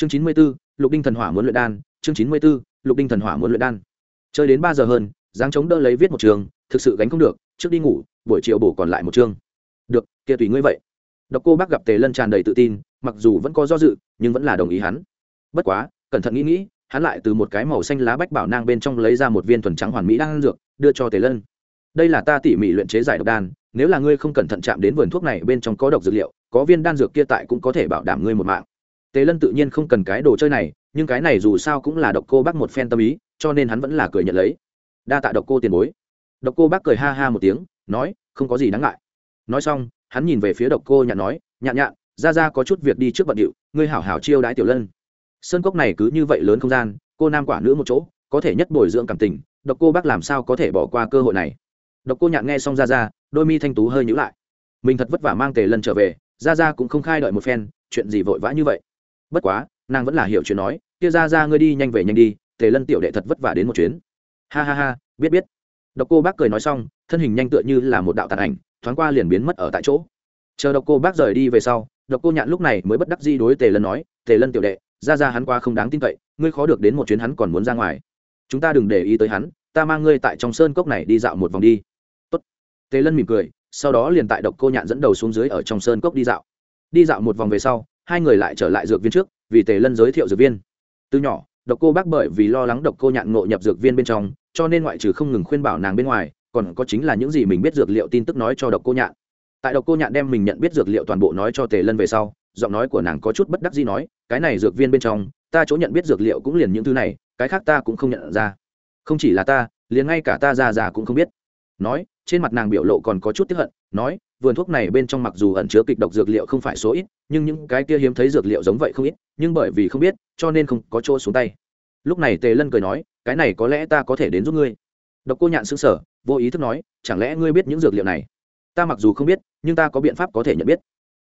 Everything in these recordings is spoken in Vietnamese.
chương chín mươi b ố lục đinh thần hỏa muốn luyện đan. Chương chín mươi b ố lục đinh thần hỏa muốn luyện đan. Chơi đến ba giờ hơn giáng chống đỡ lấy viết một trường, thực sự gánh không được, trước đi ngủ, buổi chiều bổ còn lại một chương. Được, kia tùy ngươi vậy. Độc cô bác gặp tề lân tràn đầy tự tin, mặc dù vẫn có do dự, nhưng vẫn là đồng ý hắn. Bất quá, cẩn thận nghĩ nghĩ, hắn lại từ một cái màu xanh lá bách bảo nang bên trong lấy ra một viên thuần trắng hoàn mỹ đang dược, đưa cho tề lân. Đây là ta tỉ mỉ luyện chế giải độc đan, nếu là ngươi không cẩn thận chạm đến vườn thuốc này bên trong có độc dược liệu, có viên đan dược kia tại cũng có thể bảo đảm ngươi một mạng tề lân tự nhiên không cần cái đồ chơi này, nhưng cái này dù sao cũng là độc cô bác một phen tâm ý, cho nên hắn vẫn là cười nhận lấy. Đa tạ độc cô tiền bối. Độc cô bác cười ha ha một tiếng, nói, không có gì đáng ngại. Nói xong, hắn nhìn về phía độc cô nhạn nói, nhạn nhạn, ra ra có chút việc đi trước bận điệu, ngươi hảo hảo chiêu đái tiểu lân. Sơn cốc này cứ như vậy lớn không gian, cô nam quả nữ một chỗ, có thể nhất bồi dưỡng cảm tình, độc cô bác làm sao có thể bỏ qua cơ hội này? Độc cô nhạn nghe xong ra ra, đôi mi thanh tú hơi nhữ lại. Mình thật vất vả mang tề lân trở về, ra ra cũng không khai đợi một phen, chuyện gì vội vã như vậy? Bất quá, nàng vẫn là hiểu chuyện nói, kia ra ra ngươi đi nhanh về nhanh đi, tề lân tiểu đệ thật vất vả đến một chuyến. Ha ha ha, biết biết. Độc cô bác cười nói xong, thân hình nhanh tựa như là một đạo tàn ảnh, thoáng qua liền biến mất ở tại chỗ. Chờ độc cô bác rời đi về sau, độc cô nhạn lúc này mới bất đắc di đối tề lân nói, tề lân tiểu đệ, ra ra hắn qua không đáng tin cậy, ngươi khó được đến một chuyến hắn còn muốn ra ngoài. Chúng ta đừng để ý tới hắn, ta mang ngươi tại trong sơn cốc này đi dạo một vòng đi. Tốt. tề lân mỉm cười, sau đó liền tại độc cô nhạn dẫn đầu xuống dưới ở trong sơn cốc đi dạo. Đi dạo một vòng về sau hai người lại trở lại dược viên trước, vì tề lân giới thiệu dược viên. Từ nhỏ, độc cô bác bởi vì lo lắng độc cô nhạn ngộ nhập dược viên bên trong, cho nên ngoại trừ không ngừng khuyên bảo nàng bên ngoài, còn có chính là những gì mình biết dược liệu tin tức nói cho độc cô nhạn. Tại độc cô nhạn đem mình nhận biết dược liệu toàn bộ nói cho tề lân về sau, giọng nói của nàng có chút bất đắc gì nói, cái này dược viên bên trong, ta chỗ nhận biết dược liệu cũng liền những thứ này, cái khác ta cũng không nhận ra. Không chỉ là ta, liền ngay cả ta già già cũng không biết. Nói, trên mặt nàng biểu lộ còn có chút tiếp hận, nói vườn thuốc này bên trong mặc dù ẩn chứa kịch độc dược liệu không phải số ít, nhưng những cái kia hiếm thấy dược liệu giống vậy không ít, nhưng bởi vì không biết, cho nên không có chỗ xuống tay. Lúc này tề lân cười nói, cái này có lẽ ta có thể đến giúp ngươi. Độc cô nhạn xứng sở vô ý thức nói, chẳng lẽ ngươi biết những dược liệu này? Ta mặc dù không biết, nhưng ta có biện pháp có thể nhận biết.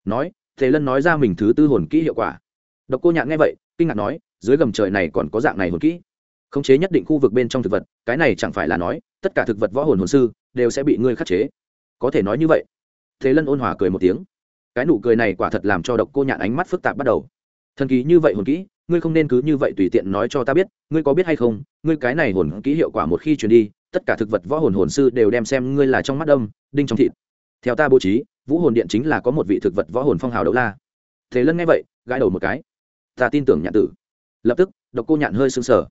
Nói, tề lân nói ra mình thứ tư hồn kỹ hiệu quả. Độc cô nhạn nghe vậy, kinh ngạc nói, dưới gầm trời này còn có dạng này hồn kỹ? Khống chế nhất định khu vực bên trong thực vật, cái này chẳng phải là nói, tất cả thực vật võ hồn hồn sư đều sẽ bị ngươi khắc chế. Có thể nói như vậy thế lân ôn hòa cười một tiếng. Cái nụ cười này quả thật làm cho độc cô nhạn ánh mắt phức tạp bắt đầu. Thần kỳ như vậy hồn kỹ, ngươi không nên cứ như vậy tùy tiện nói cho ta biết, ngươi có biết hay không, ngươi cái này hồn kỹ hiệu quả một khi truyền đi, tất cả thực vật võ hồn hồn sư đều đem xem ngươi là trong mắt đông đinh trong thịt. Theo ta bố trí, vũ hồn điện chính là có một vị thực vật võ hồn phong hào đấu la. Thế lân nghe vậy, gãi đầu một cái. Ta tin tưởng nhạn tử. Lập tức, độc cô nhạn hơi sưng sờ.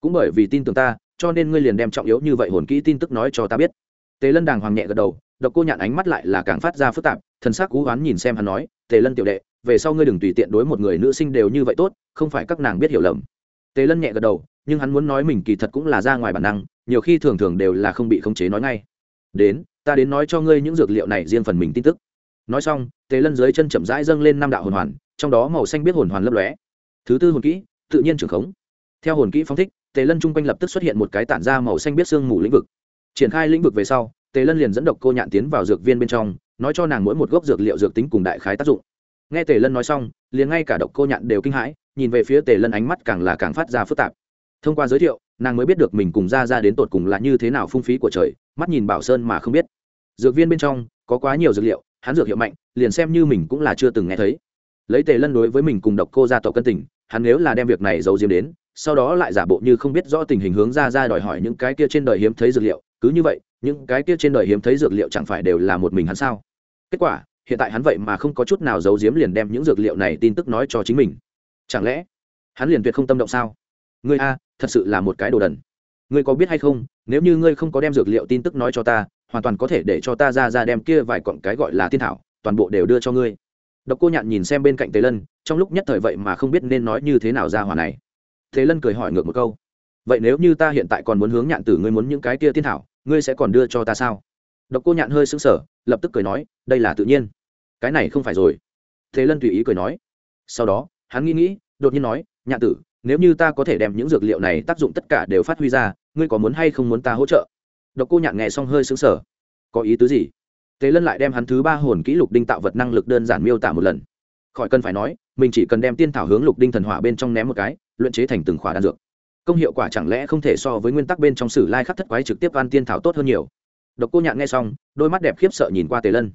Cũng bởi vì tin tưởng ta, cho nên ngươi liền đem trọng yếu như vậy hồn kỹ tin tức nói cho ta biết. Tế lân đàng hoàng nhẹ gật đầu độc cô nhạn ánh mắt lại là càng phát ra phức tạp, thần sắc cú oán nhìn xem hắn nói, tề lân tiểu đệ, về sau ngươi đừng tùy tiện đối một người nữ sinh đều như vậy tốt, không phải các nàng biết hiểu lầm. Tề lân nhẹ gật đầu, nhưng hắn muốn nói mình kỳ thật cũng là ra ngoài bản năng, nhiều khi thường thường đều là không bị khống chế nói ngay. Đến, ta đến nói cho ngươi những dược liệu này riêng phần mình tin tức. Nói xong, tề lân dưới chân chậm rãi dâng lên năm đạo hồn hoàn, trong đó màu xanh biết hồn hoàn lấp lóe. Thứ tư hồn kỹ, tự nhiên trưởng khống. Theo hồn kỹ phóng thích, tề lân chung quanh lập tức xuất hiện một cái tản ra màu xanh biết sương mù lĩnh vực. Triển khai lĩnh vực về sau tề lân liền dẫn độc cô nhạn tiến vào dược viên bên trong, nói cho nàng mỗi một gốc dược liệu dược tính cùng đại khái tác dụng. Nghe tề lân nói xong, liền ngay cả độc cô nhạn đều kinh hãi, nhìn về phía tề lân ánh mắt càng là càng phát ra phức tạp. Thông qua giới thiệu, nàng mới biết được mình cùng ra ra đến tột cùng là như thế nào phung phí của trời, mắt nhìn bảo sơn mà không biết. Dược viên bên trong, có quá nhiều dược liệu, hắn dược hiệu mạnh, liền xem như mình cũng là chưa từng nghe thấy. Lấy tề lân đối với mình cùng độc cô gia tộc cân tình, hắn nếu là đem việc này giấu diếm đến, sau đó lại giả bộ như không biết rõ tình hình hướng ra ra đòi hỏi những cái kia trên đời hiếm thấy dược liệu, cứ như vậy những cái kia trên đời hiếm thấy dược liệu chẳng phải đều là một mình hắn sao? Kết quả, hiện tại hắn vậy mà không có chút nào giấu giếm liền đem những dược liệu này tin tức nói cho chính mình. Chẳng lẽ, hắn liền tuyệt không tâm động sao? Ngươi a, thật sự là một cái đồ đần. Ngươi có biết hay không, nếu như ngươi không có đem dược liệu tin tức nói cho ta, hoàn toàn có thể để cho ta ra ra đem kia vài cọng cái gọi là thiên thảo, toàn bộ đều đưa cho ngươi. Độc cô nhạn nhìn xem bên cạnh tề lân, trong lúc nhất thời vậy mà không biết nên nói như thế nào ra hòa này. Tề lân cười hỏi ngược một câu. Vậy nếu như ta hiện tại còn muốn hướng nhạn tử ngươi muốn những cái kia thiên thảo ngươi sẽ còn đưa cho ta sao? Độc cô nhạn hơi sững sờ, lập tức cười nói, đây là tự nhiên. Cái này không phải rồi. Thế lân tùy ý cười nói. Sau đó, hắn nghĩ nghĩ, đột nhiên nói, nhạn tử, nếu như ta có thể đem những dược liệu này tác dụng tất cả đều phát huy ra, ngươi có muốn hay không muốn ta hỗ trợ? Độc cô nhạn nghe xong hơi sững sờ. Có ý tứ gì? Thế lân lại đem hắn thứ ba hồn kỹ lục đinh tạo vật năng lực đơn giản miêu tả một lần. Khỏi cần phải nói, mình chỉ cần đem tiên thảo hướng lục đinh thần hỏa bên trong ném một cái, luyện chế thành từng khỏa đan dược công hiệu quả chẳng lẽ không thể so với nguyên tắc bên trong sử lai khắc thất quái trực tiếp van tiên thảo tốt hơn nhiều? Độc cô nhạn nghe xong, đôi mắt đẹp khiếp sợ nhìn qua tề lân.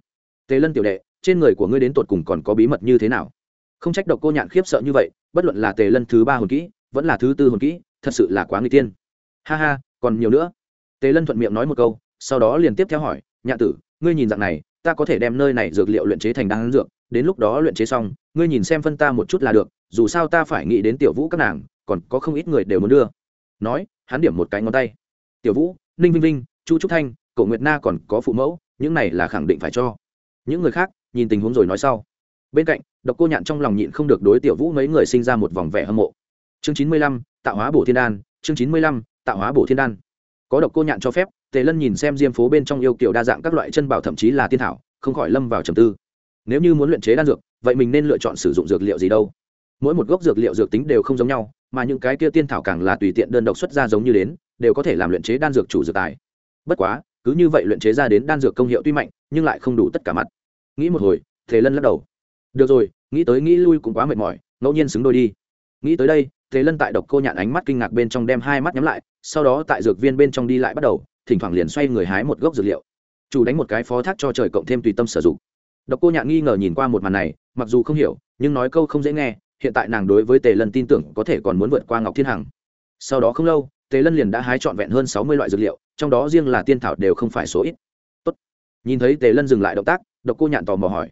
Tề lân tiểu đệ, trên người của ngươi đến tột cùng còn có bí mật như thế nào? Không trách độc cô nhạn khiếp sợ như vậy, bất luận là tề lân thứ ba hồn kỹ, vẫn là thứ tư hồn kỹ, thật sự là quá người tiên. Ha ha, còn nhiều nữa. Tề lân thuận miệng nói một câu, sau đó liền tiếp theo hỏi, nhạn tử, ngươi nhìn dạng này, ta có thể đem nơi này dược liệu luyện chế thành đan dược, đến lúc đó luyện chế xong, ngươi nhìn xem phân ta một chút là được, dù sao ta phải nghĩ đến tiểu vũ các nàng còn có không ít người đều muốn đưa. Nói, hắn điểm một cái ngón tay. Tiểu vũ, ninh vinh vinh, chu trúc thanh cậu nguyệt na còn có phụ mẫu, những này là khẳng định phải cho. Những người khác, nhìn tình huống rồi nói sau. Bên cạnh, độc cô nhạn trong lòng nhịn không được đối tiểu vũ mấy người sinh ra một vòng vẻ hâm mộ. Chương chín mươi lăm, tạo hóa bổ thiên đan, chương chín mươi lăm, tạo hóa bổ thiên đan. Có độc cô nhạn cho phép, tề lân nhìn xem diêm phố bên trong yêu kiểu đa dạng các loại chân bảo thậm chí là tiên thảo, không khỏi lâm vào trầm tư. Nếu như muốn luyện chế đan dược, vậy mình nên lựa chọn sử dụng dược liệu gì đâu? Mỗi một gốc dược liệu dược tính đều không giống nhau, mà những cái kia tiên thảo càng là tùy tiện đơn độc xuất ra giống như đến, đều có thể làm luyện chế đan dược chủ dược tài. Bất quá, cứ như vậy luyện chế ra đến đan dược công hiệu tuy mạnh, nhưng lại không đủ tất cả mặt. Nghĩ một hồi thế lân lắc đầu. Được rồi, nghĩ tới nghĩ lui cũng quá mệt mỏi, ngẫu nhiên xứng đôi đi. Nghĩ tới đây thế lân tại độc cô nhạn ánh mắt kinh ngạc bên trong đem hai mắt nhắm lại, sau đó tại dược viên bên trong đi lại bắt đầu, thỉnh thoảng liền xoay người hái một gốc dược liệu. Chủ đánh một cái phó thác cho trời cộng thêm tùy tâm sử dụng. Độc cô nhạn nghi ngờ nhìn qua một màn này, mặc dù không hiểu, nhưng nói câu không dễ nghe hiện tại nàng đối với tề lân tin tưởng có thể còn muốn vượt qua ngọc thiên hằng. Sau đó không lâu, tề lân liền đã hái trọn vẹn hơn sáu mươi loại dược liệu, trong đó riêng là tiên thảo đều không phải số ít. Tốt. nhìn thấy tề lân dừng lại động tác, độc cô nhạn tò mò hỏi.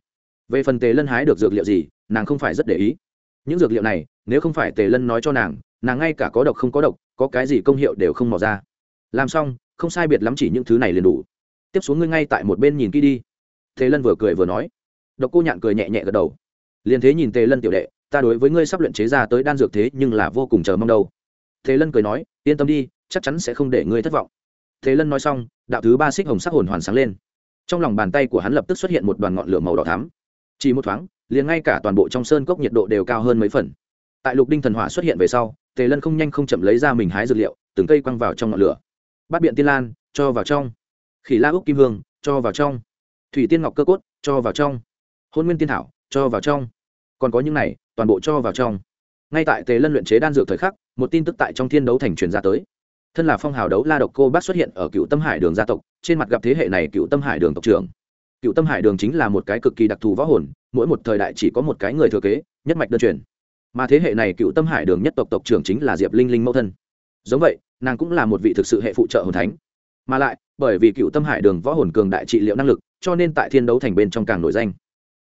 Về phần tề lân hái được dược liệu gì, nàng không phải rất để ý. Những dược liệu này, nếu không phải tề lân nói cho nàng nàng ngay cả có độc không có độc, có cái gì công hiệu đều không mò ra. Làm xong, không sai biệt lắm chỉ những thứ này liền đủ. Tiếp xuống ngươi ngay tại một bên nhìn kỹ đi. Tề lân vừa cười vừa nói. Độc cô nhạn cười nhẹ nhẹ gật đầu. Liền thế nhìn tề lân tiểu đệ ta đối với ngươi sắp luyện chế ra tới đan dược thế nhưng là vô cùng chờ mong đâu. Thế lân cười nói, yên tâm đi, chắc chắn sẽ không để ngươi thất vọng. Thế lân nói xong, đạo thứ ba xích hồng sắc hồn hoàn sáng lên. Trong lòng bàn tay của hắn lập tức xuất hiện một đoàn ngọn lửa màu đỏ thắm. Chỉ một thoáng, liền ngay cả toàn bộ trong sơn cốc nhiệt độ đều cao hơn mấy phần. Tại lục đinh thần hỏa xuất hiện về sau tề lân không nhanh không chậm lấy ra mình hái dược liệu, từng cây quăng vào trong ngọn lửa. Bát biện tiên lan, cho vào trong. Khỉ la úc kim hương, cho vào trong. Thủy tiên ngọc cơ cốt, cho vào trong. Hôn nguyên tiên thảo, cho vào trong. Còn có những này toàn bộ cho vào trong. Ngay tại tề lân luyện chế đan dược thời khắc, một tin tức tại trong thiên đấu thành truyền ra tới. Thân là phong hào đấu la độc cô bác xuất hiện ở cựu tâm hải đường gia tộc, trên mặt gặp thế hệ này cựu tâm hải đường tộc trưởng. Cựu tâm hải đường chính là một cái cực kỳ đặc thù võ hồn, mỗi một thời đại chỉ có một cái người thừa kế, nhất mạch đơn truyền. Mà thế hệ này cựu tâm hải đường nhất tộc tộc trưởng chính là diệp linh linh mẫu thân. Giống vậy, nàng cũng là một vị thực sự hệ phụ trợ hồn thánh. Mà lại, bởi vì cựu tâm hải đường võ hồn cường đại trị liệu năng lực, cho nên tại thiên đấu thành bên trong càng nổi danh.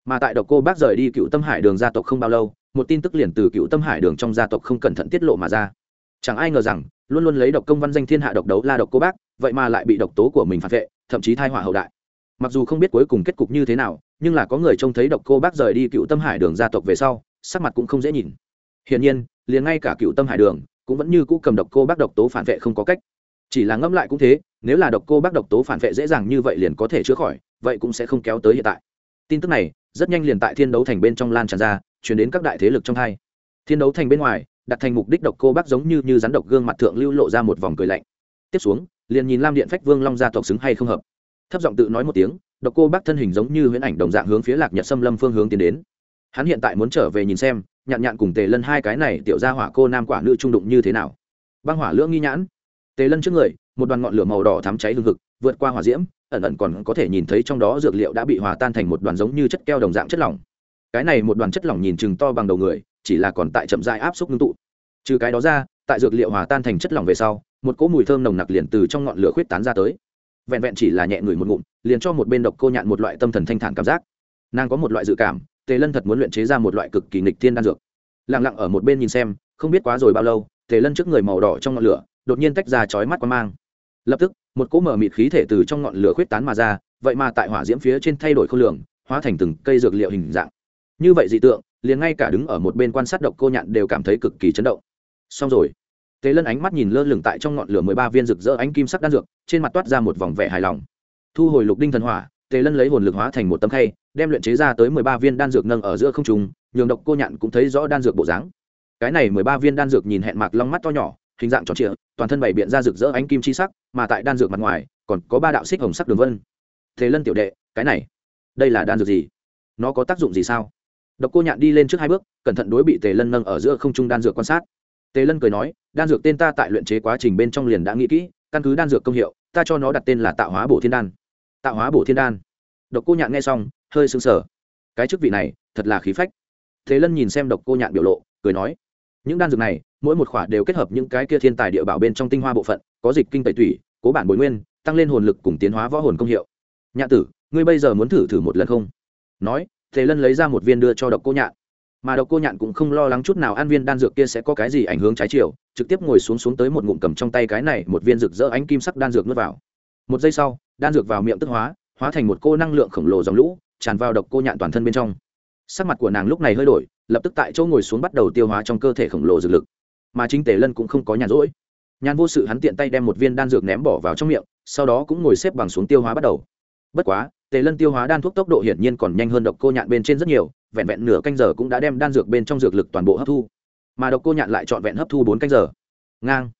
Mà tại độc cô bác rời đi cựu tâm hải đường gia tộc không bao lâu một tin tức liền từ cựu tâm hải đường trong gia tộc không cẩn thận tiết lộ mà ra. Chẳng ai ngờ rằng, luôn luôn lấy độc công văn danh thiên hạ độc đấu la độc cô bác, vậy mà lại bị độc tố của mình phản vệ, thậm chí thai hỏa hậu đại. Mặc dù không biết cuối cùng kết cục như thế nào, nhưng là có người trông thấy độc cô bác rời đi cựu tâm hải đường gia tộc về sau, sắc mặt cũng không dễ nhìn. Hiển nhiên, liền ngay cả cựu tâm hải đường cũng vẫn như cũ cầm độc cô bác độc tố phản vệ không có cách. Chỉ là ngẫm lại cũng thế, nếu là độc cô bác độc tố phản vệ dễ dàng như vậy liền có thể chữa khỏi, vậy cũng sẽ không kéo tới hiện tại. Tin tức này rất nhanh liền tại thiên đấu thành bên trong lan tràn ra chuyển đến các đại thế lực trong hai. Thiên đấu thành bên ngoài, đặt thành mục đích độc cô bác giống như như rắn độc gương mặt thượng lưu lộ ra một vòng cười lạnh. Tiếp xuống, liền nhìn lam điện phách vương long gia tộc xứng hay không hợp. Thấp giọng tự nói một tiếng, độc cô bác thân hình giống như huyễn ảnh đồng dạng hướng phía lạc nhật xâm lâm phương hướng tiến đến. Hắn hiện tại muốn trở về nhìn xem, nhạn nhạn cùng tề lân hai cái này tiểu ra hỏa cô nam quả nữ trung đụng như thế nào. Băng hỏa lưỡng nghi nhãn. Tề lân trước người, một đoàn ngọn lửa màu đỏ thắm cháy hương thực vượt qua hỏa diễm, ẩn ẩn còn có thể nhìn thấy trong đó dược liệu đã bị hòa tan thành một đoàn giống như chất keo đồng dạng chất lỏng cái này một đoàn chất lỏng nhìn chừng to bằng đầu người, chỉ là còn tại chậm dại áp xúc ngưng tụ. Trừ cái đó ra, tại dược liệu hòa tan thành chất lỏng về sau, một cỗ mùi thơm nồng nặc liền từ trong ngọn lửa khuyết tán ra tới. Vẹn vẹn chỉ là nhẹ người một ngụm, liền cho một bên độc cô nhạn một loại tâm thần thanh thản cảm giác. Nàng có một loại dự cảm, tề lân thật muốn luyện chế ra một loại cực kỳ nghịch thiên đan dược. Lặng lặng ở một bên nhìn xem, không biết quá rồi bao lâu, tề lân trước người màu đỏ trong ngọn lửa, đột nhiên tách ra chói mắt qua mang. Lập tức, một cỗ mở mịt khí thể từ trong ngọn lửa khuyết tán mà ra, vậy mà tại hỏa diễm phía trên thay đổi khối lượng hóa thành từng cây dược liệu hình dạng như vậy dị tượng, liền ngay cả đứng ở một bên quan sát độc cô nhạn đều cảm thấy cực kỳ chấn động. Xong rồi, tề lân ánh mắt nhìn lơ lửng tại trong ngọn lửa mười ba viên rực rỡ ánh kim sắc đan dược, trên mặt toát ra một vòng vẻ hài lòng. Thu hồi lục đinh thần hỏa, tề lân lấy hồn lực hóa thành một tấm khay, đem luyện chế ra tới mười ba viên đan dược nâng ở giữa không trung, nhường độc cô nhạn cũng thấy rõ đan dược bộ dáng. Cái này mười ba viên đan dược nhìn hẹn mạc long mắt to nhỏ, hình dạng tròn trịa, toàn thân bày biện ra rực rỡ ánh kim chi sắc, mà tại đan dược mặt ngoài, còn có ba đạo xích hồng sắc đường vân. Thế lân tiểu đệ, cái này, đây là đan dược gì? Nó có tác dụng gì sao? Độc cô nhạn đi lên trước hai bước, cẩn thận đối bị tề lân nâng ở giữa không trung đan dược quan sát. Tề lân cười nói, đan dược tên ta tại luyện chế quá trình bên trong liền đã nghĩ kỹ, căn cứ đan dược công hiệu, ta cho nó đặt tên là tạo hóa bổ thiên đan. Tạo hóa bổ thiên đan. Độc cô nhạn nghe xong, hơi sững sờ. Cái chức vị này, thật là khí phách. Thế lân nhìn xem độc cô nhạn biểu lộ, cười nói, những đan dược này, mỗi một khỏa đều kết hợp những cái kia thiên tài địa bảo bên trong tinh hoa bộ phận, có dịch kinh tẩy thủy cố bản bồi nguyên, tăng lên hồn lực cùng tiến hóa võ hồn công hiệu. Nhạn tử, ngươi bây giờ muốn thử thử một lần không? Nói Tề lân lấy ra một viên đưa cho độc cô nhạn. Mà độc cô nhạn cũng không lo lắng chút nào an viên đan dược kia sẽ có cái gì ảnh hưởng trái chiều, trực tiếp ngồi xuống xuống tới một ngụm cầm trong tay cái này, một viên rực rỡ ánh kim sắc đan dược nuốt vào. Một giây sau, đan dược vào miệng tức hóa hóa thành một cô năng lượng khổng lồ dòng lũ, tràn vào độc cô nhạn toàn thân bên trong. Sắc mặt của nàng lúc này hơi đổi, lập tức tại chỗ ngồi xuống bắt đầu tiêu hóa trong cơ thể khổng lồ dược lực. Mà chính tề lân cũng không có nhàn rỗi. Nhàn vô sự hắn tiện tay đem một viên đan dược ném bỏ vào trong miệng, sau đó cũng ngồi xếp bằng xuống tiêu hóa bắt đầu. Bất quá tề lân tiêu hóa đan thuốc tốc độ hiển nhiên còn nhanh hơn độc cô nhạn bên trên rất nhiều, vẹn vẹn nửa canh giờ cũng đã đem đan dược bên trong dược lực toàn bộ hấp thu. Mà độc cô nhạn lại trọn vẹn hấp thu bốn canh giờ. Ngang.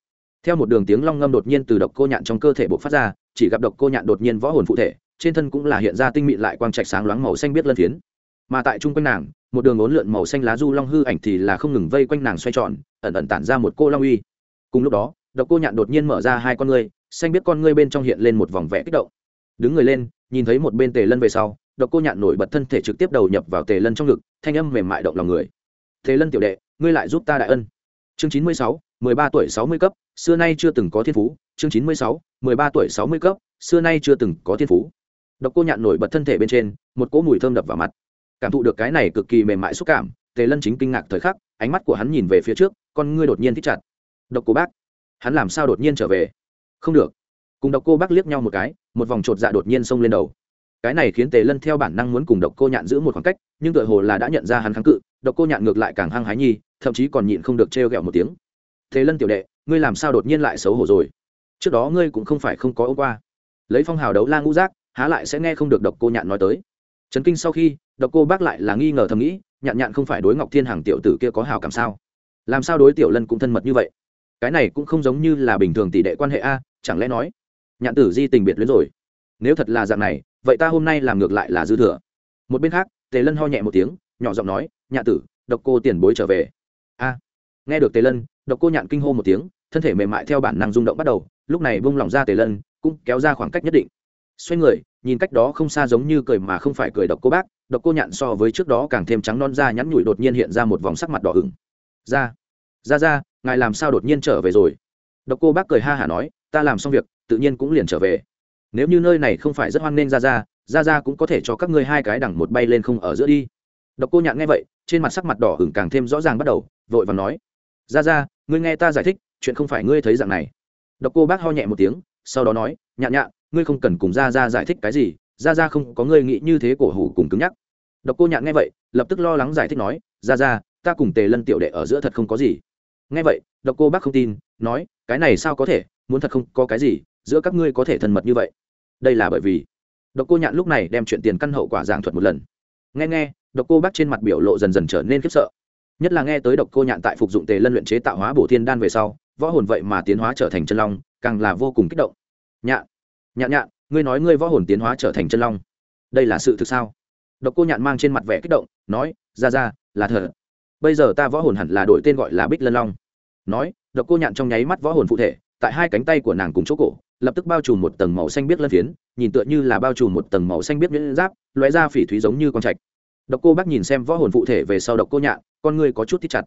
Theo một đường tiếng long ngâm đột nhiên từ độc cô nhạn trong cơ thể bộ phát ra, chỉ gặp độc cô nhạn đột nhiên võ hồn phụ thể, trên thân cũng là hiện ra tinh mịn lại quang trạch sáng loáng màu xanh biết lân phiến. Mà tại trung quanh nàng, một đường ốn lượn màu xanh lá du long hư ảnh thì là không ngừng vây quanh nàng xoay tròn, ẩn ẩn tản ra một cô long uy. Cùng lúc đó, độc cô nhạn đột nhiên mở ra hai con ngươi, xanh biết con ngươi bên trong hiện lên một vòng vẽ kích động. Đứng người lên nhìn thấy một bên tề lân về sau, độc cô nhạn nổi bật thân thể trực tiếp đầu nhập vào tề lân trong ngực, thanh âm mềm mại động lòng người. Tề lân tiểu đệ, ngươi lại giúp ta đại ân. Chương chín mươi sáu, mười ba tuổi sáu mươi cấp, xưa nay chưa từng có thiên phú. Chương chín mươi sáu, mười ba tuổi sáu mươi cấp, xưa nay chưa từng có thiên phú. Độc cô nhạn nổi bật thân thể bên trên, một cỗ mùi thơm đập vào mặt. Cảm thụ được cái này cực kỳ mềm mại xúc cảm, tề lân chính kinh ngạc thời khắc, ánh mắt của hắn nhìn về phía trước, con ngươi đột nhiên thích chặt. Độc cô bác, hắn làm sao đột nhiên trở về? Không được. Cùng độc cô bác liếc nhau một cái một vòng chột dạ đột nhiên xông lên đầu. Cái này khiến tề lân theo bản năng muốn cùng độc cô nhạn giữ một khoảng cách, nhưng tựa hồ là đã nhận ra hắn kháng cự, độc cô nhạn ngược lại càng hăng hái nhi, thậm chí còn nhịn không được trêu ghẹo một tiếng. Thế lân tiểu đệ, ngươi làm sao đột nhiên lại xấu hổ rồi? Trước đó ngươi cũng không phải không có ô qua. Lấy phong hào đấu la ngũ giác, há lại sẽ nghe không được độc cô nhạn nói tới. Trấn kinh sau khi, độc cô bác lại là nghi ngờ thầm nghĩ, nhạn nhạn không phải đối ngọc thiên hàng tiểu tử kia có hào cảm sao? Làm sao đối tiểu lân cũng thân mật như vậy? Cái này cũng không giống như là bình thường tỷ đệ quan hệ a, chẳng lẽ nói nhạn tử di tình biệt luyến rồi. Nếu thật là dạng này, vậy ta hôm nay làm ngược lại là dư thừa. Một bên khác, tề lân ho nhẹ một tiếng, nhỏ giọng nói, nhạn tử, độc cô tiền bối trở về. A. Nghe được tề lân, độc cô nhạn kinh hô một tiếng, thân thể mềm mại theo bản năng rung động bắt đầu, lúc này bung lỏng ra tề lân, cũng kéo ra khoảng cách nhất định. Xoay người, nhìn cách đó không xa giống như cười mà không phải cười độc cô bác, độc cô nhạn so với trước đó càng thêm trắng non da nhắn nhủi đột nhiên hiện ra một vòng sắc mặt đỏ ửng. Ra ra ra, ngài làm sao đột nhiên trở về rồi? Độc cô bác cười ha hả nói, ta làm xong việc tự nhiên cũng liền trở về. Nếu như nơi này không phải rất hoan nghênh ra ra ra ra cũng có thể cho các ngươi hai cái đằng một bay lên không ở giữa đi. Độc cô nhạn nghe vậy, trên mặt sắc mặt đỏ ửng càng thêm rõ ràng bắt đầu, vội và nói ra ra ngươi nghe ta giải thích, chuyện không phải ngươi thấy dạng này. Độc cô bác ho nhẹ một tiếng, sau đó nói, nhạn nhạn, ngươi không cần cùng ra ra giải thích cái gì ra ra không có ngươi nghĩ như thế cổ hủ cùng cứng nhắc. Độc cô nhạn nghe vậy, lập tức lo lắng giải thích nói ra ra ta cùng tề lân tiểu đệ ở giữa thật không có gì. Nghe vậy, độc cô bác không tin, nói, cái này sao có thể, muốn thật không có cái gì giữa các ngươi có thể thân mật như vậy. Đây là bởi vì, độc cô nhạn lúc này đem chuyện tiền căn hậu quả giảng thuật một lần. Nghe nghe, độc cô bác trên mặt biểu lộ dần dần trở nên khiếp sợ. Nhất là nghe tới độc cô nhạn tại phục dụng tề lân luyện chế tạo hóa bổ thiên đan về sau, võ hồn vậy mà tiến hóa trở thành chân long, càng là vô cùng kích động. Nhạn nhạn nhạn, ngươi nói ngươi võ hồn tiến hóa trở thành chân long. Đây là sự thực sao? Độc cô nhạn mang trên mặt vẻ kích động, nói, ra ra, là thật. Bây giờ ta võ hồn hẳn là đổi tên gọi là bích lân long. Nói, độc cô nhạn trong nháy mắt võ hồn phụ thể, tại hai cánh tay của nàng cùng chỗ cổ lập tức bao trùm một tầng màu xanh biết lân phiến, nhìn tựa như là bao trùm một tầng màu xanh biết nhuyễn giáp, lóe ra phỉ thúy giống như con trạch. Độc cô bác nhìn xem võ hồn phụ thể về sau độc cô nhạn, con người có chút thích chặt.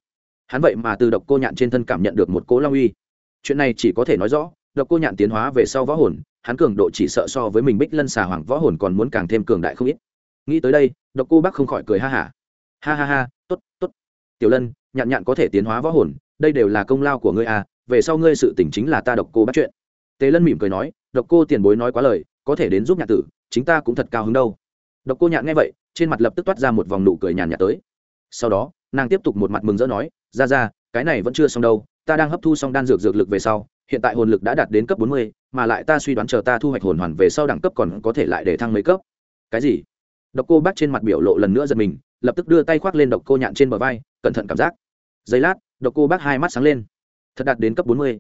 Hắn vậy mà từ độc cô nhạn trên thân cảm nhận được một cố long uy. Chuyện này chỉ có thể nói rõ, độc cô nhạn tiến hóa về sau võ hồn, hắn cường độ chỉ sợ so với mình bích lân xà hoàng võ hồn còn muốn càng thêm cường đại không ít. Nghĩ tới đây, độc cô bác không khỏi cười ha hả. Ha. ha ha ha t ố t t ố t tiểu lân, nhạn nhạn có thể tiến hóa võ hồn, đây đều là công lao của ngươi à về sau ngươi sự tỉnh chính là ta độc cô Bác chuyện tề lân mỉm cười nói, độc cô tiền bối nói quá lời, có thể đến giúp Nhạc tử, chính ta cũng thật cao hứng đâu. Độc cô nhạn nghe vậy, trên mặt lập tức toát ra một vòng nụ cười nhàn nhạt tới. Sau đó, nàng tiếp tục một mặt mừng rỡ nói, ra ra, cái này vẫn chưa xong đâu, ta đang hấp thu xong đan dược dược lực về sau, hiện tại hồn lực đã đạt đến cấp bốn mươi, mà lại ta suy đoán chờ ta thu hoạch hồn hoàn về sau đẳng cấp còn có thể lại để thăng mấy cấp. Cái gì? Độc cô bác trên mặt biểu lộ lần nữa giật mình, lập tức đưa tay khoác lên độc cô nhạn trên bờ vai, cẩn thận cảm giác. Giây lát, độc cô bác hai mắt sáng lên. Thật đạt đến cấp bốn mươi.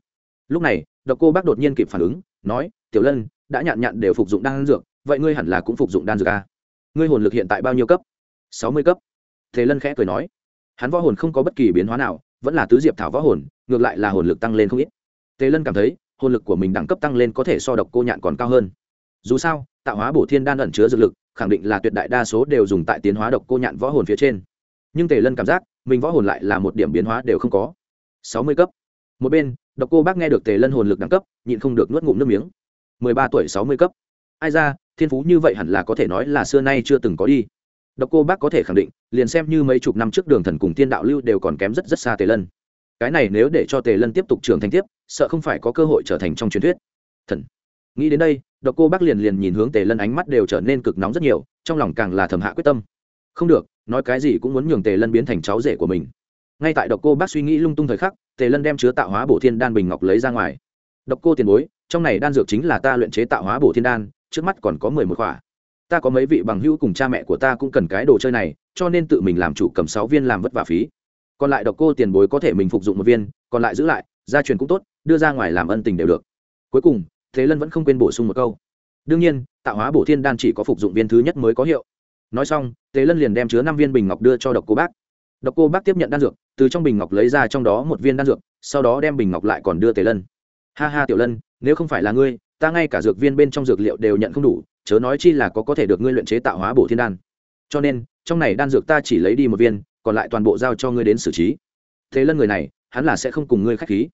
Lúc này độc cô bác đột nhiên kịp phản ứng, nói, tiểu lân, đã nhạn nhạn đều phục dụng đan dược, vậy ngươi hẳn là cũng phục dụng đan dược a ngươi hồn lực hiện tại bao nhiêu cấp? Sáu mươi cấp. Thế lân khẽ cười nói. Hắn võ hồn không có bất kỳ biến hóa nào, vẫn là tứ diệp thảo võ hồn, ngược lại là hồn lực tăng lên không ít. Tề lân cảm thấy, hồn lực của mình đẳng cấp tăng lên có thể so độc cô nhạn còn cao hơn. Dù sao, tạo hóa bổ thiên đan ẩn chứa dược lực, khẳng định là tuyệt đại đa số đều dùng tại tiến hóa độc cô nhạn võ hồn phía trên. Nhưng tề lân cảm giác, mình võ hồn lại là một điểm biến hóa đều không có. Sáu mươi cấp. Một bên độc cô bác nghe được tề lân hồn lực đẳng cấp, nhịn không được nuốt ngụm nước miếng. Mười ba tuổi sáu mươi cấp. Ai ra, thiên phú như vậy hẳn là có thể nói là xưa nay chưa từng có đi. Độc cô bác có thể khẳng định, liền xem như mấy chục năm trước đường thần cùng Tiên đạo lưu đều còn kém rất rất xa tề lân. Cái này nếu để cho tề lân tiếp tục trưởng thành tiếp, sợ không phải có cơ hội trở thành trong truyền thuyết. Thần. Nghĩ đến đây độc cô bác liền liền nhìn hướng tề lân ánh mắt đều trở nên cực nóng rất nhiều, trong lòng càng là thầm hạ quyết tâm. Không được, nói cái gì cũng muốn nhường tề lân biến thành cháu rể của mình. Ngay tại độc cô bác suy nghĩ lung tung thời khắc tề lân đem chứa tạo hóa bổ thiên đan bình ngọc lấy ra ngoài. Độc cô tiền bối, trong này đan dược chính là ta luyện chế tạo hóa bổ thiên đan, trước mắt còn có mười một khỏa. Ta có mấy vị bằng hữu cùng cha mẹ của ta cũng cần cái đồ chơi này, cho nên tự mình làm chủ cầm sáu viên làm vất vả phí. Còn lại độc cô tiền bối có thể mình phục dụng một viên, còn lại giữ lại, gia truyền cũng tốt, đưa ra ngoài làm ân tình đều được. Cuối cùng, thế lân vẫn không quên bổ sung một câu. Đương nhiên, tạo hóa bổ thiên đan chỉ có phục dụng viên thứ nhất mới có hiệu. Nói xong, thế lân liền đem chứa năm viên bình ngọc đưa cho độc cô bác. Độc cô bác tiếp nhận đan dược từ trong bình ngọc lấy ra trong đó một viên đan dược, sau đó đem bình ngọc lại còn đưa tề lân. Ha ha tiểu lân, nếu không phải là ngươi, ta ngay cả dược viên bên trong dược liệu đều nhận không đủ, chớ nói chi là có có thể được ngươi luyện chế tạo hóa bổ thiên đan. Cho nên, trong này đan dược ta chỉ lấy đi một viên, còn lại toàn bộ giao cho ngươi đến xử trí. Thế lân người này, hắn là sẽ không cùng ngươi k h á c h khí.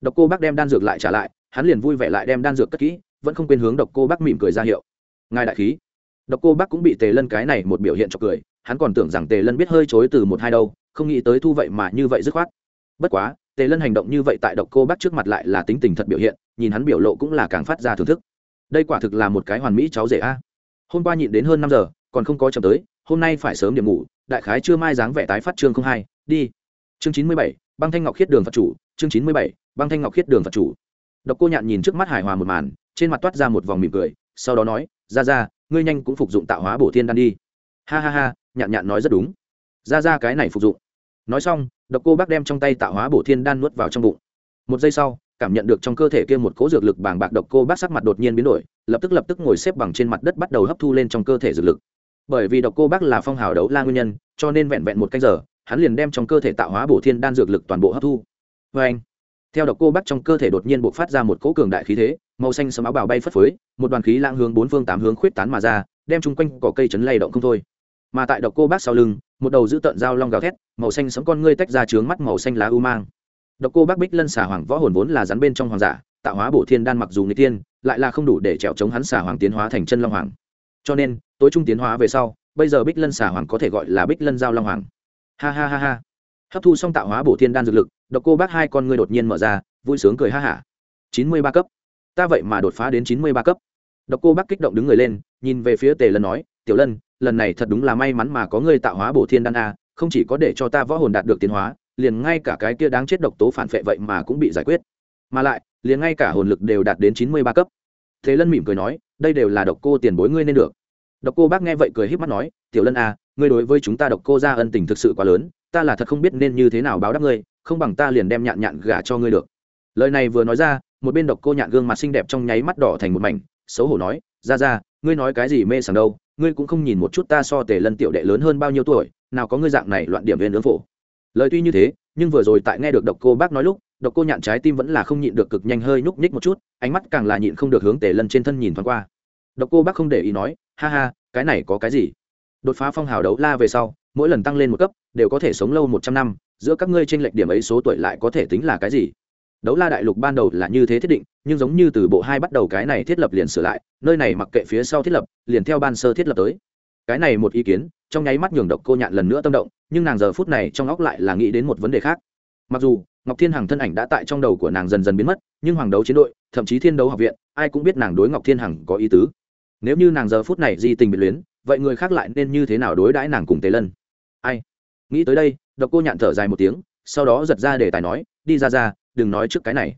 Độc cô bác đem đan dược lại trả lại, hắn liền vui vẻ lại đem đan dược cất kỹ, vẫn không quên hướng độc cô bác mỉm cười ra hiệu. Ngài đại khí. Độc cô bác cũng bị tề lân cái này một biểu hiện cho cười hắn còn tưởng rằng tề lân biết hơi chối từ một hai đâu, không nghĩ tới thu vậy mà như vậy dứt khoát. Bất quá, tề lân hành động như vậy tại độc cô bác trước mặt lại là tính tình thật biểu hiện, nhìn hắn biểu lộ cũng là càng phát ra thưởng thức. Đây quả thực là một cái hoàn mỹ cháu rể a. Hôm qua nhịn đến hơn năm giờ, còn không có chậm tới, hôm nay phải sớm điểm ngủ, đại khái chưa mai dáng vẻ tái phát chương không hai, đi. Chương chín mươi bảy, băng thanh ngọc khiết đường phật chủ, chương chín mươi bảy, băng thanh ngọc khiết đường phật chủ. Độc cô nhạn nhìn trước mắt hài hòa một màn, trên mặt toát ra một vòng mỉm cười, sau đó nói, ra ra, ngươi nhanh cũng phục dụng tạo hóa bổ thiên đan đi. Ha ha ha nhạn nhạn nói rất đúng. Ra ra cái này phục dụng. Nói xong, độc cô bác đem trong tay tạo hóa bổ thiên đan nuốt vào trong bụng. Một giây sau, cảm nhận được trong cơ thể kia một cỗ dược lực bàng bạc độc cô bác sắc mặt đột nhiên biến đổi, lập tức lập tức ngồi xếp bằng trên mặt đất bắt đầu hấp thu lên trong cơ thể dược lực. Bởi vì độc cô bác là phong hào đấu la nguyên nhân, cho nên vẹn vẹn một canh giờ, hắn liền đem trong cơ thể tạo hóa bổ thiên đan dược lực toàn bộ hấp thu. Vê anh, theo độc cô bác trong cơ thể đột nhiên buộc phát ra một cỗ cường đại khí thế, màu xanh sấm áo bào bay phất phới, một đoàn khí lãng hướng bốn phương tám hướng khuyết tán mà ra, đem chung quanh cỏ cây chấn lay động không thôi mà tại độc cô bác sau lưng, một đầu giữ tợn dao long gào thét, màu xanh sấm con ngươi tách ra trướng mắt màu xanh lá u mang. Độc cô bác bích lân xà hoàng võ hồn vốn là rắn bên trong hoàng giả, tạo hóa bổ thiên đan mặc dù người tiên lại là không đủ để trèo chống hắn xà hoàng tiến hóa thành chân long hoàng. Cho nên, tối trung tiến hóa về sau, bây giờ bích lân xà hoàng có thể gọi là bích lân giao long hoàng. Ha ha ha ha. Hấp thu xong tạo hóa bổ thiên đan dược lực, độc cô bác hai con ngươi đột nhiên mở ra, vui sướng cười ha hả. Chín mươi ba cấp. Ta vậy mà đột phá đến chín mươi ba cấp. Độc cô bác kích động đứng người lên, nhìn về phía tề lân nói, tiểu lân lần này thật đúng là may mắn mà có ngươi tạo hóa bổ thiên đan a, không chỉ có để cho ta võ hồn đạt được tiến hóa, liền ngay cả cái kia đáng chết độc tố phản vệ vậy mà cũng bị giải quyết. Mà lại, liền ngay cả hồn lực đều đạt đến chín mươi ba cấp. Thế lân mỉm cười nói, đây đều là độc cô tiền bối ngươi nên được. Độc cô bác nghe vậy cười h í p mắt nói, tiểu lân à ngươi đối với chúng ta độc cô ra ân tình thực sự quá lớn, ta là thật không biết nên như thế nào báo đáp ngươi, không bằng ta liền đem nhạn nhạn gả cho ngươi được. Lời này vừa nói ra, một bên độc cô nhạn gương mặt xinh đẹp trong nháy mắt đỏ thành một mảnh, xấu hổ nói ra ra ngươi nói cái gì mê sảng đâu, ngươi cũng không nhìn một chút ta so tề lân tiểu đệ lớn hơn bao nhiêu tuổi, nào có ngươi dạng này loạn điểm viên ướng phổ. Lời tuy như thế, nhưng vừa rồi tại nghe được độc cô bác nói lúc, độc cô nhạn trái tim vẫn là không nhịn được cực nhanh hơi nhúc nhích một chút, ánh mắt càng là nhịn không được hướng tề lân trên thân nhìn thoáng qua. Độc cô bác không để ý nói, ha ha, cái này có cái gì? Đột phá phong hào đấu la về sau, mỗi lần tăng lên một cấp, đều có thể sống lâu một trăm năm, giữa các ngươi tranh lệch điểm ấy số tuổi lại có thể tính là cái gì? Đấu la đại lục ban đầu là như thế thiết định, nhưng giống như từ bộ hai bắt đầu cái này thiết lập liền sửa lại, nơi này mặc kệ phía sau thiết lập, liền theo ban sơ thiết lập tới. Cái này một ý kiến, trong nháy mắt nhường độc cô nhạn lần nữa tâm động, nhưng nàng giờ phút này trong óc lại là nghĩ đến một vấn đề khác. Mặc dù, ngọc thiên hằng thân ảnh đã tại trong đầu của nàng dần dần biến mất, nhưng hoàng đấu chiến đội, thậm chí thiên đấu học viện, ai cũng biết nàng đối ngọc thiên hằng có ý tứ. Nếu như nàng giờ phút này di tình biệt luyến, vậy người khác lại nên như thế nào đối đãi nàng cùng tế lân? Ai? Nghĩ tới đây, độc cô nhạn thở dài một tiếng, sau đó giật ra để tài nói, đi ra ra đừng nói trước cái này.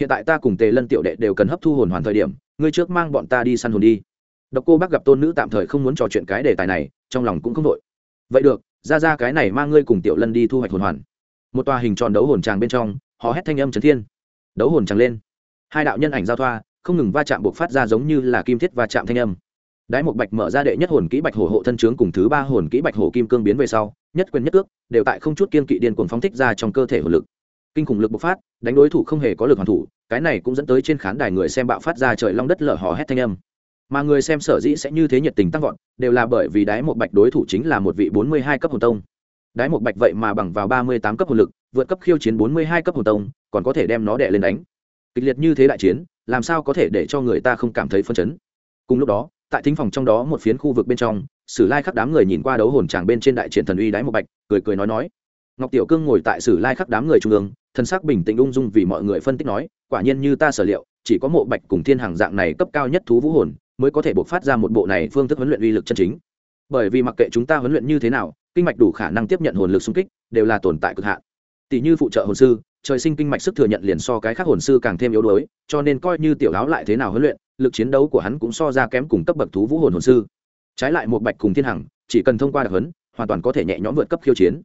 Hiện tại ta cùng tề lân tiểu đệ đều cần hấp thu hồn hoàn thời điểm, ngươi trước mang bọn ta đi săn hồn đi. Độc cô bác gặp tôn nữ tạm thời không muốn trò chuyện cái đề tài này, trong lòng cũng không vội vậy được, ra ra cái này mang ngươi cùng tiểu lân đi thu hoạch hồn hoàn. Một tòa hình tròn đấu hồn tràng bên trong, họ hét thanh âm trấn thiên. Đấu hồn tràng lên. Hai đạo nhân ảnh giao thoa, không ngừng va chạm buộc phát ra giống như là kim thiết va chạm thanh âm. Đái một bạch mở ra đệ nhất hồn kỹ bạch hổ hộ thân trướng cùng thứ ba hồn kỹ bạch hổ kim cương biến về sau, nhất quyền nhất ước, đều tại không chút kiên kỵ điên cuồng phóng thích ra trong cơ thể hồn lực. Kinh khủng lực bộc phát đánh đối thủ không hề có lực hoàn thủ, cái này cũng dẫn tới trên khán đài người xem bạo phát ra trời long đất lở hò hét thanh âm. Mà người xem sở dĩ sẽ như thế nhiệt tình tăng vọt, đều là bởi vì đái một bạch đối thủ chính là một vị bốn mươi hai cấp hồn tông. Đái một bạch vậy mà bằng vào ba mươi tám cấp hồn lực, vượt cấp khiêu chiến bốn mươi hai cấp hồn tông, còn có thể đem nó đè lên đánh. Kịch liệt như thế đại chiến, làm sao có thể để cho người ta không cảm thấy phân chấn? Cùng lúc đó, tại thính phòng trong đó một phiến khu vực bên trong, sử lai khắc đám người nhìn qua đấu hồn tràng bên trên đại triển thần uy đái một bạch, cười cười nói nói ngọc tiểu cương ngồi tại sử lai khắc đám người trung ương, thân xác bình tĩnh ung dung vì mọi người phân tích nói, quả nhiên như ta sở liệu, chỉ có mộ bạch cùng thiên hàng dạng này cấp cao nhất thú vũ hồn, mới có thể buộc phát ra một bộ này phương thức huấn luyện uy lực chân chính. Bởi vì mặc kệ chúng ta huấn luyện như thế nào, kinh mạch đủ khả năng tiếp nhận hồn lực xung kích, đều là tồn tại cực hạn. Tỷ như phụ trợ hồn sư, trời sinh kinh mạch sức thừa nhận liền so cái khác hồn sư càng thêm yếu đuối, cho nên coi như tiểu áo lại thế nào huấn luyện, lực chiến đấu của hắn cũng so ra kém cùng cấp bậc thú vũ hồn hồn sư. Trái lại một bạch cùng thiên hằng chỉ cần thông qua đặc huấn, hoàn toàn có thể nhẹ nhõm vượt cấp khiêu chiến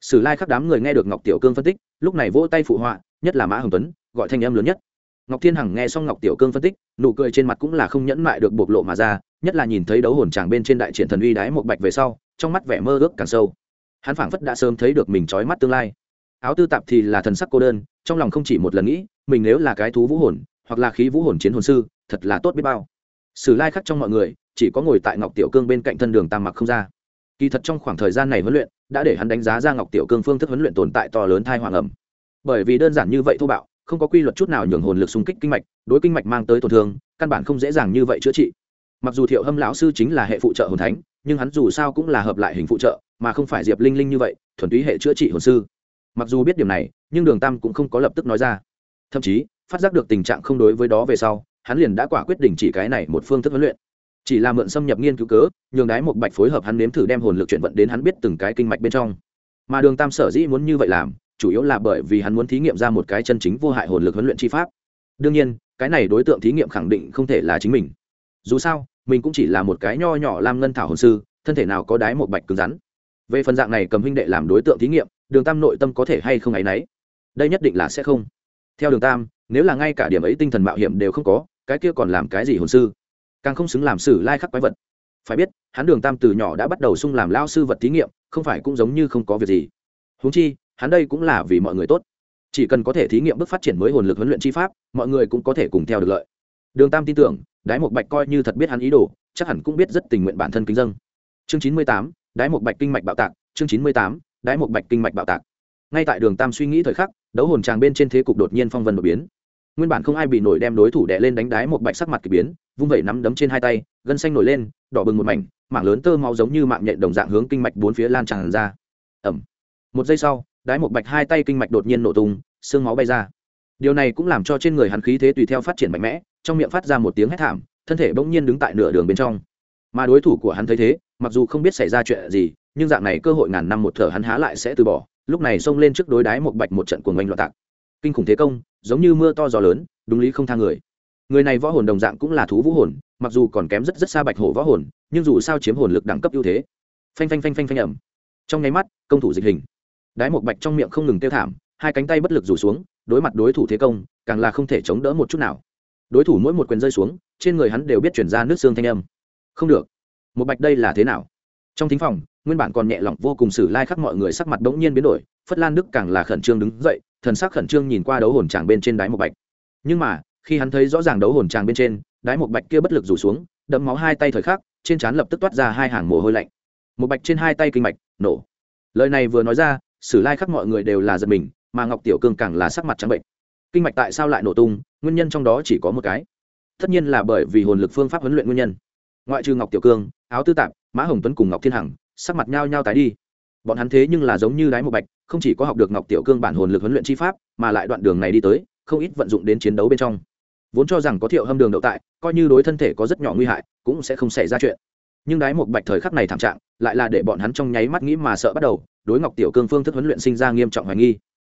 sử lai khắc đám người nghe được ngọc tiểu cương phân tích, lúc này vỗ tay phụ họa, nhất là mã hồng tuấn, gọi thanh âm lớn nhất. Ngọc thiên hằng nghe xong ngọc tiểu cương phân tích, nụ cười trên mặt cũng là không nhẫn mại được bộc lộ mà ra, nhất là nhìn thấy đấu hồn tràng bên trên đại triển thần uy đái một bạch về sau, trong mắt vẻ mơ ước càng sâu. Hắn phảng phất đã sớm thấy được mình trói mắt tương lai. Áo tư tạp thì là thần sắc cô đơn, trong lòng không chỉ một lần nghĩ, mình nếu là cái thú vũ hồn, hoặc là khí vũ hồn chiến hồn sư, thật là tốt biết bao. Sử lai khắc trong mọi người, chỉ có ngồi tại ngọc tiểu cương bên cạnh thân đường tam mặc không ra. Kỳ thật trong khoảng thời gian này huấn luyện đã để hắn đánh giá ra ngọc tiểu cương phương thức huấn luyện tồn tại to lớn thai hoàng ẩm. Bởi vì đơn giản như vậy thô bạo, không có quy luật chút nào nhường hồn lực xung kích kinh mạch, đối kinh mạch mang tới tổn thương, căn bản không dễ dàng như vậy chữa trị. Mặc dù thiệu hâm lão sư chính là hệ phụ trợ hồn thánh, nhưng hắn dù sao cũng là hợp lại hình phụ trợ, mà không phải diệp linh linh như vậy, thuần túy hệ chữa trị hồn sư. Mặc dù biết điểm này, nhưng đường tam cũng không có lập tức nói ra. Thậm chí, phát giác được tình trạng không đối với đó về sau, hắn liền đã quả quyết định chỉ cái này một phương thức huấn luyện chỉ là mượn xâm nhập nghiên cứu cớ, nhường đái một bạch phối hợp hắn nếm thử đem hồn lực chuyển vận đến hắn biết từng cái kinh mạch bên trong. Mà đường tam sở dĩ muốn như vậy làm, chủ yếu là bởi vì hắn muốn thí nghiệm ra một cái chân chính vô hại hồn lực huấn luyện chi pháp. Đương nhiên, cái này đối tượng thí nghiệm khẳng định không thể là chính mình. Dù sao, mình cũng chỉ là một cái nho nhỏ làm ngân thảo hồn sư, thân thể nào có đái một bạch cứng rắn. Về phần dạng này cầm huynh đệ làm đối tượng thí nghiệm, đường tam nội tâm có thể hay không áy náy? Đây nhất định là sẽ không. Theo đường tam, nếu là ngay cả điểm ấy tinh thần mạo hiểm đều không có, cái kia còn làm cái gì hồn sư? Càng không xứng làm sử lai khắc quái vật. Phải biết, hắn đường tam từ nhỏ đã bắt đầu sung làm lao sư vật thí nghiệm, không phải cũng giống như không có việc gì. Húng chi, hắn đây cũng là vì mọi người tốt. Chỉ cần có thể thí nghiệm bước phát triển mới hồn lực huấn luyện chi pháp, mọi người cũng có thể cùng theo được lợi. Đường tam tin tưởng, đái một bạch coi như thật biết hắn ý đồ, chắc hẳn cũng biết rất tình nguyện bản thân kính dân chương chín mươi tám, đái một bạch kinh mạch bạo tạc, chương chín mươi tám, đái một bạch kinh mạch bạo tạc. Ngay tại đường tam suy nghĩ thời khắc, đấu hồn tràng bên trên thế cục đột nhiên phong vân đột biến. Nguyên bản không ai bị nổi đem đối thủ đè lên đánh đái một bạch sắc mặt k ỳ biến vung vẩy nắm đấm trên hai tay, gân xanh nổi lên, đỏ bừng một mảnh, mảng lớn tơ máu giống như mạng nhện đồng dạng hướng kinh mạch bốn phía lan tràn ra. Ẩm một giây sau, đái một bạch hai tay kinh mạch đột nhiên nổ tung, xương máu bay ra. Điều này cũng làm cho trên người hắn khí thế tùy theo phát triển mạnh mẽ, trong miệng phát ra một tiếng hét thảm, thân thể bỗng nhiên đứng tại nửa đường bên trong. Mà đối thủ của hắn thấy thế, mặc dù không biết xảy ra chuyện gì, nhưng dạng này cơ hội ngàn năm một thở hắn há lại sẽ từ bỏ, lúc này xông lên trước đối đái một bạch một trận cuồng oanh loạn tạc. Kinh khủng thế công, giống như mưa to gió lớn, đúng lý không thang người người này võ hồn đồng dạng cũng là thú vũ hồn, mặc dù còn kém rất rất xa bạch hổ võ hồn, nhưng dù sao chiếm hồn lực đẳng cấp ưu thế. Phanh phanh phanh phanh phanh ẩm trong nháy mắt, công thủ dịch hình. Đái một bạch trong miệng không ngừng tiêu thảm, hai cánh tay bất lực rủ xuống, đối mặt đối thủ thế công, càng là không thể chống đỡ một chút nào. Đối thủ mỗi một quyền rơi xuống, trên người hắn đều biết chuyển ra nước xương thanh âm. Không được. Một bạch đây là thế nào? Trong thính phòng, nguyên bản còn nhẹ lỏng vô cùng xử lai khắc mọi người sắc mặt bỗng nhiên biến đổi, phất lan đức càng là khẩn trương đứng dậy, thần sắc khẩn trương nhìn qua đấu hồn tràng bên trên đáy một bạch. Nhưng mà khi hắn thấy rõ ràng đấu hồn tràng bên trên, đái một bạch kia bất lực rủ xuống, đẫm máu hai tay thời khắc, trên trán lập tức toát ra hai hàng mồ hôi lạnh. Một bạch trên hai tay kinh mạch, nổ. Lời này vừa nói ra, sử lai khắc mọi người đều là giật mình, mà ngọc tiểu cương càng là sắc mặt trắng bệnh. Kinh mạch tại sao lại nổ tung, nguyên nhân trong đó chỉ có một cái. Tất nhiên là bởi vì hồn lực phương pháp huấn luyện nguyên nhân. Ngoại trừ ngọc tiểu cương, áo tư tạp, mã hồng tuấn cùng ngọc thiên hằng, sắc mặt nhao nhao tái đi. Bọn hắn thế nhưng là giống như đái một bạch, không chỉ có học được ngọc tiểu cương bản hồn lực huấn luyện chi pháp, mà lại đoạn đường này đi tới, không ít vận dụng đến chiến đấu bên trong vốn cho rằng có thiệu hâm đường đậu tại, coi như đối thân thể có rất nhỏ nguy hại, cũng sẽ không xảy ra chuyện. Nhưng đái một bạch thời khắc này thảm trạng, lại là để bọn hắn trong nháy mắt nghĩ mà sợ bắt đầu, đối ngọc tiểu cương phương thức huấn luyện sinh ra nghiêm trọng hoài nghi.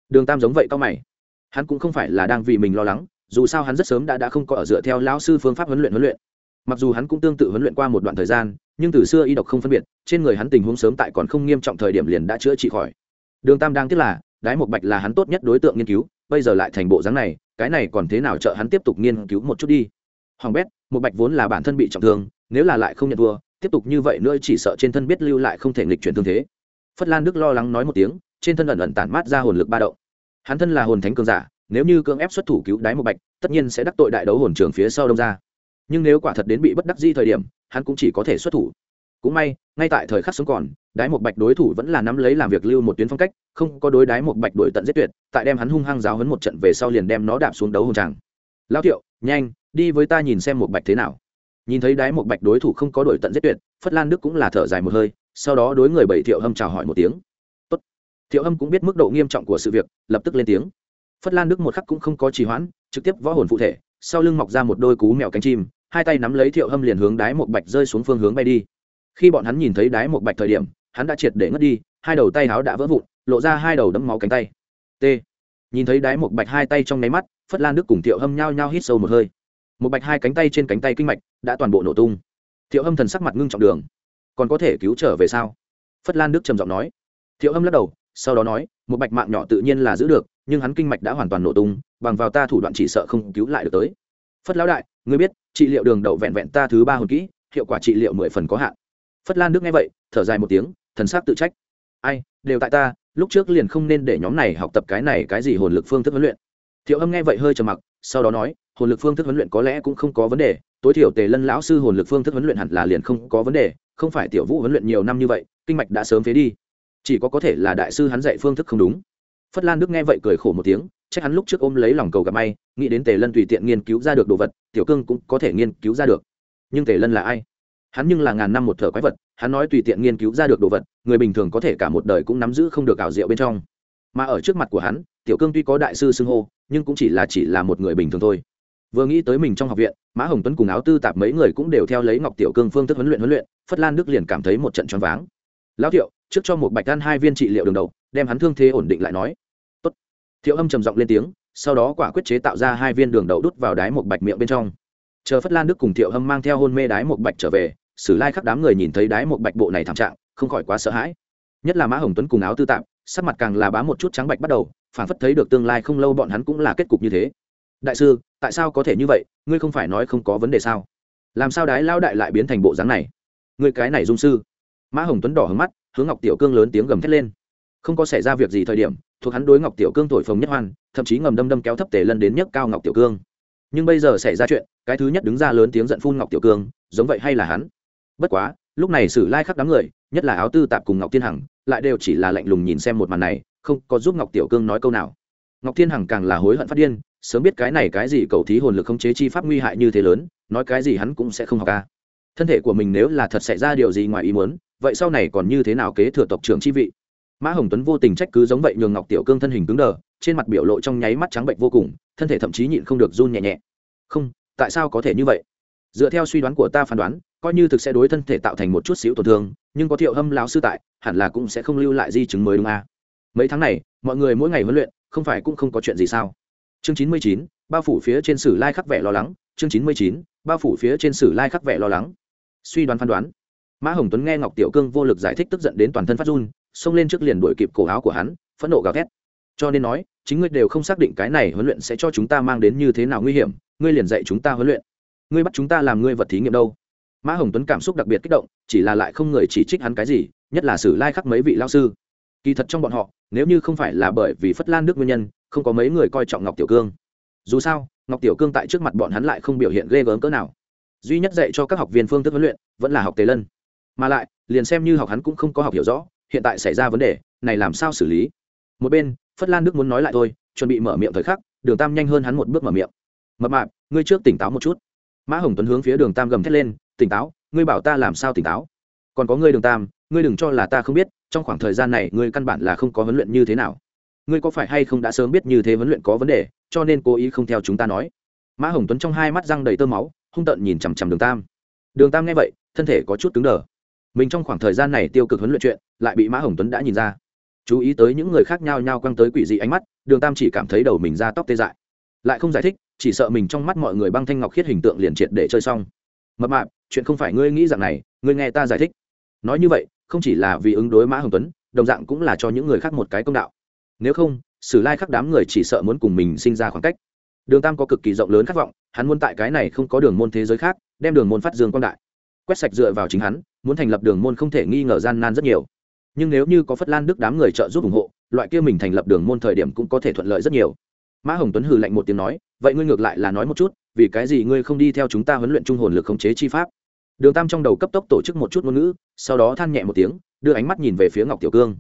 Đường tam giống vậy cao mày. Hắn cũng không phải là đang vì mình lo lắng, dù sao hắn rất sớm đã đã không có ở dựa theo lão sư phương pháp huấn luyện huấn luyện. Mặc dù hắn cũng tương tự huấn luyện qua một đoạn thời gian, nhưng từ xưa y độc không phân biệt, trên người hắn tình huống sớm tại còn không nghiêm trọng thời điểm liền đã chữa trị khỏi. Đường tam đang tiếc là, đái một bạch là hắn tốt nhất đối tượng nghiên cứu, bây giờ lại thành bộ dáng này cái này còn thế nào trợ hắn tiếp tục nghiên cứu một chút đi. Hoàng bét, một bạch vốn là bản thân bị trọng thương, nếu là lại không nhận thua, tiếp tục như vậy nữa chỉ sợ trên thân biết lưu lại không thể nghịch chuyển thương thế. Phất lan đức lo lắng nói một tiếng, trên thân ẩn ẩn tản mát ra hồn lực ba động. Hắn thân là hồn thánh cường giả, nếu như cưỡng ép xuất thủ cứu đái một bạch, tất nhiên sẽ đắc tội đại đấu hồn trường phía sau đông ra nhưng nếu quả thật đến bị bất đắc di thời điểm, hắn cũng chỉ có thể xuất thủ cũng may, ngay tại thời khắc sống còn, đái một bạch đối thủ vẫn là nắm lấy làm việc lưu một tuyến phong cách, không có đối đái một bạch đổi tận giết tuyệt, tại đem hắn hung hăng giáo hấn một trận về sau liền đem nó đạp xuống đấu hồng tràng. Lão thiệu, nhanh, đi với ta nhìn xem một bạch thế nào. Nhìn thấy đái một bạch đối thủ không có đổi tận giết tuyệt, phất lan đức cũng là thở dài một hơi, sau đó đối người bảy thiệu hâm chào hỏi một tiếng. Tốt. thiệu hâm cũng biết mức độ nghiêm trọng của sự việc, lập tức lên tiếng. Phất lan đức một khắc cũng không có trì hoãn, trực tiếp võ hồn phụ thể, sau lưng mọc ra một đôi cú mèo cánh chim, hai tay nắm lấy thiệu hâm liền hướng đái một bạch rơi xuống phương hướng bay đi khi bọn hắn nhìn thấy đái một bạch thời điểm, hắn đã triệt để ngất đi, hai đầu tay áo đã vỡ vụn, lộ ra hai đầu đấm máu cánh tay. T. Nhìn thấy đái một bạch hai tay trong nháy mắt, phất lan đức cùng thiệu hâm nhao nhao hít sâu một hơi. Một bạch hai cánh tay trên cánh tay kinh mạch đã toàn bộ nổ tung. Thiệu hâm thần sắc mặt ngưng trọng đường. Còn có thể cứu trở về sao? Phất lan đức trầm giọng nói. Thiệu hâm lắc đầu, sau đó nói, một bạch mạng nhỏ tự nhiên là giữ được, nhưng hắn kinh mạch đã hoàn toàn nổ tung, bằng vào ta thủ đoạn chỉ sợ không cứu lại được tới. Phất lão đại, ngươi biết, trị liệu đường đậu vẹn vẹn ta thứ ba hồn kỹ, hiệu quả trị liệu mười phần có hạn phất lan đức nghe vậy, thở dài một tiếng, thần s á c tự trách. Ai, đều tại ta, lúc trước liền không nên để nhóm này học tập cái này cái gì hồn lực phương thức huấn luyện. Thiệu âm nghe vậy hơi trầm mặc, sau đó nói, hồn lực phương thức huấn luyện có lẽ cũng không có vấn đề, tối thiểu tề lân lão sư hồn lực phương thức huấn luyện hẳn là liền không có vấn đề, không phải tiểu vũ huấn luyện nhiều năm như vậy, kinh mạch đã sớm phế đi. Chỉ có có thể là đại sư hắn dạy phương thức không đúng. Phất lan đức nghe vậy cười khổ một tiếng chắc hắn lúc trước ôm lấy lòng cầu gặp may, nghĩ đến tề lân tùy tiện nghiên cứu ra được đồ vật, tiểu cương cũng có thể nghiên cứu ra được. Nhưng tề lân là ai? Hắn nhưng là ngàn năm một thở quái vật, hắn nói tùy tiện nghiên cứu ra được đồ vật, người bình thường có thể cả một đời cũng nắm giữ không được ảo diệu bên trong. Mà ở trước mặt của hắn, tiểu cương tuy có đại sư xưng hô, nhưng cũng chỉ là chỉ là một người bình thường thôi. Vừa nghĩ tới mình trong học viện, mã hồng tuấn cùng áo tư tạp mấy người cũng đều theo lấy ngọc tiểu cương phương thức huấn luyện huấn luyện, phất lan đức liền cảm thấy một trận choáng váng. Lão thiệu, trước cho một bạch đan hai viên trị liệu đường đầu, đem hắn thương thế ổn định lại nói. Tốt. thiệu âm trầm giọng lên tiếng, sau đó quả quyết chế tạo ra hai viên đường đậu đút vào đáy một bạch miệng bên trong. Chờ phất lan đức cùng thiệu hâm mang theo hôn mê đái một bạch trở về sử lai khắp đám người nhìn thấy đái một bạch bộ này thảm trạng, không khỏi quá sợ hãi. Nhất là mã hồng tuấn cùng áo tư tạm sắc mặt càng là bá một chút trắng bạch bắt đầu, phản phất thấy được tương lai không lâu bọn hắn cũng là kết cục như thế. Đại sư, tại sao có thể như vậy? Ngươi không phải nói không có vấn đề sao? Làm sao đái lao đại lại biến thành bộ dáng này? Ngươi cái này dung sư. Mã hồng tuấn đỏ hướng mắt, hướng ngọc tiểu cương lớn tiếng gầm thét lên. Không có xảy ra việc gì thời điểm, thuộc hắn đối ngọc tiểu cương thổi phồng nhất hoan, thậm chí ngầm đâm đâm kéo thấp tề lân đến nhấc cao ngọc tiểu cương. Nhưng bây giờ xảy ra chuyện, cái thứ nhất đứng ra lớn tiếng giận phun ngọc tiểu cương, giống vậy hay là hắn? Bất quá, lúc này sử lai khắc đám người, nhất là áo tư tạp cùng ngọc thiên hằng, lại đều chỉ là lạnh lùng nhìn xem một màn này, không có giúp ngọc tiểu cương nói câu nào. Ngọc thiên hằng càng là hối hận phát điên, sớm biết cái này cái gì cầu thí hồn lực không chế chi pháp nguy hại như thế lớn, nói cái gì hắn cũng sẽ không học ca. Thân thể của mình nếu là thật xảy ra điều gì ngoài ý muốn, vậy sau này còn như thế nào kế thừa tộc trưởng chi vị? Mã hồng tuấn vô tình trách cứ giống vậy nhường ngọc tiểu cương thân hình cứng đờ, trên mặt biểu lộ trong nháy mắt trắng bệnh vô cùng, thân thể thậm chí nhịn không được run nhẹ nhẹ. Không, tại sao có thể như vậy? Dựa theo suy đoán của ta phán đoán coi như thực sẽ đối thân thể tạo thành một chút xíu tổn thương, nhưng có thiệu hâm lão sư tại, hẳn là cũng sẽ không lưu lại di chứng mới đúng à. mấy tháng này, mọi người mỗi ngày huấn luyện, không phải cũng không có chuyện gì sao? Chương chín mươi chín, bao phủ phía trên sử lai khắc vẻ lo lắng. Chương chín mươi chín, bao phủ phía trên sử lai khắc vẻ lo lắng. Suy đoán phán đoán. Mã hồng tuấn nghe ngọc tiểu cương vô lực giải thích tức giận đến toàn thân phát run, xông lên trước liền đuổi kịp cổ áo của hắn, phẫn nộ gào thét. Cho nên nói, chính ngươi đều không xác định cái này huấn luyện sẽ cho chúng ta mang đến như thế nào nguy hiểm, ngươi liền dạy chúng ta huấn luyện. Ngươi bắt chúng ta làm ngươi vật thí nghiệm đâu? Mã hồng tuấn cảm xúc đặc biệt kích động, chỉ là lại không người chỉ trích hắn cái gì, nhất là sử lai khắc mấy vị lao sư. Kỳ thật trong bọn họ, nếu như không phải là bởi vì phất lan nước nguyên nhân, không có mấy người coi trọng ngọc tiểu cương. Dù sao, ngọc tiểu cương tại trước mặt bọn hắn lại không biểu hiện ghê gớm cỡ nào. Duy nhất dạy cho các học viên phương thức huấn luyện, vẫn là học tề lân. Mà lại, liền xem như học hắn cũng không có học hiểu rõ, hiện tại xảy ra vấn đề, này làm sao xử lý? Một bên, phất lan đức muốn nói lại thôi, chuẩn bị mở miệng thời khắc, đường tam nhanh hơn hắn một bước mở miệng. Mập mạp, ngươi trước tỉnh táo một chút. Mã hồng tuấn hướng phía đường tam gầm thét lên tỉnh táo, ngươi bảo ta làm sao tỉnh táo? Còn có ngươi đường tam, ngươi đừng cho là ta không biết, trong khoảng thời gian này ngươi căn bản là không có huấn luyện như thế nào. Ngươi có phải hay không đã sớm biết như thế huấn luyện có vấn đề, cho nên cố ý không theo chúng ta nói? Mã hồng tuấn trong hai mắt răng đầy tơ máu, hung tợn nhìn chằm chằm đường tam. Đường tam nghe vậy, thân thể có chút cứng đờ. Mình trong khoảng thời gian này tiêu cực huấn luyện chuyện, lại bị mã hồng tuấn đã nhìn ra. Chú ý tới những người khác nhau nhau quăng tới quỷ dị ánh mắt, đường tam chỉ cảm thấy đầu mình ra tóc tê dại. Lại không giải thích, chỉ sợ mình trong mắt mọi người băng thanh ngọc khiết hình tượng liền triệt để chơi xong mập mạp, chuyện không phải ngươi nghĩ rằng này, ngươi nghe ta giải thích. Nói như vậy, không chỉ là vì ứng đối mã hồng tuấn, đồng dạng cũng là cho những người khác một cái công đạo. Nếu không, sử lai khắc đám người chỉ sợ muốn cùng mình sinh ra khoảng cách. Đường tam có cực kỳ rộng lớn khát vọng, hắn muốn tại cái này không có đường môn thế giới khác, đem đường môn phát dương quang đại. Quét sạch dựa vào chính hắn, muốn thành lập đường môn không thể nghi ngờ gian nan rất nhiều. Nhưng nếu như có phất lan đức đám người trợ giúp ủng hộ, loại kia mình thành lập đường môn thời điểm cũng có thể thuận lợi rất nhiều mã hồng tuấn hừ lạnh một tiếng nói, vậy ngươi ngược lại là nói một chút, vì cái gì ngươi không đi theo chúng ta huấn luyện trung hồn lực khống chế chi pháp? Đường tam trong đầu cấp tốc tổ chức một chút ngôn ngữ, sau đó than nhẹ một tiếng, đưa ánh mắt nhìn về phía ngọc tiểu cương.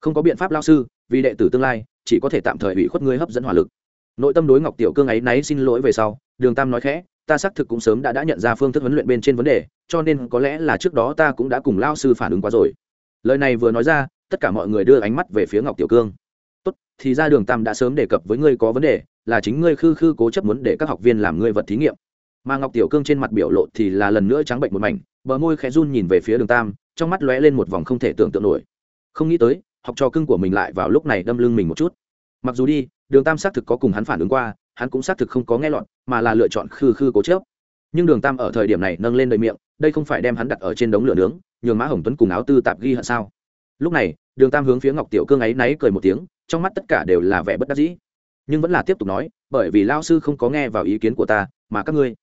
Không có biện pháp lao sư, vì đệ tử tương lai, chỉ có thể tạm thời bị khuất ngươi hấp dẫn hỏa lực. Nội tâm đối ngọc tiểu cương ấy náy xin lỗi về sau, đường tam nói khẽ, ta xác thực cũng sớm đã đã nhận ra phương thức huấn luyện bên trên vấn đề, cho nên có lẽ là trước đó ta cũng đã cùng lao sư phản ứng quá rồi. Lời này vừa nói ra, tất cả mọi người đưa ánh mắt về phía ngọc tiểu cương tốt, thì ra đường tam đã sớm đề cập với ngươi có vấn đề, là chính ngươi khư khư cố chấp muốn để các học viên làm ngươi vật thí nghiệm. Mà ngọc tiểu cương trên mặt biểu lộ thì là lần nữa trắng bệnh một mảnh, bờ môi khẽ run nhìn về phía đường tam, trong mắt lóe lên một vòng không thể tưởng tượng nổi. Không nghĩ tới, học trò cưng của mình lại vào lúc này đâm lưng mình một chút. Mặc dù đi, đường tam xác thực có cùng hắn phản ứng qua, hắn cũng xác thực không có nghe lọt, mà là lựa chọn khư khư cố chớp nhưng đường tam ở thời điểm này nâng lên đời miệng, đây không phải đem hắn đặt ở trên đống lửa nướng, nhường mã hồng tuấn cùng áo tư tạp ghi hận sao? Lúc này, đường tam hướng phía ngọc tiểu cương ấy náy cười một tiếng trong mắt tất cả đều là vẻ bất đắc dĩ. Nhưng vẫn là tiếp tục nói, bởi vì lao sư không có nghe vào ý kiến của ta, mà các ngươi.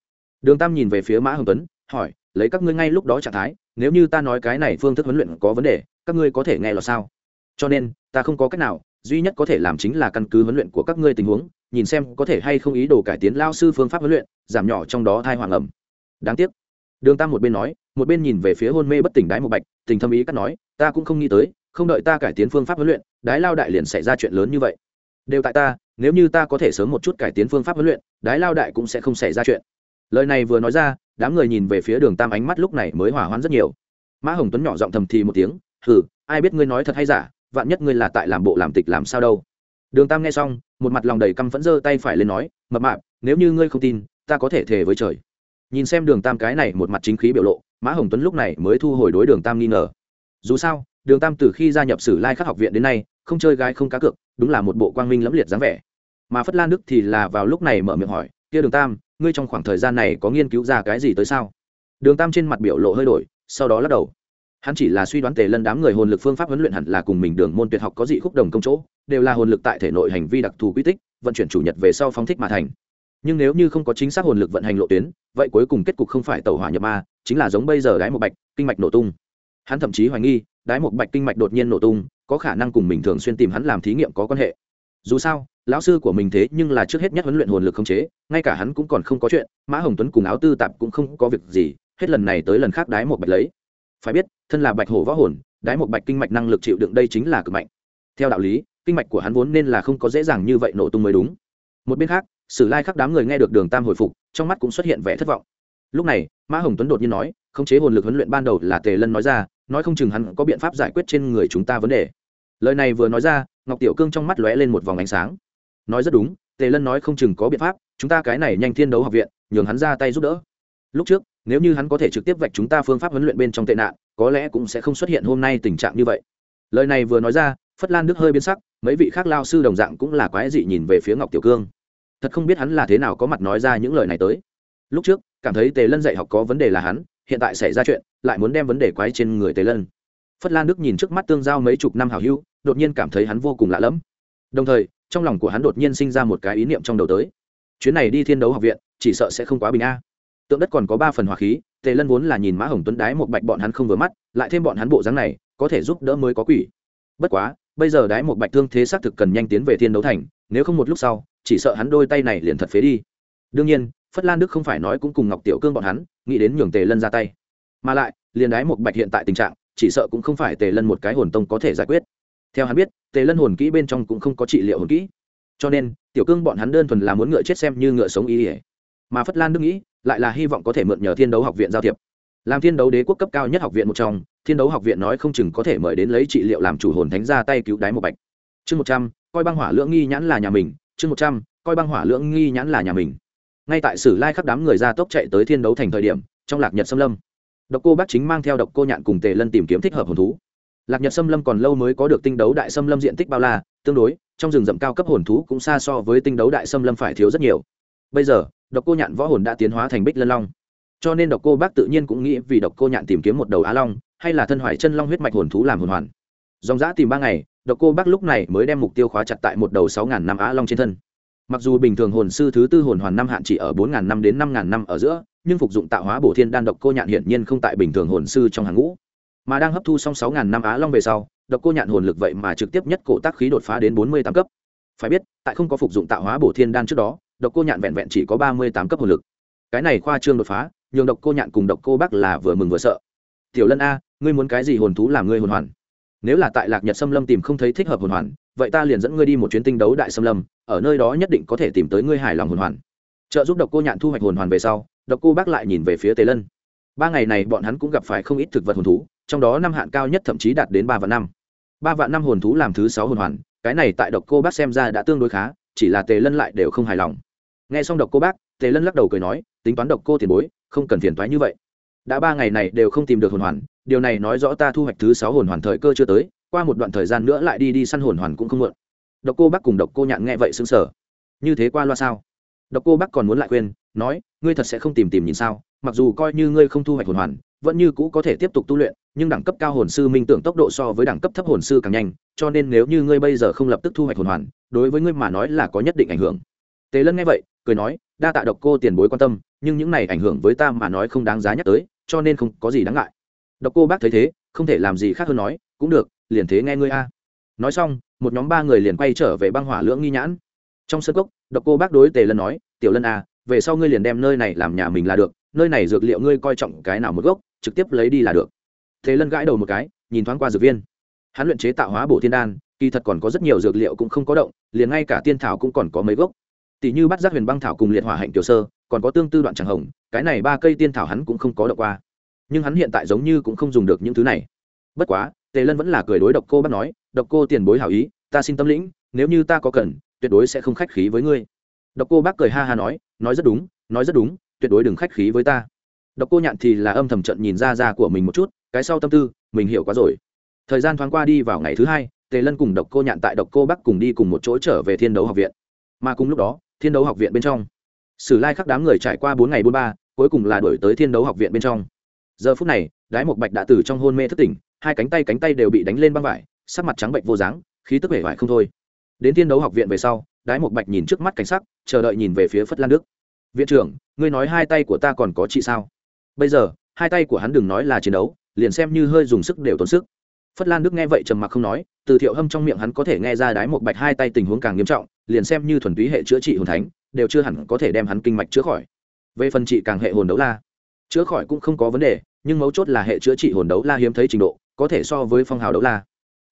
Đường tam nhìn về phía mã hồng tuấn, hỏi, lấy các ngươi ngay lúc đó trạng thái, nếu như ta nói cái này phương thức huấn luyện có vấn đề, các ngươi có thể nghe là sao? Cho nên, ta không có cách nào, duy nhất có thể làm chính là căn cứ huấn luyện của các ngươi tình huống, nhìn xem có thể hay không ý đồ cải tiến lao sư phương pháp huấn luyện, giảm nhỏ trong đó thai hoàng ẩm. Đáng tiếc. Đường tam một bên nói, một bên nhìn về phía hôn mê bất tỉnh đái một bạch, tình thâm ý cắt nói, ta cũng không nghĩ tới không đợi ta cải tiến phương pháp huấn luyện, đái lao đại liền xảy ra chuyện lớn như vậy. Đều tại ta, nếu như ta có thể sớm một chút cải tiến phương pháp huấn luyện, đái lao đại cũng sẽ không xảy ra chuyện. Lời này vừa nói ra, đám người nhìn về phía đường tam ánh mắt lúc này mới hỏa hoãn rất nhiều. Mã hồng tuấn nhỏ giọng thầm thì một tiếng, hừ, ai biết ngươi nói thật hay giả, vạn nhất ngươi là tại làm bộ làm tịch làm sao đâu. Đường tam nghe xong, một mặt lòng đầy căm phẫn giơ tay phải lên nói, mập mạp, nếu như ngươi không tin, ta có thể thề với trời. Nhìn xem đường tam cái này một mặt chính khí biểu lộ, mã hồng tuấn lúc này mới thu hồi đối đường tam nghi ngờ. Dù sao đường tam từ khi gia nhập sử lai khắc học viện đến nay, không chơi gái không cá cược, đúng là một bộ quang minh lẫm liệt dáng vẻ. Mà phất lan đức thì là vào lúc này mở miệng hỏi, kia đường tam, ngươi trong khoảng thời gian này có nghiên cứu ra cái gì tới sao? Đường tam trên mặt biểu lộ hơi đổi, sau đó lắc đầu. Hắn chỉ là suy đoán tề lân đám người hồn lực phương pháp huấn luyện hẳn là cùng mình đường môn tuyệt học có dị khúc đồng công chỗ, đều là hồn lực tại thể nội hành vi đặc thù quy tích, vận chuyển chủ nhật về sau phóng thích mà thành. Nhưng nếu như không có chính xác hồn lực vận hành lộ tuyến, vậy cuối cùng kết cục không phải tàu hỏa nhập ma, chính là giống bây giờ gái một bạch, kinh mạch nổ tung. Hắn thậm chí hoài nghi đái một bạch kinh mạch đột nhiên nổ tung, có khả năng cùng mình thường xuyên tìm hắn làm thí nghiệm có quan hệ. Dù sao, lão sư của mình thế nhưng là trước hết nhất huấn luyện hồn lực không chế, ngay cả hắn cũng còn không có chuyện, mã hồng tuấn cùng áo tư tạp cũng không có việc gì, hết lần này tới lần khác đái một bạch lấy. Phải biết, thân là bạch hổ võ hồn, đái một bạch kinh mạch năng lực chịu đựng đây chính là cực mạnh. Theo đạo lý, kinh mạch của hắn vốn nên là không có dễ dàng như vậy nổ tung mới đúng. Một bên khác, sử lai khắc đám người nghe được đường tam hồi phục, trong mắt cũng xuất hiện vẻ thất vọng. Lúc này, mã hồng tuấn đột nhiên nói, khống chế hồn lực huấn luyện ban đầu là tề lân nói ra nói không chừng hắn có biện pháp giải quyết trên người chúng ta vấn đề. Lời này vừa nói ra, ngọc tiểu cương trong mắt lóe lên một vòng ánh sáng. Nói rất đúng, tề lân nói không chừng có biện pháp, chúng ta cái này nhanh thiên đấu học viện, nhường hắn ra tay giúp đỡ. Lúc trước, nếu như hắn có thể trực tiếp vạch chúng ta phương pháp huấn luyện bên trong tệ nạn, có lẽ cũng sẽ không xuất hiện hôm nay tình trạng như vậy. Lời này vừa nói ra, phất lan đức hơi biến sắc, mấy vị khác lao sư đồng dạng cũng là quái dị nhìn về phía ngọc tiểu cương. Thật không biết hắn là thế nào có mặt nói ra những lời này tới. Lúc trước, cảm thấy tề lân dạy học có vấn đề là hắn hiện tại xảy ra chuyện, lại muốn đem vấn đề quái trên người tề lân. Phất lan đức nhìn trước mắt tương giao mấy chục năm hào hữu, đột nhiên cảm thấy hắn vô cùng lạ lẫm. Đồng thời, trong lòng của hắn đột nhiên sinh ra một cái ý niệm trong đầu tới. Chuyến này đi thiên đấu học viện, chỉ sợ sẽ không quá bình a. Tượng đất còn có ba phần hỏa khí, tề lân vốn là nhìn mã hồng tuấn đái một bạch bọn hắn không vừa mắt, lại thêm bọn hắn bộ dáng này, có thể giúp đỡ mới có quỷ. Bất quá, bây giờ đái một bạch thương thế xác thực cần nhanh tiến về thiên đấu thành, nếu không một lúc sau, chỉ sợ hắn đôi tay này liền thật phế đi. Đương nhiên, phất lan đức không phải nói cũng cùng ngọc tiểu cương bọn hắn nghĩ đến nhường tề lân ra tay. Mà lại, liền đái một bạch hiện tại tình trạng, chỉ sợ cũng không phải tề lân một cái hồn tông có thể giải quyết. Theo hắn biết, tề lân hồn kỹ bên trong cũng không có trị liệu hồn kỹ. Cho nên, tiểu cương bọn hắn đơn thuần là muốn ngựa chết xem như ngựa sống ý ỉa. Mà phất lan đức nghĩ, lại là hy vọng có thể mượn nhờ thiên đấu học viện giao thiệp. Làm thiên đấu đế quốc cấp cao nhất học viện một trong, thiên đấu học viện nói không chừng có thể mời đến lấy trị liệu làm chủ hồn thánh ra tay cứu đái một bạch. Chương một trăm, coi băng hỏa lưỡng nghi nhãn là nhà mình, chương một trăm, coi băng hỏa lưỡng nghi nhãn là nhà mình ngay tại sử lai khắp đám người ra tốc chạy tới thiên đấu thành thời điểm, trong lạc nhật xâm lâm, độc cô bác chính mang theo độc cô nhạn cùng tề lân tìm kiếm thích hợp hồn thú. Lạc nhật xâm lâm còn lâu mới có được tinh đấu đại xâm lâm diện tích bao la, tương đối, trong rừng rậm cao cấp hồn thú cũng xa so với tinh đấu đại xâm lâm phải thiếu rất nhiều. Bây giờ, độc cô nhạn võ hồn đã tiến hóa thành bích lân long. Cho nên độc cô bác tự nhiên cũng nghĩ vì độc cô nhạn tìm kiếm một đầu á long, hay là thân hoài chân long huyết mạch hồn thú làm hồn hoàn. Dòng giã tìm ba ngày, độc cô bác lúc này mới đem mục tiêu khóa chặt tại một đầu sáu ngàn năm á long trên thân mặc dù bình thường hồn sư thứ tư hồn hoàn năm hạn chỉ ở bốn ngàn năm đến năm ngàn năm ở giữa, nhưng phục dụng tạo hóa bổ thiên đan độc cô nhạn hiển nhiên không tại bình thường hồn sư trong hàng ngũ. Mà đang hấp thu xong sáu ngàn năm á long về sau, độc cô nhạn hồn lực vậy mà trực tiếp nhất cổ tác khí đột phá đến bốn mươi tám cấp. Phải biết, tại không có phục dụng tạo hóa bổ thiên đan trước đó, độc cô nhạn vẹn vẹn chỉ có ba mươi tám cấp hồn lực. Cái này khoa trương đột phá, nhường độc cô nhạn cùng độc cô bác là vừa mừng vừa sợ. Tiểu lân a, ngươi muốn cái gì hồn thú làm ngươi hồn hoàn? Nếu là tại lạc nhật xâm lâm tìm không thấy thích hợp hồn hoàn vậy ta liền dẫn ngươi đi một chuyến tinh đấu đại xâm lâm, ở nơi đó nhất định có thể tìm tới ngươi hài lòng hồn hoàn. Trợ giúp độc cô nhạn thu hoạch hồn hoàn về sau, độc cô bác lại nhìn về phía tề lân. Ba ngày này bọn hắn cũng gặp phải không ít thực vật hồn thú, trong đó năm hạn cao nhất thậm chí đạt đến ba vạn năm. Ba vạn năm hồn thú làm thứ sáu hồn hoàn, cái này tại độc cô bác xem ra đã tương đối khá, chỉ là tề lân lại đều không hài lòng. Nghe xong độc cô bác, tề lân lắc đầu cười nói, tính toán độc cô tiền bối, không cần phiền thoái như vậy. Đã ba ngày này đều không tìm được hồn hoàn, điều này nói rõ ta thu hoạch thứ sáu hồn hoàn thời cơ chưa tới qua một đoạn thời gian nữa lại đi đi săn hồn hoàn cũng không muộn. Độc cô bác cùng độc cô nhạn nghe vậy xứng sở như thế qua loa sao? Độc cô bác còn muốn lại khuyên, nói, ngươi thật sẽ không tìm tìm nhìn sao, mặc dù coi như ngươi không thu hoạch hồn hoàn, vẫn như cũ có thể tiếp tục tu luyện, nhưng đẳng cấp cao hồn sư minh tưởng tốc độ so với đẳng cấp thấp hồn sư càng nhanh, cho nên nếu như ngươi bây giờ không lập tức thu hoạch hồn hoàn, đối với ngươi mà nói là có nhất định ảnh hưởng. Tề lân nghe vậy, cười nói, đa tạ độc cô tiền bối quan tâm, nhưng những này ảnh hưởng với ta mà nói không đáng giá nhắc tới, cho nên không có gì đáng ngại. Độc cô bác thấy thế, không thể làm gì khác hơn nói, cũng được liền thế nghe ngươi a. Nói xong, một nhóm ba người liền quay trở về băng hỏa lưỡng nghi nhãn. Trong sân cốc, độc cô bác đối tề lân nói, tiểu lân a về sau ngươi liền đem nơi này làm nhà mình là được, nơi này dược liệu ngươi coi trọng cái nào một gốc, trực tiếp lấy đi là được. Thế lân gãi đầu một cái, nhìn thoáng qua dược viên. Hắn luyện chế tạo hóa bổ thiên đan, kỳ thật còn có rất nhiều dược liệu cũng không có động, liền ngay cả tiên thảo cũng còn có mấy gốc. Tỷ như bắt giác huyền băng thảo cùng liệt hỏa hạnh tiểu sơ, còn có tương tư đoạn tràng hồng, cái này ba cây tiên thảo hắn cũng không có động qua. Nhưng hắn hiện tại giống như cũng không dùng được những thứ này. Bất quá tề lân vẫn là cười đối độc cô bác nói, độc cô tiền bối hảo ý, ta xin tâm lĩnh, nếu như ta có cần, tuyệt đối sẽ không khách khí với ngươi. Độc cô bác cười ha ha nói nói rất đúng, nói rất đúng, tuyệt đối đừng khách khí với ta. Độc cô nhạn thì là âm thầm trận nhìn ra ra của mình một chút, cái sau tâm tư, mình hiểu quá rồi. Thời gian thoáng qua đi vào ngày thứ hai, tề lân cùng độc cô nhạn tại độc cô bắc cùng đi cùng một chỗ trở về thiên đấu học viện. Mà cùng lúc đó, thiên đấu học viện bên trong, sử lai khắc đám người trải qua bốn ngày bốn ba, cuối cùng là đổi tới thiên đấu học viện bên trong. Giờ phút này, đái một bạch đã từ trong hôn mê thất tỉnh hai cánh tay cánh tay đều bị đánh lên băng vải, sắc mặt trắng bệnh vô dáng, khí tức vẻ vải không thôi. Đến thiên đấu học viện về sau, đái một bạch nhìn trước mắt cảnh sắc, chờ đợi nhìn về phía phất lan đức. Viện trưởng, ngươi nói hai tay của ta còn có chị sao? Bây giờ, hai tay của hắn đừng nói là chiến đấu, liền xem như hơi dùng sức đều tốn sức. Phất lan đức nghe vậy trầm mặc không nói, từ thiệu hâm trong miệng hắn có thể nghe ra đái một bạch hai tay tình huống càng nghiêm trọng, liền xem như thuần túy hệ chữa trị hồn thánh, đều chưa hẳn có thể đem hắn kinh mạch chữa khỏi. Về phần trị càng hệ hồn đấu la, chữa khỏi cũng không có vấn đề, nhưng mấu chốt là hệ chữa trị hồn đấu la hiếm thấy trình độ có thể so với phong hào đấu la.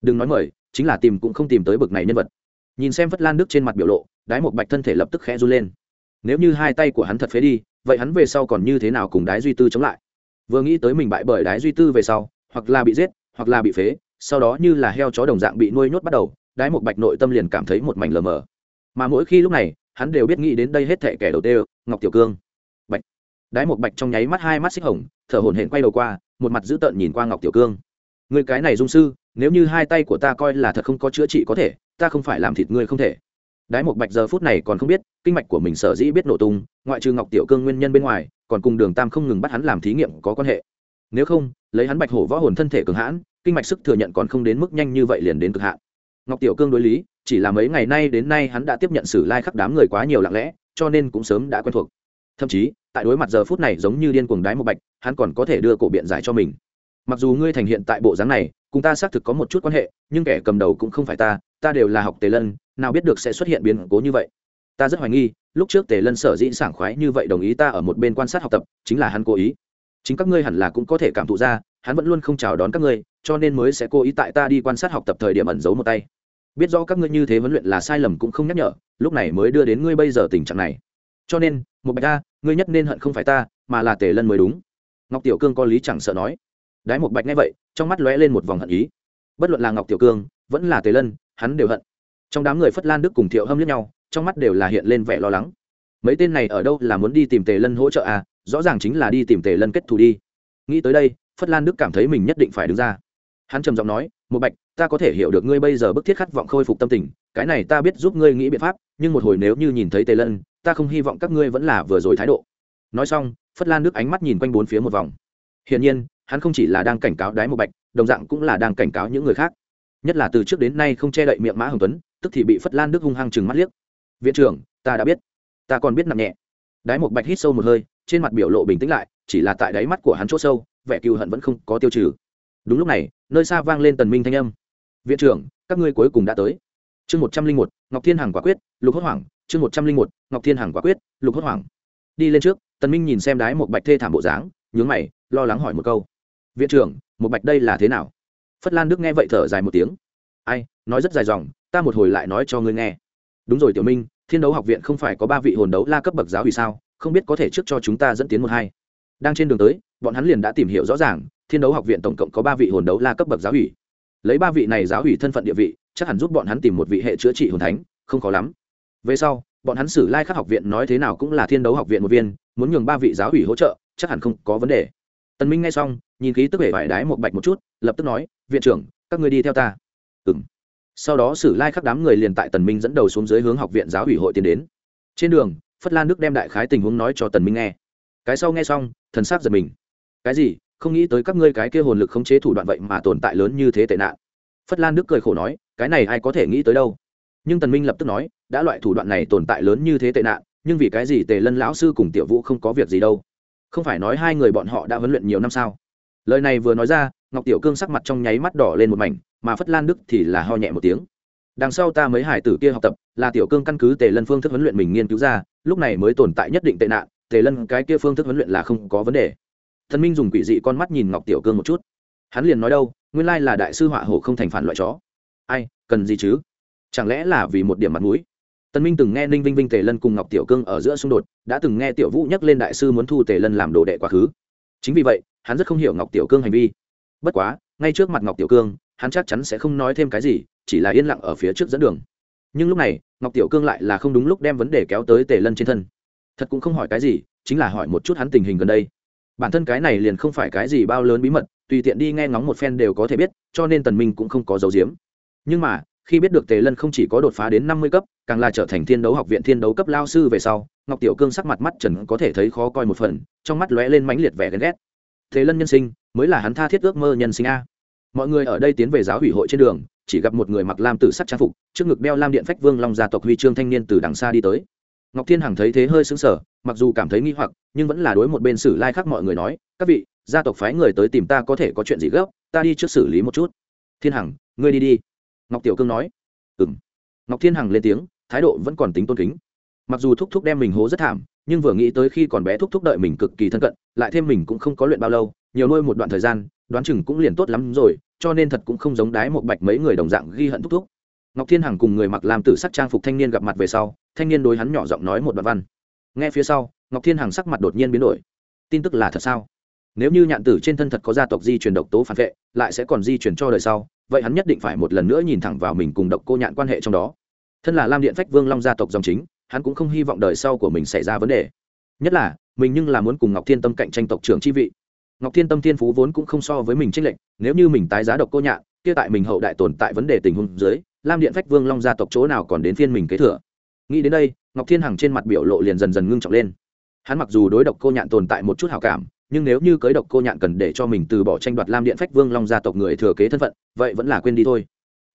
Đừng nói mời, chính là tìm cũng không tìm tới bực này nhân vật. Nhìn xem phất lan đức trên mặt biểu lộ, đái một bạch thân thể lập tức khẽ run lên. Nếu như hai tay của hắn thật phế đi, vậy hắn về sau còn như thế nào cùng đái duy tư chống lại? Vừa nghĩ tới mình bại bởi đái duy tư về sau, hoặc là bị giết, hoặc là bị phế, sau đó như là heo chó đồng dạng bị nuôi nhốt bắt đầu, đái một bạch nội tâm liền cảm thấy một mảnh lờ mờ. Mà mỗi khi lúc này, hắn đều biết nghĩ đến đây hết thệ kẻ đầu tiên, ngọc tiểu cương. Bạch. Đái một bạch trong nháy mắt hai mắt xích hồng, thở hổn hển quay đầu qua, một mặt dữ tợn nhìn qua ngọc tiểu cương người cái này dung sư, nếu như hai tay của ta coi là thật không có chữa trị có thể, ta không phải làm thịt ngươi không thể. Đái một bạch giờ phút này còn không biết, kinh mạch của mình sở dĩ biết nổ tung, ngoại trừ ngọc tiểu cương nguyên nhân bên ngoài, còn cùng đường tam không ngừng bắt hắn làm thí nghiệm có quan hệ. Nếu không, lấy hắn bạch hổ võ hồn thân thể cường hãn, kinh mạch sức thừa nhận còn không đến mức nhanh như vậy liền đến cực hạn. Ngọc tiểu cương đối lý, chỉ là mấy ngày nay đến nay hắn đã tiếp nhận sử lai khắc đám người quá nhiều lặng lẽ, cho nên cũng sớm đã quen thuộc. Thậm chí, tại đối mặt giờ phút này giống như điên cuồng đái một bạch, hắn còn có thể đưa cổ biện giải cho mình mặc dù ngươi thành hiện tại bộ dáng này, cùng ta xác thực có một chút quan hệ, nhưng kẻ cầm đầu cũng không phải ta ta đều là học tề lân, nào biết được sẽ xuất hiện biến cố như vậy. Ta rất hoài nghi, lúc trước tề lân sở dĩ sảng khoái như vậy đồng ý ta ở một bên quan sát học tập, chính là hắn cố ý. Chính các ngươi hẳn là cũng có thể cảm thụ ra, hắn vẫn luôn không chào đón các ngươi, cho nên mới sẽ cố ý tại ta đi quan sát học tập thời điểm ẩn giấu một tay. Biết rõ các ngươi như thế vấn luyện là sai lầm cũng không nhắc nhở, lúc này mới đưa đến ngươi bây giờ tình trạng này. Cho nên, một bạch ta ngươi nhất nên hận không phải ta, mà là tề lân mới đúng. Ngọc tiểu cương có lý chẳng sợ nói đái một bạch nghe vậy, trong mắt lóe lên một vòng hận ý. Bất luận là ngọc tiểu cương, vẫn là tề lân, hắn đều hận. Trong đám người phất lan đức cùng thiệu hâm lướt nhau, trong mắt đều là hiện lên vẻ lo lắng. Mấy tên này ở đâu là muốn đi tìm tề lân hỗ trợ à? Rõ ràng chính là đi tìm tề lân kết thù đi. Nghĩ tới đây, phất lan đức cảm thấy mình nhất định phải đứng ra. Hắn trầm giọng nói một bạch, ta có thể hiểu được ngươi bây giờ bức thiết khát vọng khôi phục tâm tình, cái này ta biết giúp ngươi nghĩ biện pháp, nhưng một hồi nếu như nhìn thấy tề lân, ta không hy vọng các ngươi vẫn là vừa rồi thái độ. Nói xong, phất lan đức ánh mắt nhìn quanh bốn phía một vòng. Hiển nhiên hắn không chỉ là đang cảnh cáo đái một bạch, đồng dạng cũng là đang cảnh cáo những người khác. Nhất là từ trước đến nay không che đậy miệng mã hồng tuấn, tức thì bị phất lan đức hung hăng chừng mắt liếc. Viện trưởng, ta đã biết. Ta còn biết nặng nhẹ. Đái một bạch hít sâu một hơi, trên mặt biểu lộ bình tĩnh lại, chỉ là tại đáy mắt của hắn c h ỗ sâu, vẻ cựu hận vẫn không có tiêu trừ. Đúng lúc này, nơi xa vang lên tần minh thanh âm. Viện trưởng, các ngươi cuối cùng đã tới. Chương một trăm linh một, ngọc thiên hằng quả quyết, lục hốt hoảng. Chương một trăm linh một, ngọc thiên hằng quả quyết, lục hốt hoảng. Đi lên trước, tần minh nhìn xem đái một bạch thê thảm bộ dáng, nhướng mày, lo lắng hỏi một câu viện trưởng, một bạch đây là thế nào? Phất lan đức nghe vậy thở dài một tiếng. Ai, nói rất dài dòng, ta một hồi lại nói cho ngươi nghe. Đúng rồi, tiểu minh, thiên đấu học viện không phải có ba vị hồn đấu la cấp bậc giáo vì sao? Không biết có thể trước cho chúng ta dẫn tiến một hai. Đang trên đường tới, bọn hắn liền đã tìm hiểu rõ ràng, thiên đấu học viện tổng cộng có ba vị hồn đấu la cấp bậc giáo ủy lấy ba vị này giáo ủy thân phận địa vị, chắc hẳn giúp bọn hắn tìm một vị hệ chữa trị hồn thánh, không khó lắm. Về sau, bọn hắn xử lai học viện nói thế nào cũng là thiên đấu học viện một viên, muốn nhường ba vị giáo ủy hỗ trợ, chắc hẳn không có vấn đề tần minh nghe xong, nhìn khí tức vẻ vải đái một bạch một chút, lập tức nói, viện trưởng, các ngươi đi theo ta. Ừm. Sau đó sử lai khắc đám người liền tại tần minh dẫn đầu xuống dưới hướng học viện giáo ủy hội tiến đến. Trên đường, phất lan đức đem đại khái tình huống nói cho tần minh nghe. Cái sau nghe xong, thần sắc giật mình. Cái gì? Không nghĩ tới các ngươi cái kia hồn lực khống chế thủ đoạn vậy mà tồn tại lớn như thế tệ nạn. Phất lan đức cười khổ nói, cái này ai có thể nghĩ tới đâu. Nhưng tần minh lập tức nói, đã loại thủ đoạn này tồn tại lớn như thế tệ nạn, nhưng vì cái gì tề lân lão sư cùng tiểu vũ không có việc gì đâu? Không phải nói hai người bọn họ đã huấn luyện nhiều năm sao? Lời này vừa nói ra, ngọc tiểu cương sắc mặt trong nháy mắt đỏ lên một mảnh, mà phất lan đức thì là ho nhẹ một tiếng. Đằng sau ta mấy hải tử kia học tập, là tiểu cương căn cứ tề lân phương thức huấn luyện mình nghiên cứu ra, lúc này mới tồn tại nhất định tệ nạn, tề lân cái kia phương thức huấn luyện là không có vấn đề. Thần minh dùng quỷ dị con mắt nhìn ngọc tiểu cương một chút. Hắn liền nói đâu, nguyên lai là đại sư họa hổ không thành phản loại chó. Ai, cần gì chứ? Chẳng lẽ là vì một điểm mặt mũi? Tân minh từng nghe ninh vinh vinh, tề lân cùng ngọc tiểu cương ở giữa xung đột, đã từng nghe tiểu vũ nhắc lên đại sư muốn thu tề lân làm đồ đệ quá khứ. Chính vì vậy, hắn rất không hiểu ngọc tiểu cương hành vi. Bất quá, ngay trước mặt ngọc tiểu cương, hắn chắc chắn sẽ không nói thêm cái gì, chỉ là yên lặng ở phía trước dẫn đường. Nhưng lúc này, ngọc tiểu cương lại là không đúng lúc đem vấn đề kéo tới tề lân trên thân. Thật cũng không hỏi cái gì, chính là hỏi một chút hắn tình hình gần đây. Bản thân cái này liền không phải cái gì bao lớn bí mật, tùy tiện đi nghe ngóng một phen đều có thể biết, cho nên tần minh cũng không có dấu diếm nhưng mà khi biết được tề lân không chỉ có đột phá đến năm mươi cấp, càng là trở thành thiên đấu học viện thiên đấu cấp lao sư về sau, ngọc tiểu cương sắc mặt mắt trần có thể thấy khó coi một phần, trong mắt lóe lên mãnh liệt vẻ ghen ghét. Thế lân nhân sinh, mới là hắn tha thiết ước mơ nhân sinh a. Mọi người ở đây tiến về giáo hủy hội trên đường, chỉ gặp một người mặc lam tử sắc trang phục, trước ngực đeo lam điện phách vương long gia tộc huy chương thanh niên từ đằng xa đi tới. Ngọc thiên hằng thấy thế hơi xứng sở mặc dù cảm thấy nghi hoặc, nhưng vẫn là đối một bên sử lai khác mọi người nói, các vị, gia tộc phái người tới tìm ta có thể có chuyện gì gấp, ta đi trước xử lý một chút. Thiên hằng, ngươi đi đi ngọc tiểu cương nói ừ m ngọc thiên hằng lên tiếng, thái độ vẫn còn tính tôn kính. Mặc dù thúc thúc đem mình hố rất thảm, nhưng vừa nghĩ tới khi còn bé thúc thúc đợi mình cực kỳ thân cận, lại thêm mình cũng không có luyện bao lâu, nhiều nuôi một đoạn thời gian, đoán chừng cũng liền tốt lắm rồi, cho nên thật cũng không giống đái một bạch mấy người đồng dạng ghi hận thúc thúc. Ngọc thiên hằng cùng người mặc làm tử sắc trang phục thanh niên gặp mặt về sau, thanh niên đối hắn nhỏ giọng nói một đoạn văn. Nghe phía sau, ngọc thiên hằng sắc mặt đột nhiên biến đổi. Tin tức là thật sao? Nếu như nhạn tử trên thân thật có gia tộc di truyền độc tố phản vệ, lại sẽ còn di truyền cho đời sau, vậy hắn nhất định phải một lần nữa nhìn thẳng vào mình cùng độc cô nhạn quan hệ trong đó. Thân là lam điện phách vương long gia tộc dòng chính, hắn cũng không hy vọng đời sau của mình xảy ra vấn đề. Nhất là, mình nhưng là muốn cùng ngọc thiên tâm cạnh tranh tộc trưởng chi vị. Ngọc thiên tâm thiên phú vốn cũng không so với mình trích lệnh nếu như mình tái giá độc cô nhạn, kia tại mình hậu đại tồn tại vấn đề tình huống dưới, lam điện phách vương long gia tộc chỗ nào còn đến phiên mình kế thừa. Nghĩ đến đây, ngọc thiên hằng trên mặt biểu lộ liền dần dần ngưng trọng lên. Hắn mặc dù đối độc cô nhạn tồn tại một chút hảo cảm nhưng nếu như cưới độc cô nhạn cần để cho mình từ bỏ tranh đoạt lam điện phách vương long gia tộc người thừa kế thân phận, vậy vẫn là quên đi thôi.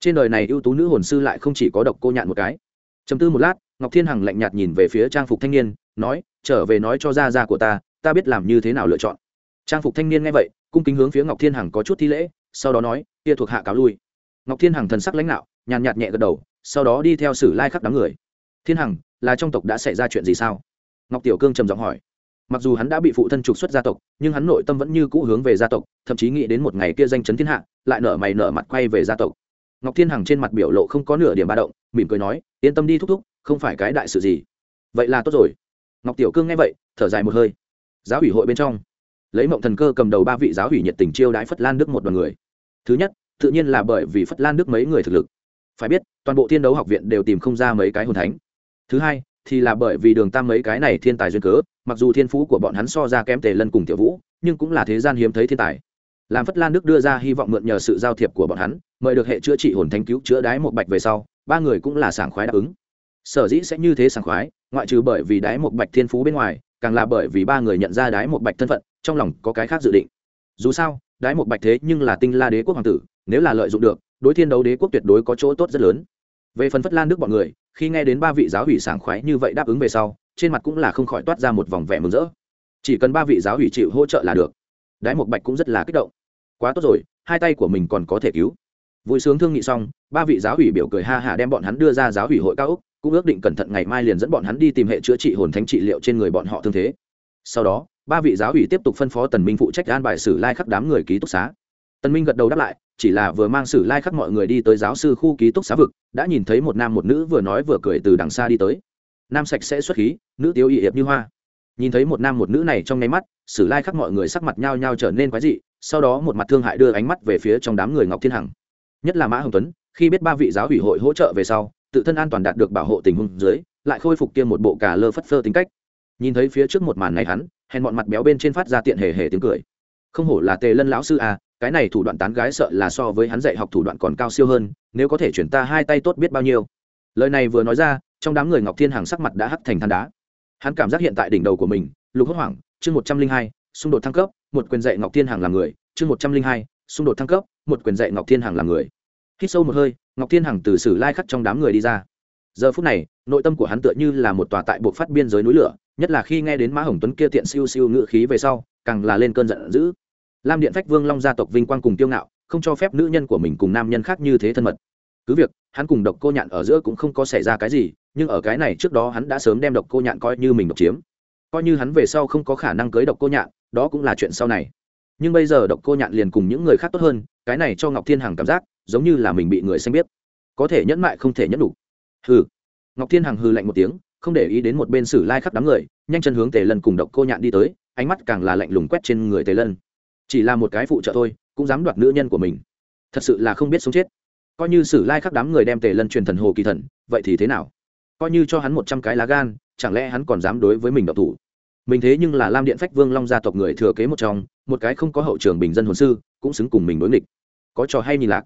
Trên đời này ưu tú nữ hồn sư lại không chỉ có độc cô nhạn một cái. Chấm tư một lát, ngọc thiên hằng lạnh nhạt nhìn về phía trang phục thanh niên, nói, trở về nói cho gia gia của ta ta biết làm như thế nào lựa chọn. Trang phục thanh niên nghe vậy, cung kính hướng phía ngọc thiên hằng có chút thi lễ, sau đó nói, kia thuộc hạ cáo lui. Ngọc thiên hằng thần sắc lãnh đạo nhàn nhạt nhẹ gật đầu, sau đó đi theo sử lai khắc đám người. Thiên hằng, là trong tộc đã xảy ra chuyện gì sao? Ngọc tiểu cương trầm giọng hỏi mặc dù hắn đã bị phụ thân trục xuất gia tộc, nhưng hắn nội tâm vẫn như cũ hướng về gia tộc, thậm chí nghĩ đến một ngày kia danh chấn thiên hạ, lại nở mày nở mặt quay về gia tộc. Ngọc thiên hằng trên mặt biểu lộ không có nửa điểm ba động, mỉm cười nói, yên tâm đi thúc thúc, không phải cái đại sự gì. Vậy là tốt rồi. Ngọc tiểu cương nghe vậy, thở dài một hơi. Giáo ủy hội bên trong, lấy mộng thần cơ cầm đầu ba vị giáo ủy nhiệt tình chiêu đãi phất lan đức một đoàn người. Thứ nhất, tự nhiên là bởi vì phất lan đức mấy người thực lực. Phải biết, toàn bộ thiên đấu học viện đều tìm không ra mấy cái hồn thánh. Thứ hai thì là bởi vì đường tam mấy cái này thiên tài duyên cớ, mặc dù thiên phú của bọn hắn so ra kém tề lân cùng tiểu vũ, nhưng cũng là thế gian hiếm thấy thiên tài. Làm phất lan đức đưa ra hy vọng mượn nhờ sự giao thiệp của bọn hắn, mời được hệ chữa trị hồn thánh cứu chữa đái một bạch về sau, ba người cũng là sảng khoái đáp ứng. Sở dĩ sẽ như thế sảng khoái, ngoại trừ bởi vì đái một bạch thiên phú bên ngoài, càng là bởi vì ba người nhận ra đái một bạch thân phận, trong lòng có cái khác dự định. Dù sao, đái một bạch thế nhưng là tinh la đế quốc hoàng tử, nếu là lợi dụng được, đối thiên đấu đế quốc tuyệt đối có chỗ tốt rất lớn. Về phần phất lan đức bọn người khi nghe đến ba vị giáo hủy sảng khoái như vậy đáp ứng về sau, trên mặt cũng là không khỏi toát ra một vòng vẻ mừng rỡ. Chỉ cần ba vị giáo hủy chịu hỗ trợ là được. Đái một bạch cũng rất là kích động. Quá tốt rồi, hai tay của mình còn có thể cứu. Vui sướng thương nghị xong, ba vị giáo hủy biểu cười ha hả đem bọn hắn đưa ra giáo hủy hội cao úc cũng ước định cẩn thận ngày mai liền dẫn bọn hắn đi tìm hệ chữa trị hồn thánh trị liệu trên người bọn họ thương thế. Sau đó, ba vị giáo ủy tiếp tục phân phó tần minh phụ trách an bài sử lai khắp đám người ký túc xá. Tân minh gật đầu đáp lại, chỉ là vừa mang sử lai khắc mọi người đi tới giáo sư khu ký túc xá vực, đã nhìn thấy một nam một nữ vừa nói vừa cười từ đằng xa đi tới. Nam sạch sẽ xuất khí, nữ tiêu y hiệp như hoa. Nhìn thấy một nam một nữ này trong nháy mắt, sử lai khắc mọi người sắc mặt nhao nhao trở nên quái dị, sau đó một mặt thương hại đưa ánh mắt về phía trong đám người ngọc thiên hằng. Nhất là mã hồng tuấn, khi biết ba vị giáo ủy hội hỗ trợ về sau, tự thân an toàn đạt được bảo hộ tình huống dưới, lại khôi phục kia một bộ cà lơ phất phơ tính cách. Nhìn thấy phía trước một màn này hắn, hèn bọn mặt béo bên trên phát ra tiện hề hề tiếng cười. Không hổ là tề lân lão sư à cái này thủ đoạn tán gái sợ là so với hắn dạy học thủ đoạn còn cao siêu hơn, nếu có thể chuyển ta hai tay tốt biết bao nhiêu. Lời này vừa nói ra, trong đám người ngọc thiên hàng sắc mặt đã hắt thành than đá. Hắn cảm giác hiện tại đỉnh đầu của mình, lục hốt hoảng, chương một trăm linh hai, xung đột thăng cấp, một quyền dạy ngọc thiên hàng làm người, chương một trăm linh hai, xung đột thăng cấp, một quyền dạy ngọc thiên hàng làm người. Hít sâu một hơi, ngọc thiên hằng từ sử lai khắc trong đám người đi ra. Giờ phút này, nội tâm của hắn tựa như là một tòa tại buộc phát biên giới núi lửa, nhất là khi nghe đến mã hồng tuấn kia tiện siêu siêu ngự khí về sau, càng là lên cơn giận dữ lam điện phách vương long gia tộc vinh quang cùng tiêu ngạo, không cho phép nữ nhân của mình cùng nam nhân khác như thế thân mật. Cứ việc, hắn cùng độc cô nhạn ở giữa cũng không có xảy ra cái gì, nhưng ở cái này trước đó hắn đã sớm đem độc cô nhạn coi như mình độc chiếm. Coi như hắn về sau không có khả năng cưới độc cô nhạn, đó cũng là chuyện sau này. Nhưng bây giờ độc cô nhạn liền cùng những người khác tốt hơn, cái này cho ngọc thiên hằng cảm giác, giống như là mình bị người xanh biết. Có thể nhẫn mại không thể nhẫn đủ. Hừ. Ngọc thiên hằng hừ lạnh một tiếng, không để ý đến một bên sử lai khắp đám người, nhanh chân hướng tề lân cùng độc cô nhạn đi tới, ánh mắt càng là lạnh lùng quét trên người tề lân chỉ là một cái phụ trợ thôi, cũng dám đoạt nữ nhân của mình. Thật sự là không biết sống chết. Coi như sử lai khắc đám người đem tề lân truyền thần hồ kỳ thần, vậy thì thế nào? Coi như cho hắn một trăm cái lá gan, chẳng lẽ hắn còn dám đối với mình độc thủ? Mình thế nhưng là lam điện phách vương long gia tộc người thừa kế một trong, một cái không có hậu trường bình dân hồn sư, cũng xứng cùng mình đối nghịch. Có trò hay nhìn lạc.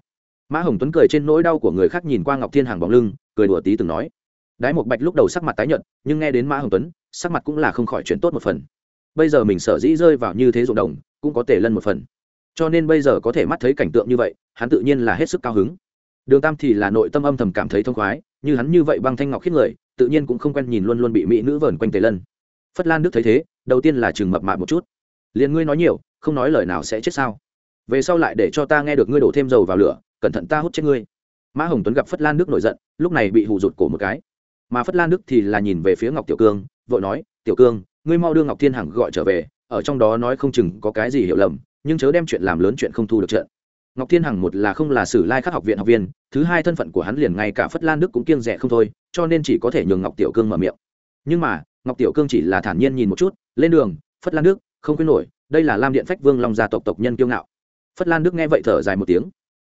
Mã hồng tuấn cười trên nỗi đau của người khác nhìn qua ngọc thiên hàng bóng lưng, cười đùa tí từng nói. Đái một bạch lúc đầu sắc mặt tái nhợt, nhưng nghe đến mã hồng tuấn, sắc mặt cũng là không khỏi chuyện tốt một phần. Bây giờ mình sở dĩ rơi vào như thế ruộng đồng cũng có tề lân một phần. Cho nên bây giờ có thể mắt thấy cảnh tượng như vậy, hắn tự nhiên là hết sức cao hứng. Đường tam thì là nội tâm âm thầm cảm thấy thông khoái, như hắn như vậy băng thanh ngọc khiết người, tự nhiên cũng không quen nhìn luôn luôn bị mỹ nữ vờn quanh tề lân. Phất lan đức thấy thế, đầu tiên là chừng mập mạp một chút. Liền ngươi nói nhiều, không nói lời nào sẽ chết sao? Về sau lại để cho ta nghe được ngươi đổ thêm dầu vào lửa, cẩn thận ta hút chết ngươi. Mã hồng tuấn gặp phất lan đức nổi giận, lúc này bị hù rụt cổ một cái. Mà phất lan đức thì là nhìn về phía ngọc tiểu cương, vội nói, tiểu cương, ngươi mau đưa ngọc thiên hằng gọi trở về ở trong đó nói không chừng có cái gì hiểu lầm, nhưng chớ đem chuyện làm lớn chuyện không thu được trận. Ngọc thiên hằng một là không là sử lai khắc học viện học viên, thứ hai thân phận của hắn liền ngay cả phất lan đức cũng kiêng rẻ không thôi, cho nên chỉ có thể nhường ngọc tiểu cương mở miệng. Nhưng mà, ngọc tiểu cương chỉ là thản nhiên nhìn một chút, lên đường, phất lan đức, không quên nổi, đây là lam điện phách vương long gia tộc tộc nhân kiêu ngạo. Phất lan đức nghe vậy thở dài một tiếng.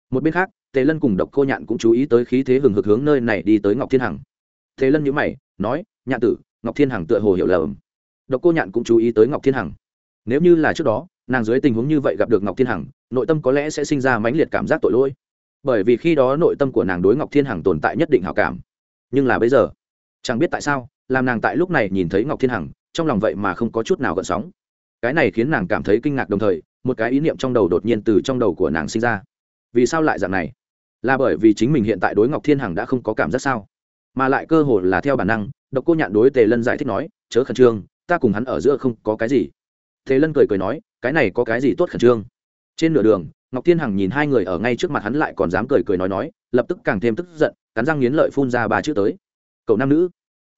Một bên khác, tề lân cùng độc cô nhạn cũng chú ý tới khí thế hừng hực hướng nơi này đi tới ngọc thiên hằng. Tề lân nhữ mày, nói, nhạn tử, ngọc thiên hằng tựa hồ hiểu lầm. Độc cô nhạn cũng chú ý tới ngọc thiên hằng nếu như là trước đó, nàng dưới tình huống như vậy gặp được ngọc thiên hằng, nội tâm có lẽ sẽ sinh ra mãnh liệt cảm giác tội lỗi. Bởi vì khi đó nội tâm của nàng đối ngọc thiên hằng tồn tại nhất định hảo cảm. Nhưng là bây giờ, chẳng biết tại sao, làm nàng tại lúc này nhìn thấy ngọc thiên hằng, trong lòng vậy mà không có chút nào gợn sóng. Cái này khiến nàng cảm thấy kinh ngạc đồng thời, một cái ý niệm trong đầu đột nhiên từ trong đầu của nàng sinh ra. Vì sao lại dạng này? Là bởi vì chính mình hiện tại đối ngọc thiên hằng đã không có cảm giác sao? Mà lại cơ hồ là theo bản năng, độc cô nhạn đối tề lân giải thích nói, chớ khẩn trương, ta cùng hắn ở giữa không có cái gì tề lân cười cười nói, cái này có cái gì tốt khẩn trương? Trên nửa đường, ngọc thiên hằng nhìn hai người ở ngay trước mặt hắn lại còn dám cười cười nói nói, lập tức càng thêm tức giận, cắn răng nghiến lợi phun ra ba chữ tới. Cậu nam nữ.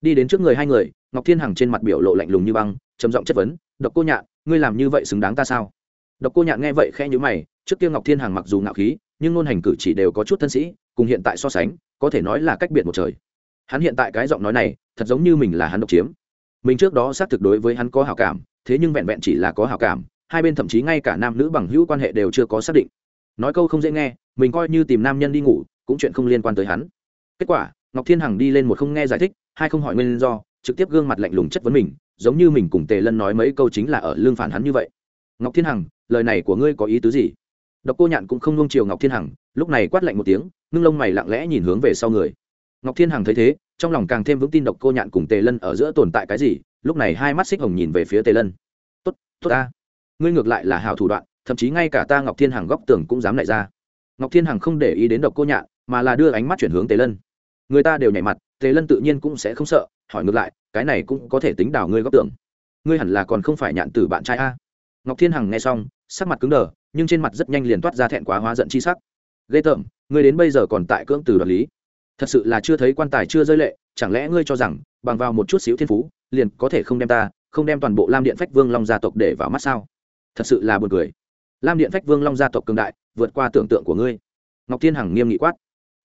Đi đến trước người hai người, ngọc thiên hằng trên mặt biểu lộ lạnh lùng như băng, trầm giọng chất vấn, độc cô nhạn, ngươi làm như vậy xứng đáng ta sao? Độc cô nhạn nghe vậy khẽ nhữ mày, trước kia ngọc thiên hằng mặc dù ngạo khí, nhưng ngôn hành cử chỉ đều có chút thân sĩ, cùng hiện tại so sánh, có thể nói là cách biệt một trời. Hắn hiện tại cái giọng nói này, thật giống như mình là hắn độc chiếm mình trước đó xác thực đối với hắn có hảo cảm, thế nhưng vẹn vẹn chỉ là có hảo cảm, hai bên thậm chí ngay cả nam nữ bằng hữu quan hệ đều chưa có xác định. Nói câu không dễ nghe, mình coi như tìm nam nhân đi ngủ, cũng chuyện không liên quan tới hắn. Kết quả, ngọc thiên hằng đi lên một không nghe giải thích, hai không hỏi nguyên do, trực tiếp gương mặt lạnh lùng chất vấn mình, giống như mình cùng tề lân nói mấy câu chính là ở lương phản hắn như vậy. Ngọc thiên hằng, lời này của ngươi có ý tứ gì? Độc cô nhạn cũng không nung chiều ngọc thiên hằng, lúc này quát lạnh một tiếng, ngưng lông mày lặng lẽ nhìn hướng về sau người. Ngọc thiên hằng thấy thế trong lòng càng thêm vững tin độc cô nhạn cùng tề lân ở giữa tồn tại cái gì, lúc này hai mắt xích hồng nhìn về phía tề lân. Tốt tốt ta. Ngươi ngược lại là hào thủ đoạn, thậm chí ngay cả ta ngọc thiên hằng góc tường cũng dám lại ra. Ngọc thiên hằng không để ý đến độc cô nhạn, mà là đưa ánh mắt chuyển hướng tề lân. Người ta đều nhảy mặt, tề lân tự nhiên cũng sẽ không sợ, hỏi ngược lại, cái này cũng có thể tính đảo ngươi góc tường. Ngươi hẳn là còn không phải nhạn tử bạn trai a. Ngọc thiên hằng nghe xong, sắc mặt cứng đờ, nhưng trên mặt rất nhanh liền toát ra thẹn quá hóa giận chi sắc. Ghê tởm, ngươi đến bây giờ còn tại cưỡng từ đoạt lý thật sự là chưa thấy quan tài chưa rơi lệ, chẳng lẽ ngươi cho rằng, bằng vào một chút xíu thiên phú, liền có thể không đem ta, không đem toàn bộ lam điện phách vương long gia tộc để vào mắt sao? Thật sự là buồn cười. Lam điện phách vương long gia tộc cường đại, vượt qua tưởng tượng của ngươi. Ngọc thiên hằng nghiêm nghị quát.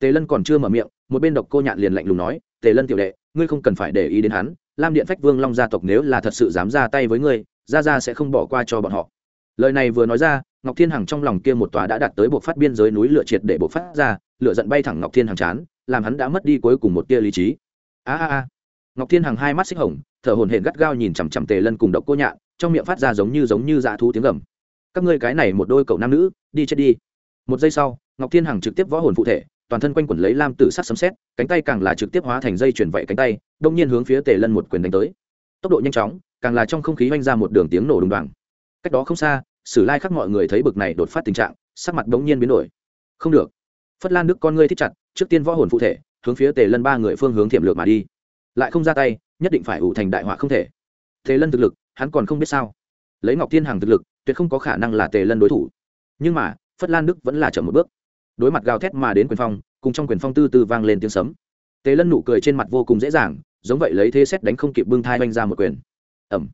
Tề lân còn chưa mở miệng, một bên độc cô nhạn liền lạnh lùng nói, tề lân tiểu đệ, ngươi không cần phải để ý đến hắn, lam điện phách vương long gia tộc nếu là thật sự dám ra tay với ngươi, ra ra sẽ không bỏ qua cho bọn họ. Lời này vừa nói ra, ngọc thiên hằng trong lòng kia một tòa đã đạt tới buộc phát biên giới núi lửa triệt để bộ phát ra, lửa giận bay thẳng ngọc thiên hằng chán làm hắn đã mất đi cuối cùng một tia lý trí. A a a. Ngọc thiên hằng hai mắt xích hồng, thở hồn hển gắt gao nhìn chằm chằm tề lân cùng độc cô nhạn, trong miệng phát ra giống như giống như dạ thú tiếng gầm. Các ngươi cái này một đôi cậu nam nữ, đi chết đi. Một giây sau, ngọc thiên hằng trực tiếp võ hồn phụ thể, toàn thân quanh quẩn lấy lam tử sắc sấm xét cánh tay càng là trực tiếp hóa thành dây chuyển vậy cánh tay đông nhiên hướng phía tề lân một quyền đánh tới. Tốc độ nhanh chóng, càng là trong không khí oanh ra một đường tiếng nổ đùng đoàng. Cách đó không xa, sử lai khắc mọi người thấy bực này đột phát tình trạng, sắc mặt đống nhiên biến đổi. Không được. Phất lan đức con ngươi thích chặt trước tiên võ hồn phụ thể, hướng phía tề lân ba người phương hướng thiểm lược mà đi. Lại không ra tay, nhất định phải ủ thành đại họa không thể. Tề lân thực lực, hắn còn không biết sao. Lấy ngọc thiên hằng thực lực, tuyệt không có khả năng là tề lân đối thủ. Nhưng mà, phất lan đức vẫn là chậm một bước. Đối mặt gào thét mà đến quyền phong, cùng trong quyền phong tư tư vang lên tiếng sấm. Tề lân nụ cười trên mặt vô cùng dễ dàng, giống vậy lấy thế xét đánh không kịp bưng thai oanh ra một quyền. Ẩm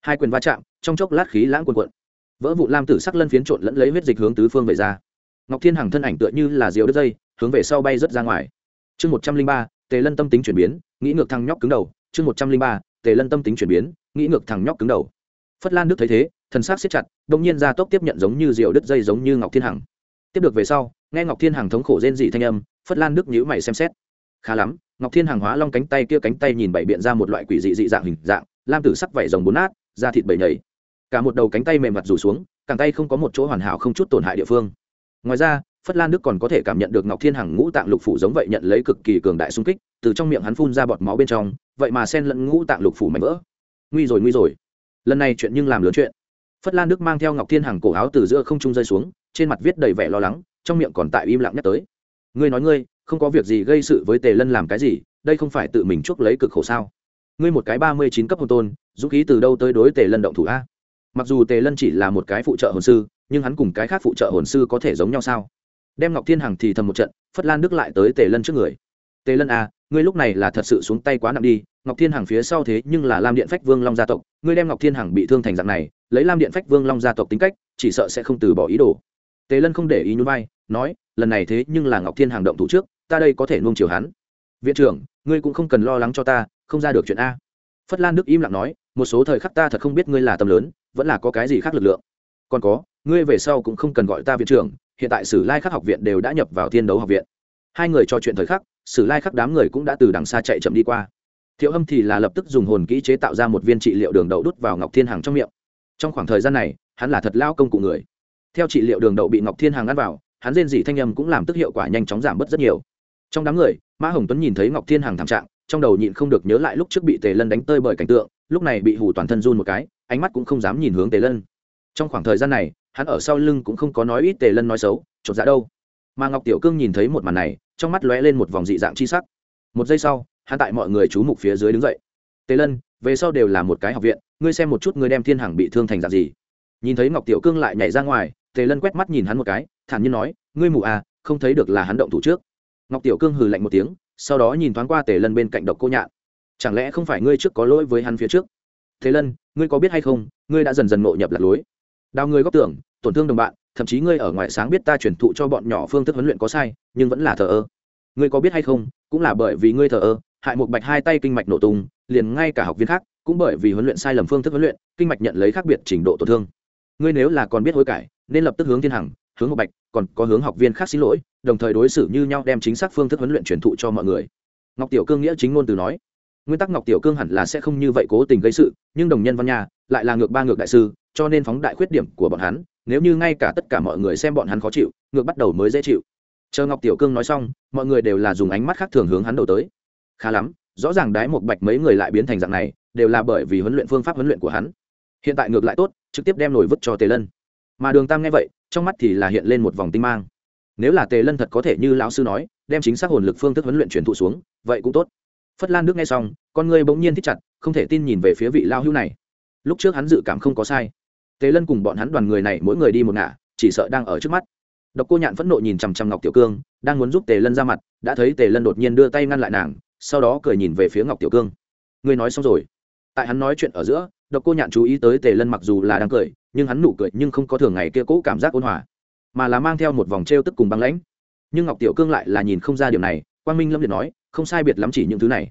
hai quyền va chạm, trong chốc lát khí lãng quần quận vỡ vụ lam tử sắc lân phiến trộn lẫn lấy huyết dịch hướng tứ phương về ra. Ngọc thiên hằng thân ảnh tựa như là diều đất dây hướng về sau bay rất ra ngoài. Chương một trăm linh ba, tề lân tâm tính chuyển biến, nghĩ ngược thằng nhóc cứng đầu. Chương một trăm linh ba, tề lân tâm tính chuyển biến, nghĩ ngược thằng nhóc cứng đầu. Phất lan đức thấy thế, thần s á c siết chặt đ ỗ n g nhiên ra tốc tiếp nhận giống như diều đứt dây giống như ngọc thiên hằng. Tiếp được về sau, nghe ngọc thiên hằng thống khổ rên dị thanh âm, phất lan đức nhữ mày xem xét. Khá lắm, ngọc thiên hằng hóa long cánh tay kia cánh tay nhìn bảy biện ra một loại quỷ dị dị dạng hình dạng, lam tử sắc vẩy rồng bốn nát, da thịt bầy nhảy cả một đầu cánh tay mềm mặt rủ xuống, càng tay không có một chỗ hoàn hảo không chút tổn hại địa phương. Ngoài ra phất lan đức còn có thể cảm nhận được ngọc thiên hằng ngũ tạng lục phủ giống vậy nhận lấy cực kỳ cường đại xung kích, từ trong miệng hắn phun ra bọt máu bên trong, vậy mà sen lẫn ngũ tạng lục phủ mạnh vỡ. Nguy rồi nguy rồi. Lần này chuyện nhưng làm lớn chuyện. Phất lan đức mang theo ngọc thiên hằng cổ áo từ giữa không trung rơi xuống, trên mặt viết đầy vẻ lo lắng, trong miệng còn tại im lặng nhắc tới. Ngươi nói ngươi, không có việc gì gây sự với tề lân làm cái gì, đây không phải tự mình chuốc lấy cực khổ sao? Ngươi một cái ba mươi chín cấp hồn tôn, dũng khí từ đâu tới đối tề lân động thủ a? Mặc dù tề lân chỉ là một cái phụ trợ hồn sư, nhưng hắn cùng cái khác phụ trợ hồn sư có thể giống nhau sao? Đem ngọc thiên hằng thì thầm một trận, phất lan đức lại tới tề lân trước người. Tề lân à ngươi lúc này là thật sự xuống tay quá nặng đi, ngọc thiên hằng phía sau thế nhưng là lam điện phách vương long gia tộc, ngươi đem ngọc thiên hằng bị thương thành dạng này, lấy lam điện phách vương long gia tộc tính cách, chỉ sợ sẽ không từ bỏ ý đồ. Tề lân không để ý nhún vai, nói, lần này thế nhưng là ngọc thiên hằng động thủ trước, ta đây có thể nuông chiều hắn. Viện trưởng, ngươi cũng không cần lo lắng cho ta, không ra được chuyện a. Phất lan đức im lặng nói, một số thời khắc ta thật không biết ngươi là tâm lớn, vẫn là có cái gì khác lực lượng. Còn có, ngươi về sau cũng không cần gọi ta viện trưởng hiện tại sử lai khắc học viện đều đã nhập vào thiên đấu học viện. Hai người trò chuyện thời khắc, sử lai khắc đám người cũng đã từ đằng xa chạy chậm đi qua. Thiệu hâm thì là lập tức dùng hồn kỹ chế tạo ra một viên trị liệu đường đậu đút vào ngọc thiên hằng trong miệng. Trong khoảng thời gian này, hắn là thật lao công cụ người. Theo trị liệu đường đậu bị ngọc thiên hằng ăn vào, hắn rên dỉ thanh âm cũng làm tức hiệu quả nhanh chóng giảm bớt rất nhiều. Trong đám người, mã hồng tuấn nhìn thấy ngọc thiên hằng thảm trạng, trong đầu nhịn không được nhớ lại lúc trước bị tề lân đánh tơi bởi cảnh tượng, lúc này bị hủ toàn thân run một cái, ánh mắt cũng không dám nhìn hướng tề lân. Trong khoảng thời gian này hắn ở sau lưng cũng không có nói ít tề lân nói xấu, chột dạ đâu. Mà ngọc tiểu cương nhìn thấy một màn này, trong mắt lóe lên một vòng dị dạng chi sắc. Một giây sau, hắn tại mọi người chú mục phía dưới đứng dậy. Tề lân, về sau đều là một cái học viện, ngươi xem một chút ngươi đem thiên hằng bị thương thành dạng gì. Nhìn thấy ngọc tiểu cương lại nhảy ra ngoài, tề lân quét mắt nhìn hắn một cái, thản nhiên nói, ngươi mù à không thấy được là hắn động thủ trước. Ngọc tiểu cương hừ lạnh một tiếng, sau đó nhìn thoáng qua tề lân bên cạnh độc cô nhạn. Chẳng lẽ không phải ngươi trước có lỗi với hắn phía trước? Thế lân, ngươi có biết hay không, ngươi đã dần dần ngộ nhập lạc lối. Đào ngươi góp tưởng tổn thương đồng bạn, thậm chí ngươi ở ngoài sáng biết ta chuyển thụ cho bọn nhỏ phương thức huấn luyện có sai, nhưng vẫn là thờ ơ. Ngươi có biết hay không, cũng là bởi vì ngươi thờ ơ, hại một bạch hai tay kinh mạch nổ tung, liền ngay cả học viên khác, cũng bởi vì huấn luyện sai lầm phương thức huấn luyện, kinh mạch nhận lấy khác biệt trình độ tổn thương. Ngươi nếu là còn biết hối cải, nên lập tức hướng thiên hằng, hướng một bạch, còn có hướng học viên khác xin lỗi, đồng thời đối xử như nhau đem chính xác phương thức huấn luyện truyền thụ cho mọi người. Ngọc tiểu cương nghĩa chính ngôn từ nói, nguyên tắc ngọc tiểu cương hẳn là sẽ không như vậy cố tình gây sự, nhưng đồng nhân văn nhà, lại là ngược ba ngược đại sư, cho nên phóng đại khuyết điểm của bọn hắn nếu như ngay cả tất cả mọi người xem bọn hắn khó chịu, ngược bắt đầu mới dễ chịu. Chờ ngọc tiểu cương nói xong, mọi người đều là dùng ánh mắt khác thường hướng hắn đầu tới. Khá lắm, rõ ràng đái một bạch mấy người lại biến thành dạng này, đều là bởi vì huấn luyện phương pháp huấn luyện của hắn. Hiện tại ngược lại tốt, trực tiếp đem nổi vứt cho tề lân. Mà đường tam nghe vậy, trong mắt thì là hiện lên một vòng tinh mang. Nếu là tề lân thật có thể như lão sư nói, đem chính xác hồn lực phương thức huấn luyện truyền thụ xuống, vậy cũng tốt. Phất lan đức nghe xong, con người bỗng nhiên thích chặt, không thể tin nhìn về phía vị lao hưu này. Lúc trước hắn dự cảm không có sai tề lân cùng bọn hắn đoàn người này mỗi người đi một ngả, chỉ sợ đang ở trước mắt. Độc cô nhạn phẫn nộ nhìn chằm chằm ngọc tiểu cương, đang muốn giúp tề lân ra mặt, đã thấy tề lân đột nhiên đưa tay ngăn lại nàng, sau đó cười nhìn về phía ngọc tiểu cương. Ngươi nói xong rồi. Tại hắn nói chuyện ở giữa, độc cô nhạn chú ý tới tề lân mặc dù là đang cười, nhưng hắn nụ cười nhưng không có thường ngày kia cũ cảm giác ôn hòa, mà là mang theo một vòng t r e o tức cùng băng lãnh. Nhưng ngọc tiểu cương lại là nhìn không ra điều này, quang minh lâm liệt nói, không sai biệt lắm chỉ những thứ này.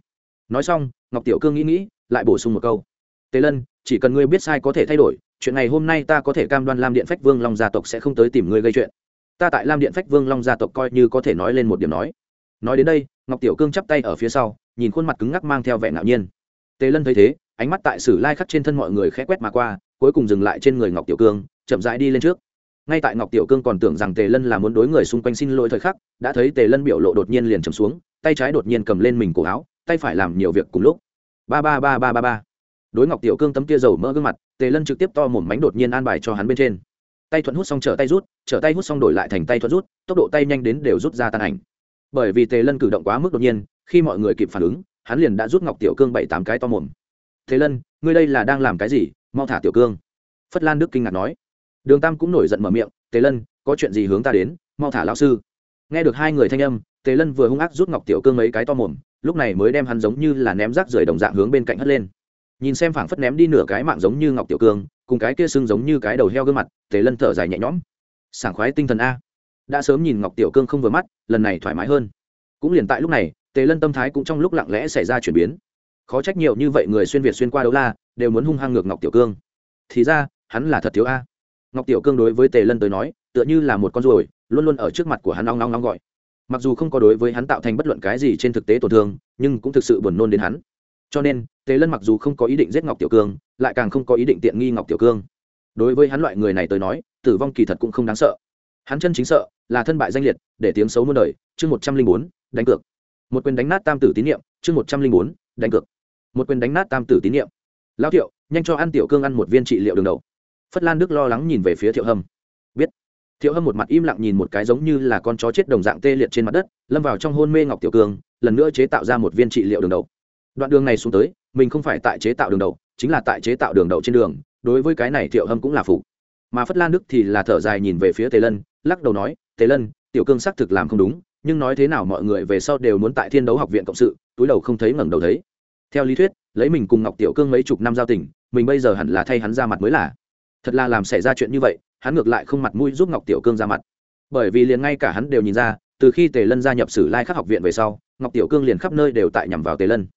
Nói xong, ngọc tiểu cương nghĩ nghĩ, lại bổ sung một câu. Tề lân chỉ cần ngươi biết sai có thể thay đổi, chuyện này hôm nay ta có thể cam đoan lam điện phách vương long gia tộc sẽ không tới tìm ngươi gây chuyện. Ta tại lam điện phách vương long gia tộc coi như có thể nói lên một điểm nói. Nói đến đây, ngọc tiểu cương chắp tay ở phía sau, nhìn khuôn mặt cứng ngắc mang theo vẻ ngạo nhiên. Tề lân thấy thế, ánh mắt tại sử lai khắc trên thân mọi người khẽ quét mà qua, cuối cùng dừng lại trên người ngọc tiểu cương, chậm rãi đi lên trước. Ngay tại ngọc tiểu cương còn tưởng rằng tề lân là muốn đối người xung quanh xin lỗi thời khắc, đã thấy tề lân biểu lộ đột nhiên liền trầm xuống, tay trái đột nhiên cầm lên mình cổ áo, tay phải làm nhiều việc cùng lúc. Ba ba ba ba ba ba đối ngọc tiểu cương tấm kia dầu mỡ gương mặt, tề lân trực tiếp to mồm mánh đột nhiên an bài cho hắn bên trên. Tay thuận hút xong trở tay rút, trở tay hút xong đổi lại thành tay thuận rút, tốc độ tay nhanh đến đều rút ra tan ảnh. Bởi vì tề lân cử động quá mức đột nhiên, khi mọi người kịp phản ứng, hắn liền đã rút ngọc tiểu cương bảy tám cái to mồm. Thế lân, ngươi đây là đang làm cái gì? Mau thả tiểu cương. Phất lan đức kinh ngạc nói. Đường tam cũng nổi giận mở miệng, tề lân, có chuyện gì hướng ta đến? Mau thả lão sư. Nghe được hai người thanh âm, tề lân vừa hung ác rút ngọc tiểu cương mấy cái to mồm, lúc này mới đem hắn giống như là ném rác rời đồng dạng hướng bên cạnh hất lên nhìn xem phảng phất ném đi nửa cái mạng giống như ngọc tiểu cương, cùng cái kia sưng giống như cái đầu heo gương mặt, tề lân thở dài nhẹ nhõm. Sảng khoái tinh thần a. Đã sớm nhìn ngọc tiểu cương không vừa mắt, lần này thoải mái hơn. Cũng liền tại lúc này, tề lân tâm thái cũng trong lúc lặng lẽ xảy ra chuyển biến. Khó trách nhiều như vậy người xuyên việt xuyên qua đấu la, đều muốn hung hăng ngược ngọc tiểu cương. Thì ra, hắn là thật thiếu a. Ngọc tiểu cương đối với tề lân tới nói, tựa như là một con ruồi, luôn luôn ở trước mặt của hắn long long long gọi. Mặc dù không có đối với hắn tạo thành bất luận cái gì trên thực tế tổn thương, nhưng cũng thực sự buồn nôn đến hắn cho nên, tề lân mặc dù không có ý định giết ngọc tiểu cương, lại càng không có ý định tiện nghi ngọc tiểu cương. Đối với hắn loại người này tới nói, tử vong kỳ thật cũng không đáng sợ. Hắn chân chính sợ là thân bại danh liệt, để tiếng xấu muôn đời, chương một trăm linh bốn, đánh cược. Một quyền đánh nát tam tử tín nhiệm chương một trăm linh bốn, đánh cược. Một quyền đánh nát tam tử tín nhiệm lão thiệu, nhanh cho ăn tiểu cương ăn một viên trị liệu đường đầu. Phất lan đức lo lắng nhìn về phía thiệu hâm. Biết. Thiệu hâm một mặt im lặng nhìn một cái giống như là con chó chết đồng dạng tê liệt trên mặt đất, lâm vào trong hôn mê ngọc tiểu cương, lần nữa chế tạo ra một viên trị liệu đường đầu đoạn đường này xuống tới, mình không phải tại chế tạo đường đầu, chính là tại chế tạo đường đầu trên đường, đối với cái này thiệu hâm cũng là phụ. mà phất lan đức thì là thở dài nhìn về phía tề lân, lắc đầu nói, tề lân, tiểu cương xác thực làm không đúng, nhưng nói thế nào mọi người về sau đều muốn tại thiên đấu học viện cộng sự, túi đầu không thấy ngẩng đầu thấy. Theo lý thuyết, lấy mình cùng ngọc tiểu cương mấy chục năm giao tình, mình bây giờ hẳn là thay hắn ra mặt mới là. Thật là làm xảy ra chuyện như vậy, hắn ngược lại không mặt mũi giúp ngọc tiểu cương ra mặt. Bởi vì liền ngay cả hắn đều nhìn ra, từ khi tề lân gia nhập sử lai khắc học viện về sau, ngọc tiểu cương liền khắp nơi đều tại nhằm vào tề lân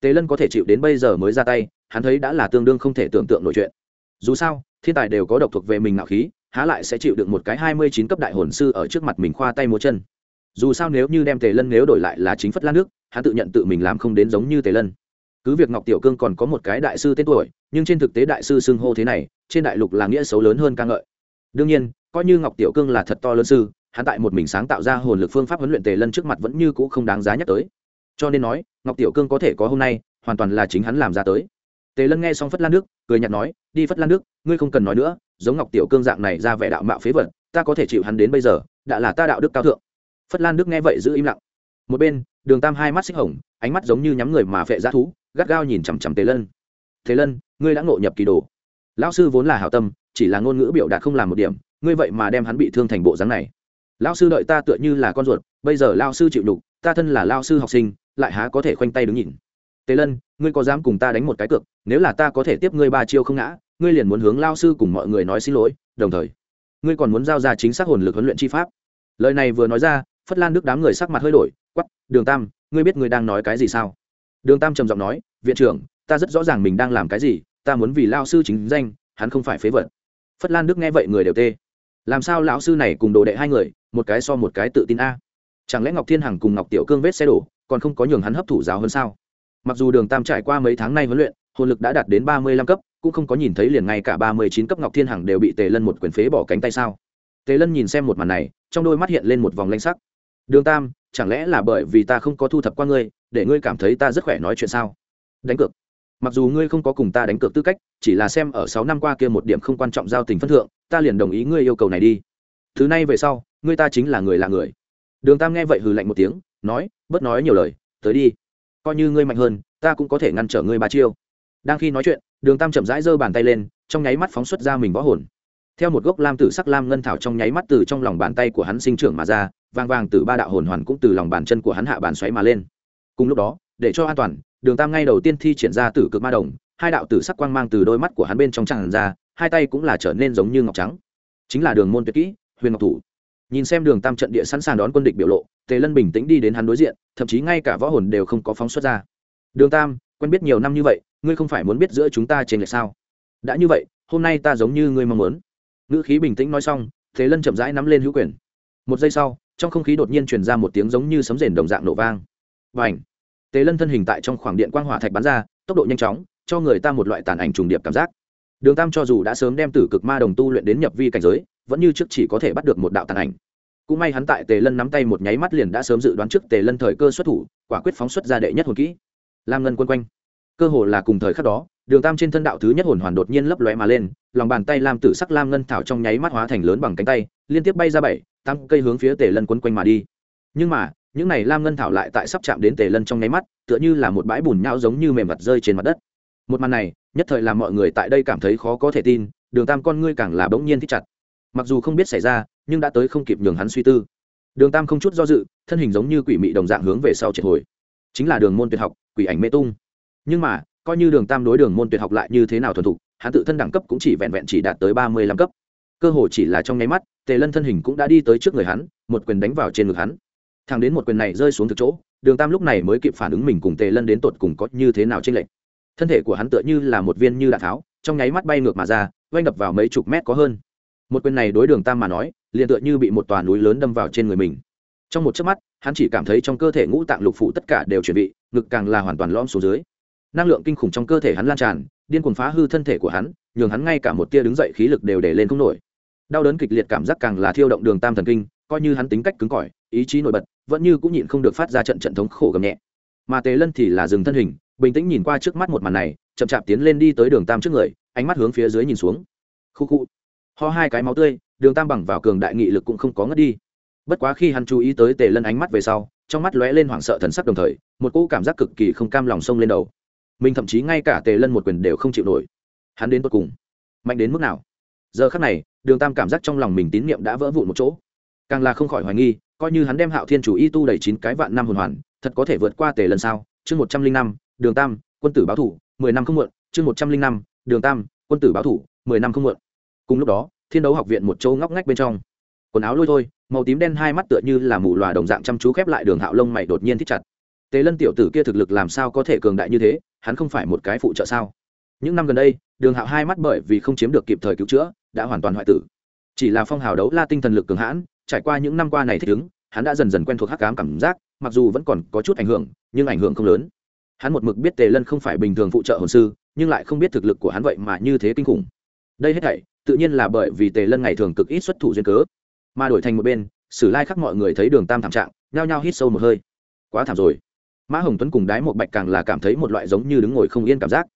tề lân có thể chịu đến bây giờ mới ra tay, hắn thấy đã là tương đương không thể tưởng tượng nổi chuyện. Dù sao, thiên tài đều có độc thuộc về mình ngạo khí, há lại sẽ chịu được một cái hai mươi chín cấp đại hồn sư ở trước mặt mình khoa tay múa chân. Dù sao nếu như đem tề lân nếu đổi lại là chính phất lan nước, hắn tự nhận tự mình làm không đến giống như tề lân. Cứ việc ngọc tiểu cương còn có một cái đại sư tên tuổi, nhưng trên thực tế đại sư xưng hô thế này, trên đại lục là nghĩa xấu lớn hơn ca ngợi. Đương nhiên, coi như ngọc tiểu cương là thật to lớn sư, hắn tại một mình sáng tạo ra hồn lực phương pháp huấn luyện tề lân trước mặt vẫn như cũ không đáng giá nhắc tới cho nên nói, ngọc tiểu cương có thể có hôm nay, hoàn toàn là chính hắn làm ra tới. Tề lân nghe xong phất lan nước cười nhạt nói, đi phất lan nước ngươi không cần nói nữa, giống ngọc tiểu cương dạng này ra vẻ đạo mạo phế vật, ta có thể chịu hắn đến bây giờ, đã là ta đạo đức cao thượng. Phất lan đức nghe vậy giữ im lặng. Một bên, đường tam hai mắt xích hồng, ánh mắt giống như nhắm người mà phệ ra thú, gắt gao nhìn chằm chằm tề lân. Thế lân, ngươi đã ngộ nhập kỳ đồ. Lão sư vốn là hảo tâm, chỉ là ngôn ngữ biểu đạt không làm một điểm, ngươi vậy mà đem hắn bị thương thành bộ dáng này. Lão sư đợi ta tựa như là con ruột, bây giờ lao sư chịu đục ta thân là lao sư học sinh, lại há có thể khoanh tay đứng nhìn. Tề lân, ngươi có dám cùng ta đánh một cái cược, nếu là ta có thể tiếp ngươi ba chiêu không ngã, ngươi liền muốn hướng lao sư cùng mọi người nói xin lỗi, đồng thời, ngươi còn muốn giao ra chính xác hồn lực huấn luyện chi pháp. Lời này vừa nói ra, phất lan đức đám người sắc mặt hơi đổi quắp đường tam, ngươi biết ngươi đang nói cái gì sao? Đường tam trầm giọng nói, viện trưởng, ta rất rõ ràng mình đang làm cái gì, ta muốn vì lao sư chính danh, hắn không phải phế vật. Phất lan đức nghe vậy người đều tê. Làm sao lão sư này cùng đồ đệ hai người, một cái so một cái tự tin a? Chẳng lẽ ngọc thiên hằng cùng ngọc tiểu cương vết xe đổ, còn không có nhường hắn hấp thụ giáo hơn sao? Mặc dù đường tam trải qua mấy tháng nay huấn luyện, hồn lực đã đạt đến ba mươi lăm cấp, cũng không có nhìn thấy liền ngay cả ba mươi chín cấp ngọc thiên hằng đều bị tề lân một quyền phế bỏ cánh tay sao? Tề lân nhìn xem một màn này, trong đôi mắt hiện lên một vòng lanh sắc. Đường tam, chẳng lẽ là bởi vì ta không có thu thập qua ngươi, để ngươi cảm thấy ta rất khỏe nói chuyện sao? Đánh cược. Mặc dù ngươi không có cùng ta đánh cược tư cách, chỉ là xem ở sáu năm qua kia một điểm không quan trọng giao tình phân thượng, ta liền đồng ý ngươi yêu cầu này đi. Thứ này về sau, ngươi ta chính là người là người đường tam nghe vậy hừ lạnh một tiếng, nói, bớt nói nhiều lời, tới đi. Coi như ngươi mạnh hơn, ta cũng có thể ngăn trở ngươi ba chiêu. Đang khi nói chuyện, đường tam chậm rãi giơ bàn tay lên, trong nháy mắt phóng xuất ra mình võ hồn. Theo một gốc lam tử sắc lam ngân thảo trong nháy mắt từ trong lòng bàn tay của hắn sinh trưởng mà ra, vang vang từ ba đạo hồn hoàn cũng từ lòng bàn chân của hắn hạ bàn xoáy mà lên. Cùng lúc đó, để cho an toàn, đường tam ngay đầu tiên thi triển ra tử cực ma đồng, hai đạo tử sắc quang mang từ đôi mắt của hắn bên trong tràn ra, hai tay cũng là trở nên giống như ngọc trắng. Chính là đường môn tuyệt kỹ, huyền ngọc thủ nhìn xem đường tam trận địa sẵn sàng đón quân địch biểu lộ, tề lân bình tĩnh đi đến hắn đối diện, thậm chí ngay cả võ hồn đều không có phóng xuất ra. Đường tam, quen biết nhiều năm như vậy, ngươi không phải muốn biết giữa chúng ta trên lệch sao? Đã như vậy, hôm nay ta giống như ngươi mong muốn. Ngữ khí bình tĩnh nói xong thế lân chậm rãi nắm lên hữu quyền. Một giây sau, trong không khí đột nhiên truyền ra một tiếng giống như sấm rền đồng dạng nổ vang. Và ảnh tề lân thân hình tại trong khoảng điện quang hỏa thạch bắn ra, tốc độ nhanh chóng, cho người ta một loại tàn ảnh trùng điệp cảm giác đường tam cho dù đã sớm đem tử cực ma đồng tu luyện đến nhập vi cảnh giới, vẫn như trước chỉ có thể bắt được một đạo tàn ảnh. Cũng may hắn tại tề lân nắm tay một nháy mắt liền đã sớm dự đoán trước tề lân thời cơ xuất thủ, quả quyết phóng xuất ra đệ nhất hồn kỹ. Lam ngân quân quanh. Cơ hồ là cùng thời khắc đó, đường tam trên thân đạo thứ nhất hồn hoàn đột nhiên lấp lóe mà lên, lòng bàn tay lam tử sắc lam ngân thảo trong nháy mắt hóa thành lớn bằng cánh tay, liên tiếp bay ra bảy tăng cây hướng phía tề lân quấn quanh mà đi. Nhưng mà, những này lam ngân thảo lại tại sắp chạm đến tề lân trong nháy mắt, tựa như là một bãi bùn nhau giống như mềm mặt rơi trên mặt đất một màn này, nhất thời làm mọi người tại đây cảm thấy khó có thể tin, đường tam con ngươi càng là bỗng nhiên thích chặt. Mặc dù không biết xảy ra, nhưng đã tới không kịp nhường hắn suy tư. Đường tam không chút do dự, thân hình giống như quỷ mị đồng dạng hướng về sau triệt hồi. Chính là đường môn tuyệt học, quỷ ảnh mê tung. Nhưng mà, coi như đường tam đối đường môn tuyệt học lại như thế nào thuần thục, hắn tự thân đẳng cấp cũng chỉ vẹn vẹn chỉ đạt tới ba mươi lăm cấp. Cơ hồ chỉ là trong nháy mắt, tề lân thân hình cũng đã đi tới trước người hắn, một quyền đánh vào trên ngực hắn. Thằng đến một quyền này rơi xuống thực chỗ, đường tam lúc này mới kịp phản ứng mình cùng tề lân đến tột cùng có như thế nào trên lệnh thân thể của hắn tựa như là một viên như đạn tháo, trong nháy mắt bay ngược mà ra oanh đập vào mấy chục mét có hơn. Một quyền này đối đường tam mà nói, liền tựa như bị một tòa núi lớn đâm vào trên người mình. Trong một chớp mắt, hắn chỉ cảm thấy trong cơ thể ngũ tạng lục phụ tất cả đều chuẩn bị ngực càng là hoàn toàn lõm xuống dưới. Năng lượng kinh khủng trong cơ thể hắn lan tràn, điên cuồng phá hư thân thể của hắn, nhường hắn ngay cả một tia đứng dậy khí lực đều để lên không nổi. Đau đớn kịch liệt cảm giác càng là thiêu động đường tam thần kinh, coi như hắn tính cách cứng cỏi, ý chí nổi bật, vẫn như cũng nhịn không được phát ra trận trận thống khổ gầm nhẹ. Mà tề lân thì là dừng thân hình bình tĩnh nhìn qua trước mắt một màn này, chậm chạp tiến lên đi tới đường tam trước người, ánh mắt hướng phía dưới nhìn xuống. Khu khu. Ho hai cái máu tươi, đường tam bằng vào cường đại nghị lực cũng không có ngất đi. Bất quá khi hắn chú ý tới tề lân ánh mắt về sau, trong mắt lóe lên hoảng sợ thần sắc đồng thời, một cỗ cảm giác cực kỳ không cam lòng sông lên đầu. Mình thậm chí ngay cả tề lân một quyền đều không chịu nổi. Hắn đến tột cùng, mạnh đến mức nào? Giờ khắc này, đường tam cảm giác trong lòng mình tín nhiệm đã vỡ vụn một chỗ. Càng là không khỏi hoài nghi, coi như hắn đem hạo thiên chủ y tu đầy chín cái vạn năm hồn hoàn, thật có thể vượt qua tề lần sau chương một trăm linh năm đường tam, quân tử báo thủ, mười năm không muộn, chương một trăm linh năm, đường tam, quân tử báo thủ, mười năm không muộn. Cùng lúc đó, thiên đấu học viện một chỗ ngóc ngách bên trong. Quần áo lôi thôi, màu tím đen hai mắt tựa như là mù loà đồng dạng chăm chú khép lại đường hạo lông mày đột nhiên thích chặt. Tế lân tiểu tử kia thực lực làm sao có thể cường đại như thế, hắn không phải một cái phụ trợ sao? Những năm gần đây, đường hạo hai mắt bởi vì không chiếm được kịp thời cứu chữa, đã hoàn toàn hoại tử. Chỉ là phong hào đấu la tinh thần lực cường hãn, trải qua những năm qua này thích ứng, hắn đã dần dần quen thuộc hắc cám cảm giác, mặc dù vẫn còn có chút ảnh hưởng, nhưng ảnh hưởng không lớn hắn một mực biết tề lân không phải bình thường phụ trợ hồn sư, nhưng lại không biết thực lực của hắn vậy mà như thế kinh khủng. Đây hết thảy, tự nhiên là bởi vì tề lân ngày thường cực ít xuất thủ duyên cớ. Mà đổi thành một bên, sử lai khắc mọi người thấy đường tam thảm trạng, nhao nhao hít sâu một hơi. Quá thảm rồi. Mã hồng tuấn cùng đái một bạch càng là cảm thấy một loại giống như đứng ngồi không yên cảm giác.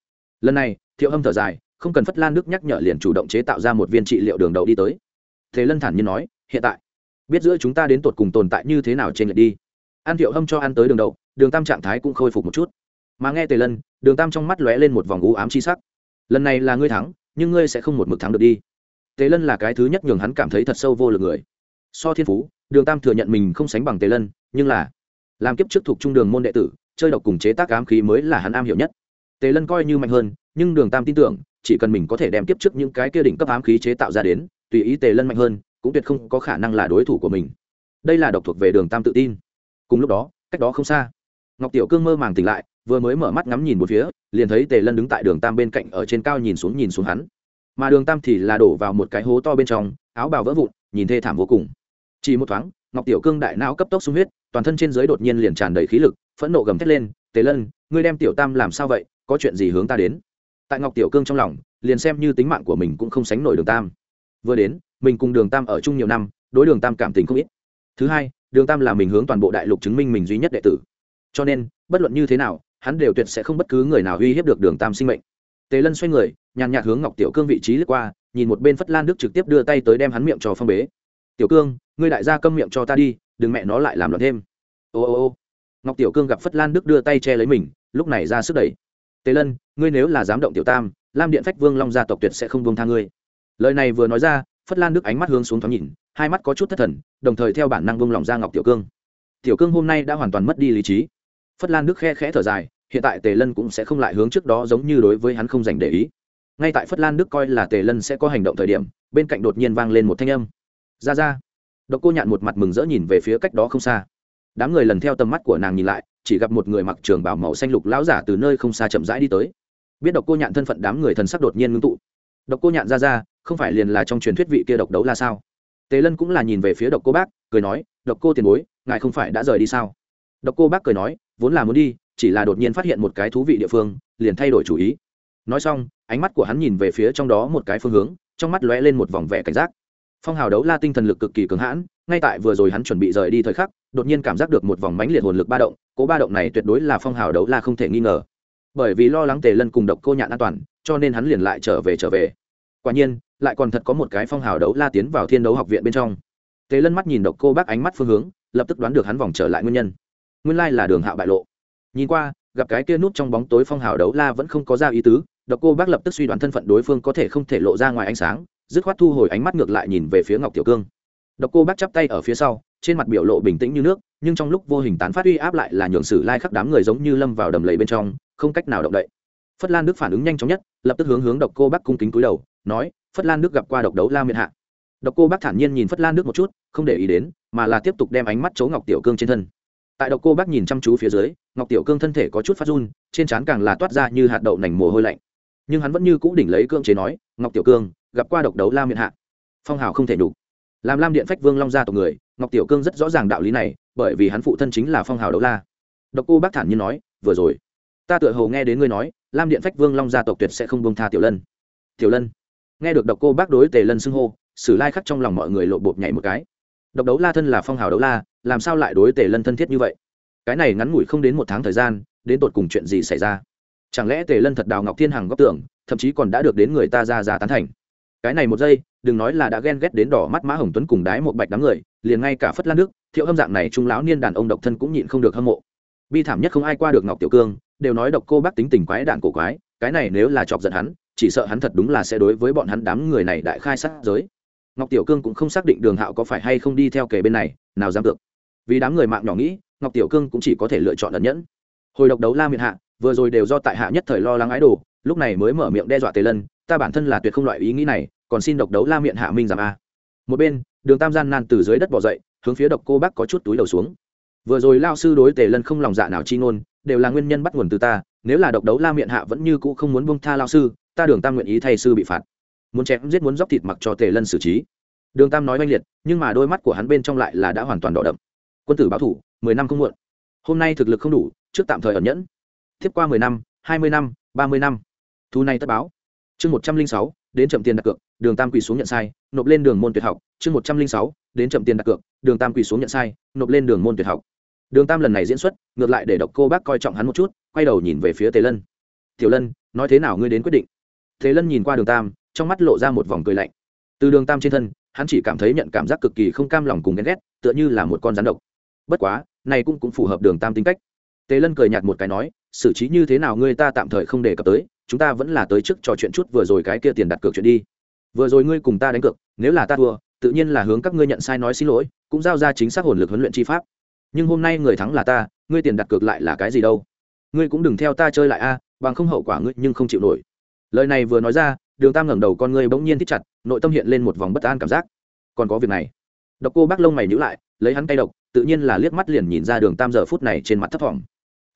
Lần này, thiệu hâm thở dài, không cần phất lan nước nhắc nhở liền chủ động chế tạo ra một viên trị liệu đường đậu đi tới. Thế lân thản nhiên nói, hiện tại, biết giữa chúng ta đến tột cùng tồn tại như thế nào trên lệch đi. An thiệu hâm cho ăn tới đường đậu đường tam trạng thái cũng khôi phục một chút mà nghe tề lân, đường tam trong mắt lóe lên một vòng u ám chi sắc. Lần này là ngươi thắng, nhưng ngươi sẽ không một mực thắng được đi. Tề lân là cái thứ nhất nhường hắn cảm thấy thật sâu vô lực người. So thiên phú, đường tam thừa nhận mình không sánh bằng tề lân, nhưng là làm kiếp trước thuộc trung đường môn đệ tử, chơi độc cùng chế tác ám khí mới là hắn am hiểu nhất. Tề lân coi như mạnh hơn, nhưng đường tam tin tưởng, chỉ cần mình có thể đem kiếp trước những cái kia đỉnh cấp ám khí chế tạo ra đến, tùy ý tề lân mạnh hơn, cũng tuyệt không có khả năng là đối thủ của mình. Đây là độc thuộc về đường tam tự tin. Cùng lúc đó, cách đó không xa, ngọc tiểu cương mơ màng tỉnh lại vừa mới mở mắt ngắm nhìn một phía, liền thấy tề lân đứng tại đường tam bên cạnh ở trên cao nhìn xuống nhìn xuống hắn. Mà đường tam thì là đổ vào một cái hố to bên trong, áo bào vỡ vụn, nhìn thê thảm vô cùng. Chỉ một thoáng, ngọc tiểu cương đại não cấp tốc sung huyết, toàn thân trên dưới đột nhiên liền tràn đầy khí lực, phẫn nộ gầm thét lên, tề lân, ngươi đem tiểu tam làm sao vậy? Có chuyện gì hướng ta đến? Tại ngọc tiểu cương trong lòng, liền xem như tính mạng của mình cũng không sánh nổi đường tam. Vừa đến, mình cùng đường tam ở chung nhiều năm, đối đường tam cảm tình không ít. Thứ hai, đường tam là mình hướng toàn bộ đại lục chứng minh mình duy nhất đệ tử. Cho nên, bất luận như thế nào hắn đều tuyệt sẽ không bất cứ người nào uy hiếp được đường tam sinh mệnh. Tề lân xoay người, nhàn nhạt hướng ngọc tiểu cương vị trí lướt qua, nhìn một bên phất lan đức trực tiếp đưa tay tới đem hắn miệng cho phong bế. Tiểu cương, ngươi đại gia câm miệng cho ta đi, đừng mẹ nó lại làm loạn thêm. Ô ô ô. Ngọc tiểu cương gặp phất lan đức đưa tay che lấy mình, lúc này ra sức đẩy. Tề lân, ngươi nếu là dám động tiểu tam, lam điện phách vương long gia tộc tuyệt sẽ không buông tha ngươi. Lời này vừa nói ra, phất lan đức ánh mắt hướng xuống thoáng nhìn, hai mắt có chút thất thần, đồng thời theo bản năng buông lòng ra ngọc tiểu cương. Tiểu cương hôm nay đã hoàn toàn mất đi lý trí. Phất lan đức khe khẽ thở dài hiện tại tề lân cũng sẽ không lại hướng trước đó giống như đối với hắn không dành để ý. Ngay tại phất lan đức coi là tề lân sẽ có hành động thời điểm, bên cạnh đột nhiên vang lên một thanh âm. Ra ra. Độc cô nhạn một mặt mừng rỡ nhìn về phía cách đó không xa. Đám người lần theo tầm mắt của nàng nhìn lại, chỉ gặp một người mặc trường bảo màu xanh lục lão giả từ nơi không xa chậm rãi đi tới. Biết độc cô nhạn thân phận, đám người thần sắc đột nhiên ngưng tụ. Độc cô nhạn, ra ra, không phải liền là trong truyền thuyết vị kia độc đấu là sao? Tề lân cũng là nhìn về phía độc cô bác, cười nói, độc cô tiền bối, ngài không phải đã rời đi sao? Độc cô bác cười nói, vốn là muốn đi chỉ là đột nhiên phát hiện một cái thú vị địa phương, liền thay đổi chủ ý. Nói xong, ánh mắt của hắn nhìn về phía trong đó một cái phương hướng, trong mắt lóe lên một vòng vẻ cảnh giác. Phong hào đấu la tinh thần lực cực kỳ cứng hãn, ngay tại vừa rồi hắn chuẩn bị rời đi thời khắc, đột nhiên cảm giác được một vòng mãnh liệt hồn lực ba động, cố ba động này tuyệt đối là phong hào đấu la không thể nghi ngờ. Bởi vì lo lắng tề lân cùng độc cô nhạn an toàn, cho nên hắn liền lại trở về trở về. Quả nhiên, lại còn thật có một cái phong hào đấu la tiến vào thiên đấu học viện bên trong. Tề lân mắt nhìn độc cô bác ánh mắt phương hướng, lập tức đoán được hắn vòng trở lại nguyên nhân. Nguyên lai là đường hạo bại lộ nhìn qua, gặp cái kia nút trong bóng tối phong hào đấu la vẫn không có ra ý tứ, độc cô bác lập tức suy đoán thân phận đối phương có thể không thể lộ ra ngoài ánh sáng, dứt khoát thu hồi ánh mắt ngược lại nhìn về phía ngọc tiểu cương. Độc cô bác chắp tay ở phía sau, trên mặt biểu lộ bình tĩnh như nước, nhưng trong lúc vô hình tán phát uy áp lại là nhường sử lai khắc đám người giống như lâm vào đầm lầy bên trong, không cách nào động đậy. Phất lan đức phản ứng nhanh chóng nhất, lập tức hướng hướng độc cô bác cung kính cúi đầu, nói, phất lan đức gặp qua độc đấu la miệt hạ. Độc cô bác thản nhiên nhìn phất lan đức một chút, không để ý đến, mà là tiếp tục đem ánh mắt chấu ngọc tiểu cương trên thân tại độc cô bác nhìn chăm chú phía dưới, ngọc tiểu cương thân thể có chút phát run, trên trán càng là toát ra như hạt đậu nành mồ hôi lạnh. Nhưng hắn vẫn như cũ đỉnh lấy cương chế nói, ngọc tiểu cương, gặp qua độc đấu la miệng hạ. Phong hào không thể đủ. Làm lam điện phách vương long gia tộc người, ngọc tiểu cương rất rõ ràng đạo lý này, bởi vì hắn phụ thân chính là phong hào đấu la. Độc cô bác thản nhiên nói, vừa rồi, ta tựa hồ nghe đến ngươi nói, lam điện phách vương long gia tộc tuyệt sẽ không bông tha tiểu lân. Tiểu lân? Nghe được độc cô bác đối tề lân xưng hô, sử lai khắc trong lòng mọi người lộ bột nhảy một cái. Độc đấu la thân là phong hào đấu la làm sao lại đối tề lân thân thiết như vậy? Cái này ngắn ngủi không đến một tháng thời gian, đến tột cùng chuyện gì xảy ra? Chẳng lẽ tề lân thật đào ngọc thiên hằng góp tưởng thậm chí còn đã được đến người ta ra ra tán thành? Cái này một giây, đừng nói là đã ghen ghét đến đỏ mắt mã hồng tuấn cùng đái một bạch đám người, liền ngay cả phất lan nước thiệu hâm dạng này trung lão niên đàn ông độc thân cũng nhịn không được hâm mộ. Bi thảm nhất không ai qua được ngọc tiểu cương, đều nói độc cô bác tính tình quái đạn cổ quái, cái này nếu là chọc giận hắn, chỉ sợ hắn thật đúng là sẽ đối với bọn hắn đám người này đại khai sát giới. Ngọc tiểu cương cũng không xác định đường hạo có phải hay không đi theo kề bên này, nào dám được vì đám người mạng nhỏ nghĩ, ngọc tiểu cương cũng chỉ có thể lựa chọn ẩn nhẫn. Hồi độc đấu la miệng hạ, vừa rồi đều do tại hạ nhất thời lo lắng ái đồ, lúc này mới mở miệng đe dọa tề lân, ta bản thân là tuyệt không loại ý nghĩ này, còn xin độc đấu la miệng hạ minh giảm a. Một bên, đường tam gian nan từ dưới đất bỏ dậy, hướng phía độc cô bác có chút túi đầu xuống. Vừa rồi lao sư đối tề lân không lòng dạ nào chi ngôn, đều là nguyên nhân bắt nguồn từ ta, nếu là độc đấu la miệng hạ vẫn như cũ không muốn bông tha lao sư, ta đường tam nguyện ý thay sư bị phạt. Muốn chém giết muốn dóc thịt mặc cho tề lân xử trí. Đường tam nói oanh liệt, nhưng mà đôi mắt của hắn bên trong lại là đã hoàn toàn đỏ đậm quân tử báo thủ, mười năm không muộn. Hôm nay thực lực không đủ, trước tạm thời ẩn nhẫn. Tiếp qua mười năm, hai mươi năm, ba mươi năm. Thu này tất báo. Chương một trăm linh sáu, đến chậm tiền đặt cược, đường tam quỳ xuống nhận sai, nộp lên đường môn tuyệt học. Chương một trăm linh sáu, đến chậm tiền đặt cược, đường tam quỳ xuống nhận sai, nộp lên đường môn tuyệt học. Đường tam lần này diễn xuất, ngược lại để độc cô bác coi trọng hắn một chút, quay đầu nhìn về phía tề lân. Tiểu lân, nói thế nào ngươi đến quyết định? Thế lân nhìn qua đường tam, trong mắt lộ ra một vòng cười lạnh. Từ đường tam trên thân, hắn chỉ cảm thấy nhận cảm giác cực kỳ không cam lòng cùng ghen ghét, tựa như là một con rắn độc bất quá, này cũng cũng phù hợp đường tam tính cách. Tề lân cười nhạt một cái nói, xử trí như thế nào ngươi ta tạm thời không đề cập tới, chúng ta vẫn là tới trước trò chuyện chút vừa rồi cái kia tiền đặt cược chuyện đi. Vừa rồi ngươi cùng ta đánh cược, nếu là ta thua, tự nhiên là hướng các ngươi nhận sai nói xin lỗi, cũng giao ra chính xác hồn lực huấn luyện chi pháp. Nhưng hôm nay người thắng là ta, ngươi tiền đặt cược lại là cái gì đâu? Ngươi cũng đừng theo ta chơi lại a, bằng không hậu quả ngươi nhưng không chịu nổi. Lời này vừa nói ra, đường tam ngẩng đầu con ngươi bỗng nhiên thích chặt, nội tâm hiện lên một vòng bất an cảm giác. Còn có việc này. Độc cô bác lông mày nhữ lại lấy hắn tay độc, tự nhiên là liếc mắt liền nhìn ra đường tam giờ phút này trên mặt thấp thỏm.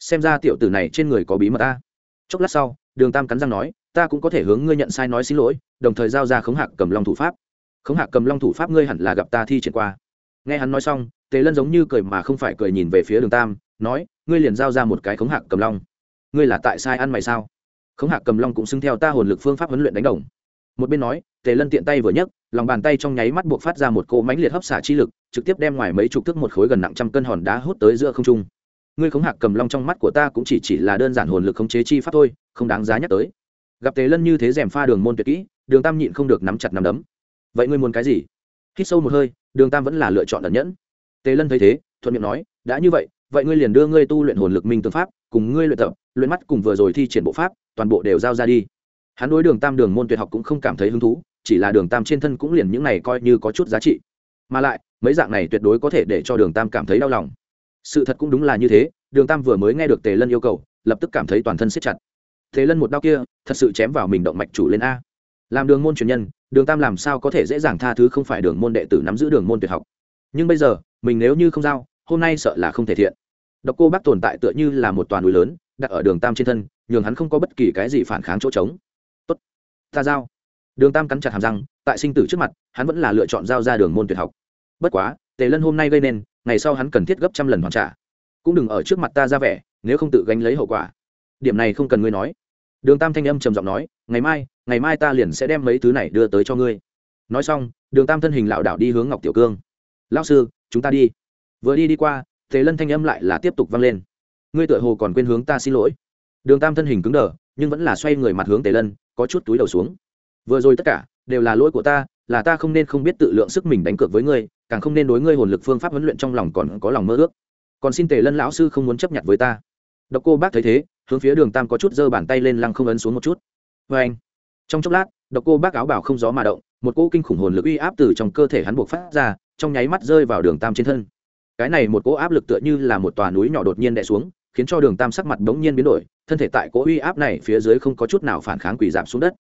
Xem ra tiểu tử này trên người có bí mật ta. Chốc lát sau, đường tam cắn răng nói, ta cũng có thể hướng ngươi nhận sai nói xin lỗi, đồng thời giao ra khống hạc cầm long thủ pháp. Khống hạc cầm long thủ pháp ngươi hẳn là gặp ta thi triển qua. Nghe hắn nói xong, tề lân giống như cười mà không phải cười nhìn về phía đường tam, nói, ngươi liền giao ra một cái khống hạc cầm long. Ngươi là tại sai ăn mày sao? Khống hạc cầm long cũng xưng theo ta hồn lực phương pháp huấn luyện đánh đồng. Một bên nói, tề lân tiện tay vừa nhấc lòng bàn tay trong nháy mắt buộc phát ra một cỗ mánh liệt hấp xả chi lực, trực tiếp đem ngoài mấy chục thước một khối gần nặng trăm cân hòn đá hút tới giữa không trung. Ngươi khống hạc cầm long trong mắt của ta cũng chỉ chỉ là đơn giản hồn lực khống chế chi pháp thôi, không đáng giá nhắc tới. Gặp tề lân như thế rèm pha đường môn tuyệt kỹ, đường tam nhịn không được nắm chặt nắm đấm. Vậy ngươi muốn cái gì? Hít sâu một hơi, đường tam vẫn là lựa chọn ẩn nhẫn. Tề lân thấy thế, thuận miệng nói, đã như vậy vậy ngươi liền đưa ngươi tu luyện hồn lực minh tương pháp, cùng ngươi luyện tập, luyện mắt cùng vừa rồi thi triển bộ pháp, toàn bộ đều giao ra đi. Hắn đối đường tam đường môn tuyệt học cũng không cảm thấy hứng thú chỉ là đường tam trên thân cũng liền những này coi như có chút giá trị. Mà lại, mấy dạng này tuyệt đối có thể để cho đường tam cảm thấy đau lòng. Sự thật cũng đúng là như thế, đường tam vừa mới nghe được tề lân yêu cầu, lập tức cảm thấy toàn thân siết chặt. Thế lân một đau kia, thật sự chém vào mình động mạch chủ lên a. Làm đường môn truyền nhân, đường tam làm sao có thể dễ dàng tha thứ không phải đường môn đệ tử nắm giữ đường môn tuyệt học. Nhưng bây giờ, mình nếu như không giao, hôm nay sợ là không thể thiện. Độc cô bác tồn tại tựa như là một toàn núi lớn, đặt ở đường tam trên thân, nhường hắn không có bất kỳ cái gì phản kháng chỗ trống. Tốt, ta giao đường tam cắn chặt hàm răng, tại sinh tử trước mặt, hắn vẫn là lựa chọn giao ra đường môn tuyệt học. Bất quá, tề lân hôm nay gây nên, ngày sau hắn cần thiết gấp trăm lần hoàn trả. Cũng đừng ở trước mặt ta ra vẻ, nếu không tự gánh lấy hậu quả. Điểm này không cần ngươi nói. Đường tam thanh âm trầm giọng nói, ngày mai ngày mai ta liền sẽ đem mấy thứ này đưa tới cho ngươi. Nói xong, đường tam thân hình lảo đảo đi hướng ngọc tiểu cương. Lão sư, chúng ta đi. Vừa đi đi qua, tề lân thanh âm lại là tiếp tục vang lên. Ngươi tựa hồ còn quên hướng ta xin lỗi. Đường tam thân hình cứng đờ, nhưng vẫn là xoay người mặt hướng tề lân, có chút túi đầu xuống vừa rồi tất cả đều là lỗi của ta, là ta không nên không biết tự lượng sức mình đánh cược với ngươi, càng không nên đối ngươi hồn lực phương pháp huấn luyện trong lòng còn có lòng mơ ước. Còn xin tề lân lão sư không muốn chấp nhận với ta. Độc cô bác thấy thế, hướng phía đường tam có chút giơ bàn tay lên lăng không ấn xuống một chút. Vê anh, trong chốc lát, độc cô bác áo bảo không gió mà động, một cỗ kinh khủng hồn lực uy áp từ trong cơ thể hắn buộc phát ra, trong nháy mắt rơi vào đường tam trên thân. Cái này một cỗ áp lực tựa như là một tòa núi nhỏ đột nhiên đè xuống, khiến cho đường tam sắc mặt bỗng nhiên biến đổi, thân thể tại cỗ uy áp này phía dưới không có chút nào phản kháng quỷ giảm xuống đất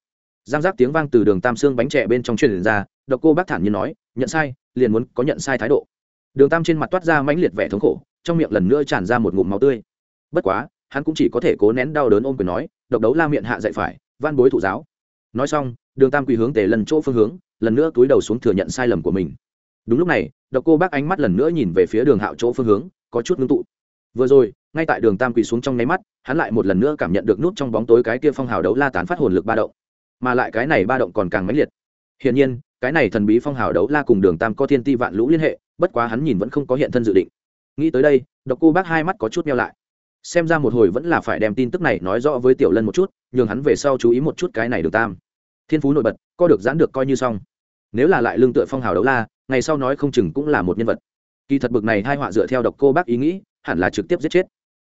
giang giác tiếng vang từ đường tam xương bánh trẻ bên trong truyền ra, độc cô bác thản nhiên nói, nhận sai, liền muốn có nhận sai thái độ. Đường tam trên mặt toát ra mãnh liệt vẻ thống khổ, trong miệng lần nữa tràn ra một ngụm máu tươi. Bất quá, hắn cũng chỉ có thể cố nén đau đớn ôm quyền nói, độc đấu la miệng hạ dạy phải, van bối thụ giáo. Nói xong, đường tam quỳ hướng tề lần chỗ phương hướng, lần nữa túi đầu xuống thừa nhận sai lầm của mình. Đúng lúc này, độc cô bác ánh mắt lần nữa nhìn về phía đường hạo chỗ phương hướng, có chút ngưng tụ. Vừa rồi, ngay tại đường tam quỳ xuống trong nháy mắt, hắn lại một lần nữa cảm nhận được nút trong bóng tối cái kia phong hào đấu la tán phát hồn lực ba động mà lại cái này ba động còn càng mãnh liệt. Hiển nhiên, cái này thần bí phong hào đấu la cùng đường tam có thiên ti vạn lũ liên hệ, bất quá hắn nhìn vẫn không có hiện thân dự định. Nghĩ tới đây, độc cô bác hai mắt có chút meo lại. Xem ra một hồi vẫn là phải đem tin tức này nói rõ với tiểu lân một chút, nhường hắn về sau chú ý một chút cái này đường tam. Thiên phú nổi bật co được giãn được coi như xong. Nếu là lại lương tựa phong hào đấu la, ngày sau nói không chừng cũng là một nhân vật. Kỳ thật bực này hai họa dựa theo độc cô bác ý nghĩ, hẳn là trực tiếp giết chết.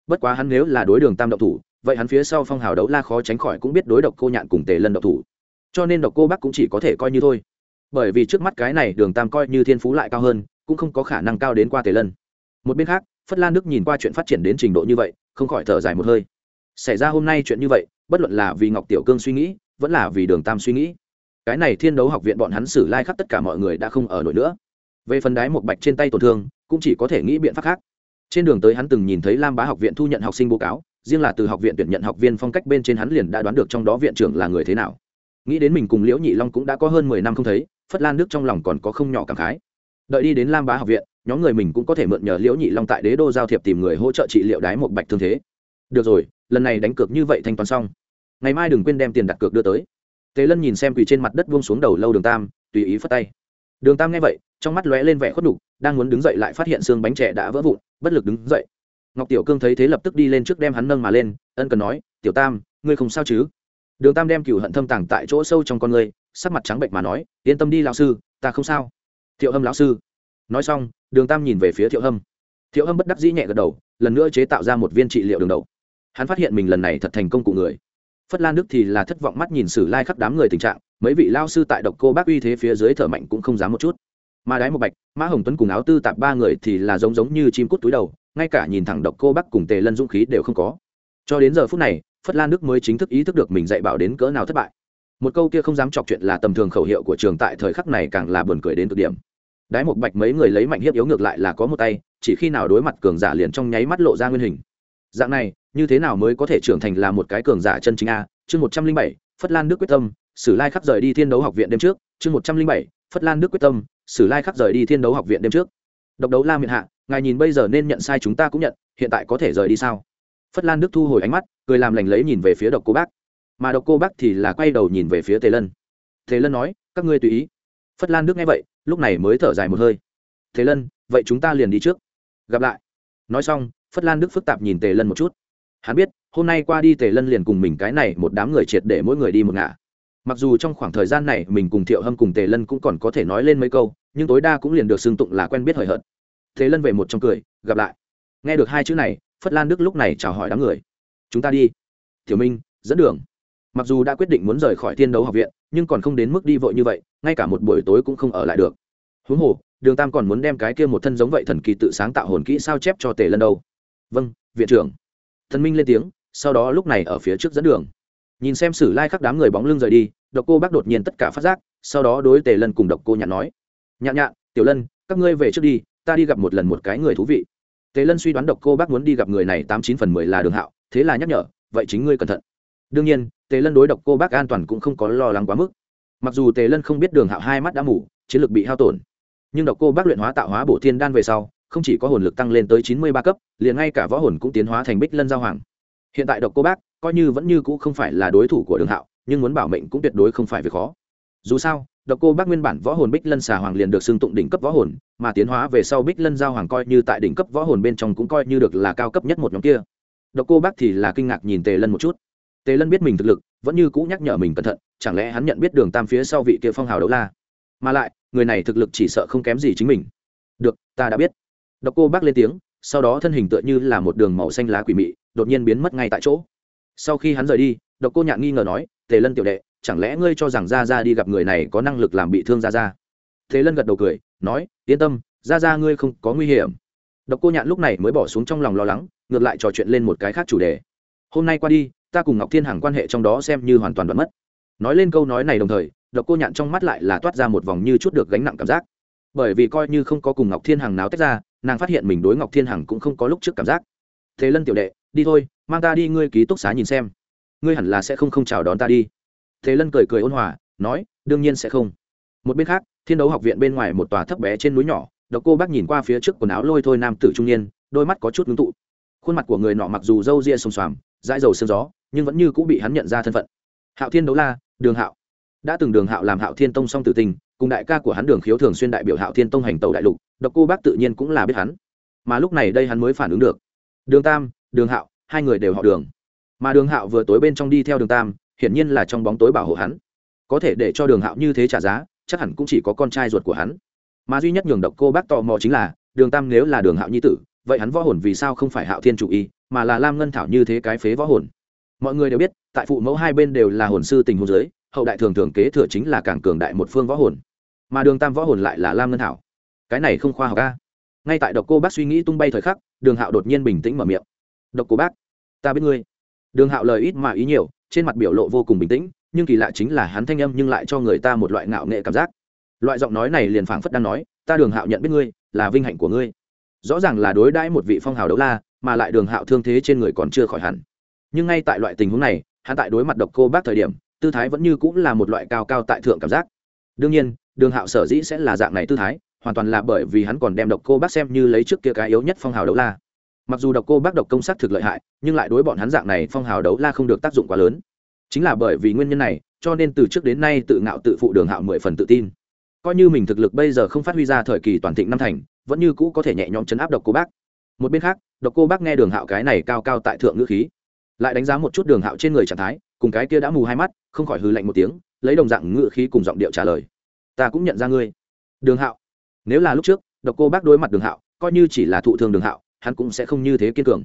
Bất quá hắn nếu là đối đường tam động thủ vậy hắn phía sau phong hào đấu la khó tránh khỏi cũng biết đối độc cô nhạn cùng tề lân độc thủ. Cho nên độc cô bắc cũng chỉ có thể coi như thôi. Bởi vì trước mắt cái này đường tam coi như thiên phú lại cao hơn, cũng không có khả năng cao đến qua tề lân. Một bên khác, phất lan đức nhìn qua chuyện phát triển đến trình độ như vậy, không khỏi thở dài một hơi. Xảy ra hôm nay chuyện như vậy, bất luận là vì ngọc tiểu cương suy nghĩ, vẫn là vì đường tam suy nghĩ. Cái này thiên đấu học viện bọn hắn xử lai khắc tất cả mọi người đã không ở nổi nữa. Về phần đái một bạch trên tay tổn thương, cũng chỉ có thể nghĩ biện pháp khác. Trên đường tới hắn từng nhìn thấy lam bá học viện thu nhận học sinh bố cáo riêng là từ học viện tuyển nhận học viên phong cách bên trên hắn liền đã đoán được trong đó viện trưởng là người thế nào. Nghĩ đến mình cùng liễu nhị long cũng đã có hơn mười năm không thấy, phất lan đức trong lòng còn có không nhỏ cảm khái. Đợi đi đến lam bá học viện, nhóm người mình cũng có thể mượn nhờ liễu nhị long tại đế đô giao thiệp tìm người hỗ trợ trị liệu đái một bạch thương thế. Được rồi, lần này đánh cược như vậy thanh toán xong. Ngày mai đừng quên đem tiền đặt cược đưa tới. Tề lân nhìn xem quỳ trên mặt đất buông xuống đầu lâu đường tam, tùy ý phất tay. Đường tam nghe vậy, trong mắt lóe lên vẻ khuất đục đang muốn đứng dậy lại phát hiện xương bánh trẻ đã vỡ vụn, bất lực đứng dậy ngọc tiểu cương thấy thế lập tức đi lên trước đem hắn nâng mà lên, ân cần nói, tiểu tam, ngươi không sao chứ? Đường tam đem cửu hận thâm tàng tại chỗ sâu trong con ngươi sắc mặt trắng bệnh mà nói, yên tâm đi lão sư, ta không sao. Thiệu hâm lão sư. Nói xong, đường tam nhìn về phía thiệu hâm. Thiệu hâm bất đắc dĩ nhẹ gật đầu, lần nữa chế tạo ra một viên trị liệu đường đầu hắn phát hiện mình lần này thật thành công cụ người. Phất lan đức thì là thất vọng mắt nhìn sử lai khắp đám người tình trạng, mấy vị lao sư tại độc cô bác uy thế phía dưới thở mạnh cũng không dám một chút. Mà đái một bạch mã hồng tuấn cùng áo tư tạp ba người thì là giống giống như chim cút túi đầu ngay cả nhìn thẳng độc cô bác cùng tề lân dũng khí đều không có. Cho đến giờ phút này, phất lan đức mới chính thức ý thức được mình dạy bảo đến cỡ nào thất bại. Một câu kia không dám chọc chuyện là tầm thường khẩu hiệu của trường tại thời khắc này càng là buồn cười đến cực điểm. Đái một bạch mấy người lấy mạnh hiếp yếu ngược lại là có một tay, chỉ khi nào đối mặt cường giả liền trong nháy mắt lộ ra nguyên hình. Dạng này, như thế nào mới có thể trưởng thành là một cái cường giả chân chính a? Chương một trăm linh bảy, phất lan đức quyết tâm, sử lai khắc rời đi thiên đấu học viện đêm trước. Chương một trăm linh bảy, phất lan đức quyết tâm, sử lai khắc rời đi thiên đấu học viện đêm trước. Độc đấu la miệng hạ ngài nhìn bây giờ nên nhận sai chúng ta cũng nhận, hiện tại có thể rời đi sao? Phất lan đức thu hồi ánh mắt, cười làm lành lấy nhìn về phía độc cô bác. Mà độc cô bác thì là quay đầu nhìn về phía tề lân. Tề lân nói, các ngươi tùy ý. Phất lan đức nghe vậy, lúc này mới thở dài một hơi. Thế lân, vậy chúng ta liền đi trước. Gặp lại. Nói xong, phất lan đức phức tạp nhìn tề lân một chút. Hắn biết, hôm nay qua đi tề lân liền cùng mình cái này một đám người triệt để mỗi người đi một ngả. Mặc dù trong khoảng thời gian này mình cùng thiệu hâm cùng tề lân cũng còn có thể nói lên mấy câu, nhưng tối đa cũng liền được xưng tụng là quen biết hời hợt tề lân về một trong cười, gặp lại. Nghe được hai chữ này, phất lan đức lúc này chào hỏi đám người. Chúng ta đi. Tiểu minh, dẫn đường. Mặc dù đã quyết định muốn rời khỏi thiên đấu học viện, nhưng còn không đến mức đi vội như vậy, ngay cả một buổi tối cũng không ở lại được. Huống hồ, đường tam còn muốn đem cái kia một thân giống vậy thần kỳ tự sáng tạo hồn kỹ sao chép cho tề lân đâu. Vâng viện trưởng. Thần minh lên tiếng, sau đó lúc này ở phía trước dẫn đường. Nhìn xem sử lai đám người bóng lưng rời đi, độc cô bác đột nhiên tất cả phát giác, sau đó đối tề lân cùng độc cô nhạn nói. Nhạn nhạn, tiểu lân, các ngươi về trước đi ta đi gặp một lần một cái người thú vị. Tề lân suy đoán độc cô bác muốn đi gặp người này tám chín phần mười là đường hạo, thế là nhắc nhở, vậy chính ngươi cẩn thận. Đương nhiên, tề lân đối độc cô bác an toàn cũng không có lo lắng quá mức. Mặc dù tề lân không biết đường hạo hai mắt đã mủ chiến lược bị hao tổn, nhưng độc cô bác luyện hóa tạo hóa bổ thiên đan về sau, không chỉ có hồn lực tăng lên tới chín mươi ba cấp, liền ngay cả võ hồn cũng tiến hóa thành bích lân giao hoàng. Hiện tại độc cô bác coi như vẫn như cũ không phải là đối thủ của đường hạo, nhưng muốn bảo mệnh cũng tuyệt đối không phải việc khó dù sao, độc cô bác nguyên bản võ hồn bích lân xà hoàng liền được xưng tụng đỉnh cấp võ hồn, mà tiến hóa về sau bích lân giao hoàng coi như tại đỉnh cấp võ hồn bên trong cũng coi như được là cao cấp nhất một nhóm kia. Độc cô bác thì là kinh ngạc nhìn tề lân một chút. Tề lân biết mình thực lực, vẫn như cũ nhắc nhở mình cẩn thận, chẳng lẽ hắn nhận biết đường tam phía sau vị kia phong hào đấu la? Mà lại, người này thực lực chỉ sợ không kém gì chính mình. Được, ta đã biết. Độc cô bác lên tiếng, sau đó thân hình tựa như là một đường màu xanh lá quỷ mị, đột nhiên biến mất ngay tại chỗ. Sau khi hắn rời đi, độc cô nhạn nghi ngờ nói, tề lân tiểu đệ chẳng lẽ ngươi cho rằng ra ra đi gặp người này có năng lực làm bị thương ra ra thế lân gật đầu cười, nói, yên tâm ra ra ngươi không có nguy hiểm. Độc cô nhạn lúc này mới bỏ xuống trong lòng lo lắng, ngược lại trò chuyện lên một cái khác chủ đề. Hôm nay qua đi, ta cùng ngọc thiên hằng quan hệ trong đó xem như hoàn toàn đoạn mất. Nói lên câu nói này đồng thời, độc cô nhạn trong mắt lại là toát ra một vòng như chút được gánh nặng cảm giác. Bởi vì coi như không có cùng ngọc thiên hằng nào tách ra, nàng phát hiện mình đối ngọc thiên hằng cũng không có lúc trước cảm giác. Thế lân tiểu đệ, đi thôi, mang ta đi ngươi ký túc xá nhìn xem. Ngươi hẳn là sẽ không không chào đón ta đi thế lân cười cười ôn hòa, nói, đương nhiên sẽ không. Một bên khác, thiên đấu học viện bên ngoài một tòa thấp bé trên núi nhỏ, độc cô bác nhìn qua phía trước quần áo lôi thôi nam tử trung niên, đôi mắt có chút ngưng tụ. Khuôn mặt của người nọ mặc dù râu ria xồm xoàm dãi dầu sương gió, nhưng vẫn như cũng bị hắn nhận ra thân phận. Hạo thiên đấu la, đường hạo. Đã từng đường hạo làm hạo thiên tông song tử tình, cùng đại ca của hắn đường khiếu thường xuyên đại biểu hạo thiên tông hành tàu đại lục, độc cô bác tự nhiên cũng là biết hắn. Mà lúc này đây hắn mới phản ứng được. Đường tam, đường hạo, hai người đều họ đường. Mà đường hạo vừa tối bên trong đi theo đường tam hiển nhiên là trong bóng tối bảo hộ hắn. Có thể để cho đường hạo như thế trả giá, chắc hẳn cũng chỉ có con trai ruột của hắn. Mà duy nhất nhường độc cô bác tò mò chính là, đường tam nếu là đường hạo nhi tử, vậy hắn võ hồn vì sao không phải hạo thiên chủ y, mà là lam ngân thảo như thế cái phế võ hồn? Mọi người đều biết, tại phụ mẫu hai bên đều là hồn sư tình hồn giới hậu đại thường thường kế thừa chính là càng cường đại một phương võ hồn. Mà đường tam võ hồn lại là lam ngân thảo. Cái này không khoa học ca ngay tại độc cô bác suy nghĩ tung bay thời khắc, đường hạo đột nhiên bình tĩnh mở miệng. Độc cô bác, ta biết ngươi. Đường hạo lời ít mà ý nhiều trên mặt biểu lộ vô cùng bình tĩnh, nhưng kỳ lạ chính là hắn thanh âm nhưng lại cho người ta một loại ngạo nghệ cảm giác. Loại giọng nói này liền phảng phất đang nói, ta đường hạo nhận biết ngươi, là vinh hạnh của ngươi. Rõ ràng là đối đãi một vị phong hào đấu la, mà lại đường hạo thương thế trên người còn chưa khỏi hẳn. Nhưng ngay tại loại tình huống này, hắn tại đối mặt độc cô bác thời điểm, tư thái vẫn như cũng là một loại cao cao tại thượng cảm giác. Đương nhiên, đường hạo sở dĩ sẽ là dạng này tư thái, hoàn toàn là bởi vì hắn còn đem độc cô bác xem như lấy trước kia cái yếu nhất phong hào đấu la mặc dù độc cô bác độc công sát thực lợi hại, nhưng lại đối bọn hắn dạng này phong hào đấu la không được tác dụng quá lớn. Chính là bởi vì nguyên nhân này, cho nên từ trước đến nay tự ngạo tự phụ đường hạo mười phần tự tin. Coi như mình thực lực bây giờ không phát huy ra thời kỳ toàn thịnh năm thành, vẫn như cũ có thể nhẹ nhõm chấn áp độc cô bác. Một bên khác, độc cô bác nghe đường hạo cái này cao cao tại thượng ngữ khí, lại đánh giá một chút đường hạo trên người trạng thái, cùng cái kia đã mù hai mắt, không khỏi hư lạnh một tiếng, lấy đồng dạng ngữ khí cùng giọng điệu trả lời. Ta cũng nhận ra ngươi. Đường hạo, nếu là lúc trước, độc cô bác đối mặt đường hạo, coi như chỉ là thụ thương đường hạo hắn cũng sẽ không như thế kiên cường.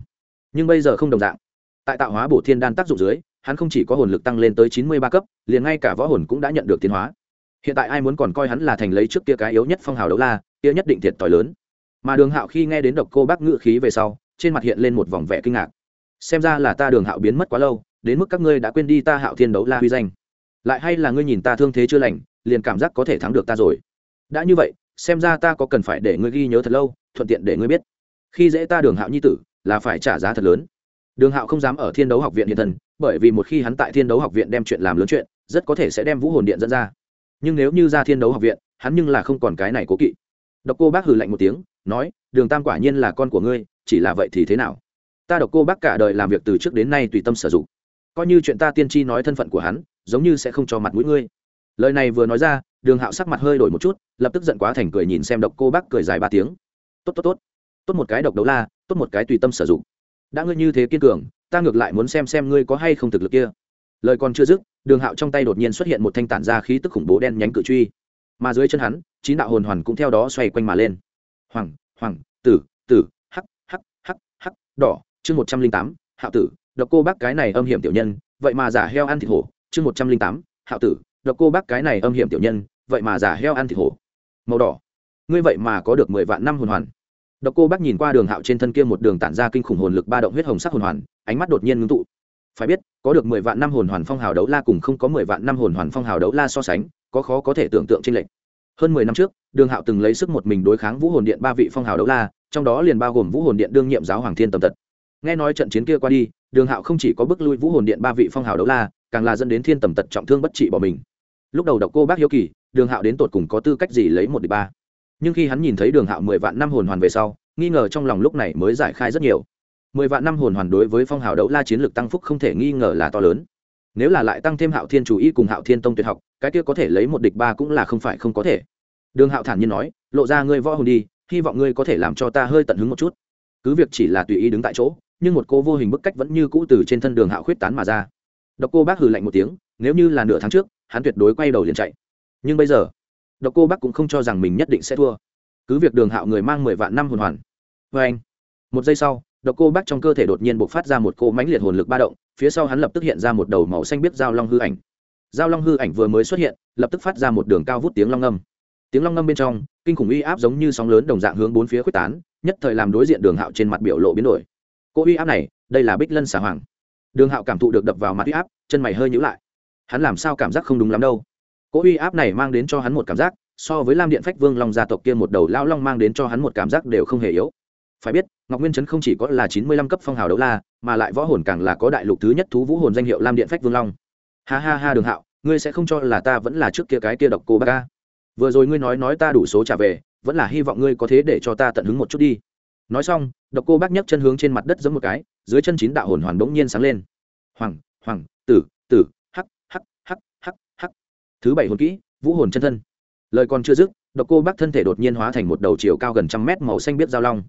Nhưng bây giờ không đồng dạng. Tại tạo hóa bổ thiên đan tác dụng dưới, hắn không chỉ có hồn lực tăng lên tới chín mươi ba cấp, liền ngay cả võ hồn cũng đã nhận được tiến hóa. Hiện tại ai muốn còn coi hắn là thành lấy trước kia cái yếu nhất phong hào đấu la, kia nhất định thiệt t lớn. Mà đường hạo khi nghe đến độc cô bác ngự khí về sau, trên mặt hiện lên một vòng vẻ kinh ngạc. Xem ra là ta đường hạo biến mất quá lâu, đến mức các ngươi đã quên đi ta hạo thiên đấu la huy danh. Lại hay là ngươi nhìn ta thương thế chưa lành, liền cảm giác có thể thắng được ta rồi. Đã như vậy, xem ra ta có cần phải để ngươi ghi nhớ thật lâu, thuận tiện để ngươi biết khi dễ ta đường hạo nhi tử, là phải trả giá thật lớn. Đường hạo không dám ở thiên đấu học viện hiện thần bởi vì một khi hắn tại thiên đấu học viện đem chuyện làm lớn chuyện, rất có thể sẽ đem vũ hồn điện dẫn ra. Nhưng nếu như ra thiên đấu học viện, hắn nhưng là không còn cái này cố kỵ. Độc cô bác hừ lạnh một tiếng, nói, đường tam quả nhiên là con của ngươi, chỉ là vậy thì thế nào? Ta độc cô bác cả đời làm việc từ trước đến nay tùy tâm sử dụng. Coi như chuyện ta tiên tri nói thân phận của hắn, giống như sẽ không cho mặt mũi ngươi. Lời này vừa nói ra, đường hạo sắc mặt hơi đổi một chút, lập tức giận quá thành cười nhìn xem độc cô bác cười dài ba tiếng. Tốt tốt tốt tốt một cái độc đấu la, tốt một cái tùy tâm sử dụng. Đã ngươi như thế kiên cường, ta ngược lại muốn xem xem ngươi có hay không thực lực kia. Lời còn chưa dứt, đường hạo trong tay đột nhiên xuất hiện một thanh tản ra khí tức khủng bố đen nhánh cự truy. Mà dưới chân hắn, chín đạo hồn hoàn cũng theo đó xoay quanh mà lên. Hoàng hoàng, tử tử, hắc hắc hắc hắc, đỏ, chương một trăm linh tám, hạo tử, độc cô bác cái này âm hiểm tiểu nhân, vậy mà giả heo ăn thịt hổ. Chương một trăm linh tám, hạo tử, độc cô bác cái này âm hiểm tiểu nhân, vậy mà giả heo ăn thịt hổ. Màu đỏ. Ngươi vậy mà có được mười vạn năm hồn hoàn độc cô bác nhìn qua đường hạo trên thân kia một đường tản ra kinh khủng hồn lực ba động huyết hồng sắc hồn hoàn, ánh mắt đột nhiên ngưng tụ. Phải biết, có được mười vạn năm hồn hoàn phong hào đấu la cùng không có mười vạn năm hồn hoàn phong hào đấu la so sánh, có khó có thể tưởng tượng chênh lệch. hơn mười năm trước, đường hạo từng lấy sức một mình đối kháng vũ hồn điện ba vị phong hào đấu la, trong đó liền bao gồm vũ hồn điện đương nhiệm giáo hoàng thiên tầm tật. Nghe nói trận chiến kia qua đi, đường hạo không chỉ có bước lui vũ hồn điện ba vị phong hào đấu la, càng là dẫn đến thiên tầm tật trọng thương bất trị bỏ mình. Lúc đầu độc cô bác hiếu kỳ, đường hạo đến tột cùng có tư cách gì lấy một địch ba? Nhưng khi hắn nhìn thấy đường hạo mười vạn năm hồn hoàn về sau, nghi ngờ trong lòng lúc này mới giải khai rất nhiều. Mười vạn năm hồn hoàn đối với phong hào đấu la chiến lược tăng phúc không thể nghi ngờ là to lớn. Nếu là lại tăng thêm hạo thiên chủ y cùng hạo thiên tông tuyệt học, cái kia có thể lấy một địch ba cũng là không phải không có thể. Đường hạo thản nhiên nói, lộ ra ngươi võ hồn đi, hy vọng ngươi có thể làm cho ta hơi tận hứng một chút. Cứ việc chỉ là tùy ý đứng tại chỗ, nhưng một cô vô hình bức cách vẫn như cũ từ trên thân đường hạo khuyết tán mà ra. Độc cô bác hừ lạnh một tiếng, nếu như là nửa tháng trước, hắn tuyệt đối quay đầu liền chạy. Nhưng bây giờ độc cô bác cũng không cho rằng mình nhất định sẽ thua. Cứ việc đường hạo người mang mười vạn năm hồn hoàn. Vê anh, một giây sau, độc cô bác trong cơ thể đột nhiên bộc phát ra một cô mánh liệt hồn lực ba động, phía sau hắn lập tức hiện ra một đầu màu xanh biết dao long hư ảnh. Dao long hư ảnh vừa mới xuất hiện, lập tức phát ra một đường cao vút tiếng long ngâm. Tiếng long ngâm bên trong, kinh khủng uy áp giống như sóng lớn đồng dạng hướng bốn phía quyết tán, nhất thời làm đối diện đường hạo trên mặt biểu lộ biến đổi. Cô uy áp này, đây là bích lân xà hoàng. Đường hạo cảm thụ được đập vào mặt uy áp, chân mày hơi nhữ lại. Hắn làm sao cảm giác không đúng lắm đâu? Cỗ uy áp này mang đến cho hắn một cảm giác, so với lam điện phách vương long gia tộc kia một đầu lao long mang đến cho hắn một cảm giác đều không hề yếu. Phải biết, ngọc nguyên trấn không chỉ có là chín mươi lăm cấp phong hào đấu la, mà lại võ hồn càng là có đại lục thứ nhất thú vũ hồn danh hiệu lam điện phách vương long. Ha ha ha đường hạo, ngươi sẽ không cho là ta vẫn là trước kia cái kia độc cô bác ca vừa rồi ngươi nói nói ta đủ số trả về, vẫn là hy vọng ngươi có thế để cho ta tận hứng một chút đi. Nói xong, độc cô bác nhấc chân hướng trên mặt đất giống một cái, dưới chân chín đạo hồn hoàn bỗng nhiên sáng lên. Hoàng hoàng, tử tử hắc hắc hắc hắc hắc thứ bảy hồn kỹ, vũ hồn chân thân. Lời còn chưa dứt, độc cô bác thân thể đột nhiên hóa thành một đầu chiều cao gần trăm mét màu xanh biết giao long.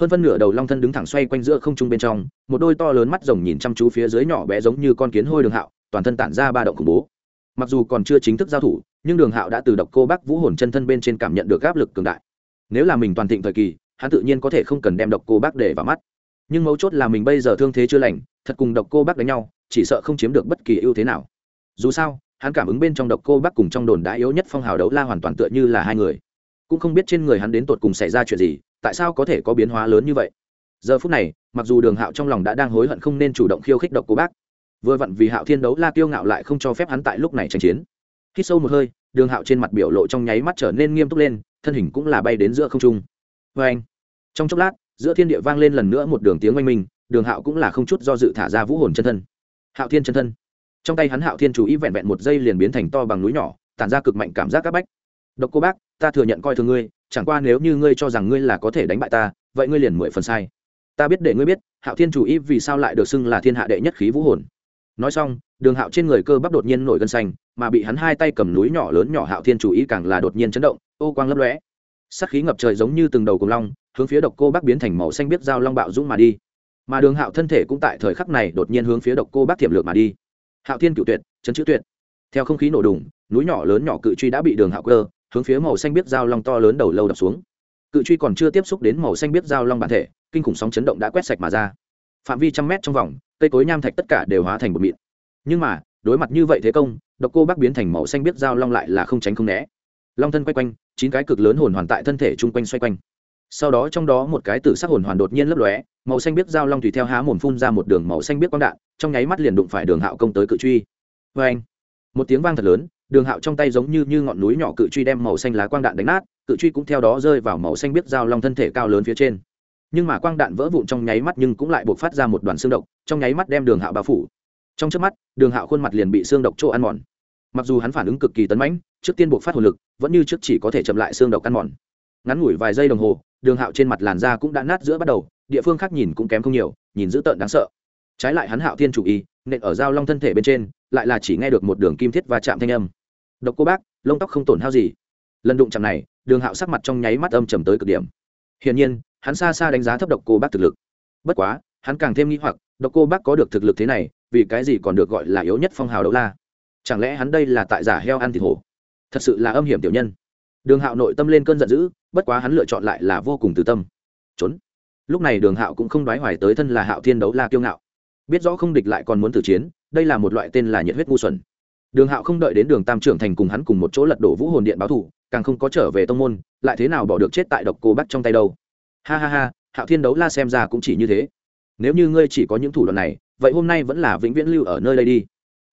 Hơn phân nửa đầu long thân đứng thẳng xoay quanh giữa không trung bên trong, một đôi to lớn mắt rồng nhìn chăm chú phía dưới nhỏ bé giống như con kiến hôi đường hạo, toàn thân tản ra ba động khủng bố. Mặc dù còn chưa chính thức giao thủ, nhưng đường hạo đã từ độc cô bác vũ hồn chân thân bên trên cảm nhận được áp lực cường đại. Nếu là mình toàn thịnh thời kỳ, hắn tự nhiên có thể không cần đem độc cô bác để vào mắt. Nhưng mấu chốt là mình bây giờ thương thế chưa lành, thật cùng độc cô bác đánh nhau, chỉ sợ không chiếm được bất kỳ ưu thế nào. Dù sao hắn cảm ứng bên trong độc cô bác cùng trong đồn đã yếu nhất phong hào đấu la hoàn toàn tựa như là hai người. Cũng không biết trên người hắn đến tột cùng xảy ra chuyện gì, tại sao có thể có biến hóa lớn như vậy? Giờ phút này, mặc dù đường hạo trong lòng đã đang hối hận không nên chủ động khiêu khích độc cô bác, vừa vặn vì hạo thiên đấu la kiêu ngạo lại không cho phép hắn tại lúc này tranh chiến. Khi sâu một hơi, đường hạo trên mặt biểu lộ trong nháy mắt trở nên nghiêm túc lên, thân hình cũng là bay đến giữa không trung. Vê anh, trong chốc lát, giữa thiên địa vang lên lần nữa một đường tiếng oanh minh, đường hạo cũng là không chút do dự thả ra vũ hồn chân thân. Hạo thiên chân thân trong tay hắn hạo thiên chú ý vẹn vẹn một giây liền biến thành to bằng núi nhỏ, tản ra cực mạnh cảm giác c áp bách. Độc cô bác, ta thừa nhận coi thường ngươi, chẳng qua nếu như ngươi cho rằng ngươi là có thể đánh bại ta, vậy ngươi liền mười phần sai. Ta biết để ngươi biết, hạo thiên chủ ý vì sao lại được xưng là thiên hạ đệ nhất khí vũ hồn. Nói xong, đường hạo trên người cơ bắp đột nhiên nổi gân xanh, mà bị hắn hai tay cầm núi nhỏ lớn nhỏ hạo thiên chủ ý càng là đột nhiên chấn động, ô quang lấp lóe. Sắc khí ngập trời giống như từng đầu cùng long, hướng phía độc cô bác biến thành màu xanh biết dao long bạo dũng mà đi. Mà đường hạo thân thể cũng tại thời khắc này đột nhiên hướng phía độc cô bác thiểm lược mà đi hạo thiên cựu tuyệt, chấn chữ tuyệt. Theo không khí nổ đùng, núi nhỏ lớn nhỏ cự truy đã bị đường hạo cơ, hướng phía màu xanh biết dao long to lớn đầu lâu đập xuống. Cự truy còn chưa tiếp xúc đến màu xanh biết dao long bản thể, kinh khủng sóng chấn động đã quét sạch mà ra. Phạm vi trăm mét trong vòng, cây cối nham thạch tất cả đều hóa thành bột mịn. Nhưng mà, đối mặt như vậy thế công, độc cô bác biến thành màu xanh biết dao long lại là không tránh không né. Long thân quay quanh, chín cái cực lớn hồn hoàn tại thân thể chung quanh xoay quanh sau đó trong đó một cái tử sắc hồn hoàn đột nhiên lấp lóe màu xanh biết dao long tùy theo há mồm phun ra một đường màu xanh biết quang đạn trong nháy mắt liền đụng phải đường hạo công tới cự truy. Vê anh một tiếng vang thật lớn đường hạo trong tay giống như, như ngọn núi nhỏ cự truy đem màu xanh lá quang đạn đánh nát cự truy cũng theo đó rơi vào màu xanh biết dao long thân thể cao lớn phía trên. Nhưng mà quang đạn vỡ vụn trong nháy mắt nhưng cũng lại buộc phát ra một đoàn xương độc trong nháy mắt đem đường hạo bao phủ. Trong trước mắt đường hạo khuôn mặt liền bị xương độc chỗ ăn mòn. Mặc dù hắn phản ứng cực kỳ tấn mãnh trước tiên buộc phát hồn lực vẫn như trước chỉ có thể chậm lại xương độc ăn mòn. Ngắn ngủi vài giây đồng hồ đường hạo trên mặt làn da cũng đã nát giữa bắt đầu, địa phương khác nhìn cũng kém không nhiều, nhìn dữ tợn đáng sợ. Trái lại hắn hạo thiên chủ y, nện ở dao long thân thể bên trên, lại là chỉ nghe được một đường kim thiết và chạm thanh âm. Độc cô bác, lông tóc không tổn hao gì. Lần đụng chạm này, đường hạo sắc mặt trong nháy mắt âm trầm tới cực điểm. Hiển nhiên, hắn xa xa đánh giá thấp độc cô bác thực lực. Bất quá, hắn càng thêm nghĩ hoặc, độc cô bác có được thực lực thế này, vì cái gì còn được gọi là yếu nhất phong hào đấu la? Chẳng lẽ hắn đây là tại giả heo ăn thịt hổ? Thật sự là âm hiểm tiểu nhân đường hạo nội tâm lên cơn giận dữ, bất quá hắn lựa chọn lại là vô cùng từ tâm. Trốn. Lúc này đường hạo cũng không đoái hoài tới thân là hạo thiên đấu la kiêu ngạo. Biết rõ không địch lại còn muốn tử chiến, đây là một loại tên là nhiệt huyết ngu xuẩn. Đường hạo không đợi đến đường tam trưởng thành cùng hắn cùng một chỗ lật đổ vũ hồn điện báo thủ càng không có trở về tông môn, lại thế nào bỏ được chết tại độc cô bắt trong tay đâu. Ha ha ha, hạo thiên đấu la xem ra cũng chỉ như thế. Nếu như ngươi chỉ có những thủ đoạn này, vậy hôm nay vẫn là vĩnh viễn lưu ở nơi đây đi.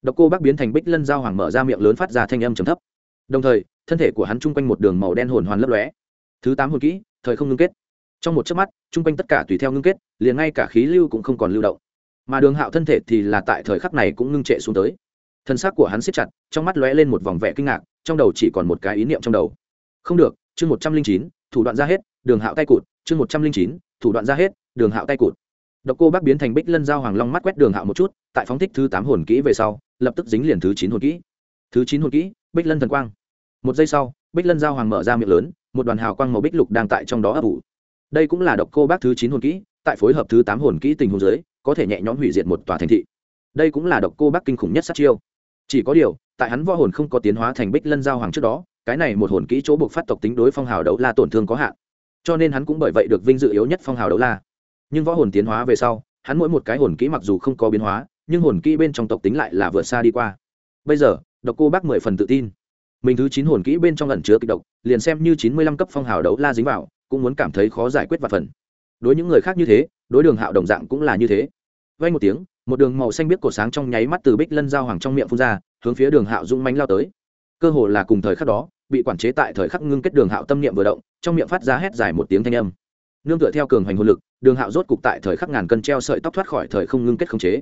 Độc cô bác biến thành bích lân giao hoàng mở ra miệng lớn phát ra thanh âm trầm thấp. Đồng thời thân thể của hắn chung quanh một đường màu đen hồn hoàn lấp lóe. Thứ tám hồn kỹ, thời không ngưng kết. Trong một chớp mắt, chung quanh tất cả tùy theo ngưng kết, liền ngay cả khí lưu cũng không còn lưu động. Mà đường hạo thân thể thì là tại thời khắc này cũng ngưng trệ xuống tới. Thân xác của hắn siết chặt, trong mắt lóe lên một vòng vẻ kinh ngạc, trong đầu chỉ còn một cái ý niệm trong đầu. Không được, chương một trăm linh chín, thủ đoạn ra hết, đường hạo tay cụt, chương một trăm linh chín, thủ đoạn ra hết, đường hạo tay cụt. Độc cô bác biến thành bích lân giao hoàng long mắt quét đường hạo một chút, tại phóng thích thứ tám hồn kỹ về sau, lập tức dính liền thứ chín hồn kỹ. Thứ chín hồn kỹ, bích lân thần quang một giây sau, bích lân giao hoàng mở ra miệng lớn, một đoàn hào quang màu bích lục đang tại trong đó ấp ủ. Đây cũng là độc cô bác thứ chín hồn kỹ, tại phối hợp thứ tám hồn kỹ tình hồn dưới, có thể nhẹ nhõm hủy diệt một tòa thành thị. Đây cũng là độc cô bác kinh khủng nhất sát chiêu. Chỉ có điều, tại hắn võ hồn không có tiến hóa thành bích lân giao hoàng trước đó, cái này một hồn kỹ chỗ buộc phát tộc tính đối phong hào đấu la tổn thương có hạn. Cho nên hắn cũng bởi vậy được vinh dự yếu nhất phong hào đấu la. Nhưng võ hồn tiến hóa về sau, hắn mỗi một cái hồn kỹ mặc dù không có biến hóa, nhưng hồn kỹ bên trong tộc tính lại là vượt xa đi qua. Bây giờ, độc cô bác mười phần tự tin mình thứ chín hồn kỹ bên trong lẩn chứa kịch độc, liền xem như chín mươi lăm cấp phong hào đấu la dính vào, cũng muốn cảm thấy khó giải quyết và phần. Đối những người khác như thế, đối đường hạo đồng dạng cũng là như thế. Vay một tiếng, một đường màu xanh biết cổ sáng trong nháy mắt từ bích lân giao hoàng trong miệng phun ra, hướng phía đường hạo dung mánh lao tới. Cơ hồ là cùng thời khắc đó, bị quản chế tại thời khắc ngưng kết đường hạo tâm niệm vừa động, trong miệng phát ra hét dài một tiếng thanh âm. Nương tựa theo cường hoành hồn lực, đường hạo rốt cục tại thời khắc ngàn cân treo sợi tóc thoát khỏi thời không ngưng kết khống chế.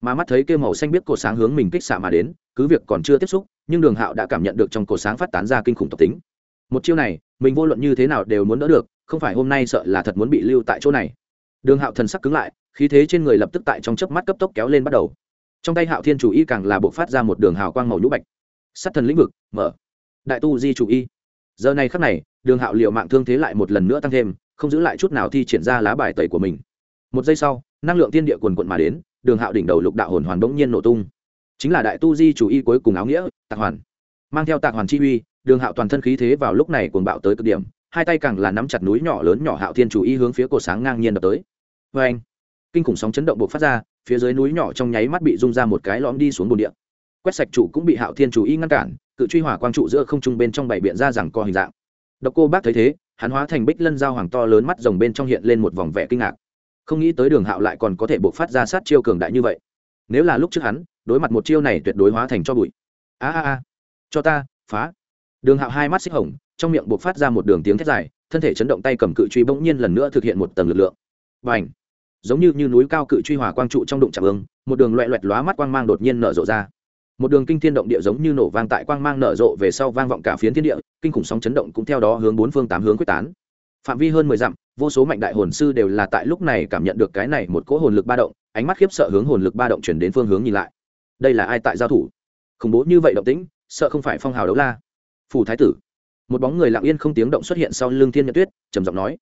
Mà mắt thấy kêu màu xanh biết cổ sáng hướng mình kích xạ mà đến, cứ việc còn chưa tiếp xúc nhưng đường hạo đã cảm nhận được trong cổ sáng phát tán ra kinh khủng tộc tính. Một chiêu này, mình vô luận như thế nào đều muốn đỡ được, không phải hôm nay sợ là thật muốn bị lưu tại chỗ này. Đường hạo thần sắc cứng lại, khí thế trên người lập tức tại trong chớp mắt cấp tốc kéo lên bắt đầu. Trong tay hạo thiên chủ y càng là bộ phát ra một đường hào quang màu nhũ bạch. Sắt thần lĩnh vực, mở. Đại tu di chủ y. Giờ này khắc này, đường hạo liệu mạng thương thế lại một lần nữa tăng thêm, không giữ lại chút nào thi triển ra lá bài tẩy của mình. Một giây sau, năng lượng tiên địa quần quận mà đến, đường hạo đỉnh đầu lục đạo hồn hoàn bỗng nhiên nổ tung chính là đại tu di chủ y cuối cùng áo nghĩa, tạc hoàn. Mang theo tạc hoàn chi uy, đường hạo toàn thân khí thế vào lúc này cuồng bạo tới cực điểm, hai tay càng là nắm chặt núi nhỏ lớn nhỏ hạo thiên chủ y hướng phía cổ sáng ngang nhiên đập tới. Vê anh, kinh khủng sóng chấn động buộc phát ra, phía dưới núi nhỏ trong nháy mắt bị rung ra một cái lõm đi xuống bồn địa. Quét sạch trụ cũng bị hạo thiên chủ y ngăn cản, cự truy hỏa quang trụ giữa không trung bên trong bảy biện ra rằng co hình dạng. Độc cô bác thấy thế, hắn hóa thành bích lân dao hoàng to lớn mắt rồng bên trong hiện lên một vòng vẻ kinh ngạc. Không nghĩ tới đường hạo lại còn có thể buộc phát ra sát chiêu cường đại như vậy. Nếu là lúc trước hắn đối mặt một chiêu này tuyệt đối hóa thành cho bụi. A a a cho ta phá. Đường hạo hai mắt xích hồng trong miệng buộc phát ra một đường tiếng thét dài thân thể chấn động tay cầm cự truy bỗng nhiên lần nữa thực hiện một tầng lực lượng. Và h giống như, như núi cao cự truy hỏa quang trụ trong đụng chạm ương một đường loẹ loẹt lóa mắt quang mang đột nhiên nở rộ ra. Một đường kinh thiên động địa giống như nổ vang tại quang mang nở rộ về sau vang vọng cả phiến thiên địa kinh khủng sóng chấn động cũng theo đó hướng bốn phương tám hướng quyết tán. Phạm vi hơn mười dặm vô số mạnh đại hồn sư đều là tại lúc này cảm nhận được cái này một cỗ hồn lực ba động ánh mắt khiếp sợ hướng hồn lực ba động chuyển đến phương hướng nhìn lại đây là ai tại giao thủ? Khủng bố như vậy động tĩnh, sợ không phải phong hào đấu la. Phù thái tử. Một bóng người lặng yên không tiếng động xuất hiện sau lưng thiên nhật tuyết, trầm giọng nói.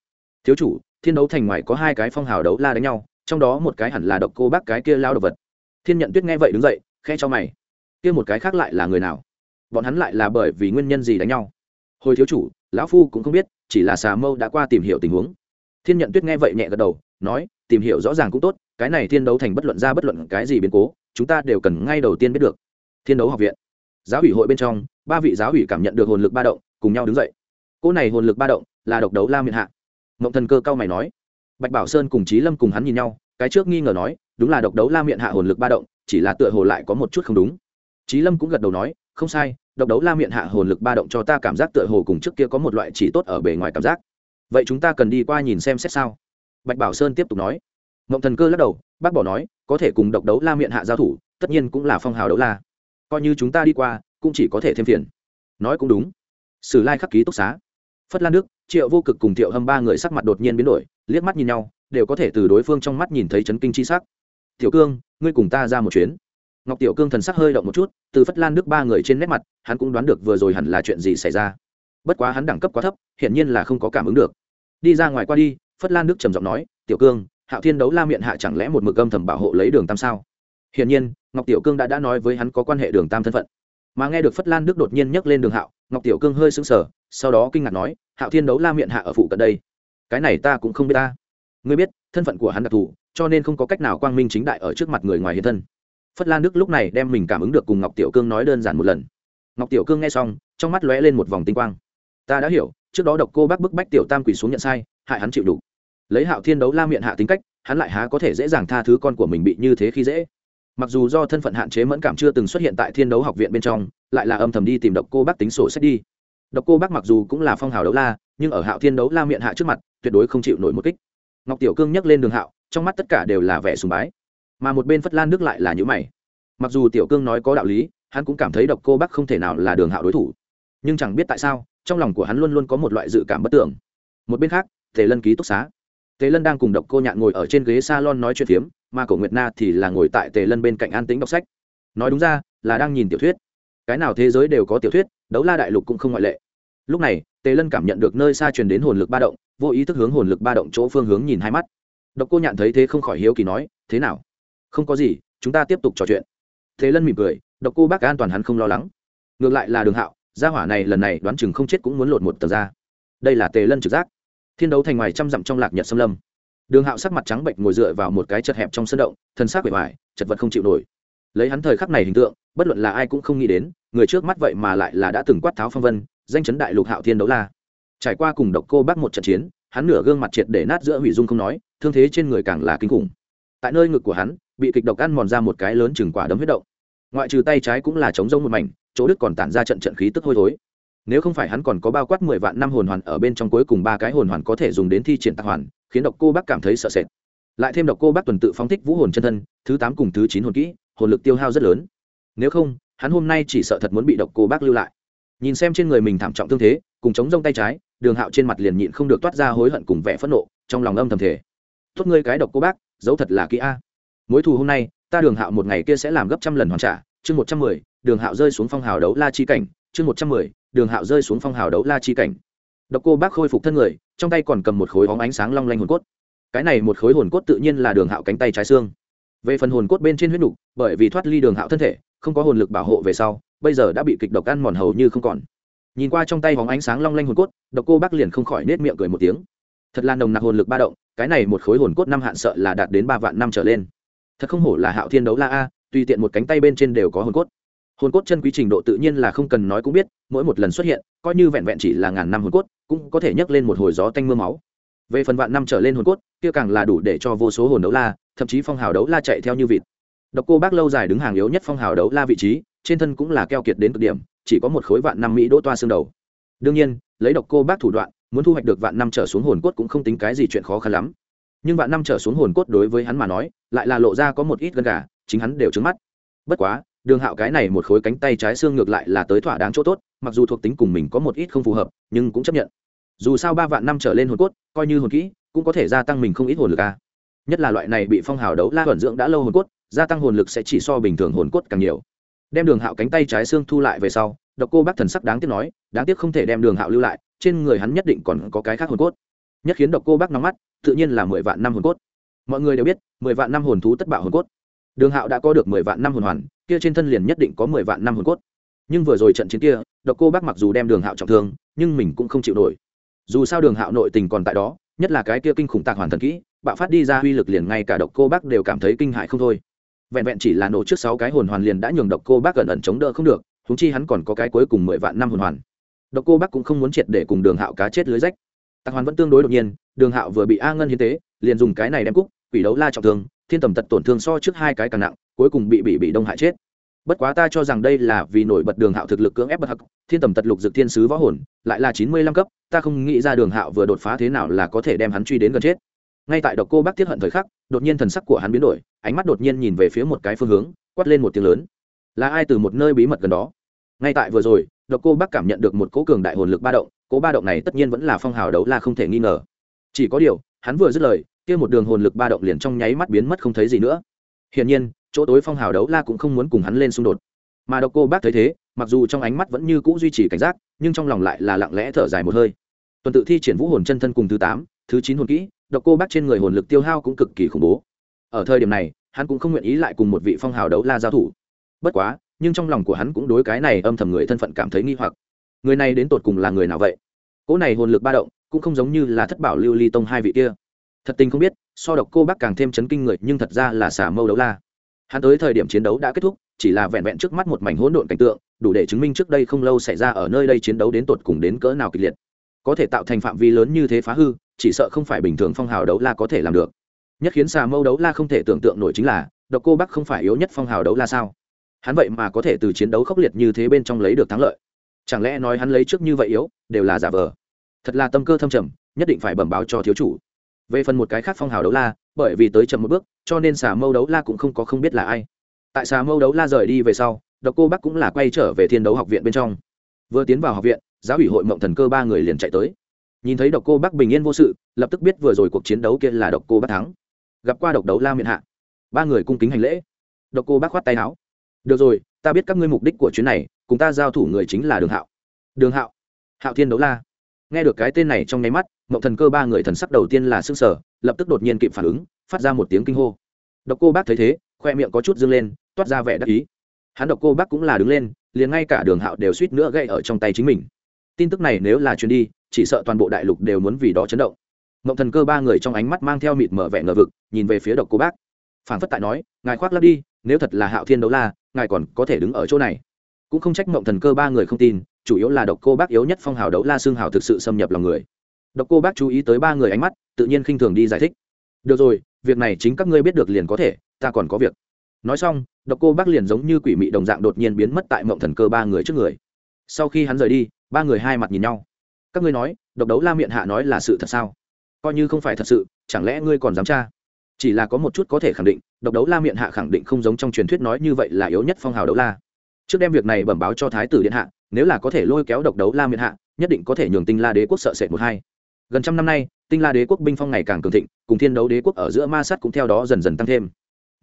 Thiếu chủ, thiên đấu thành ngoài có hai cái phong hào đấu la đánh nhau, trong đó một cái hẳn là độc cô bác, cái kia lao đồ vật. Thiên nhận tuyết nghe vậy đứng dậy khe cho mày. Kia một cái khác lại là người nào? Bọn hắn lại là bởi vì nguyên nhân gì đánh nhau? Hồi thiếu chủ, lão phu cũng không biết, chỉ là xà mâu đã qua tìm hiểu tình huống. Thiên nhận tuyết nghe vậy nhẹ gật đầu, nói, tìm hiểu rõ ràng cũng tốt, cái này thiên đấu thành bất luận ra bất luận cái gì biến cố chúng ta đều cần ngay đầu tiên biết được. Thiên đấu học viện. Giáo ủy hội bên trong, ba vị giáo ủy cảm nhận được hồn lực ba động, cùng nhau đứng dậy. Cô này hồn lực ba động là độc đấu la miền hạ. Mộng thần cơ cao mày nói. Bạch bảo sơn cùng trí lâm cùng hắn nhìn nhau, cái trước nghi ngờ nói, đúng là độc đấu la miệng hạ hồn lực ba động, chỉ là tựa hồ lại có một chút không đúng. Trí lâm cũng gật đầu nói, không sai, độc đấu la miệng hạ hồn lực ba động cho ta cảm giác tựa hồ cùng trước kia có một loại chỉ tốt ở bề ngoài cảm giác. Vậy chúng ta cần đi qua nhìn xem xét sao? Bạch bảo sơn tiếp tục nói. Mộng thần cơ lắc đầu, bác bỏ nói có thể cùng độc đấu la miệng hạ giao thủ, tất nhiên cũng là phong hào đấu la. Coi như chúng ta đi qua, cũng chỉ có thể thêm phiền. Nói cũng đúng. Sử lai khắc ký túc xá. Phất lan đức, triệu vô cực cùng thiệu hâm ba người sắc mặt đột nhiên biến đổi, liếc mắt nhìn nhau, đều có thể từ đối phương trong mắt nhìn thấy chấn kinh chi sắc. Tiểu cương, ngươi cùng ta ra một chuyến. Ngọc tiểu cương thần sắc hơi động một chút, từ phất lan đức ba người trên nét mặt, hắn cũng đoán được vừa rồi hẳn là chuyện gì xảy ra. Bất quá hắn đẳng cấp quá thấp, hiển nhiên là không có cảm ứng được. Đi ra ngoài qua đi. Phất lan đức trầm giọng nói, tiểu cương hạo thiên đấu la miệng hạ chẳng lẽ một mực âm thầm bảo hộ lấy đường tam sao? Hiển nhiên, ngọc tiểu cương đã đã nói với hắn có quan hệ đường tam thân phận. Mà nghe được phất lan đức đột nhiên nhắc lên đường hạo, ngọc tiểu cương hơi sững sờ, sau đó kinh ngạc nói, hạo thiên đấu la miệng hạ ở phụ cận đây. Cái này ta cũng không biết ta. Ngươi biết, thân phận của hắn đặc thù, cho nên không có cách nào quang minh chính đại ở trước mặt người ngoài hiện thân. Phất lan đức lúc này đem mình cảm ứng được cùng ngọc tiểu cương nói đơn giản một lần. Ngọc tiểu cương nghe xong, trong mắt lóe lên một vòng tinh quang. Ta đã hiểu, trước đó độc cô bác bức bách tiểu tam quỳ xuống nhận sai, hại hắn chịu đủ lấy hạo thiên đấu la miệng hạ tính cách, hắn lại há có thể dễ dàng tha thứ con của mình bị như thế khi dễ. Mặc dù do thân phận hạn chế mẫn cảm chưa từng xuất hiện tại thiên đấu học viện bên trong, lại là âm thầm đi tìm độc cô bác tính sổ sách đi. Độc cô bác mặc dù cũng là phong hào đấu la, nhưng ở hạo thiên đấu la miệng hạ trước mặt, tuyệt đối không chịu nổi một kích. Ngọc tiểu cương nhắc lên đường hạo, trong mắt tất cả đều là vẻ sùng bái. Mà một bên phất lan nước lại là nhữ mày. Mặc dù tiểu cương nói có đạo lý, hắn cũng cảm thấy độc cô bác không thể nào là đường hạo đối thủ. Nhưng chẳng biết tại sao, trong lòng của hắn luôn luôn có một loại dự cảm bất tưởng một bên khác, tề lân ký túc xá tề lân đang cùng độc cô nhạn ngồi ở trên ghế s a lon nói chuyện phiếm, mà cổ nguyệt na thì là ngồi tại tề lân bên cạnh an tĩnh đọc sách. Nói đúng ra, là đang nhìn tiểu thuyết. Cái nào thế giới đều có tiểu thuyết, đấu la đại lục cũng không ngoại lệ. Lúc này, tề lân cảm nhận được nơi xa truyền đến hồn lực ba động, vô ý thức hướng hồn lực ba động chỗ phương hướng nhìn hai mắt. Độc cô nhạn thấy thế không khỏi hiếu kỳ nói, thế nào? Không có gì, chúng ta tiếp tục trò chuyện. Thế lân mỉm cười, độc cô bác an toàn hắn không lo lắng. Ngược lại là đường hạo, gia hỏa này lần này đoán chừng không chết cũng muốn lột một tờ ra. Đây là tề lân trực giác thiên đấu thành ngoài trăm dặm trong lạc nhật xâm lâm. Đường hạo sắc mặt trắng bệnh ngồi dựa vào một cái chật hẹp trong sân động thân xác bề ngoài chật vật không chịu nổi. Lấy hắn thời khắc này hình tượng, bất luận là ai cũng không nghĩ đến, người trước mắt vậy mà lại là đã từng quát tháo phong vân, danh chấn đại lục hạo thiên đấu la. Trải qua cùng độc cô bác một trận chiến, hắn nửa gương mặt triệt để nát giữa hủy dung không nói, thương thế trên người càng là kinh khủng. Tại nơi ngực của hắn, bị kịch độc ăn mòn ra một cái lớn chừng quả đấm huyết động. Ngoại trừ tay trái cũng là trống rông một mảnh, chỗ đức còn tản ra trận trận khí tức hôi thối nếu không phải hắn còn có bao quát mười vạn năm hồn hoàn ở bên trong cuối cùng ba cái hồn hoàn có thể dùng đến thi triển tạc hoàn, khiến độc cô bác cảm thấy sợ sệt. Lại thêm độc cô bác tuần tự phóng thích vũ hồn chân thân, thứ tám cùng thứ chín hồn kỹ, hồn lực tiêu hao rất lớn. Nếu không, hắn hôm nay chỉ sợ thật muốn bị độc cô bác lưu lại. Nhìn xem trên người mình thảm trọng thương thế, cùng chống rông tay trái, đường hạo trên mặt liền nhịn không được toát ra hối hận cùng vẻ phẫn nộ, trong lòng âm thầm thể tốt ngươi cái độc cô bác, giấu thật là kỹ a. Mối thù hôm nay, ta đường hạo một ngày kia sẽ làm gấp trăm lần hoàn trả. Chương một trăm mười, đường hạo rơi xuống phong hào đấu la chi cảnh. Chương một trăm mười đường hạo rơi xuống phong hào đấu la chi cảnh. Độc cô bác khôi phục thân người, trong tay còn cầm một khối bóng ánh sáng long lanh hồn cốt. Cái này một khối hồn cốt tự nhiên là đường hạo cánh tay trái xương. Về phần hồn cốt bên trên huyết nục, bởi vì thoát ly đường hạo thân thể, không có hồn lực bảo hộ về sau, bây giờ đã bị kịch độc ăn mòn hầu như không còn. Nhìn qua trong tay bóng ánh sáng long lanh hồn cốt, độc cô bác liền không khỏi nết miệng cười một tiếng. Thật là nồng nặc hồn lực ba động, cái này một khối hồn cốt năm hạn sợ là đạt đến ba vạn năm trở lên. Thật không hổ là hạo thiên đấu la a, tùy tiện một cánh tay bên trên đều có hồn cốt hồn cốt chân quý trình độ tự nhiên là không cần nói cũng biết, mỗi một lần xuất hiện, coi như vẹn vẹn chỉ là ngàn năm hồn cốt, cũng có thể nhấc lên một hồi gió tanh m ư a máu. Về phần vạn năm trở lên hồn cốt, kia càng là đủ để cho vô số hồn đấu la, thậm chí phong hào đấu la chạy theo như vịt. Độc cô bác lâu dài đứng hàng yếu nhất phong hào đấu la vị trí, trên thân cũng là keo kiệt đến cực điểm, chỉ có một khối vạn năm mỹ đỗ toa xương đầu. Đương nhiên, lấy độc cô bác thủ đoạn, muốn thu hoạch được vạn năm trở xuống hồn cốt cũng không tính cái gì chuyện khó khăn lắm. Nhưng vạn năm trở xuống hồn cốt đối với hắn mà nói, lại là lộ ra có một ít gân gà, chính hắn đều trứng mắt. Bất quá đường hạo cái này một khối cánh tay trái xương ngược lại là tới thỏa đáng chỗ tốt, mặc dù thuộc tính cùng mình có một ít không phù hợp, nhưng cũng chấp nhận. Dù sao ba vạn năm trở lên hồn cốt, coi như hồn kỹ, cũng có thể gia tăng mình không ít hồn lực a. Nhất là loại này bị phong hào đấu la thuần dưỡng đã lâu hồn cốt, gia tăng hồn lực sẽ chỉ so bình thường hồn cốt càng nhiều. Đem đường hạo cánh tay trái xương thu lại về sau, độc cô bác thần sắc đáng tiếc nói, đáng tiếc không thể đem đường hạo lưu lại, trên người hắn nhất định còn có cái khác hồn cốt. Nhất khiến độc cô bác nóng mắt, tự nhiên là mười vạn năm hồn cốt. Mọi người đều biết, mười vạn năm hồn thú tất bạo hồn cốt. Đường hạo đã có được mười vạn năm hồn hoàn kia trên thân liền nhất định có mười vạn năm hồn cốt. Nhưng vừa rồi trận chiến kia, độc cô bác mặc dù đem đường hạo trọng thương, nhưng mình cũng không chịu nổi. Dù sao đường hạo nội tình còn tại đó, nhất là cái kia kinh khủng tạc hoàn thần kỹ, bạo phát đi ra uy lực liền ngay cả độc cô bác đều cảm thấy kinh hại không thôi. Vẹn vẹn chỉ là nổ trước sáu cái hồn hoàn liền đã nhường độc cô bác gần ẩn chống đỡ không được húng chi hắn còn có cái cuối cùng mười vạn năm hồn hoàn. Độc cô bác cũng không muốn triệt để cùng đường hạo cá chết lưới rách. Tạc hoàn vẫn tương đối đột nhiên, đường hạo vừa bị a ngân hiến tế, liền dùng cái này đem cúc, quỷ đấu la trọng thương, thiên tầm tật tổn thương so trước hai cái càng nặng cuối cùng bị bị bị đông hại chết. Bất quá ta cho rằng đây là vì nổi bật đường hạo thực lực cưỡng ép bật hắc, thiên tầm tật lục dực thiên sứ võ hồn, lại là chín mươi lăm cấp, ta không nghĩ ra đường hạo vừa đột phá thế nào là có thể đem hắn truy đến gần chết. Ngay tại độc cô bác tiết hận thời khắc, đột nhiên thần sắc của hắn biến đổi, ánh mắt đột nhiên nhìn về phía một cái phương hướng, quát lên một tiếng lớn. Là ai từ một nơi bí mật gần đó? Ngay tại vừa rồi, độc cô bác cảm nhận được một cố cường đại hồn lực ba động cố ba động này tất nhiên vẫn là phong hào đấu la không thể nghi ngờ. Chỉ có điều, hắn vừa dứt lời, kia một đường hồn lực ba động liền trong nháy mắt biến mất không thấy gì nữa hiển nhiên, chỗ tối phong hào đấu la cũng không muốn cùng hắn lên xung đột. Mà độc cô bác thấy thế, mặc dù trong ánh mắt vẫn như cũ duy trì cảnh giác, nhưng trong lòng lại là lặng lẽ thở dài một hơi. Tuần tự thi triển vũ hồn chân thân cùng thứ tám, thứ chín hồn kỹ, độc cô bác trên người hồn lực tiêu hao cũng cực kỳ khủng bố. Ở thời điểm này, hắn cũng không nguyện ý lại cùng một vị phong hào đấu la giao thủ. Bất quá, nhưng trong lòng của hắn cũng đối cái này âm thầm người thân phận cảm thấy nghi hoặc. Người này đến tột cùng là người nào vậy? Cỗ này hồn lực ba động, cũng không giống như là thất bảo lưu ly tông hai vị kia. Thật tình không biết so độc cô bác càng thêm chấn kinh người, nhưng thật ra là xà mâu đấu la. Hắn tới thời điểm chiến đấu đã kết thúc, chỉ là vẹn vẹn trước mắt một mảnh hỗn độn cảnh tượng, đủ để chứng minh trước đây không lâu xảy ra ở nơi đây chiến đấu đến tột cùng đến cỡ nào kịch liệt. Có thể tạo thành phạm vi lớn như thế phá hư, chỉ sợ không phải bình thường phong hào đấu la có thể làm được. Nhất khiến xà mâu đấu la không thể tưởng tượng nổi chính là, độc cô bắc không phải yếu nhất phong hào đấu la sao? Hắn vậy mà có thể từ chiến đấu khốc liệt như thế bên trong lấy được thắng lợi. Chẳng lẽ nói hắn lấy trước như vậy yếu, đều là giả vờ? Thật là tâm cơ thâm trầm, nhất định phải bẩm báo cho thiếu chủ về phần một cái khác phong hào đấu la, bởi vì tới chậm một bước, cho nên xà mâu đấu la cũng không có không biết là ai. Tại xà mâu đấu la rời đi về sau, độc cô bắc cũng là quay trở về thiên đấu học viện bên trong. Vừa tiến vào học viện, giáo ủy hội mộng thần cơ ba người liền chạy tới. Nhìn thấy độc cô bắc bình yên vô sự, lập tức biết vừa rồi cuộc chiến đấu kia là độc cô bắc thắng. Gặp qua độc đấu la miệng hạ, ba người cung kính hành lễ. Độc cô bắc khoát tay áo. Được rồi, ta biết các ngươi mục đích của chuyến này, cùng ta giao thủ người chính là đường hạo. Đường hạo? Hạo thiên đấu la? Nghe được cái tên này trong nháy mắt mộng thần cơ ba người thần sắc đầu tiên là s ư n g sở lập tức đột nhiên kịp phản ứng, phát ra một tiếng kinh hô. Độc cô bác thấy thế, khoe miệng có chút dâng lên, toát ra vẻ đắc ý. Hắn độc cô bác cũng là đứng lên, liền ngay cả đường hạo đều suýt nữa gây ở trong tay chính mình. Tin tức này nếu là chuyến đi, chỉ sợ toàn bộ đại lục đều muốn vì đó chấn động. Mộng thần cơ ba người trong ánh mắt mang theo mịt mở vẻ ngờ vực, nhìn về phía độc cô bác. Phản phất tại nói, ngài khoác lắp đi, nếu thật là hạo thiên đấu la, ngài còn có thể đứng ở chỗ này. Cũng không trách mộng thần cơ ba người không tin, chủ yếu là độc cô bác yếu nhất phong hào đấu la xương hào thực sự xâm nhập lòng người độc cô bác chú ý tới ba người ánh mắt, tự nhiên khinh thường đi giải thích. Được rồi, việc này chính các ngươi biết được liền có thể, ta còn có việc. Nói xong, độc cô bác liền giống như quỷ mị đồng dạng đột nhiên biến mất tại mộng thần cơ ba người trước người. Sau khi hắn rời đi, ba người hai mặt nhìn nhau. Các ngươi nói, độc đấu la miệng hạ nói là sự thật sao? Coi như không phải thật sự, chẳng lẽ ngươi còn dám tra? Chỉ là có một chút có thể khẳng định, độc đấu la miệng hạ khẳng định không giống trong truyền thuyết nói như vậy là yếu nhất phong hào đấu la. Trước đem việc này bẩm báo cho thái tử điện hạ, nếu là có thể lôi kéo độc đấu la miệng hạ, nhất định có thể nhường tinh la đế quốc sợ sệt một hai gần trăm năm nay, tinh la đế quốc binh phong ngày càng cường thịnh, cùng thiên đấu đế quốc ở giữa ma sát cũng theo đó dần dần tăng thêm.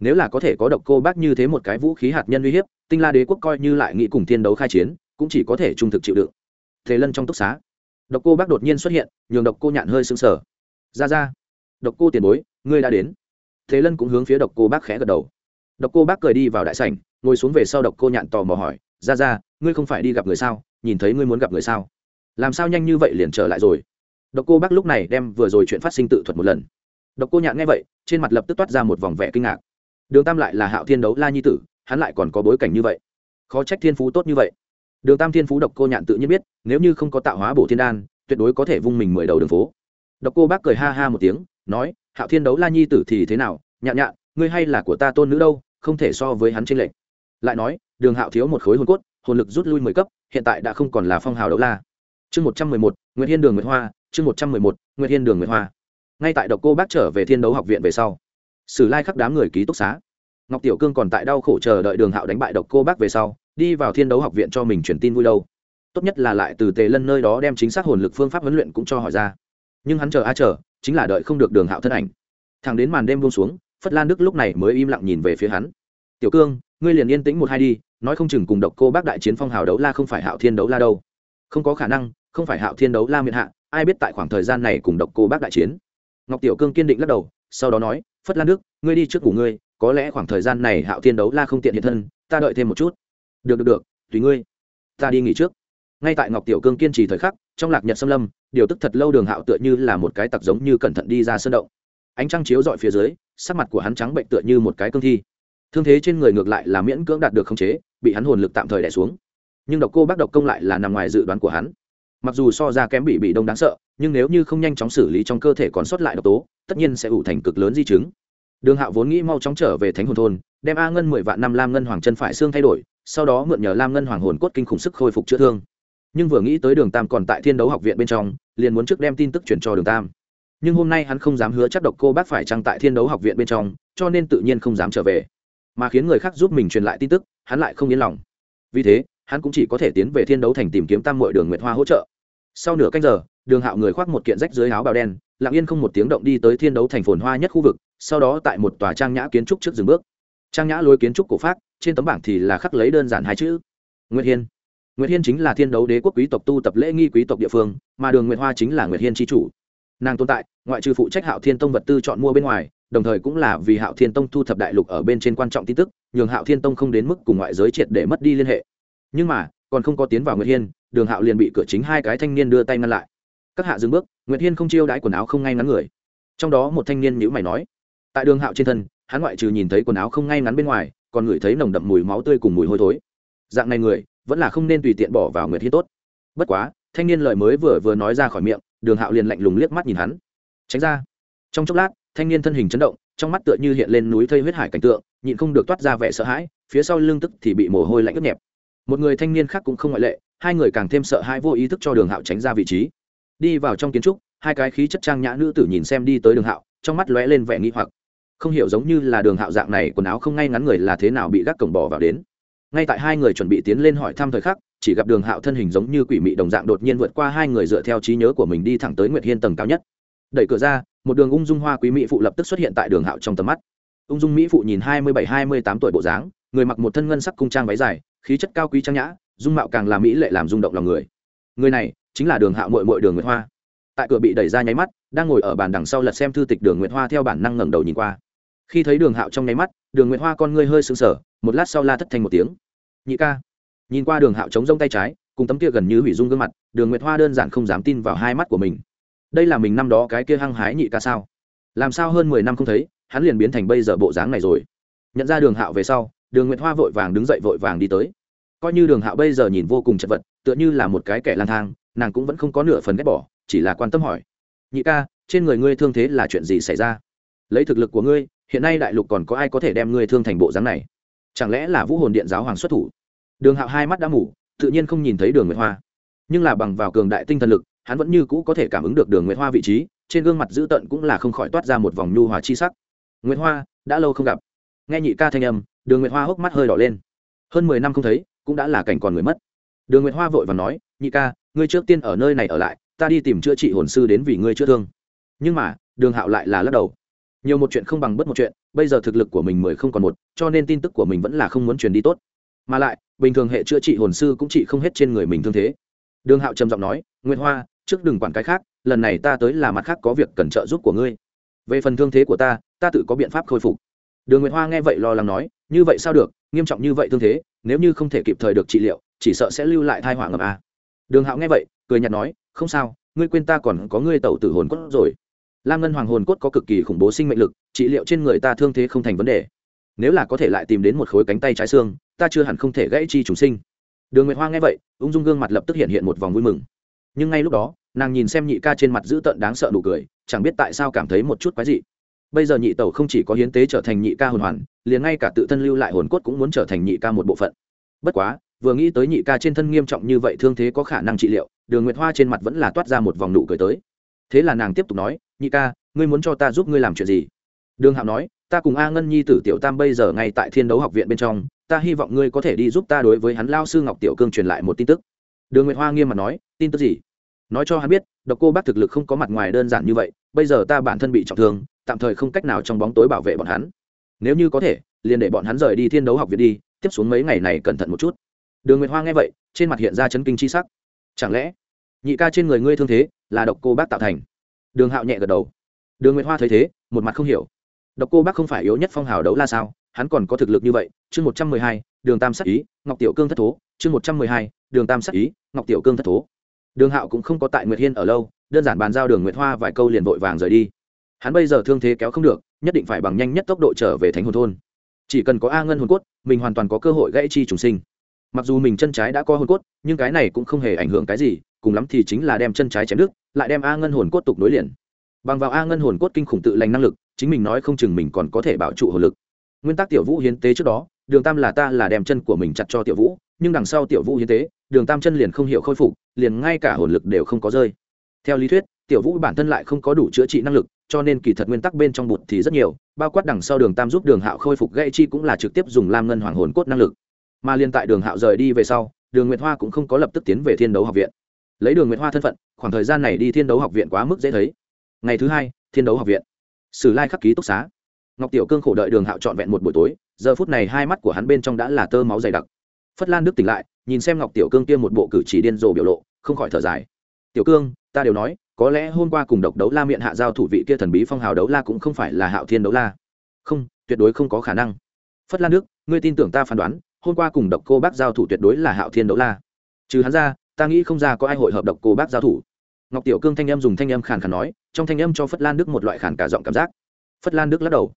Nếu là có thể có độc cô bác như thế một cái vũ khí hạt nhân uy hiếp, tinh la đế quốc coi như lại nghĩ cùng thiên đấu khai chiến, cũng chỉ có thể trung thực chịu đựng. Thế lân trong túc xá, độc cô bác đột nhiên xuất hiện, nhường độc cô nhạn hơi sưng sở ra ra, độc cô tiền bối, ngươi đã đến. Thế lân cũng hướng phía độc cô bác khẽ gật đầu. Độc cô bác cười đi vào đại sảnh, ngồi xuống về sau độc cô nhạn tò mò hỏi, ra ra, ngươi không phải đi gặp người sao? Nhìn thấy ngươi muốn gặp người sao? Làm sao nhanh như vậy liền trở lại rồi? Độc cô bác lúc này đem vừa rồi chuyện phát sinh tự thuật một lần. Độc cô nhạn nghe vậy, trên mặt lập tức toát ra một vòng vẻ kinh ngạc. Đường tam lại là hạo thiên đấu la nhi tử, hắn lại còn có bối cảnh như vậy. Khó trách thiên phú tốt như vậy. Đường tam thiên phú độc cô nhạn tự nhiên biết, nếu như không có tạo hóa bổ thiên đan, tuyệt đối có thể vung mình mười đầu đường phố. Độc cô bác cười ha ha một tiếng, nói, hạo thiên đấu la nhi tử thì thế nào? Nhạn nhạn, ngươi hay là của ta tôn nữ đâu, không thể so với hắn chênh lệch. lại nói, đường hạo thiếu một khối hồn cốt, hồn lực rút lui mười cấp, hiện tại đã không còn là phong hào đấu la. Chương một trăm mười một hiên đường nguyệt hoa chương một trăm mười một hiên đường nguyệt hoa. Ngay tại độc cô bác trở về thiên đấu học viện về sau, sử lai khắc đám người ký túc xá. Ngọc tiểu cương còn tại đau khổ chờ đợi đường hạo đánh bại độc cô bác về sau, đi vào thiên đấu học viện cho mình truyền tin vui đâu. Tốt nhất là lại từ tề lân nơi đó đem chính xác hồn lực phương pháp huấn luyện cũng cho hỏi ra. Nhưng hắn chờ a chờ, chính là đợi không được đường hạo thân ảnh. Thằng đến màn đêm buông xuống, phất lan đức lúc này mới im lặng nhìn về phía hắn. Tiểu cương, ngươi liền yên tĩnh một hai đi, nói không chừng cùng độc cô bác đại chiến phong hào đấu la không phải hạo thiên đấu la đâu. Không có khả năng không phải hạo thiên đấu la miền hạ, ai biết tại khoảng thời gian này cùng độc cô bác đại chiến. Ngọc tiểu cương kiên định lắc đầu, sau đó nói, phất lan đức, ngươi đi trước của ngươi, có lẽ khoảng thời gian này hạo thiên đấu la không tiện hiện thân, ta đợi thêm một chút. Được được được, tùy ngươi, ta đi nghỉ trước. Ngay tại ngọc tiểu cương kiên trì thời khắc, trong lạc nhật xâm lâm, điều tức thật lâu đường hạo tựa như là một cái tặc giống như cẩn thận đi ra sân động. Ánh trăng chiếu dọi phía dưới, sắc mặt của hắn trắng bệnh tựa như một cái cương thi. Thương thế trên người ngược lại là miễn cưỡng đạt được khống chế, bị hắn hồn lực tạm thời đẻ xuống. Nhưng độc cô bác độc công lại là nằm ngoài dự đoán của hắn mặc dù so ra kém bị bị đông đáng sợ, nhưng nếu như không nhanh chóng xử lý trong cơ thể còn sót lại độc tố, tất nhiên sẽ ủ thành cực lớn di chứng. Đường hạo vốn nghĩ mau chóng trở về thánh hồn thôn, đem a ngân mười vạn năm lam ngân hoàng chân phải xương thay đổi, sau đó mượn nhờ lam ngân hoàng hồn cốt kinh khủng sức khôi phục chữa thương. Nhưng vừa nghĩ tới đường tam còn tại thiên đấu học viện bên trong, liền muốn trước đem tin tức chuyển cho đường tam. Nhưng hôm nay hắn không dám hứa chắc độc cô bác phải trăng tại thiên đấu học viện bên trong, cho nên tự nhiên không dám trở về. Mà khiến người khác giúp mình truyền lại tin tức, hắn lại không yên lòng. Vì thế hắn cũng chỉ có thể tiến về thiên đấu thành tìm kiếm tam mội đường nguyệt hoa hỗ trợ. Sau nửa canh giờ, đường hạo người khoác một kiện rách dưới áo bào đen, lặng yên không một tiếng động đi tới thiên đấu thành phồn hoa nhất khu vực, sau đó tại một tòa trang nhã kiến trúc trước dừng bước. Trang nhã lối kiến trúc cổ pháp trên tấm bảng thì là khắc lấy đơn giản hai chữ, nguyệt hiên. Nguyệt hiên chính là thiên đấu đế quốc quý tộc tu tập lễ nghi quý tộc địa phương, mà đường nguyệt hoa chính là nguyệt hiên tri chủ. Nàng tồn tại, ngoại trừ phụ trách hạo thiên tông vật tư chọn mua bên ngoài, đồng thời cũng là vì hạo thiên tông thu thập đại lục ở bên trên quan trọng tin tức, nhường hạo thiên tông không đến mức cùng ngoại giới triệt để mất đi liên hệ nhưng mà, còn không có tiến vào nguyệt hiên, đường hạo liền bị cửa chính hai cái thanh niên đưa tay ngăn lại. Các hạ dừng bước, nguyệt hiên không chiêu đãi quần áo không ngay ngắn người. Trong đó một thanh niên nhữ mày nói, tại đường hạo trên thân, hắn ngoại trừ nhìn thấy quần áo không ngay ngắn bên ngoài, còn ngửi thấy nồng đậm mùi máu tươi cùng mùi hôi thối. Dạng này người, vẫn là không nên tùy tiện bỏ vào nguyệt hiên tốt. Bất quá, thanh niên lời mới vừa vừa nói ra khỏi miệng, đường hạo liền lạnh lùng liếc mắt nhìn hắn. Tránh ra. Trong chốc lát, thanh niên thân hình chấn động, trong mắt tựa như hiện lên núi thây huyết hải cảnh tượng, nhịn không được toát ra vẻ sợ hãi, phía sau lưng tức thì bị mồ hôi lạnh ướt nhẹp một người thanh niên khác cũng không ngoại lệ, hai người càng thêm sợ hãi vô ý thức cho đường hạo tránh ra vị trí. Đi vào trong kiến trúc, hai cái khí chất trang nhã nữ tử nhìn xem đi tới đường hạo, trong mắt lóe lên vẻ nghi hoặc. Không hiểu giống như là đường hạo dạng này quần áo không ngay ngắn người là thế nào bị gác cổng bò vào đến. Ngay tại hai người chuẩn bị tiến lên hỏi thăm thời khắc, chỉ gặp đường hạo thân hình giống như quỷ mị đồng dạng đột nhiên vượt qua hai người dựa theo trí nhớ của mình đi thẳng tới nguyệt hiên tầng cao nhất. Đẩy cửa ra, một đường ung dung hoa quý mỹ phụ lập tức xuất hiện tại đường hạo trong tầm mắt. Ung dung mỹ phụ nhìn hai mươi bảy, hai mươi tám tuổi bộ dáng người mặc một thân ngân sắc cung trang váy dài, khí chất cao quý trang nhã, dung mạo càng làm mỹ lệ làm rung động lòng người. Người này chính là đường hạo mội mội đường nguyệt hoa. Tại cửa bị đẩy ra nháy mắt, đang ngồi ở bàn đằng sau lật xem thư tịch đường nguyệt hoa theo bản năng ngẩng đầu nhìn qua. Khi thấy đường hạo trong nháy mắt, đường nguyệt hoa con ngươi hơi sững sờ, một lát sau la thất thành một tiếng. Nhị ca. Nhìn qua đường hạo chống rông tay trái, cùng tấm kia gần như hủy dung gương mặt, đường nguyệt hoa đơn giản không dám tin vào hai mắt của mình. Đây là mình năm đó cái kia hăng hái nhị ca sao? Làm sao hơn mười năm không thấy, hắn liền biến thành bây giờ bộ dáng này rồi? Nhận ra đường hạo về sau đường nguyệt hoa vội vàng đứng dậy vội vàng đi tới. Coi như đường hạo bây giờ nhìn vô cùng chật vật, tựa như là một cái kẻ lang thang, nàng cũng vẫn không có nửa phần ghét bỏ, chỉ là quan tâm hỏi. Nhị ca, trên người ngươi thương thế là chuyện gì xảy ra? Lấy thực lực của ngươi, hiện nay đại lục còn có ai có thể đem ngươi thương thành bộ dáng này? Chẳng lẽ là vũ hồn điện giáo hoàng xuất thủ? Đường hạo hai mắt đã mủ tự nhiên không nhìn thấy đường nguyệt hoa. Nhưng là bằng vào cường đại tinh thần lực, hắn vẫn như cũ có thể cảm ứng được đường nguyệt hoa vị trí, trên gương mặt dữ tợn cũng là không khỏi toát ra một vòng nhu hòa chi sắc. Nguyệt hoa, đã lâu không gặp. Nghe nhị ca thanh âm đường nguyệt hoa hốc mắt hơi đỏ lên. Hơn mười năm không thấy, cũng đã là cảnh còn người mất. Đường nguyệt hoa vội và nói, nhị ca, ngươi trước tiên ở nơi này ở lại, ta đi tìm chữa trị hồn sư đến vì ngươi chữa thương. Nhưng mà, đường hạo lại là lắc đầu. Nhiều một chuyện không bằng bất một chuyện, bây giờ thực lực của mình mười không còn một, cho nên tin tức của mình vẫn là không muốn truyền đi tốt. Mà lại, bình thường hệ chữa trị hồn sư cũng trị không hết trên người mình thương thế. Đường hạo trầm giọng nói nguyễn hoa, trước đừng quản cái khác, lần này ta tới là mặt khác có việc cần trợ giúp của ngươi. Về phần thương thế của ta ta tự có biện pháp khôi phục. Đường nguyệt hoa nghe vậy lo lắng nói như vậy sao được? Nghiêm trọng như vậy thương thế, nếu như không thể kịp thời được trị liệu, chỉ sợ sẽ lưu lại thai họa ngập a. Đường hạo nghe vậy, cười nhạt nói, không sao, ngươi quên ta còn có ngươi tẩu tử hồn cốt rồi. Lam ngân hoàng hồn cốt có cực kỳ khủng bố sinh mệnh lực, trị liệu trên người ta thương thế không thành vấn đề. Nếu là có thể lại tìm đến một khối cánh tay trái xương, ta chưa hẳn không thể gãy chi chúng sinh. Đường nguyệt hoa nghe vậy, ung dung gương mặt lập tức hiện hiện một vòng vui mừng. Nhưng ngay lúc đó, nàng nhìn xem nhị ca trên mặt dữ tợn đáng sợ nụ cười, chẳng biết tại sao cảm thấy một chút quái dị. Bây giờ nhị tẩu không chỉ có hiến tế trở thành nhị ca hồn hoàn liền ngay cả tự thân lưu lại hồn cốt cũng muốn trở thành nhị ca một bộ phận. Bất quá, vừa nghĩ tới nhị ca trên thân nghiêm trọng như vậy thương thế có khả năng trị liệu, đường nguyệt hoa trên mặt vẫn là toát ra một vòng nụ cười tới. Thế là nàng tiếp tục nói, nhị ca, ngươi muốn cho ta giúp ngươi làm chuyện gì? Đường hạo nói, ta cùng a ngân nhi tử tiểu tam bây giờ ngay tại thiên đấu học viện bên trong, ta hy vọng ngươi có thể đi giúp ta đối với hắn lao sư ngọc tiểu cương truyền lại một tin tức. Đường nguyệt hoa nghiêm mặt nói, tin tức gì? Nói cho hắn biết, độc cô bác thực lực không có mặt ngoài đơn giản như vậy, bây giờ ta bản thân bị trọng thương, tạm thời không cách nào trong bóng tối bảo vệ bọn hắn nếu như có thể, liền để bọn hắn rời đi thiên đấu học viện đi, tiếp xuống mấy ngày này cẩn thận một chút. Đường nguyệt hoa nghe vậy, trên mặt hiện ra chấn kinh c h i sắc. Chẳng lẽ, nhị ca trên người ngươi thương thế, là độc cô bác tạo thành? Đường hạo nhẹ gật đầu. Đường nguyệt hoa thấy thế, một mặt không hiểu. Độc cô bác không phải yếu nhất phong hào đấu la sao? Hắn còn có thực lực như vậy. Chương một trăm mười hai, đường tam sắc ý, ngọc tiểu cương thất thố. Chương một trăm mười hai, đường tam sắc ý, ngọc tiểu cương thất thố. Đường hạo cũng không có tại nguyệt hiên ở lâu, đơn giản bàn giao đường nguyệt hoa vài câu liền vội vàng rời đi hắn bây giờ thương thế kéo không được, nhất định phải bằng nhanh nhất tốc độ trở về thánh hồn thôn. Chỉ cần có a ngân hồn cốt, mình hoàn toàn có cơ hội gãy chi trùng sinh. Mặc dù mình chân trái đã có hồn cốt, nhưng cái này cũng không hề ảnh hưởng cái gì, cùng lắm thì chính là đem chân trái chém đứt, lại đem a ngân hồn cốt tục nối liền. Bằng vào a ngân hồn cốt kinh khủng tự lành năng lực, chính mình nói không chừng mình còn có thể bảo trụ hồn lực. Nguyên tắc tiểu vũ hiến tế trước đó, đường tam là ta là đem chân của mình chặt cho tiểu vũ, nhưng đằng sau tiểu vũ hiến tế, đường tam chân liền không hiểu khôi phục, liền ngay cả hồn lực đều không có rơi. Theo lý thuyết tiểu vũ bản thân lại không có đủ chữa trị năng lực, cho nên kỳ thật nguyên tắc bên trong bụt thì rất nhiều, bao quát đằng sau đường tam giúp đường hạo khôi phục gây chi cũng là trực tiếp dùng lam ngân hoàng hồn cốt năng lực. Mà liên tại đường hạo rời đi về sau, đường nguyệt hoa cũng không có lập tức tiến về thiên đấu học viện. Lấy đường nguyệt hoa thân phận, khoảng thời gian này đi thiên đấu học viện quá mức dễ thấy. Ngày thứ hai, thiên đấu học viện. Sử lai khắc ký túc xá. Ngọc tiểu cương khổ đợi đường hạo trọn vẹn một buổi tối, giờ phút này hai mắt của hắn bên trong đã là tơ máu dày đặc. Phất lan đức tỉnh lại, nhìn xem ngọc tiểu cương kia một bộ cử chỉ điên rồ biểu lộ, không khỏi thở dài. Tiểu cương, ta đều nói có lẽ hôm qua cùng độc đấu la miệng hạ giao thủ vị kia thần bí phong hào đấu la cũng không phải là hạo thiên đấu la. Không, tuyệt đối không có khả năng. Phất lan đức, ngươi tin tưởng ta phán đoán, hôm qua cùng độc cô bác giao thủ tuyệt đối là hạo thiên đấu la. Trừ hắn ra, ta nghĩ không ra có ai hội hợp độc cô bác giao thủ. Ngọc tiểu cương thanh âm dùng thanh âm khàn khàn nói, trong thanh âm cho phất lan đức một loại khàn cả giọng cảm giác. Phất lan đức lắc đầu.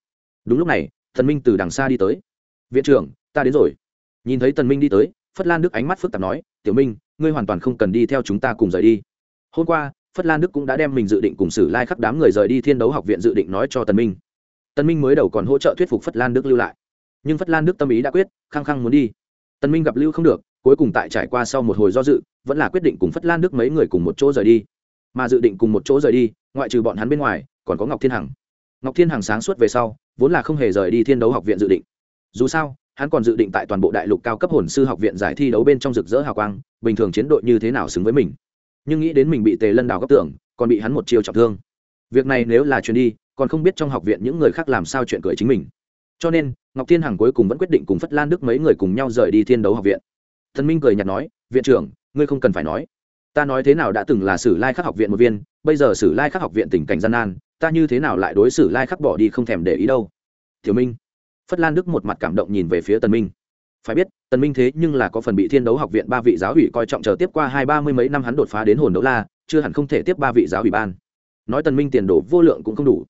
Đúng lúc này, thần minh từ đằng xa đi tới. Viện trưởng, ta đến rồi. Nhìn thấy tần minh đi tới, phất lan đức ánh mắt phức tạp nói, tiểu minh, ngươi hoàn toàn không cần đi theo chúng ta cùng rời đi. Hôm qua phất lan đức cũng đã đem mình dự định cùng xử lai khắc đám người rời đi thiên đấu học viện dự định nói cho tần minh. Tần minh mới đầu còn hỗ trợ thuyết phục phất lan đức lưu lại. Nhưng phất lan đức tâm ý đã quyết, khăng khăng muốn đi. Tần minh gặp lưu không được, cuối cùng tại trải qua sau một hồi do dự, vẫn là quyết định cùng phất lan đức mấy người cùng một chỗ rời đi. Mà dự định cùng một chỗ rời đi, ngoại trừ bọn hắn bên ngoài, còn có ngọc thiên hằng. Ngọc thiên hằng sáng suốt về sau, vốn là không hề rời đi thiên đấu học viện dự định. Dù sao, hắn còn dự định tại toàn bộ đại lục cao cấp hồn sư học viện giải thi đấu bên trong rực rỡ hào quang, bình thường chiến đội như thế nào xứng với mình? Nhưng nghĩ đến mình bị tề lân đào góc tưởng còn bị hắn một chiêu trọng thương. Việc này nếu là chuyến đi, còn không biết trong học viện những người khác làm sao chuyện cười chính mình. Cho nên, ngọc thiên hằng cuối cùng vẫn quyết định cùng phất lan đức mấy người cùng nhau rời đi thiên đấu học viện. Thần minh cười nhạt nói, viện trưởng, ngươi không cần phải nói. Ta nói thế nào đã từng là sử lai khắc học viện một viên, bây giờ sử lai khắc học viện tình cảnh gian nan, ta như thế nào lại đối xử lai khắc bỏ đi không thèm để ý đâu. Thiếu minh. Phất lan đức một mặt cảm động nhìn về phía tần minh phải biết, tần minh thế nhưng là có phần bị thiên đấu học viện ba vị giáo ủy coi trọng chờ tiếp qua hai ba mươi mấy năm hắn đột phá đến hồn đấu la, chưa hẳn không thể tiếp ba vị giáo ủy ban. Nói tần minh tiền đồ vô lượng cũng không đủ.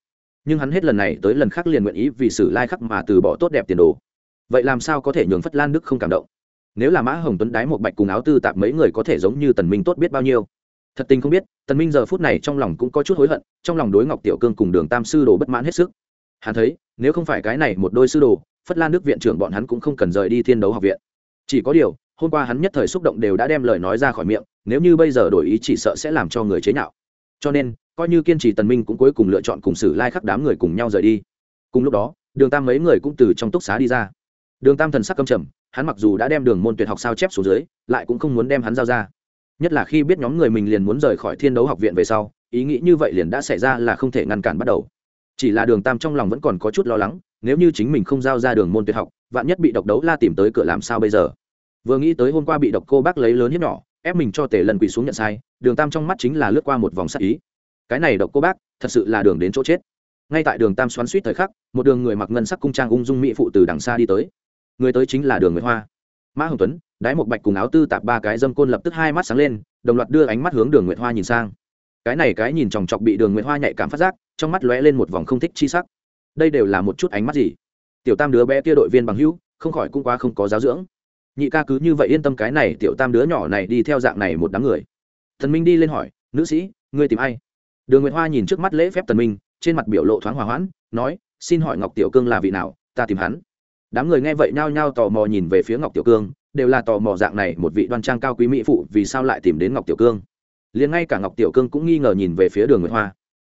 Nhưng hắn hết lần này tới lần khác liền nguyện ý vì sử lai khắc mà từ bỏ tốt đẹp tiền đồ. Vậy làm sao có thể nhường phất lan đức không cảm động? Nếu là mã hồng tuấn đái một bạch cùng áo tư tạp mấy người có thể giống như tần minh tốt biết bao nhiêu? Thật tình không biết, tần minh giờ phút này trong lòng cũng có chút hối hận, trong lòng đối ngọc tiểu cương cùng đường tam sư đồ bất mãn hết sức. Hắn thấy, nếu không phải cái này một đôi sư đồ phất lan nước viện trưởng bọn hắn cũng không cần rời đi thiên đấu học viện. Chỉ có điều, hôm qua hắn nhất thời xúc động đều đã đem lời nói ra khỏi miệng, nếu như bây giờ đổi ý chỉ sợ sẽ làm cho người chế nhạo. Cho nên, coi như kiên trì tần minh cũng cuối cùng lựa chọn cùng xử lai khắc đám người cùng nhau rời đi. Cùng lúc đó, đường tam mấy người cũng từ trong túc xá đi ra. Đường tam thần sắc căm trầm, hắn mặc dù đã đem đường môn tuyệt học sao chép xuống dưới, lại cũng không muốn đem hắn giao ra. Nhất là khi biết nhóm người mình liền muốn rời khỏi thiên đấu học viện về sau, ý nghĩ như vậy liền đã xảy ra là không thể ngăn cản bắt đầu. Chỉ là đường tam trong lòng vẫn còn có chút lo lắng nếu như chính mình không giao ra đường môn tuyệt học, vạn nhất bị độc đấu la tìm tới cửa làm sao bây giờ? Vừa nghĩ tới hôm qua bị độc cô bác lấy lớn hiếp nhỏ, ép mình cho tề lần quỳ xuống nhận sai, đường tam trong mắt chính là lướt qua một vòng sắc ý. Cái này độc cô bác, thật sự là đường đến chỗ chết. Ngay tại đường tam xoắn suýt thời khắc, một đường người mặc ngân sắc cung trang ung dung mỹ phụ từ đằng xa đi tới. Người tới chính là đường nguyễn hoa. Mã hồng tuấn, đái một bạch cùng áo tư tạp ba cái dâm côn lập tức hai mắt sáng lên, đồng loạt đưa ánh mắt hướng đường nguyễn hoa nhìn sang. Cái này cái nhìn chòng chọc bị đường nguyễn hoa nhạy cảm phát giác, trong mắt lóe lên một vòng không thích chi sắc đây đều là một chút ánh mắt gì? Tiểu tam đứa bé kia đội viên bằng hữu, không khỏi cũng quá không có giáo dưỡng. Nhị ca cứ như vậy yên tâm cái này tiểu tam đứa nhỏ này đi theo dạng này một đám người. Thần minh đi lên hỏi, nữ sĩ, ngươi tìm ai? Đường nguyệt hoa nhìn trước mắt lễ phép tần minh, trên mặt biểu lộ thoáng hòa hoãn, nói, xin hỏi ngọc tiểu cương là vị nào? Ta tìm hắn. Đám người nghe vậy nhao nhao tò mò nhìn về phía ngọc tiểu cương, đều là tò mò dạng này một vị đoan trang cao quý mỹ phụ vì sao lại tìm đến ngọc tiểu cương. Liền ngay cả ngọc tiểu cương cũng nghi ngờ nhìn về phía đường nguyệt hoa.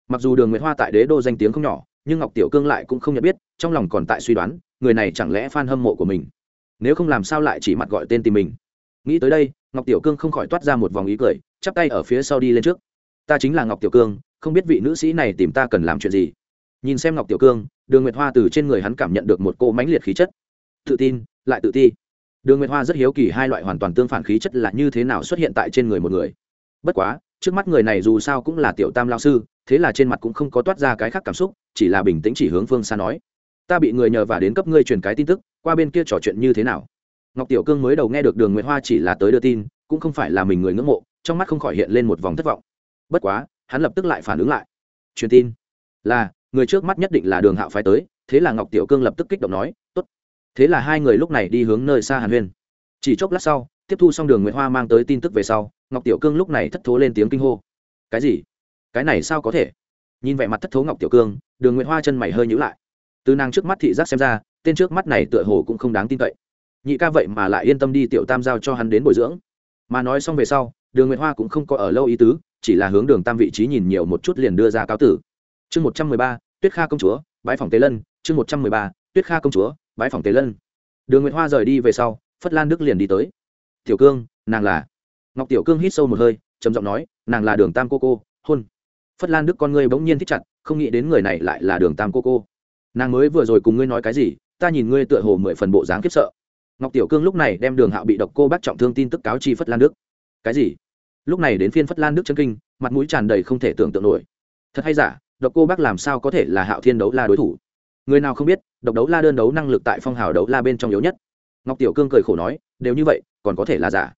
Mặc dù đường nguyệt hoa tại đế đô danh tiếng không nhỏ nhưng ngọc tiểu cương lại cũng không nhận biết, trong lòng còn tại suy đoán, người này chẳng lẽ f hâm mộ của mình? Nếu không làm sao lại chỉ mặt gọi tên tìm mình? Nghĩ tới đây, ngọc tiểu cương không khỏi toát ra một vòng ý cười, chắp tay ở phía sau đi lên trước. Ta chính là ngọc tiểu cương, không biết vị nữ sĩ này tìm ta cần làm chuyện gì. Nhìn xem ngọc tiểu cương, đường nguyệt hoa từ trên người hắn cảm nhận được một cô mãnh liệt khí chất. Tự tin, lại tự ti. Đường nguyệt hoa rất hiếu kỳ hai loại hoàn toàn tương phản khí chất là như thế nào xuất hiện tại trên người một người. Bất quá, trước mắt người này dù sao cũng là tiểu tam lao sư, thế là trên mặt cũng không có toát ra cái khác cảm xúc chỉ là bình tĩnh chỉ hướng phương xa nói, ta bị người nhờ và đến cấp ngươi truyền cái tin tức, qua bên kia trò chuyện như thế nào? Ngọc tiểu cương mới đầu nghe được đường nguyễn hoa chỉ là tới đưa tin, cũng không phải là mình người ngưỡng mộ, trong mắt không khỏi hiện lên một vòng thất vọng. Bất quá, hắn lập tức lại phản ứng lại. Truyền tin? Là, người trước mắt nhất định là đường hạo phái tới. Thế là ngọc tiểu cương lập tức kích động nói t ố t thế là hai người lúc này đi hướng nơi xa hàn huyên. Chỉ chốc lát sau, tiếp thu xong đường nguyễn hoa mang tới tin tức về sau, ngọc tiểu cương lúc này thất thố lên tiếng kinh hô. Cái gì? Cái này sao có thể? Nhìn vẻ mặt thất thố ngọc tiểu cương đường nguyễn hoa chân mày hơi nhữ lại từ nàng trước mắt thị giác xem ra tên trước mắt này tựa hồ cũng không đáng tin cậy nhị ca vậy mà lại yên tâm đi tiểu tam giao cho hắn đến bồi dưỡng mà nói xong về sau đường nguyệt hoa cũng không có ở lâu ý tứ chỉ là hướng đường tam vị trí nhìn nhiều một chút liền đưa ra cáo tử chương một trăm mười ba tuyết kha công chúa bãi phòng tế lân chương một trăm mười ba tuyết kha công chúa bãi phòng tế lân đường nguyệt hoa rời đi về sau phất lan đức liền đi tới tiểu cương nàng là ngọc tiểu cương hít sâu một hơi trầm giọng nói nàng là đường tam cô cô hôn phất lan đức con ngươi bỗng nhiên thích chặt không nghĩ đến người này lại là đường tam cô cô. Nàng mới vừa rồi cùng ngươi nói cái gì, ta nhìn ngươi tựa hồ mười phần bộ dáng khiếp sợ. Ngọc tiểu cương lúc này đem đường hạo bị độc cô bác trọng thương tin tức cáo chi phất lan đức. Cái gì? Lúc này đến phiên phất lan đức chân kinh, mặt mũi tràn đầy không thể tưởng tượng nổi. Thật hay giả, độc cô bác làm sao có thể là hạo thiên đấu la đối thủ? Người nào không biết, độc đấu la đơn đấu năng lực tại phong hào đấu la bên trong yếu nhất. Ngọc tiểu cương cười khổ nói, đều như vậy, còn có thể là giả.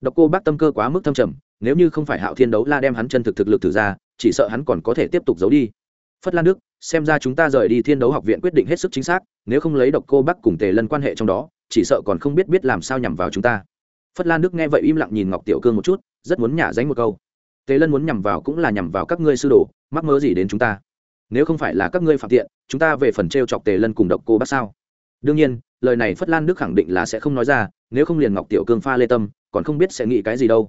Độc cô bác tâm cơ quá mức thâm trầm, nếu như không phải hạo thiên đấu la đem hắn chân thực thực lực thử ra, chỉ sợ hắn còn có thể tiếp tục giấu đi phất lan đức, xem ra chúng ta rời đi thiên đấu học viện quyết định hết sức chính xác, nếu không lấy độc cô bắc cùng tề lân quan hệ trong đó, chỉ sợ còn không biết biết làm sao nhằm vào chúng ta. Phất lan đức nghe vậy im lặng nhìn ngọc tiểu cương một chút, rất muốn nhả dánh một câu. Tề lân muốn nhằm vào cũng là nhằm vào các ngươi sư đồ, mắc mơ gì đến chúng ta? Nếu không phải là các ngươi phạm tiện, chúng ta về phần t r e o chọc tề lân cùng độc cô bác sao? Đương nhiên, lời này phất lan đức khẳng định là sẽ không nói ra, nếu không liền ngọc tiểu cương pha lê tâm, còn không biết sẽ nghĩ cái gì đâu.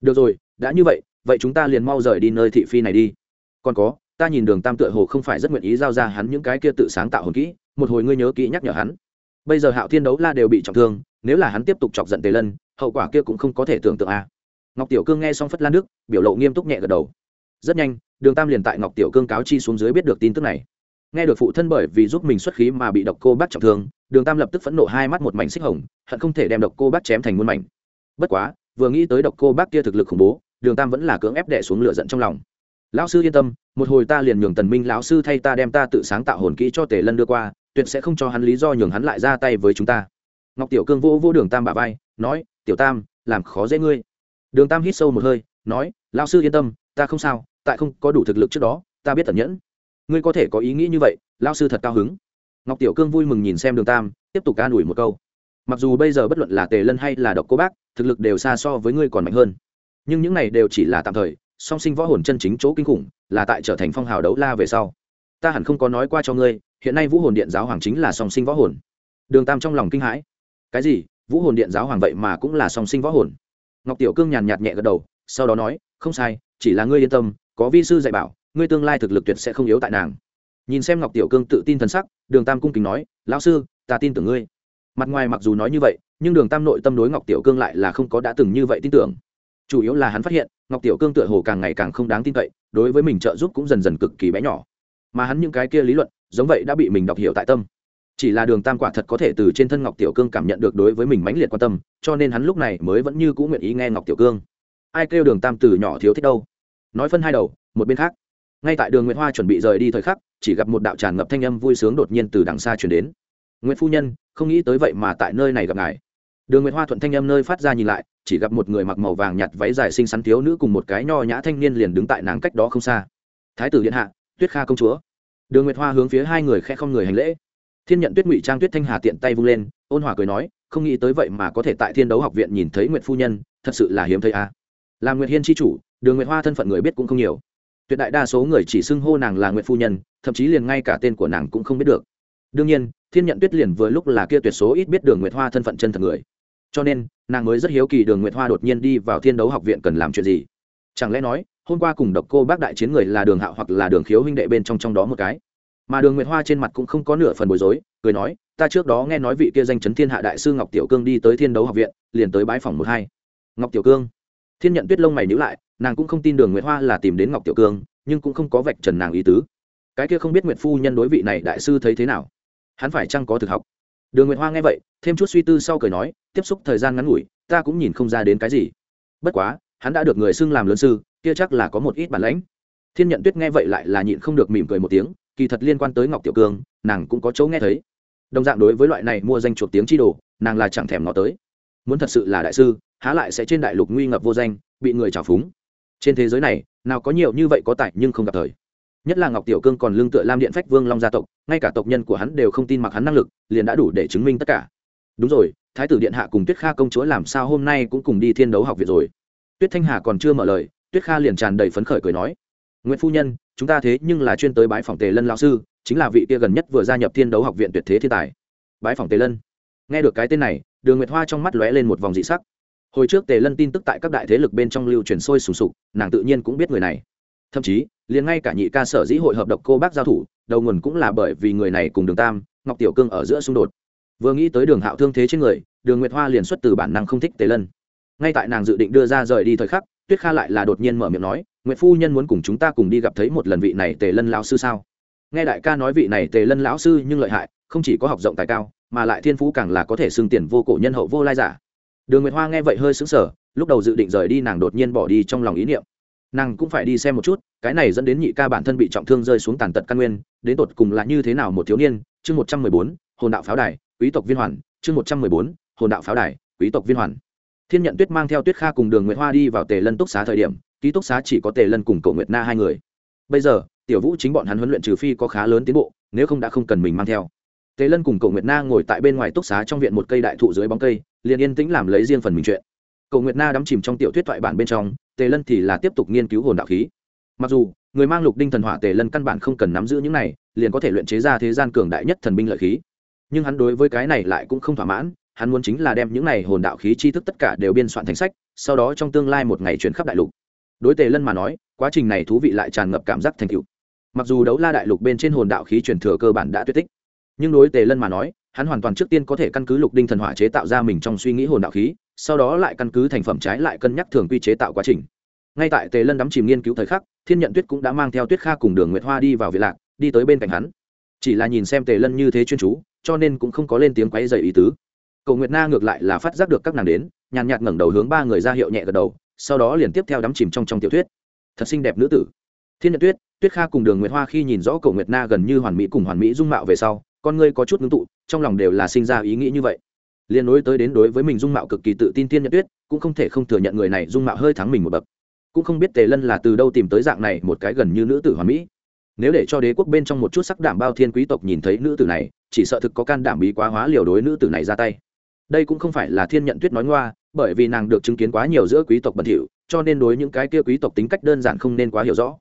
Được rồi, đã như vậy vậy chúng ta liền mau rời đi nơi thị phi này đi. Còn có ta nhìn đường tam tựa hồ không phải rất nguyện ý giao ra hắn những cái kia tự sáng tạo hồn kỹ, một hồi ngươi nhớ kỹ nhắc nhở hắn. Bây giờ hạo thiên đấu la đều bị trọng thương, nếu là hắn tiếp tục chọc giận tề lân, hậu quả kia cũng không có thể tưởng tượng a. Ngọc tiểu cương nghe xong phất lan đức biểu lộ nghiêm túc nhẹ gật đầu. Rất nhanh, đường tam liền tại ngọc tiểu cương cáo chi xuống dưới biết được tin tức này. Nghe được phụ thân bởi vì giúp mình xuất khí mà bị độc cô bác trọng thương, đường tam lập tức phẫn nộ hai mắt một mảnh xích hồng, hận không thể đem độc cô bác chém thành muôn mảnh. Bất quá, vừa nghĩ tới độc cô bác kia thực lực khủng bố, đường tam vẫn là cưỡng ép đẻ xuống lửa giận trong lòng lão sư yên tâm, một hồi ta liền nhường tần minh lão sư thay ta đem ta tự sáng tạo hồn kỹ cho tề lân đưa qua, tuyệt sẽ không cho hắn lý do nhường hắn lại ra tay với chúng ta. Ngọc tiểu cương vô vô đường tam bà vai, nói, tiểu tam, làm khó dễ ngươi. Đường tam hít sâu một hơi, nói, lão sư yên tâm, ta không sao, tại không có đủ thực lực trước đó, ta biết tẩn nhẫn. Ngươi có thể có ý nghĩ như vậy, lão sư thật cao hứng. Ngọc tiểu cương vui mừng nhìn xem đường tam, tiếp tục ca đuổi một câu. Mặc dù bây giờ bất luận là tề lân hay là độc cô bác, thực lực đều xa so với ngươi còn mạnh hơn, nhưng những này đều chỉ là tạm thời song sinh võ hồn chân chính chỗ kinh khủng, là tại trở thành phong hào đấu la về sau. Ta hẳn không có nói qua cho ngươi, hiện nay vũ hồn điện giáo hoàng chính là song sinh võ hồn. Đường tam trong lòng kinh hãi. Cái gì? Vũ hồn điện giáo hoàng vậy mà cũng là song sinh võ hồn? Ngọc tiểu cương nhàn nhạt nhẹ gật đầu, sau đó nói, không sai, chỉ là ngươi yên tâm, có vi sư dạy bảo, ngươi tương lai thực lực tuyệt sẽ không yếu tại nàng. Nhìn xem ngọc tiểu cương tự tin thần sắc, đường tam cung kính nói, lão sư, ta tin tưởng ngươi. Mặt ngoài mặc dù nói như vậy, nhưng đường tam nội tâm đối ngọc tiểu cương lại là không có đã từng như vậy tin tưởng chủ yếu là hắn phát hiện, ngọc tiểu cương tựa hồ càng ngày càng không đáng tin cậy, đối với mình trợ giúp cũng dần dần cực kỳ bé nhỏ. Mà hắn những cái kia lý luận, giống vậy đã bị mình đọc hiểu tại tâm. Chỉ là đường tam quả thật có thể từ trên thân ngọc tiểu cương cảm nhận được đối với mình mãnh liệt quan tâm, cho nên hắn lúc này mới vẫn như cũng nguyện ý nghe ngọc tiểu cương. Ai kêu đường tam từ nhỏ thiếu thích đâu? Nói phân hai đầu, một bên khác. Ngay tại đường nguyễn hoa chuẩn bị rời đi thời khắc, chỉ gặp một đạo tràn ngập thanh âm vui sướng đột nhiên từ đằng xa chuyển đến. Nguyễn phu nhân, không nghĩ tới vậy mà tại nơi này gặp ngài. Đường nguyễn hoa thuận thanh âm nơi phát ra nhìn lại chỉ gặp một người mặc màu vàng nhạt váy dài xinh xắn thiếu nữ cùng một cái nho nhã thanh niên liền đứng tại nàng cách đó không xa. Thái tử điện hạ, tuyết kha công chúa. Đường nguyệt hoa hướng phía hai người khe không người hành lễ. Thiên nhận tuyết ngụy trang tuyết thanh hà tiện tay vung lên, ôn hòa cười nói, không nghĩ tới vậy mà có thể tại thiên đấu học viện nhìn thấy nguyệt phu nhân, thật sự là hiếm thấy a. À. làm nguyệt hiên tri chủ, đường nguyệt hoa thân phận người biết cũng không nhiều. Tuyệt đại đa số người chỉ xưng hô nàng là nguyệt phu nhân, thậm chí liền ngay cả tên của nàng cũng không biết được. Đương nhiên, thiên nhận tuyết liền vừa lúc là kia tuyệt số ít biết đường nguyệt hoa thân phận chân thật người cho nên, nàng mới rất hiếu kỳ đường nguyệt hoa đột nhiên đi vào thiên đấu học viện cần làm chuyện gì. Chẳng lẽ nói, hôm qua cùng độc cô bác đại chiến người là đường hạo hoặc là đường khiếu huynh đệ bên trong trong đó một cái? Mà đường nguyệt hoa trên mặt cũng không có nửa phần bối rối, cười nói, ta trước đó nghe nói vị kia danh chấn thiên hạ đại sư ngọc tiểu cương đi tới thiên đấu học viện, liền tới bãi phòng một hai. Ngọc tiểu cương. Thiên nhận tuyết lông mày nhữ lại, nàng cũng không tin đường nguyệt hoa là tìm đến ngọc tiểu cương, nhưng cũng không có vạch trần nàng ý tứ. Cái kia không biết nguyệt phu nhân đối vị này đại sư thấy thế nào? Hắn phải chăng có thực học? Đường nguyệt hoa nghe vậy, thêm chút suy tư sau cười nói, tiếp xúc thời gian ngắn ngủi, ta cũng nhìn không ra đến cái gì. Bất quá, hắn đã được người xưng làm lớn sư, kia chắc là có một ít bản lãnh. Thiên nhận tuyết nghe vậy lại là nhịn không được mỉm cười một tiếng, kỳ thật liên quan tới ngọc tiểu cương, nàng cũng có chỗ nghe thấy. Đồng dạng đối với loại này mua danh chuộc tiếng chi đồ, nàng là chẳng thèm ngó tới. Muốn thật sự là đại sư, há lại sẽ trên đại lục nguy ngập vô danh, bị người trào phúng. Trên thế giới này, nào có nhiều như vậy có tài nhưng không gặp thời nhất là ngọc tiểu cương còn lương tựa lam điện phách vương long gia tộc, ngay cả tộc nhân của hắn đều không tin mặc hắn năng lực, liền đã đủ để chứng minh tất cả. Đúng rồi, thái tử điện hạ cùng tuyết kha công chúa làm sao hôm nay cũng cùng đi thiên đấu học viện rồi? Tuyết thanh hà còn chưa mở lời, tuyết kha liền tràn đầy phấn khởi cười nói nguyễn phu nhân, chúng ta thế nhưng là chuyên tới bãi phòng tề lân lão sư, chính là vị kia gần nhất vừa gia nhập thiên đấu học viện tuyệt thế thiên tài. Bãi phòng tề lân? Nghe được cái tên này, đường nguyệt hoa trong mắt lóe lên một vòng dị sắc. Hồi trước tề lân tin tức tại các đại thế lực bên trong lưu truyền sôi sùng sục, nàng tự nhiên cũng biết người này. Thậm chí liền ngay cả nhị ca sở dĩ hội hợp độc cô bác giao thủ, đầu nguồn cũng là bởi vì người này cùng đường tam, ngọc tiểu cương ở giữa xung đột. Vừa nghĩ tới đường hạo thương thế trên người, đường nguyệt hoa liền xuất từ bản năng không thích tề lân. Ngay tại nàng dự định đưa ra rời đi thời khắc, tuyết kha lại là đột nhiên mở miệng nói, nguyệt phu nhân muốn cùng chúng ta cùng đi gặp thấy một lần vị này tề lân lão sư sao? Nghe đại ca nói vị này tề lân lão sư nhưng lợi hại, không chỉ có học rộng tài cao, mà lại thiên phú càng là có thể xưng tiền vô cổ nhân hậu vô lai giả. Đường nguyệt hoa nghe vậy hơi sững sờ, lúc đầu dự định rời đi nàng đột nhiên bỏ đi trong lòng ý niệm nàng cũng phải đi xem một chút, cái này dẫn đến nhị ca bản thân bị trọng thương rơi xuống tàn tật căn nguyên, đến tột cùng là như thế nào một thiếu niên, chương một trăm mười bốn, hồn đạo pháo đài, quý tộc viên hoàn, chương một trăm mười bốn, hồn đạo pháo đài, quý tộc viên hoàn. Thiên nhận tuyết mang theo tuyết kha cùng đường nguyệt hoa đi vào tề lân túc xá thời điểm, ký túc xá chỉ có tề lân cùng cậu nguyệt na hai người. Bây giờ, tiểu vũ chính bọn hắn huấn luyện trừ phi có khá lớn tiến bộ, nếu không đã không cần mình mang theo. Tề lân cùng cậu nguyệt na ngồi tại bên ngoài túc xá trong viện một cây đại thụ dưới bóng cây, liền yên tĩnh làm lấy riêng phần mình chuyện. Cậu nguyệt na đắm chìm trong tiểu thuyết thoại bản bên trong tề lân thì là tiếp tục nghiên cứu hồn đạo khí. Mặc dù, người mang lục đinh thần hỏa tề lân căn bản không cần nắm giữ những này, liền có thể luyện chế ra thế gian cường đại nhất thần binh lợi khí. Nhưng hắn đối với cái này lại cũng không thỏa mãn, hắn muốn chính là đem những này hồn đạo khí tri thức tất cả đều biên soạn thành sách, sau đó trong tương lai một ngày chuyển khắp đại lục. Đối tề lân mà nói, quá trình này thú vị lại tràn ngập cảm giác thành cựu mặc dù đấu la đại lục bên trên hồn đạo khí truyền thừa cơ bản đã tuyệt tích, nhưng đối tề lân mà nói, hắn hoàn toàn trước tiên có thể căn cứ lục đinh thần hỏa chế tạo ra mình trong suy nghĩ hồn đạo khí sau đó lại căn cứ thành phẩm trái lại cân nhắc thường quy chế tạo quá trình. Ngay tại tề lân đắm chìm nghiên cứu thời khắc, thiên nhận tuyết cũng đã mang theo tuyết kha cùng đường nguyệt hoa đi vào viện lạc, đi tới bên cạnh hắn. Chỉ là nhìn xem tề lân như thế chuyên chú, cho nên cũng không có lên tiếng quấy dày ý tứ. Cầu nguyệt na ngược lại là phát giác được các nàng đến, nhàn nhạt ngẩng đầu hướng ba người ra hiệu nhẹ gật đầu, sau đó liền tiếp theo đắm chìm trong trong tiểu thuyết. Thật xinh đẹp nữ tử. Thiên nhận tuyết tuyết kha cùng đường nguyệt hoa khi nhìn rõ cầu nguyệt na gần như hoàn mỹ cùng hoàn mỹ dung mạo về sau, con ngươi có chút ngưng tụ, trong lòng đều là sinh ra ý nghĩ như vậy liên nối tới đến đối với mình dung mạo cực kỳ tự tin thiên nhật tuyết, cũng không thể không thừa nhận người này dung mạo hơi thắng mình một bậc. Cũng không biết tề lân là từ đâu tìm tới dạng này một cái gần như nữ tử hoàn mỹ. Nếu để cho đế quốc bên trong một chút sắc đảm bao thiên quý tộc nhìn thấy nữ tử này, chỉ sợ thực có can đảm bí quá hóa liều đối nữ tử này ra tay. Đây cũng không phải là thiên nhận tuyết nói ngoa, bởi vì nàng được chứng kiến quá nhiều giữa quý tộc bẩn thỉu, cho nên đối những cái kia quý tộc tính cách đơn giản không nên quá hiểu rõ.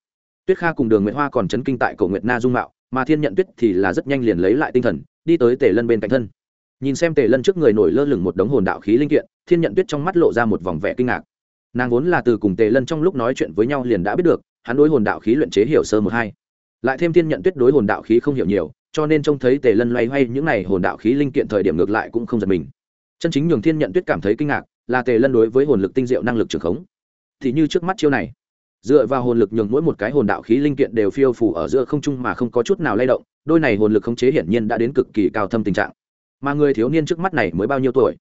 Tuyết kha cùng đường nguyệt hoa còn chấn kinh tại cổ nguyệt na dung mạo, mà thiên nhận tuyết thì là rất nhanh liền lấy lại tinh thần, đi tới tề lân bên cạnh thân nhìn xem tề lân trước người nổi lơ lửng một đống hồn đạo khí linh kiện, thiên nhận tuyết trong mắt lộ ra một vòng vẻ kinh ngạc. Nàng vốn là từ cùng tề lân trong lúc nói chuyện với nhau liền đã biết được, hắn đối hồn đạo khí luyện chế hiểu sơ một hai. Lại thêm thiên nhận tuyết đối hồn đạo khí không hiểu nhiều, cho nên trông thấy tề lân loay hoay những n à y hồn đạo khí linh kiện thời điểm ngược lại cũng không giật mình. Chân chính nhường thiên nhận tuyết cảm thấy kinh ngạc, là tề lân đối với hồn lực tinh diệu năng lực trường khống. Thì như trước mắt chiêu này, dựa vào hồn lực nhường mỗi một cái hồn đạo khí linh kiện đều phiêu phủ ở giữa không trung mà không có chút nào lay động, đôi này hồn lực khống chế hiển nhiên đã đến cực kỳ cao thâm tình trạng mà người thiếu niên trước mắt này mới bao nhiêu tuổi?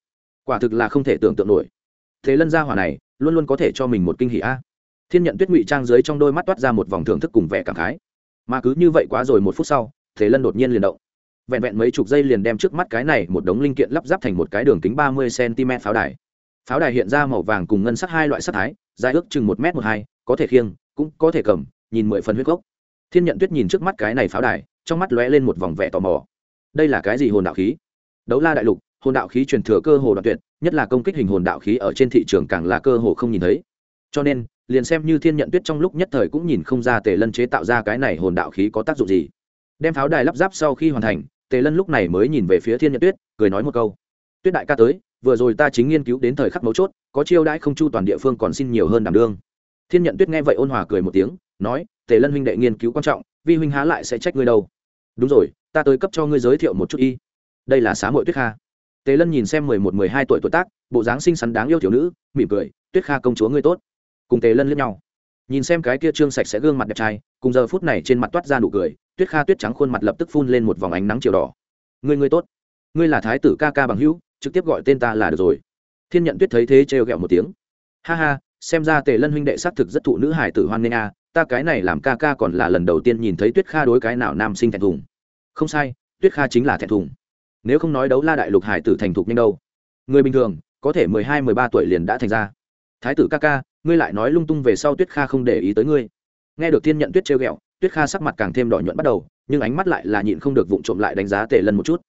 Quả thực là không thể tưởng tượng nổi. Thế lân gia hỏa này, luôn luôn có thể cho mình một kinh hỷ a. Thiên nhận tuyết ngụy trang dưới trong đôi mắt toát ra một vòng thưởng thức cùng vẻ cảm khái. Mà cứ như vậy quá rồi một phút sau, thế lân đột nhiên liền động. Vẹn vẹn mấy chục giây liền đem trước mắt cái này một đống linh kiện lắp ráp thành một cái đường kính ba mươi cm pháo đài. Pháo đài hiện ra màu vàng cùng ngân sắc hai loại sắc thái, dài ước chừng một m một hai, có thể khiêng, cũng có thể cầm, nhìn mười phần huyết gốc. Thiên nhận tuyết nhìn trước mắt cái này pháo đài, trong mắt lóe lên một vòng vẻ tò mò. Đây là cái gì hồn đạo khí? Đấu la đại lục, hồn đạo khí truyền thừa cơ hồ đoạn tuyệt, nhất là công kích hình hồn đạo khí ở trên thị trường càng là cơ hồ không nhìn thấy. Cho nên, liền xem như thiên nhận tuyết trong lúc nhất thời cũng nhìn không ra tề lân chế tạo ra cái này hồn đạo khí có tác dụng gì. Đem pháo đài lắp ráp sau khi hoàn thành, tề lân lúc này mới nhìn về phía thiên nhận tuyết, cười nói một câu. Tuyết đại ca tới, vừa rồi ta chính nghiên cứu đến thời khắc mấu chốt, có chiêu đãi không chu toàn địa phương còn xin nhiều hơn đảm đương. Thiên nhận tuyết nghe vậy ôn hòa cười một tiếng, nói, tề lân huynh đệ nghiên cứu quan trọng, vi huynh há lại sẽ trách ngươi đâu. Đúng rồi, ta tới cấp cho ngươi giới thiệu một chút y đây là xá muội tuyết kha tề lân nhìn xem mười một, mười hai tuổi tuổi tác, bộ dáng xinh xắn đáng yêu thiếu nữ, mỉm cười, tuyết kha công chúa ngươi tốt. cùng tề lân liếc nhau. nhìn xem cái kia trương sạch sẽ gương mặt đẹp trai, cùng giờ phút này trên mặt toát ra nụ cười, tuyết kha tuyết trắng khuôn mặt lập tức phun lên một vòng ánh nắng chiều đỏ. ngươi ngươi tốt. ngươi là thái tử ca ca bằng hữu, trực tiếp gọi tên ta là được rồi. thiên nhận tuyết thấy thế trêu ghẹo một tiếng. ha ha, xem ra tề lân huynh đệ xác thực rất thụ nữ hải tử hoan nghênh a, ta cái này làm ca ca còn là lần đầu tiên nhìn thấy tuyết kha đối cái nào nam sinh thẹn thùng. không sai, tuyết kha chính là thẹn thùng nếu không nói đấu la đại lục hải tử thành thục nhanh đâu. Người bình thường, có thể mười hai, mười ba tuổi liền đã thành ra. Thái tử ca ca, ngươi lại nói lung tung về sau tuyết kha không để ý tới ngươi. Nghe được thiên nhận tuyết trêu ghẹo, tuyết kha sắc mặt càng thêm đỏ nhuận bắt đầu, nhưng ánh mắt lại là nhịn không được vụng trộm lại đánh giá tề lân một chút.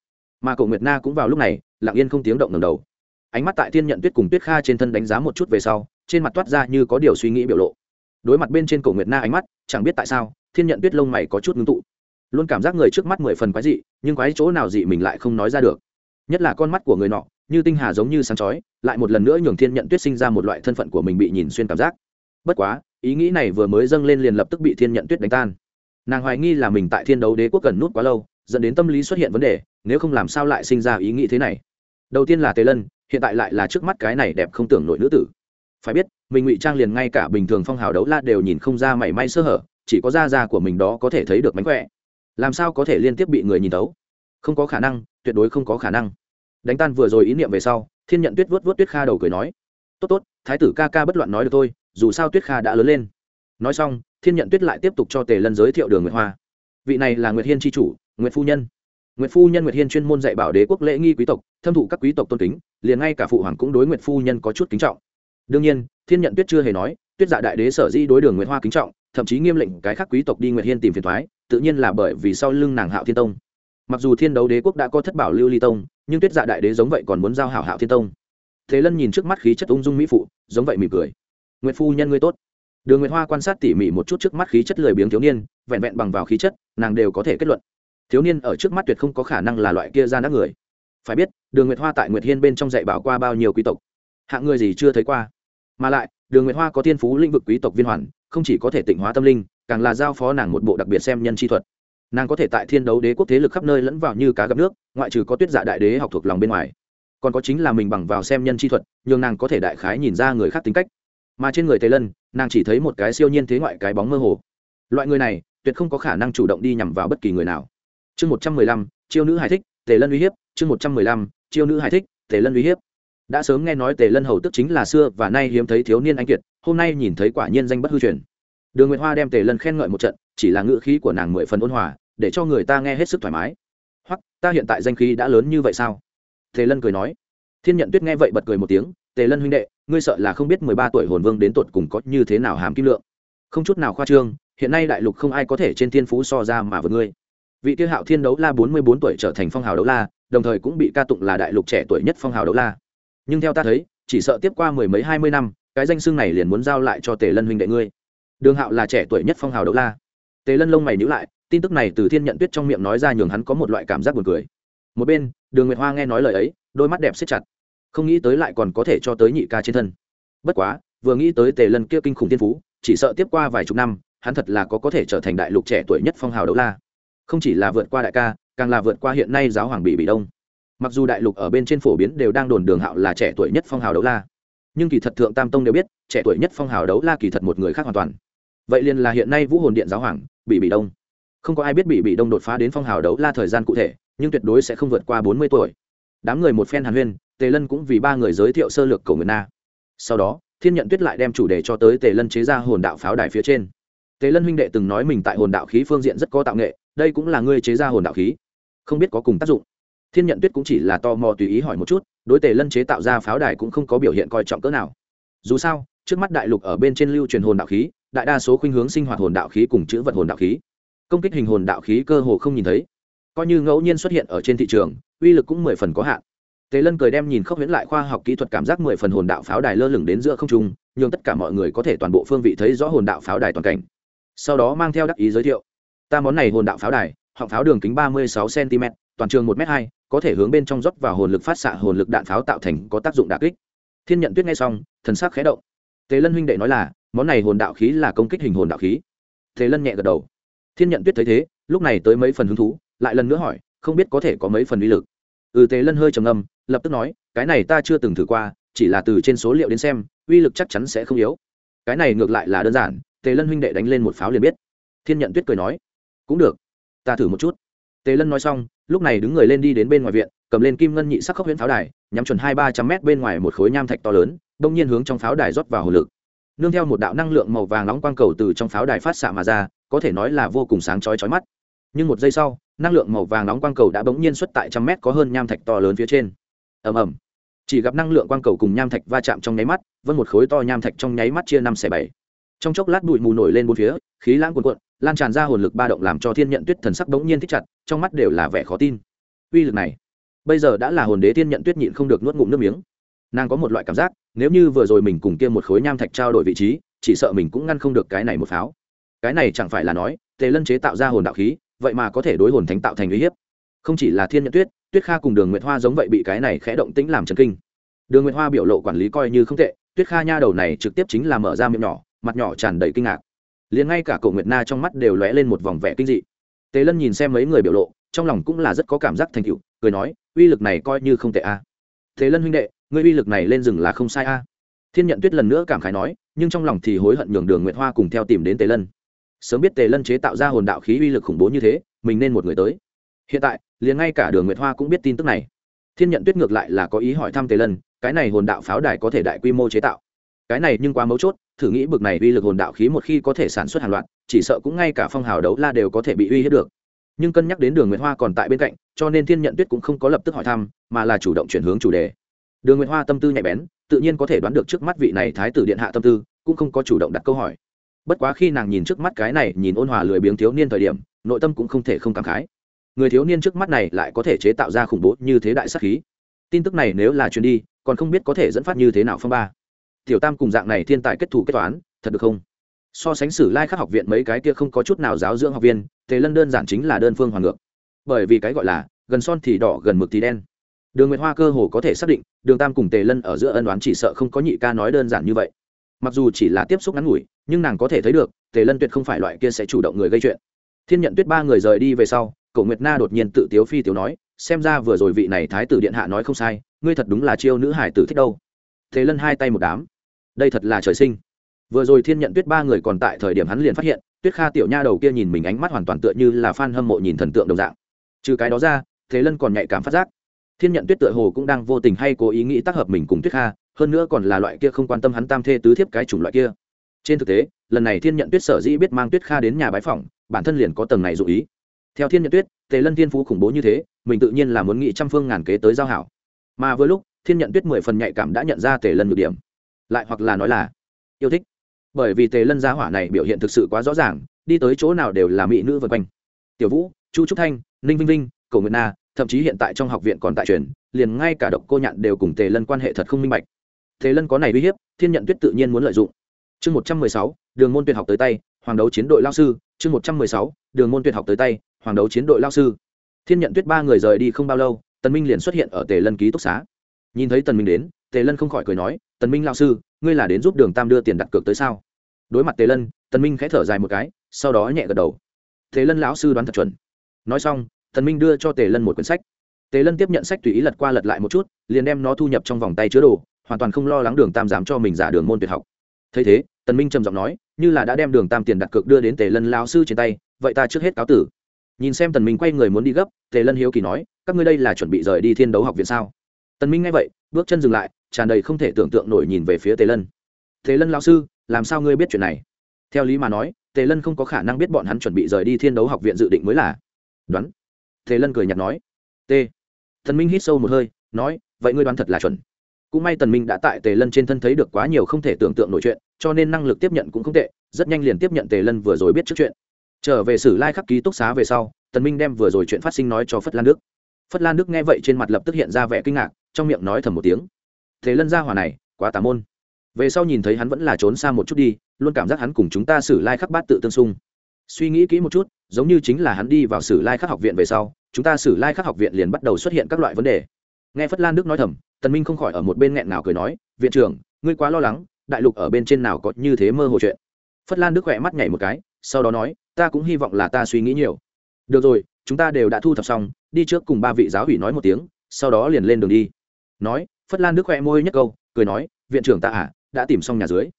Mà cậu nguyệt na cũng vào lúc này, lặng yên không tiếng động ngầm đầu. Ánh mắt tại thiên nhận tuyết cùng tuyết kha trên thân đánh giá một chút về sau, trên mặt toát ra như có điều suy nghĩ biểu lộ. Đối mặt bên trên cổ nguyệt na ánh mắt, chẳng biết tại sao, thiên nhận tuyết lông mày có chút ngưng tụ luôn cảm giác người trước mắt mười phần quái dị, nhưng quái chỗ nào dị mình lại không nói ra được. Nhất là con mắt của người nọ, như tinh hà giống như sáng chói, lại một lần nữa nhường thiên nhận tuyết sinh ra một loại thân phận của mình bị nhìn xuyên cảm giác. Bất quá, ý nghĩ này vừa mới dâng lên liền lập tức bị thiên nhận tuyết đánh tan. Nàng hoài nghi là mình tại thiên đấu đế quốc cần nút quá lâu, dẫn đến tâm lý xuất hiện vấn đề, nếu không làm sao lại sinh ra ý nghĩ thế này? Đầu tiên là tề lân, hiện tại lại là trước mắt cái này đẹp không tưởng nổi nữ tử. Phải biết, mình ngụy trang liền ngay cả bình thường phong hào đấu la đều nhìn không ra mảy may sơ hở, chỉ có da da của mình đó có thể thấy được mánh khỏe làm sao có thể liên tiếp bị người nhìn tấu không có khả năng, tuyệt đối không có khả năng. Đánh tan vừa rồi ý niệm về sau, thiên nhận tuyết vớt vớt tuyết kha đầu cười nói, tốt tốt, thái tử ca ca bất loạn nói được thôi, dù sao tuyết kha đã lớn lên. Nói xong, thiên nhận tuyết lại tiếp tục cho tề lân giới thiệu đường nguyệt hoa. Vị này là nguyệt hiên tri chủ, nguyệt phu nhân. Nguyệt phu nhân nguyệt hiên chuyên môn dạy bảo đế quốc lễ nghi quý tộc, thâm thụ các quý tộc tôn kính, liền ngay cả phụ hoàng cũng đối nguyệt phu nhân có chút kính trọng. Đương nhiên, thiên nhận tuyết chưa hề nói, tuyết dạ đại đế sở di đối đường nguyệt hoa kính trọng, thậm chí nghiêm lệnh cái khác quý tộc đi nguyệt hiên tìm phiền thoái tự nhiên là bởi vì sau lưng nàng hạo thiên tông. Mặc dù thiên đấu đế quốc đã có thất bảo lưu ly tông, nhưng tuyết dạ đại đế giống vậy còn muốn giao hảo hạo thiên tông. Thế lân nhìn trước mắt khí chất ung dung mỹ phụ, giống vậy mỉm cười. Nguyệt phu nhân ngươi tốt. Đường nguyệt hoa quan sát tỉ mỉ một chút trước mắt khí chất lười biếng thiếu niên, vẹn vẹn bằng vào khí chất, nàng đều có thể kết luận. Thiếu niên ở trước mắt tuyệt không có khả năng là loại kia ra nát người. Phải biết, đường nguyệt hoa tại nguyệt hiên bên trong dạy bảo qua bao nhiêu quý tộc. Hạng người gì chưa thấy qua. Mà lại, đường nguyệt hoa có thiên phú lĩnh vực quý tộc viên hoàn, không chỉ có thể tịnh hóa tâm linh càng là giao phó nàng một bộ đặc biệt xem nhân chi thuật. Nàng có thể tại thiên đấu đế quốc thế lực khắp nơi lẫn vào như cá gặp nước, ngoại trừ có tuyết dạ đại đế học thuộc lòng bên ngoài, còn có chính là mình bằng vào xem nhân chi thuật, nhường nàng có thể đại khái nhìn ra người khác tính cách. Mà trên người tề lân, nàng chỉ thấy một cái siêu nhiên thế ngoại cái bóng mơ hồ. Loại người này, tuyệt không có khả năng chủ động đi nhằm vào bất kỳ người nào. Chương một trăm mười lăm, chiêu nữ hải thích, tề lân uy hiếp, chương một trăm mười lăm, chiêu nữ hải thích, tề lân uy hiếp. Đã sớm nghe nói tề lân hầu tức chính là xưa và nay hiếm thấy thiếu niên anh kiệt, hôm nay nhìn thấy quả nhiên danh bất hư truyền đường nguyệt hoa đem tề lân khen ngợi một trận, chỉ là ngữ khí của nàng mười phần ôn hòa, để cho người ta nghe hết sức thoải mái. Hoặc ta hiện tại danh khí đã lớn như vậy sao? Tề lân cười nói. Thiên nhận tuyết nghe vậy bật cười một tiếng, tề lân huynh đệ, ngươi sợ là không biết mười ba tuổi hồn vương đến tột cùng có như thế nào hàm kim lượng. Không chút nào khoa trương, hiện nay đại lục không ai có thể trên thiên phú so ra mà vượt ngươi. Vị tiêu hạo thiên đấu la bốn mươi bốn tuổi trở thành phong hào đấu la, đồng thời cũng bị ca tụng là đại lục trẻ tuổi nhất phong hào đấu la. Nhưng theo ta thấy, chỉ sợ tiếp qua mười mấy hai mươi năm, cái danh xưng này liền muốn giao lại cho tề lân huynh đệ ngươi đường hạo là trẻ tuổi nhất phong hào đấu la. Tề lân lông mày nhữ lại, tin tức này từ thiên nhận tuyết trong miệng nói ra nhường hắn có một loại cảm giác buồn cười. Một bên, đường nguyệt hoa nghe nói lời ấy, đôi mắt đẹp xếp chặt. Không nghĩ tới lại còn có thể cho tới nhị ca trên thân. Bất quá, vừa nghĩ tới tề lân kia kinh khủng thiên phú, chỉ sợ tiếp qua vài chục năm, hắn thật là có có thể trở thành đại lục trẻ tuổi nhất phong hào đấu la. Không chỉ là vượt qua đại ca, càng là vượt qua hiện nay giáo hoàng bị bị đông. Mặc dù đại lục ở bên trên phổ biến đều đang đồn đường hạo là trẻ tuổi nhất phong hào đấu la, nhưng kỳ thật thượng tam tông đều biết, trẻ tuổi nhất phong hào đấu la kỳ thật một người khác hoàn toàn vậy liền là hiện nay vũ hồn điện giáo hoàng bị bị đông. Không có ai biết bị bị đông đột phá đến phong hào đấu la thời gian cụ thể, nhưng tuyệt đối sẽ không vượt qua bốn mươi tuổi. Đám người một phen hàn huyên, tề lân cũng vì ba người giới thiệu sơ lược cầu nguyện na. Sau đó, thiên nhận tuyết lại đem chủ đề cho tới tề lân chế ra hồn đạo pháo đài phía trên. Tề lân huynh đệ từng nói mình tại hồn đạo khí phương diện rất có tạo nghệ, đây cũng là ngươi chế ra hồn đạo khí. Không biết có cùng tác dụng. Thiên nhận tuyết cũng chỉ là tò mò tùy ý hỏi một chút, đối tề lân chế tạo ra pháo đài cũng không có biểu hiện coi trọng cỡ nào. Dù sao, trước mắt đại lục ở bên trên lưu truyền hồn đạo khí đại đa số khuynh hướng sinh hoạt hồn đạo khí cùng chữ vật hồn đạo khí. Công kích hình hồn đạo khí cơ hồ không nhìn thấy. Coi như ngẫu nhiên xuất hiện ở trên thị trường, uy lực cũng mười phần có hạn. Tề lân cười đem nhìn khốc huyễn lại khoa học kỹ thuật cảm giác mười phần hồn đạo pháo đài lơ lửng đến giữa không trung nhưng tất cả mọi người có thể toàn bộ phương vị thấy rõ hồn đạo pháo đài toàn cảnh. Sau đó mang theo đắc ý giới thiệu. Ta món này hồn đạo pháo đài, họng pháo đường kính ba mươi sáu cm toàn trường một m hai, có thể hướng bên trong rót vào hồn lực phát xạ hồn lực đạn pháo tạo thành có tác dụng đả kích. Thiên nhận tuyết nghe xong, thần sắc khẽ động. Tề lân huynh đệ nói là món này hồn đạo khí là công kích hình hồn đạo khí. Tề lân nhẹ gật đầu. Thiên nhận tuyết thấy thế, lúc này tới mấy phần hứng thú, lại lần nữa hỏi, không biết có thể có mấy phần uy lực. Ừ tề lân hơi trầm âm lập tức nói, cái này ta chưa từng thử qua, chỉ là từ trên số liệu đến xem, uy lực chắc chắn sẽ không yếu. Cái này ngược lại là đơn giản tề lân huynh đệ đánh lên một pháo liền biết. Thiên nhận tuyết cười nói, cũng được, ta thử một chút. Tề lân nói xong, lúc này đứng người lên đi đến bên ngoài viện, cầm lên kim ngân nhị sắc khốc huyễn pháo đài, nhắm chuẩn hai ba trăm mét bên ngoài một khối nham thạch to lớn, đông nhiên hướng trong pháo đài rót vào hồ lực nương theo một đạo năng lượng màu vàng nóng quang cầu từ trong pháo đài phát xạ mà ra, có thể nói là vô cùng sáng chói chói mắt. Nhưng một giây sau, năng lượng màu vàng nóng quang cầu đã bỗng nhiên xuất tại trăm mét có hơn nham thạch to lớn phía trên. Ầm ầm. Chỉ gặp năng lượng quang cầu cùng nham thạch va chạm trong nháy mắt, vân một khối to nham thạch trong nháy mắt chia năm xẻ bảy. Trong chốc lát bụi mù nổi lên bốn phía, khí lãng cuồn cuộn, lan tràn ra hồn lực ba động làm cho thiên nhận tuyết thần sắc bỗng nhiên thích chặt, trong mắt đều là vẻ khó tin. Uy lực này, bây giờ đã là hồn đế thiên nhận tuyết nhịn không được nuốt ngụm nước miếng. Nàng có một loại cảm giác nếu như vừa rồi mình cùng kia một khối nham thạch trao đổi vị trí, chỉ sợ mình cũng ngăn không được cái này một pháo. Cái này chẳng phải là nói, tề lân chế tạo ra hồn đạo khí, vậy mà có thể đối hồn thánh tạo thành uy hiếp. Không chỉ là thiên nhận tuyết tuyết kha cùng đường nguyệt hoa giống vậy bị cái này khẽ động tĩnh làm chấn kinh. Đường nguyệt hoa biểu lộ quản lý coi như không tệ, tuyết kha nha đầu này trực tiếp chính là mở ra miệng nhỏ, mặt nhỏ tràn đầy kinh ngạc. Liền ngay cả cổ nguyệt na trong mắt đều lóe lên một vòng vẻ kinh dị. Tề lân nhìn xem mấy người biểu lộ, trong lòng cũng là rất có cảm giác thành tựu, cười nói, uy lực này coi như không tệ a. À. thế lân huynh đệ ngươi uy lực này lên rừng là không sai a. Thiên nhận tuyết lần nữa cảm khái nói, nhưng trong lòng thì hối hận nhường đường nguyệt hoa cùng theo tìm đến tề lân. Sớm biết tề lân chế tạo ra hồn đạo khí uy lực khủng bố như thế, mình nên một người tới. Hiện tại, liền ngay cả đường nguyệt hoa cũng biết tin tức này. Thiên nhận tuyết ngược lại là có ý hỏi thăm tề lân, cái này hồn đạo pháo đài có thể đại quy mô chế tạo. Cái này nhưng quá mấu chốt, thử nghĩ bực này uy lực hồn đạo khí một khi có thể sản xuất hàng loạt, chỉ sợ cũng ngay cả phong hào đấu la đều có thể bị uy hiếp được. Nhưng cân nhắc đến đường nguyệt hoa còn tại bên cạnh, cho nên thiên nhận tuyết cũng không có lập tức hỏi thăm, mà là chủ động chuyển hướng chủ đề đường nguyệt hoa tâm tư nhạy bén, tự nhiên có thể đoán được trước mắt vị này thái tử điện hạ tâm tư, cũng không có chủ động đặt câu hỏi. Bất quá khi nàng nhìn trước mắt cái này, nhìn ôn hòa lười biếng thiếu niên thời điểm, nội tâm cũng không thể không cảm khái. Người thiếu niên trước mắt này lại có thể chế tạo ra khủng bố như thế đại sắc khí. Tin tức này nếu là chuyến đi, còn không biết có thể dẫn phát như thế nào phong ba. Tiểu tam cùng dạng này thiên tài kết thủ kết toán, thật được không? So sánh sử lai khắc học viện mấy cái kia không có chút nào giáo dưỡng học viên, tề lân đơn giản chính là đơn phương hoàn ngược. Bởi vì cái gọi là, gần son thì đỏ, gần mực thì đen đường nguyệt hoa cơ hồ có thể xác định, đường tam cùng tề lân ở giữa ân đoán chỉ sợ không có nhị ca nói đơn giản như vậy. Mặc dù chỉ là tiếp xúc ngắn ngủi, nhưng nàng có thể thấy được, tề lân tuyệt không phải loại kia sẽ chủ động người gây chuyện. Thiên nhận tuyết ba người rời đi về sau cậu nguyệt na đột nhiên tự tiếu phi tiếu nói, xem ra vừa rồi vị này thái tử điện hạ nói không sai, ngươi thật đúng là chiêu nữ hải tử thích đâu. Tề lân hai tay một đám, đây thật là trời sinh. Vừa rồi thiên nhận tuyết ba người còn tại thời điểm hắn liền phát hiện, tuyết kha tiểu nha đầu kia nhìn mình ánh mắt hoàn toàn tựa như là f a n hâm mộ nhìn thần tượng đồng dạng. Trừ cái đó ra thế lân còn nhạy cảm phát giác thiên nhận tuyết tựa hồ cũng đang vô tình hay cố ý nghĩ tác hợp mình cùng tuyết kha, hơn nữa còn là loại kia không quan tâm hắn tam thê tứ thiếp cái chủng loại kia. Trên thực tế, lần này thiên nhận tuyết sở dĩ biết mang tuyết kha đến nhà bái phỏng, bản thân liền có tầng này dụ ý. Theo thiên nhận tuyết, tề lân thiên phú khủng bố như thế, mình tự nhiên là muốn nghĩ trăm phương ngàn kế tới giao hảo. Mà với lúc, thiên nhận tuyết mười phần nhạy cảm đã nhận ra tề lân nhược điểm. Lại hoặc là nói là, yêu thích. Bởi vì tề lân gia hỏa này biểu hiện thực sự quá rõ ràng, đi tới chỗ nào đều là mỹ nữ vân quanh. Tiểu vũ, chu trúc thanh, ninh vinh vinh cầu nguyện na thậm chí hiện tại trong học viện còn tại truyền, liền ngay cả độc cô nhạn đều cùng tề lân quan hệ thật không minh bạch. Tề lân có này uy hiếp, thiên nhận tuyết tự nhiên muốn lợi dụng. Chương một trăm mười sáu, đường môn tuyệt học tới tay, hoàng đấu chiến đội lao sư. Chương một trăm mười sáu, đường môn tuyệt học tới tay, hoàng đấu chiến đội lao sư. Thiên nhận tuyết ba người rời đi không bao lâu, tần minh liền xuất hiện ở tề lân ký túc xá. Nhìn thấy tần minh đến, tề lân không khỏi cười nói, tần minh lao sư, ngươi là đến giúp đường tam đưa tiền đặt cược tới sao? Đối mặt tề lân, tần minh khẽ thở dài một cái, sau đó nhẹ gật đầu. Tề lân lão sư đoán thật chuẩn. Nói xong tần minh đưa cho tề lân một quyển sách. Tề lân tiếp nhận sách tùy ý lật qua lật lại một chút, liền đem nó thu nhập trong vòng tay chứa đồ, hoàn toàn không lo lắng đường tam dám cho mình giả đường môn tuyệt học. Thấy thế, tần minh trầm giọng nói, như là đã đem đường tam tiền đặt cược đưa đến tề lân lão sư trên tay, vậy ta trước hết cáo tử. Nhìn xem tần minh quay người muốn đi gấp, tề lân hiếu kỳ nói, các ngươi đây là chuẩn bị rời đi thiên đấu học viện sao? Tần minh nghe vậy, bước chân dừng lại, tràn đầy không thể tưởng tượng nổi nhìn về phía tề lân. Tề lân lão sư, làm sao ngươi biết chuyện này? Theo lý mà nói, tề lân không có khả năng biết bọn hắn chuẩn bị rời đi thiên đấu học viện dự định mới là. Đoán thế lân cười nhạt nói, t. Thần minh hít sâu một hơi, nói, vậy ngươi đoán thật là chuẩn. Cũng may tần minh đã tại tề lân trên thân thấy được quá nhiều không thể tưởng tượng nổi chuyện, cho nên năng lực tiếp nhận cũng không tệ, rất nhanh liền tiếp nhận tề lân vừa rồi biết trước chuyện. Trở về sử lai khắc ký túc xá về sau, tần minh đem vừa rồi chuyện phát sinh nói cho phất lan đức. Phất lan đức nghe vậy trên mặt lập tức hiện ra vẻ kinh ngạc, trong miệng nói thầm một tiếng, tề lân gia hỏa này, quá tà môn. Về sau nhìn thấy hắn vẫn là trốn xa một chút đi, luôn cảm giác hắn cùng chúng ta sử lai khắc bát tự tương xung suy nghĩ kỹ một chút, giống như chính là hắn đi vào sử lai khắc học viện về sau, chúng ta sử lai khắc học viện liền bắt đầu xuất hiện các loại vấn đề. Nghe phất lan đức nói thầm, tần minh không khỏi ở một bên nghẹn nào cười nói, viện trưởng, ngươi quá lo lắng, đại lục ở bên trên nào có như thế mơ hồ chuyện. Phất lan đức khỏe mắt nhảy một cái, sau đó nói, ta cũng hy vọng là ta suy nghĩ nhiều. Được rồi, chúng ta đều đã thu thập xong, đi trước cùng ba vị giáo hủy nói một tiếng, sau đó liền lên đường đi. Nói, phất lan đức khỏe môi nhất câu, cười nói, viện trưởng ta à đã tìm xong nhà dưới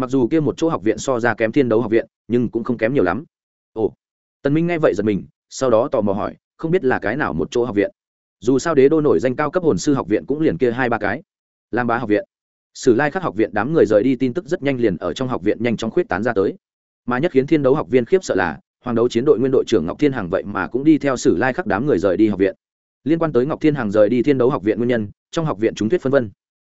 mặc dù kia một chỗ học viện so ra kém thiên đấu học viện, nhưng cũng không kém nhiều lắm. Ồ, tần minh nghe vậy giật mình, sau đó tò mò hỏi, không biết là cái nào một chỗ học viện? Dù sao đế đô nổi danh cao cấp hồn sư học viện cũng liền kia hai ba cái. Lam bá học viện. Sử lai khắc học viện đám người rời đi tin tức rất nhanh liền ở trong học viện nhanh chóng khuyết tán ra tới. Mà nhất khiến thiên đấu học viên khiếp sợ là, hoàng đấu chiến đội nguyên đội trưởng ngọc thiên hằng vậy mà cũng đi theo sử lai khắc đám người rời đi học viện. Liên quan tới ngọc thiên hằng rời đi thiên đấu học viện nguyên nhân, trong học viện chúng thuyết phân vân.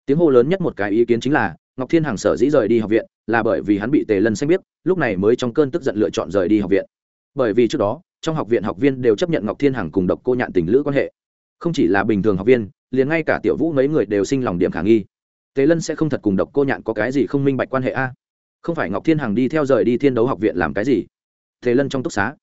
Tiếng hô lớn nhất một cái ý kiến chính là ngọc thiên hằng sở dĩ rời đi học viện là bởi vì hắn bị tề lân xanh biết, lúc này mới trong cơn tức giận lựa chọn rời đi học viện. Bởi vì trước đó, trong học viện học viên đều chấp nhận ngọc thiên hằng cùng độc cô nhạn tình lữ quan hệ. Không chỉ là bình thường học viên, liền ngay cả tiểu vũ mấy người đều sinh lòng điểm khả nghi. Tề lân sẽ không thật cùng độc cô nhạn có cái gì không minh bạch quan hệ a? Không phải ngọc thiên hằng đi theo rời đi thiên đấu học viện làm cái gì? Tề lân trong túc xá.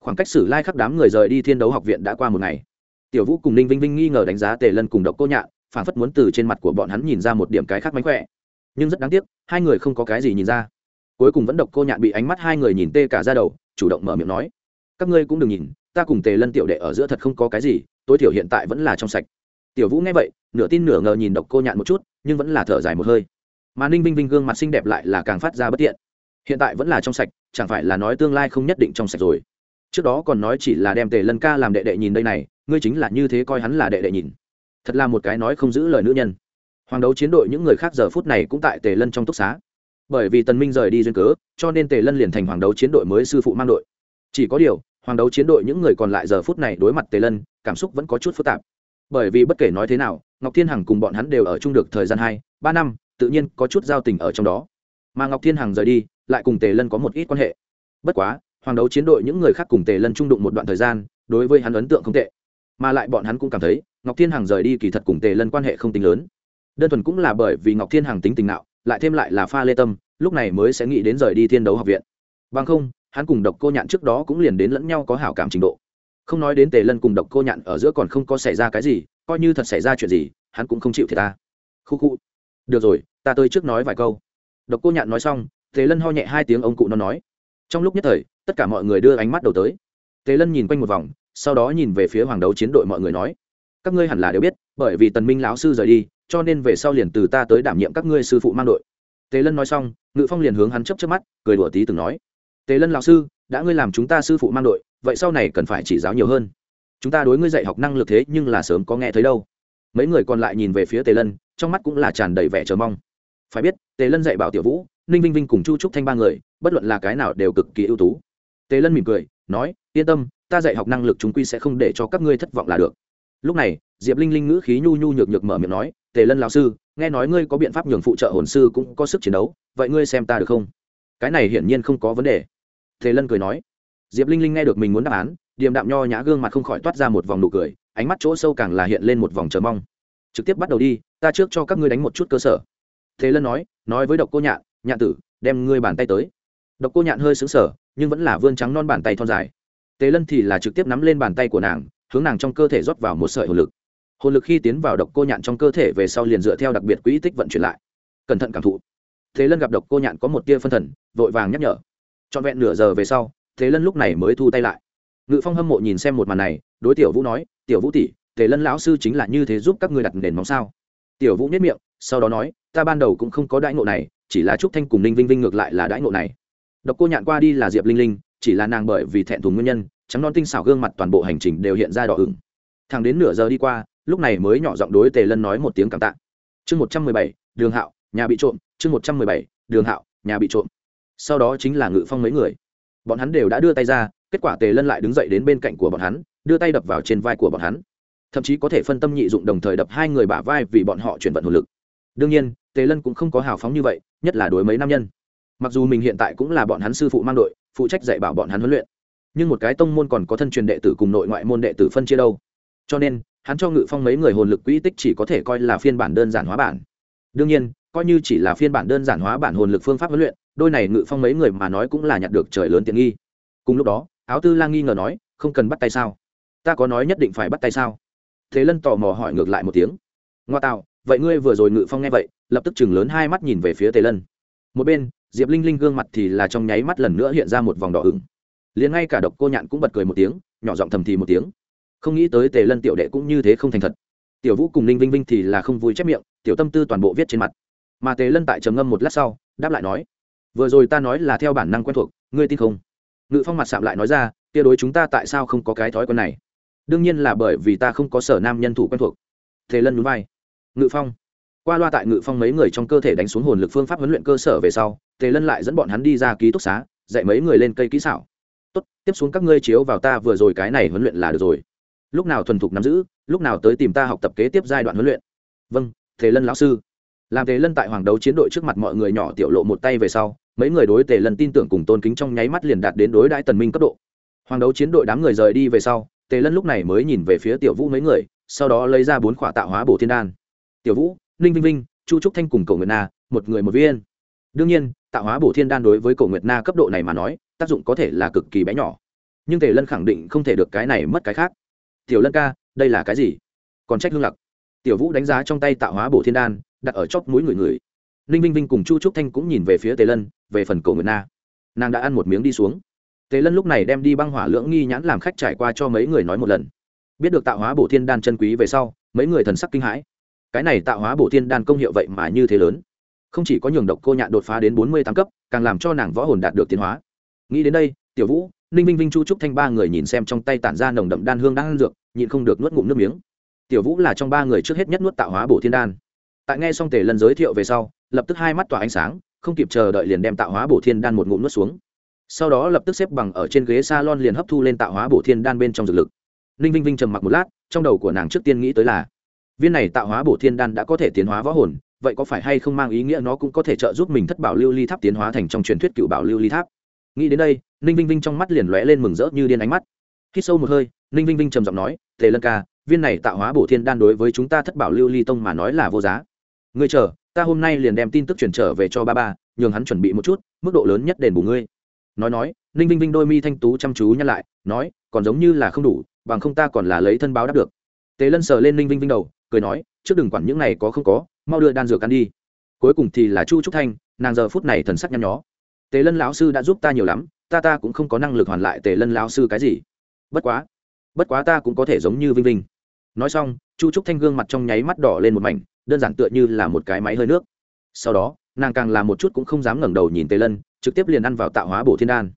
Khoảng cách xử lai khắc đám người rời đi thiên đấu học viện đã qua một ngày. Tiểu vũ cùng ninh vinh vinh nghi ngờ đánh giá tề lân cùng độc cô nhạn phản phất muốn từ trên mặt của bọn hắn nhìn ra một điểm cái khác mánh khỏe nhưng rất đáng tiếc, hai người không có cái gì nhìn ra. Cuối cùng vẫn độc cô nhạn bị ánh mắt hai người nhìn tê cả ra đầu, chủ động mở miệng nói, các ngươi cũng đừng nhìn, ta cùng tề lân tiểu đệ ở giữa thật không có cái gì, tối thiểu hiện tại vẫn là trong sạch. Tiểu vũ nghe vậy, nửa tin nửa ngờ nhìn độc cô nhạn một chút, nhưng vẫn là thở dài một hơi. Mà ninh vinh vinh gương mặt xinh đẹp lại là càng phát ra bất tiện. Hiện tại vẫn là trong sạch, chẳng phải là nói tương lai không nhất định trong sạch rồi. Trước đó còn nói chỉ là đem tề lân ca làm đệ đệ nhìn đây này, ngươi chính là như thế coi hắn là đệ đệ nhìn. Thật là một cái nói không giữ lời nữ nhân hoàng đấu chiến đội những người khác giờ phút này cũng tại tề lân trong túc xá. Bởi vì tần minh rời đi duyên cớ, cho nên tề lân liền thành hoàng đấu chiến đội mới sư phụ mang đội. Chỉ có điều, hoàng đấu chiến đội những người còn lại giờ phút này đối mặt tề lân, cảm xúc vẫn có chút phức tạp. Bởi vì bất kể nói thế nào, ngọc thiên hằng cùng bọn hắn đều ở chung được thời gian hai, ba năm, tự nhiên có chút giao tình ở trong đó. Mà ngọc thiên hằng rời đi, lại cùng tề lân có một ít quan hệ. Bất quá, hoàng đấu chiến đội những người khác cùng tề lân trung đụng một đoạn thời gian, đối với hắn ấn tượng không tệ. Mà lại bọn hắn cũng cảm thấy, ngọc thiên hằng rời đi kỳ thật cùng tề lân quan hệ không tính lớn đơn thuần cũng là bởi vì ngọc thiên hằng tính tình nạo, lại thêm lại là pha lê tâm, lúc này mới sẽ nghĩ đến rời đi thiên đấu học viện. Bằng không, hắn cùng độc cô nhạn trước đó cũng liền đến lẫn nhau có hảo cảm trình độ. Không nói đến tề lân cùng độc cô nhạn ở giữa còn không có xảy ra cái gì, coi như thật xảy ra chuyện gì, hắn cũng không chịu thiệt ta. Khu khu. Được rồi, ta tới trước nói vài câu. Độc cô nhạn nói xong, tề lân ho nhẹ hai tiếng ông cụ nó nói. Trong lúc nhất thời, tất cả mọi người đưa ánh mắt đầu tới. Tề lân nhìn quanh một vòng, sau đó nhìn về phía hoàng đấu chiến đội mọi người nói. Các ngươi hẳn là đều biết bởi vì tần minh lão sư rời đi, cho nên về sau liền từ ta tới đảm nhiệm các ngươi sư phụ mang đội. Tề lân nói xong, ngự phong liền hướng hắn chấp chấp mắt, cười đùa tí từng nói. Tề lân lão sư, đã ngươi làm chúng ta sư phụ mang đội, vậy sau này cần phải chỉ giáo nhiều hơn. Chúng ta đối ngươi dạy học năng lực thế nhưng là sớm có nghe thấy đâu. Mấy người còn lại nhìn về phía tề lân, trong mắt cũng là tràn đầy vẻ chờ mong. Phải biết, tề lân dạy bảo tiểu vũ, ninh vinh vinh cùng chu trúc thanh ba người, bất luận là cái nào đều cực kỳ ưu tú. Tề lân mỉm cười, nói, yên tâm, ta dạy học năng lực chúng quy sẽ không để cho các ngươi thất vọng là được lúc này, diệp linh linh ngữ khí nhu nhu nhược nhược mở miệng nói, tề lân lão sư, nghe nói ngươi có biện pháp nhường phụ trợ hồn sư cũng có sức chiến đấu, vậy ngươi xem ta được không? Cái này hiển nhiên không có vấn đề. Tề lân cười nói. Diệp linh linh nghe được mình muốn đáp án, điềm đạm nho nhã gương mặt không khỏi toát ra một vòng nụ cười, ánh mắt chỗ sâu càng là hiện lên một vòng chờ mong. Trực tiếp bắt đầu đi, ta trước cho các ngươi đánh một chút cơ sở. Thế lân nói nói với độc cô nhạn nhạn tử, đem ngươi bàn tay tới. Độc cô nhạn hơi xứng sở nhưng vẫn là vươn trắng non bàn tay thon dài. Tề lân thì là trực tiếp nắm lên bàn tay của nàng hướng nàng trong cơ thể rót vào một sợi hồn lực. Hồn lực khi tiến vào độc cô nhạn trong cơ thể về sau liền dựa theo đặc biệt quỹ tích vận chuyển lại. Cẩn thận cảm thụ. Thế lân gặp độc cô nhạn có một tia phân thần, vội vàng nhắc nhở. Trọn vẹn nửa giờ về sau, thế lân lúc này mới thu tay lại. Ngự phong hâm mộ nhìn xem một màn này, đối tiểu vũ nói, tiểu vũ tỷ tề lân lão sư chính là như thế giúp các ngươi đặt nền móng sao? Tiểu vũ nhất miệng, sau đó nói, ta ban đầu cũng không có đãi ngộ này, chỉ là trúc thanh cùng ninh vinh vinh ngược lại là đãi ngộ này. Độc cô nhạn qua đi là diệp linh linh, chỉ là nàng bởi vì thẹn thùng nguyên nhân trắng non tinh xảo gương mặt toàn bộ hành trình đều hiện ra đỏ ửng. Thẳng đến nửa giờ đi qua, lúc này mới nhỏ giọng đối tề lân nói một tiếng cảm tạ. Chương một trăm mười bảy, đường hạo, nhà bị trộm. Chương một trăm mười bảy, đường hạo, nhà bị trộm. Sau đó chính là ngự phong mấy người. Bọn hắn đều đã đưa tay ra, kết quả tề lân lại đứng dậy đến bên cạnh của bọn hắn, đưa tay đập vào trên vai của bọn hắn. Thậm chí có thể phân tâm nhị dụng đồng thời đập hai người bả vai vì bọn họ chuyển vận hồn lực. Đương nhiên, tề lân cũng không có hào phóng như vậy, nhất là đối mấy nam nhân. Mặc dù mình hiện tại cũng là bọn hắn sư phụ mang đội, phụ trách dạy bảo bọn hắn huấn luyện nhưng một cái tông môn còn có thân truyền đệ tử cùng nội ngoại môn đệ tử phân chia đâu. Cho nên, hắn cho ngự phong mấy người hồn lực quỹ tích chỉ có thể coi là phiên bản đơn giản hóa bản. Đương nhiên, coi như chỉ là phiên bản đơn giản hóa bản hồn lực phương pháp huấn luyện, đôi này ngự phong mấy người mà nói cũng là nhặt được trời lớn tiện nghi. Cùng lúc đó, áo tư lang nghi ngờ nói, không cần bắt tay sao? Ta có nói nhất định phải bắt tay sao? Thế lân tò mò hỏi ngược lại một tiếng. Ngoa tạo, vậy ngươi vừa rồi ngự phong nghe vậy, lập tức chừng lớn hai mắt nhìn về phía tề lân. Một bên, diệp linh linh gương mặt thì là trong nháy mắt lần nữa hiện ra một vòng đỏ ửng liền ngay cả độc cô nhạn cũng bật cười một tiếng, nhỏ giọng thầm thì một tiếng. Không nghĩ tới tề lân tiểu đệ cũng như thế không thành thật. Tiểu vũ cùng ninh vinh vinh thì là không vui chép miệng, tiểu tâm tư toàn bộ viết trên mặt. Mà tề lân tại trầm ngâm một lát sau, đáp lại nói, vừa rồi ta nói là theo bản năng quen thuộc, ngươi tin không? Ngự phong mặt sạm lại nói ra, tia đối chúng ta tại sao không có cái thói quen này? Đương nhiên là bởi vì ta không có sở nam nhân thủ quen thuộc. Tề lân núi vai. Ngự phong. Qua loa tại ngự phong mấy người trong cơ thể đánh xuống hồn lực phương pháp huấn luyện cơ sở về sau, tề lân lại dẫn bọn hắn đi ra ký túc xá, dạy mấy người lên cây kỹ xảo tốt, tiếp xuống các ngươi chiếu vào ta vừa rồi cái này huấn luyện là được rồi. Lúc nào thuần thục nắm giữ, lúc nào tới tìm ta học tập kế tiếp giai đoạn huấn luyện. Vâng thế lân lão sư. Làm tề lân tại hoàng đấu chiến đội trước mặt mọi người nhỏ tiểu lộ một tay về sau, mấy người đối tề lân tin tưởng cùng tôn kính trong nháy mắt liền đạt đến đối đãi tần minh cấp độ. Hoàng đấu chiến đội đám người rời đi về sau, tề lân lúc này mới nhìn về phía tiểu vũ mấy người, sau đó lấy ra bốn khỏa tạo hóa bổ thiên đan. Tiểu vũ, ninh vinh vinh, chu trúc thanh cùng cầu nguyệt na, một người một viên. Đương nhiên, tạo hóa bổ thiên đan đối với cầu nguyệt na cấp độ này mà nói tác dụng có thể là cực kỳ bé nhỏ. Nhưng tề lân khẳng định không thể được cái này mất cái khác. Tiểu lân ca, đây là cái gì? Còn trách hương lặc. Tiểu vũ đánh giá trong tay tạo hóa bổ thiên đan, đặt ở chóp mũi người người. Ninh vinh vinh cùng chu trúc thanh cũng nhìn về phía tề lân, về phần cổ nguyệt na. Nàng đã ăn một miếng đi xuống. Tề lân lúc này đem đi băng hỏa lưỡng nghi nhãn làm khách trải qua cho mấy người nói một lần. Biết được tạo hóa bổ thiên đan chân quý về sau, mấy người thần sắc kinh hãi. Cái này tạo hóa bổ thiên đan công hiệu vậy mà như thế lớn. Không chỉ có nhường độc cô nhạn đột phá đến bốn mươi tám cấp, càng làm cho nàng võ hồn đạt được tiến hóa nghĩ đến đây, tiểu vũ, ninh vinh vinh chu trúc thanh ba người nhìn xem trong tay tản ra nồng đậm đan hương đang ăn dược, nhịn không được nuốt ngụm nước miếng. Tiểu vũ là trong ba người trước hết nhất nuốt tạo hóa bổ thiên đan. Tại nghe xong tề lân giới thiệu về sau, lập tức hai mắt tỏa ánh sáng, không kịp chờ đợi liền đem tạo hóa bổ thiên đan một ngụm nuốt xuống. Sau đó lập tức xếp bằng ở trên ghế s a lon liền hấp thu lên tạo hóa bổ thiên đan bên trong dược lực. Ninh vinh vinh trầm mặc một lát, trong đầu của nàng trước tiên nghĩ tới là, viên này tạo hóa bổ thiên đan đã có thể tiến hóa võ hồn, vậy có phải hay không mang ý nghĩa nó cũng có thể trợ giúp mình thất bảo lưu ly tháp tiến hóa thành trong truyền thuyết cựu bảo lưu ly tháp? Nghĩ đến đây, ninh vinh vinh trong mắt liền lóe lên mừng rỡ như điên ánh mắt. Khi sâu một hơi, ninh vinh vinh trầm giọng nói, tề lân ca, viên này tạo hóa bổ thiên đan đối với chúng ta thất bảo lưu ly tông mà nói là vô giá. Ngươi chờ, ta hôm nay liền đem tin tức chuyển trở về cho ba ba, nhường hắn chuẩn bị một chút, mức độ lớn nhất đền bù ngươi. Nói nói, ninh vinh vinh đôi mi thanh tú chăm chú nhắc lại, nói, còn giống như là không đủ, bằng không ta còn là lấy thân báo đáp được. Tề lân sờ lên ninh vinh vinh đầu, cười nói, trước đừng quản những này có không có, mau đưa đan dược ăn đi. Cuối cùng thì là chu trúc thanh, nàng giờ phút này thần sắc nhăn nhó tề lân lão sư đã giúp ta nhiều lắm, ta ta cũng không có năng lực hoàn lại tề lân lão sư cái gì. Bất quá bất quá ta cũng có thể giống như vinh vinh. Nói xong, chu trúc thanh gương mặt trong nháy mắt đỏ lên một mảnh, đơn giản tựa như là một cái máy hơi nước. Sau đó, nàng càng làm một chút cũng không dám ngẩng đầu nhìn tề lân, trực tiếp liền ăn vào tạo hóa bổ thiên đan.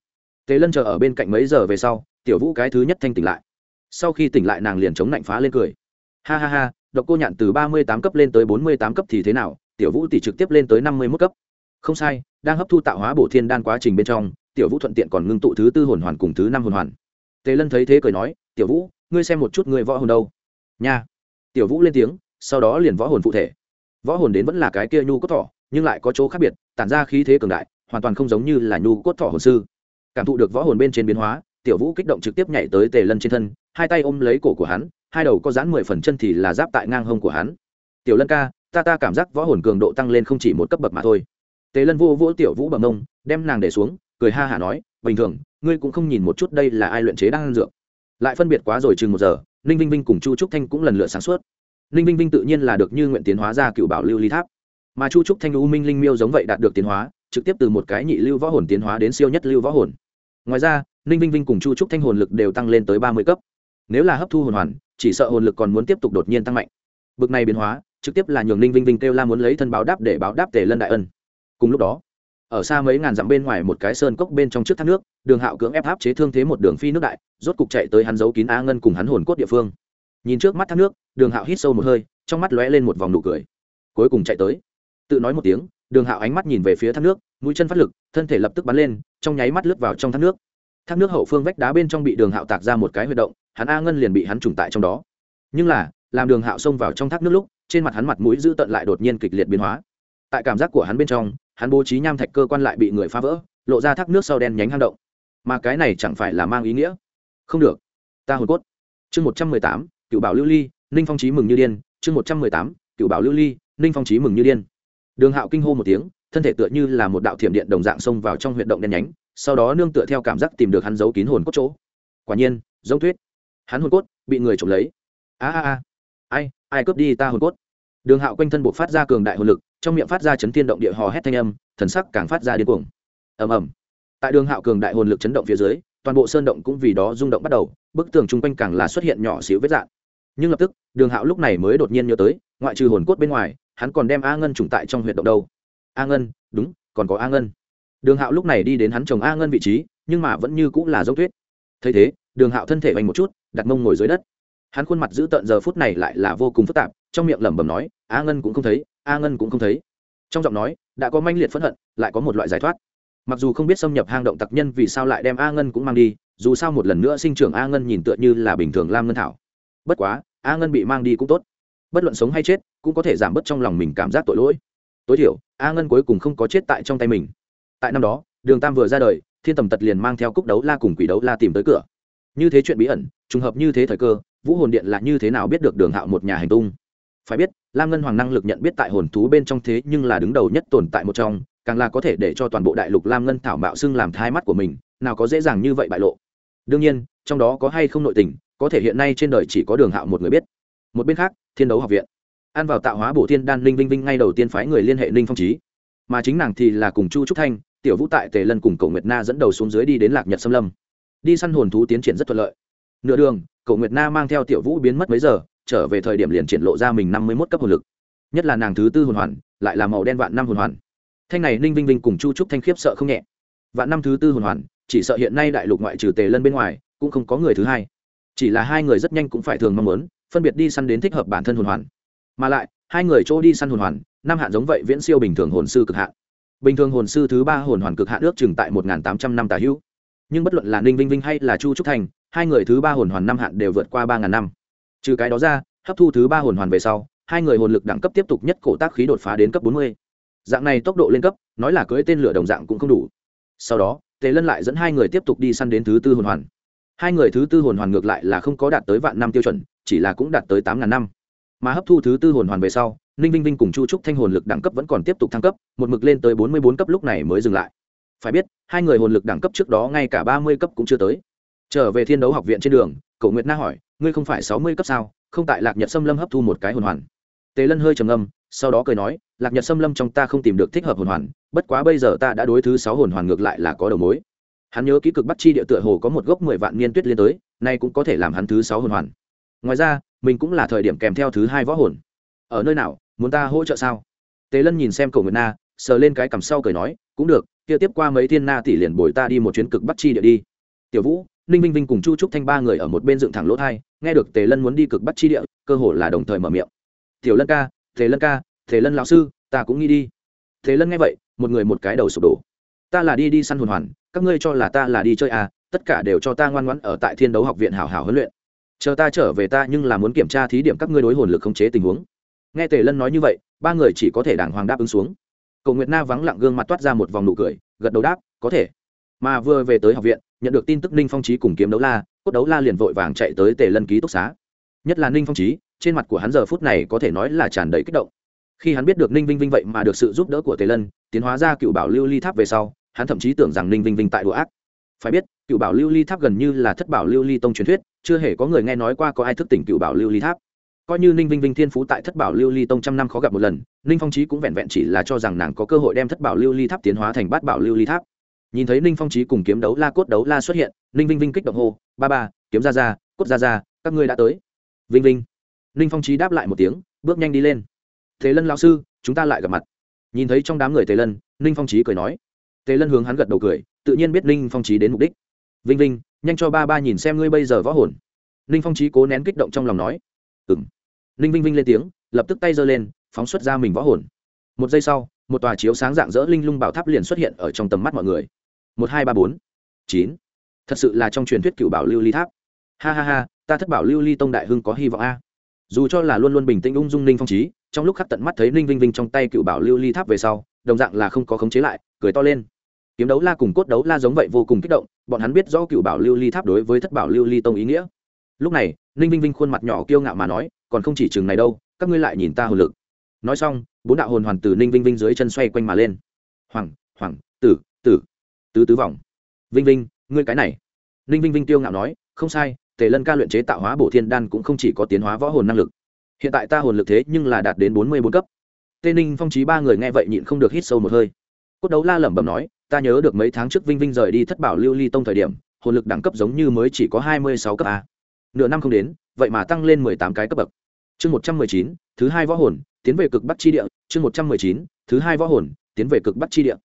Tề lân chờ ở bên cạnh mấy giờ về sau, tiểu vũ cái thứ nhất thanh tỉnh lại. Sau khi tỉnh lại nàng liền chống lạnh phá lên cười. Ha ha ha, độc cô nhạn từ ba mươi tám cấp lên tới bốn mươi tám cấp thì thế nào? Tiểu vũ tỷ trực tiếp lên tới năm mươi mốt cấp. Không sai đang hấp thu tạo hóa bổ thiên đan quá trình bên trong, tiểu vũ thuận tiện còn ngưng tụ thứ tư hồn hoàn cùng thứ năm hồn hoàn. Tề lân thấy thế cười nói, tiểu vũ, ngươi xem một chút ngươi võ hồn đâu. Nha. Tiểu vũ lên tiếng, sau đó liền võ hồn phụ thể. Võ hồn đến vẫn là cái kia nhu cốt thỏ, nhưng lại có chỗ khác biệt, tản ra khí thế cường đại, hoàn toàn không giống như là nhu cốt thỏ hồn sư. Cảm thụ được võ hồn bên trên biến hóa, tiểu vũ kích động trực tiếp nhảy tới tề lân trên thân, hai tay ôm lấy cổ của hắn, hai đầu có dán mười phần chân thì là giáp tại ngang hông của hắn. Tiểu lân ca, ta ta cảm giác võ hồn cường độ tăng lên không chỉ một cấp bậc mà thôi tề lân vô vỗ tiểu vũ bằng mông đem nàng để xuống, cười ha hả nói, bình thường, ngươi cũng không nhìn một chút đây là ai luyện chế đang ăn dược. Lại phân biệt quá rồi chừng một giờ, ninh vinh vinh cùng chu trúc thanh cũng lần lượt sáng suốt. Ninh vinh vinh tự nhiên là được như nguyện tiến hóa ra cựu bảo lưu ly tháp. Mà chu trúc thanh u minh linh miêu giống vậy đạt được tiến hóa, trực tiếp từ một cái nhị lưu võ hồn tiến hóa đến siêu nhất lưu võ hồn. Ngoài ra, ninh vinh vinh cùng chu trúc thanh hồn lực đều tăng lên tới ba mươi cấp. Nếu là hấp thu hồn hoàn, chỉ sợ hồn lực còn muốn tiếp tục đột nhiên tăng mạnh. Bực này biến hóa, trực tiếp là nhường ninh vinh vinh kêu la muốn lấy thân báo đáp để báo đáp tề lân đại ân cùng lúc đó, ở xa mấy ngàn dặm bên ngoài một cái sơn cốc bên trong trước thác nước, đường hạo cưỡng ép áp chế thương thế một đường phi nước đại, rốt cục chạy tới hắn giấu kín a ngân cùng hắn hồn cốt địa phương. Nhìn trước mắt thác nước, đường hạo hít sâu một hơi, trong mắt lóe lên một vòng nụ cười. Cuối cùng chạy tới. Tự nói một tiếng, đường hạo ánh mắt nhìn về phía thác nước, mũi chân phát lực, thân thể lập tức bắn lên, trong nháy mắt lướt vào trong thác nước. Thác nước hậu phương vách đá bên trong bị đường hạo tạc ra một cái huy động, hắn a ngân liền bị hắn trùng tại trong đó. Nhưng là, làm đường hạo xông vào trong thác nước lúc, trên mặt hắn mặt mũi giữ tận lại đột nhiên kịch liệt biến hóa tại cảm giác của hắn bên trong, hắn bố trí nham thạch cơ quan lại bị người phá vỡ, lộ ra thác nước sau đen nhánh hang động. Mà cái này chẳng phải là mang ý nghĩa? Không được. Ta hồn cốt. Chương một trăm mười tám, cựu bảo lưu ly, ninh phong trí mừng như điên. Chương một trăm mười tám, cựu bảo lưu ly, ninh phong trí mừng như điên. Đường hạo kinh hô một tiếng, thân thể tựa như là một đạo thiểm điện đồng dạng xông vào trong huyệt động đen nhánh, sau đó nương tựa theo cảm giác tìm được hắn giấu kín hồn cốt chỗ. Quả nhiên, giống thuyết hắn hồn cốt bị người trộm lấy. A a a. Ai ai cướp đi ta hồn cốt? Đường hạo quanh thân buộc phát ra cường đại hồn lực trong miệng phát ra chấn thiên động địa hò hét thanh âm, thần sắc càng phát ra điên cuồng. Ầm ầm. Tại đường hạo cường đại hồn lực chấn động phía dưới, toàn bộ sơn động cũng vì đó rung động bắt đầu, bức tường chung quanh càng là xuất hiện nhỏ xíu vết dạn nhưng lập tức, đường hạo lúc này mới đột nhiên nhớ tới, ngoại trừ hồn cốt bên ngoài, hắn còn đem a ngân trùng tại trong huyệt động đâu. A ngân, đúng, còn có a ngân. Đường hạo lúc này đi đến hắn chồng a ngân vị trí, nhưng mà vẫn như cũng là dốc tuyết. Thấy thế, đường hạo thân thể vành một chút, đặt mông ngồi dưới đất. Hắn khuôn mặt giữ tợn giờ phút này lại là vô cùng phức tạp, trong miệng lẩm bẩm nói, a ngân cũng không thấy a ngân cũng không thấy. Trong giọng nói, đã có manh liệt phẫn hận, lại có một loại giải thoát. Mặc dù không biết xâm nhập hang động tặc nhân vì sao lại đem a ngân cũng mang đi, dù sao một lần nữa sinh trưởng a ngân nhìn tựa như là bình thường lam ngân thảo. Bất quá, a ngân bị mang đi cũng tốt. Bất luận sống hay chết, cũng có thể giảm bớt trong lòng mình cảm giác tội lỗi. Tối thiểu, a ngân cuối cùng không có chết tại trong tay mình. Tại năm đó, đường tam vừa ra đời, thiên tầm tật liền mang theo cúc đấu la cùng quỷ đấu la tìm tới cửa. Như thế chuyện bí ẩn, trùng hợp như thế thời cơ, vũ hồn điện là như thế nào biết được đường hạo một nhà hành tung? Phải biết lam ngân hoàng năng lực nhận biết tại hồn thú bên trong thế nhưng là đứng đầu nhất tồn tại một trong, càng là có thể để cho toàn bộ đại lục lam ngân thảo mạo xưng làm thai mắt của mình, nào có dễ dàng như vậy bại lộ. Đương nhiên, trong đó có hay không nội tình, có thể hiện nay trên đời chỉ có đường hạo một người biết. Một bên khác, thiên đấu học viện. An vào tạo hóa bổ thiên đan linh vinh vinh ngay đầu tiên phái người liên hệ ninh phong trí mà chính nàng thì là cùng chu trúc thanh, tiểu vũ tại tề lân cùng cầu nguyệt na dẫn đầu xuống dưới đi đến lạc nhật xâm lâm. Đi săn hồn thú tiến triển rất thuận lợi. Nửa đường cầu nguyệt na mang theo tiểu vũ biến mất mấy giờ trở về thời điểm liền triển lộ ra mình năm mươi mốt cấp hồn lực. Nhất là nàng thứ tư hồn hoàn, lại là màu đen vạn năm hồn hoàn. Thanh này ninh vinh vinh cùng chu trúc thanh khiếp sợ không nhẹ. Vạn năm thứ tư hồn hoàn, chỉ sợ hiện nay đại lục ngoại trừ tề lân bên ngoài, cũng không có người thứ hai. Chỉ là hai người rất nhanh cũng phải thường mong muốn, phân biệt đi săn đến thích hợp bản thân hồn hoàn. Mà lại, hai người chỗ đi săn hồn hoàn, năm hạn giống vậy viễn siêu bình thường hồn sư cực hạn. Bình thường hồn sư thứ ba hồn hoàn cực hạn ước chừng tại một tám trăm năm tả hữu. Nhưng bất luận là ninh vinh vinh hay là chu trúc thành hai người thứ ba hồn hoàn năm hạn đều vượt qua ba ngàn năm trừ cái đó ra, hấp thu thứ ba hồn hoàn về sau, hai người hồn lực đẳng cấp tiếp tục nhất cổ tác khí đột phá đến cấp bốn mươi. Dạng này tốc độ lên cấp, nói là cưỡi tên lửa đồng dạng cũng không đủ. Sau đó, tề lân lại dẫn hai người tiếp tục đi săn đến thứ tư hồn hoàn. Hai người thứ tư hồn hoàn ngược lại là không có đạt tới vạn năm tiêu chuẩn, chỉ là cũng đạt tới tám ngàn năm. Mà hấp thu thứ tư hồn hoàn về sau, ninh vinh vinh cùng chu trúc thanh hồn lực đẳng cấp vẫn còn tiếp tục thăng cấp, một mực lên tới bốn mươi bốn cấp lúc này mới dừng lại. Phải biết, hai người hồn lực đẳng cấp trước đó ngay cả ba mươi cấp cũng chưa tới. Trở về thiên đấu học viện trên đường cậu nguyệt na hỏi ngươi không phải sáu mươi cấp sao, không tại lạc nhật xâm lâm hấp thu một cái hồn hoàn. Tề lân hơi trầm âm sau đó cười nói, lạc nhật xâm lâm trong ta không tìm được thích hợp hồn hoàn, bất quá bây giờ ta đã đối thứ sáu hồn hoàn ngược lại là có đầu mối. Hắn nhớ ký cực bắt chi địa tựa hồ có một gốc mười vạn niên tuyết liên tới, nay cũng có thể làm hắn thứ sáu hồn hoàn. Ngoài ra, mình cũng là thời điểm kèm theo thứ hai võ hồn. Ở nơi nào, muốn ta hỗ trợ sao? Tề lân nhìn xem cổ nguyệt na, sờ lên cái cằm sau cười nói, cũng được, kia tiếp qua mấy thiên na tỷ liền bồi ta đi một chuyến cực bắt chi địa đi. Tiểu vũ ninh vinh vinh cùng chu trúc thanh ba người ở một bên dựng thẳng lỗ thai, nghe được tề lân muốn đi cực bắt chi địa, cơ hồ là đồng thời mở miệng. Tiểu lân ca, tề lân ca, tề lân lão sư, ta cũng nghĩ đi. Tề lân nghe vậy, một người một cái đầu sụp đổ. Ta là đi đi săn hồn hoàn, các ngươi cho là ta là đi chơi à tất cả đều cho ta ngoan ngoãn ở tại thiên đấu học viện hảo hảo huấn luyện. Chờ ta trở về ta nhưng là muốn kiểm tra thí điểm các ngươi đối hồn lực khống chế tình huống. Nghe tề lân nói như vậy, ba người chỉ có thể đàng hoàng đáp ứng xuống. Cầu nguyệt na vắng lặng gương mặt toát ra một vòng nụ cười, gật đầu đáp, có thể. Mà vừa về tới học viện nhận được tin tức ninh phong trí cùng kiếm đấu la, cốt đấu la liền vội vàng chạy tới tề lân ký túc xá. Nhất là ninh phong trí trên mặt của hắn giờ phút này có thể nói là tràn đầy kích động. Khi hắn biết được ninh vinh vinh vậy mà được sự giúp đỡ của tề lân, tiến hóa ra cựu bảo lưu ly tháp về sau, hắn thậm chí tưởng rằng ninh vinh vinh tại đùa ác. Phải biết, cựu bảo lưu ly tháp gần như là thất bảo lưu ly tông truyền thuyết, chưa hề có người nghe nói qua có ai thức tỉnh cựu bảo lưu ly tháp. Coi như ninh vinh vinh thiên phú tại thất bảo lưu ly tông trăm năm khó gặp một lần, ninh phong trí cũng vẹn vẹn chỉ là cho rằng nàng có cơ hội đem thất bảo lưu ly tháp tiến hóa thành bát bảo lưu ly tháp nhìn thấy ninh phong trí cùng kiếm đấu la cốt đấu la xuất hiện, ninh vinh vinh kích động hô, ba ba, kiếm ra ra, cốt ra ra, các ngươi đã tới. Vinh vinh. Ninh phong trí đáp lại một tiếng, bước nhanh đi lên. Thế lân lão sư, chúng ta lại gặp mặt. Nhìn thấy trong đám người tề lân, ninh phong trí cười nói. Tề lân hướng hắn gật đầu cười, tự nhiên biết ninh phong trí đến mục đích. Vinh vinh, nhanh cho ba ba nhìn xem ngươi bây giờ võ hồn. Ninh phong trí cố nén kích động trong lòng nói. Ừ m ninh vinh vinh lên tiếng, lập tức tay giơ lên, phóng xuất ra mình võ hồn. Một giây sau, một tòa chiếu sáng dạng dỡ linh lung bảo tháp liền xuất hiện ở trong tầm mắt mọi người một hai ba bốn. Chín. Thật sự là trong truyền thuyết cựu bảo lưu ly tháp. Ha ha ha, ta thất bảo lưu ly tông đại hưng có hy vọng a. Dù cho là luôn luôn bình tĩnh ung dung ninh phong trí trong lúc khắc tận mắt thấy ninh vinh vinh trong tay cựu bảo lưu ly tháp về sau, đồng dạng là không có khống chế lại, cười to lên. Kiếm đấu la cùng cốt đấu la giống vậy vô cùng kích động, bọn hắn biết rõ cựu bảo lưu ly tháp đối với thất bảo lưu ly tông ý nghĩa. Lúc này, ninh vinh vinh khuôn mặt nhỏ kiêu ngạo mà nói, còn không chỉ chừng này đâu, các ngươi lại nhìn ta hồn lực. Nói xong, bốn đạo hồn hoàn từ ninh vinh vinh dưới chân xoay quanh mà lên. Hoàng hoàng, tử tử tứ tứ vòng. Vinh vinh, ngươi cái này. Ninh vinh vinh tiêu ngạo nói, không sai, tề lân ca luyện chế tạo hóa bổ thiên đan cũng không chỉ có tiến hóa võ hồn năng lực. Hiện tại ta hồn lực thế nhưng là đạt đến bốn mươi bốn cấp. Tê ninh phong trí ba người nghe vậy nhịn không được hít sâu một hơi. Cốt đấu la lẩm bẩm nói, ta nhớ được mấy tháng trước vinh vinh rời đi thất bảo lưu ly tông thời điểm, hồn lực đẳng cấp giống như mới chỉ có hai mươi sáu cấp a. Nửa năm không đến, vậy mà tăng lên mười tám cái cấp bậc. Chương một trăm mười chín, thứ hai võ hồn, tiến về cực bắc chi địa. Chương một trăm mười chín, thứ hai võ hồn, tiến về cực bắc chi địa.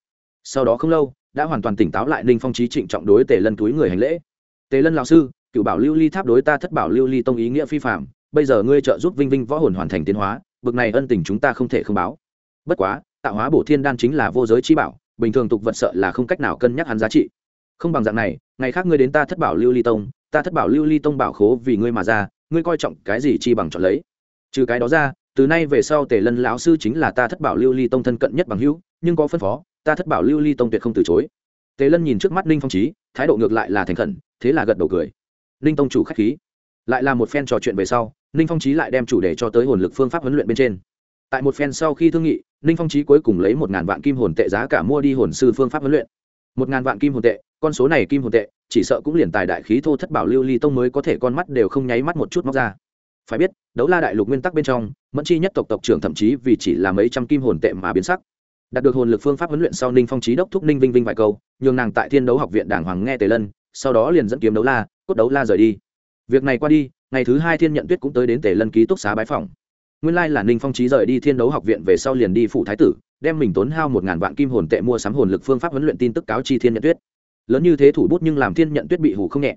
Sau đó không lâu đã hoàn toàn tỉnh táo lại ninh phong trí trịnh trọng đối tề lân túi người hành lễ. Tề lân lão sư, cựu bảo lưu ly tháp đối ta thất bảo lưu ly tông ý nghĩa phi phạm bây giờ ngươi trợ giúp vinh vinh võ hồn hoàn thành tiến hóa, bực này ân tình chúng ta không thể không báo. Bất quá, tạo hóa bổ thiên đan chính là vô giới chi bảo, bình thường tục vật sợ là không cách nào cân nhắc hắn giá trị. Không bằng dạng này, ngày khác ngươi đến ta thất bảo lưu ly tông, ta thất bảo lưu ly tông bảo khố vì ngươi mà ra, ngươi coi trọng cái gì chi bằng chọn lấy. Trừ cái đó ra, từ nay về sau tề lân lão sư chính là ta thất bảo lưu ly tông thân cận nhất bằng hữu, nhưng có phân phó ta thất bảo lưu ly tông tuyệt không từ chối. Tề lân nhìn trước mắt ninh phong trí thái độ ngược lại là thành khẩn, thế là gật đầu cười. Ninh tông chủ k h á c h khí. Lại là một phen trò chuyện về sau, ninh phong trí lại đem chủ đề cho tới hồn lực phương pháp huấn luyện bên trên. Tại một phen sau khi thương nghị, ninh phong trí cuối cùng lấy một ngàn vạn kim hồn tệ giá cả mua đi hồn sư phương pháp huấn luyện. Một ngàn vạn kim hồn tệ, con số này kim hồn tệ, chỉ sợ cũng liền tài đại khí thô thất bảo lưu ly tông mới có thể con mắt đều không nháy mắt một chút móc ra. Phải biết, đấu la đại lục nguyên tắc bên trong, mẫn chi nhất tộc tộc trưởng thậm chí vì chỉ là mấy trăm kim hồn tệ mà biến sắc đạt được hồn lực phương pháp huấn luyện sau ninh phong trí đốc thúc ninh vinh vinh vài câu, nhường nàng tại thiên đấu học viện đàng hoàng nghe tề lân, sau đó liền dẫn kiếm đấu la, cốt đấu la rời đi. Việc này qua đi, ngày thứ hai thiên nhận tuyết cũng tới đến tề lân ký túc xá bái phòng. Nguyên lai là ninh phong trí rời đi thiên đấu học viện về sau liền đi phụ thái tử, đem mình tốn hao một ngàn vạn kim hồn tệ mua sắm hồn lực phương pháp huấn luyện tin tức cáo chi thiên nhận tuyết. Lớn như thế thủ bút nhưng làm thiên nhận tuyết bị hủ không nhẹ.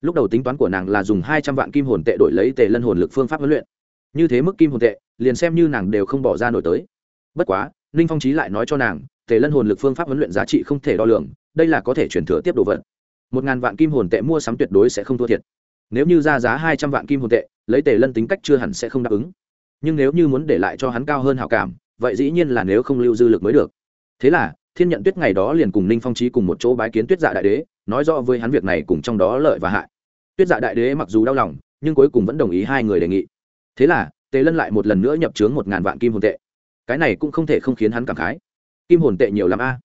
Lúc đầu tính toán của nàng là dùng hai trăm vạn kim hồn tệ đổi lấy tề lân hồn lực phương pháp huấn luyện. Như thế mức kim hồn tệ, liền xem như nàng đều không bỏ ra nổi tới. Bất quá ninh phong trí lại nói cho nàng, tề lân hồn lực phương pháp huấn luyện giá trị không thể đo lường, đây là có thể chuyển thừa tiếp đồ vật. Một ngàn vạn kim hồn tệ mua sắm tuyệt đối sẽ không thua thiệt. Nếu như ra giá hai trăm vạn kim hồn tệ, lấy tề lân tính cách chưa hẳn sẽ không đáp ứng. Nhưng nếu như muốn để lại cho hắn cao hơn hảo cảm, vậy dĩ nhiên là nếu không lưu dư lực mới được. Thế là, thiên nhận tuyết ngày đó liền cùng ninh phong trí cùng một chỗ bái kiến tuyết dạ đại đế, nói rõ với hắn việc này cùng trong đó lợi và hại. Tuyết dạ đại đế mặc dù đau lòng, nhưng cuối cùng vẫn đồng ý hai người đề nghị. Thế là, tề lân lại một lần nữa nhập trướng một ngàn vạn kim hồn tệ cái này cũng không thể không khiến hắn cảm khái. Kim hồn tệ nhiều l a.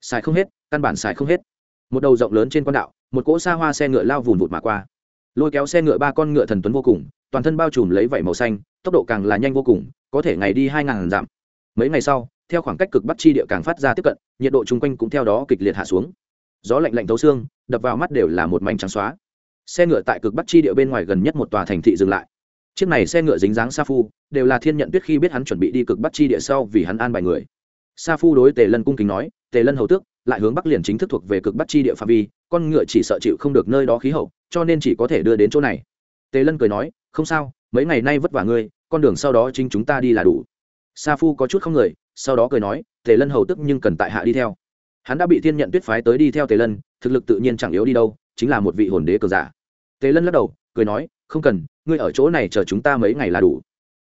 Xài không hết, căn bản xài không hết. Một đầu rộng lớn trên con đạo, một cỗ xa hoa xe ngựa lao vùn vụt mà qua. Lôi kéo xe ngựa ba con ngựa thần tuấn vô cùng, toàn thân bao trùm lấy vảy màu xanh, tốc độ càng là nhanh vô cùng, có thể ngày đi hai ngàn dặm. Mấy ngày sau, theo khoảng cách cực bắc chi địa càng phát ra tiếp cận, nhiệt độ chung quanh cũng theo đó kịch liệt hạ xuống. Gió lạnh lạnh thấu xương, đập vào mắt đều là một mảnh trắng xóa. Xe ngựa tại cực bắc chi địa bên ngoài gần nhất một tòa thành thị dừng lại chiếc này xe ngựa dính dáng sa phu, đều là thiên nhận tuyết khi biết hắn chuẩn bị đi cực bắc chi địa sau vì hắn an bài người. Sa phu đối tề lân cung kính nói, tề lân hầu tước, lại hướng bắc liền chính thức thuộc về cực bắc chi địa phạm vi, con ngựa chỉ sợ chịu không được nơi đó khí hậu, cho nên chỉ có thể đưa đến chỗ này. Tề lân cười nói, không sao, mấy ngày nay vất vả ngươi, con đường sau đó chính chúng ta đi là đủ. Sa phu có chút không người, sau đó cười nói, tề lân hầu tức nhưng cần tại hạ đi theo. Hắn đã bị thiên nhận tuyết phái tới đi theo tề lân, thực lực tự nhiên chẳng yếu đi đâu, chính là một vị hồn đế cờ giả. Tề lân lắc đầu, cười nói, không cần ngươi ở chỗ này chờ chúng ta mấy ngày là đủ.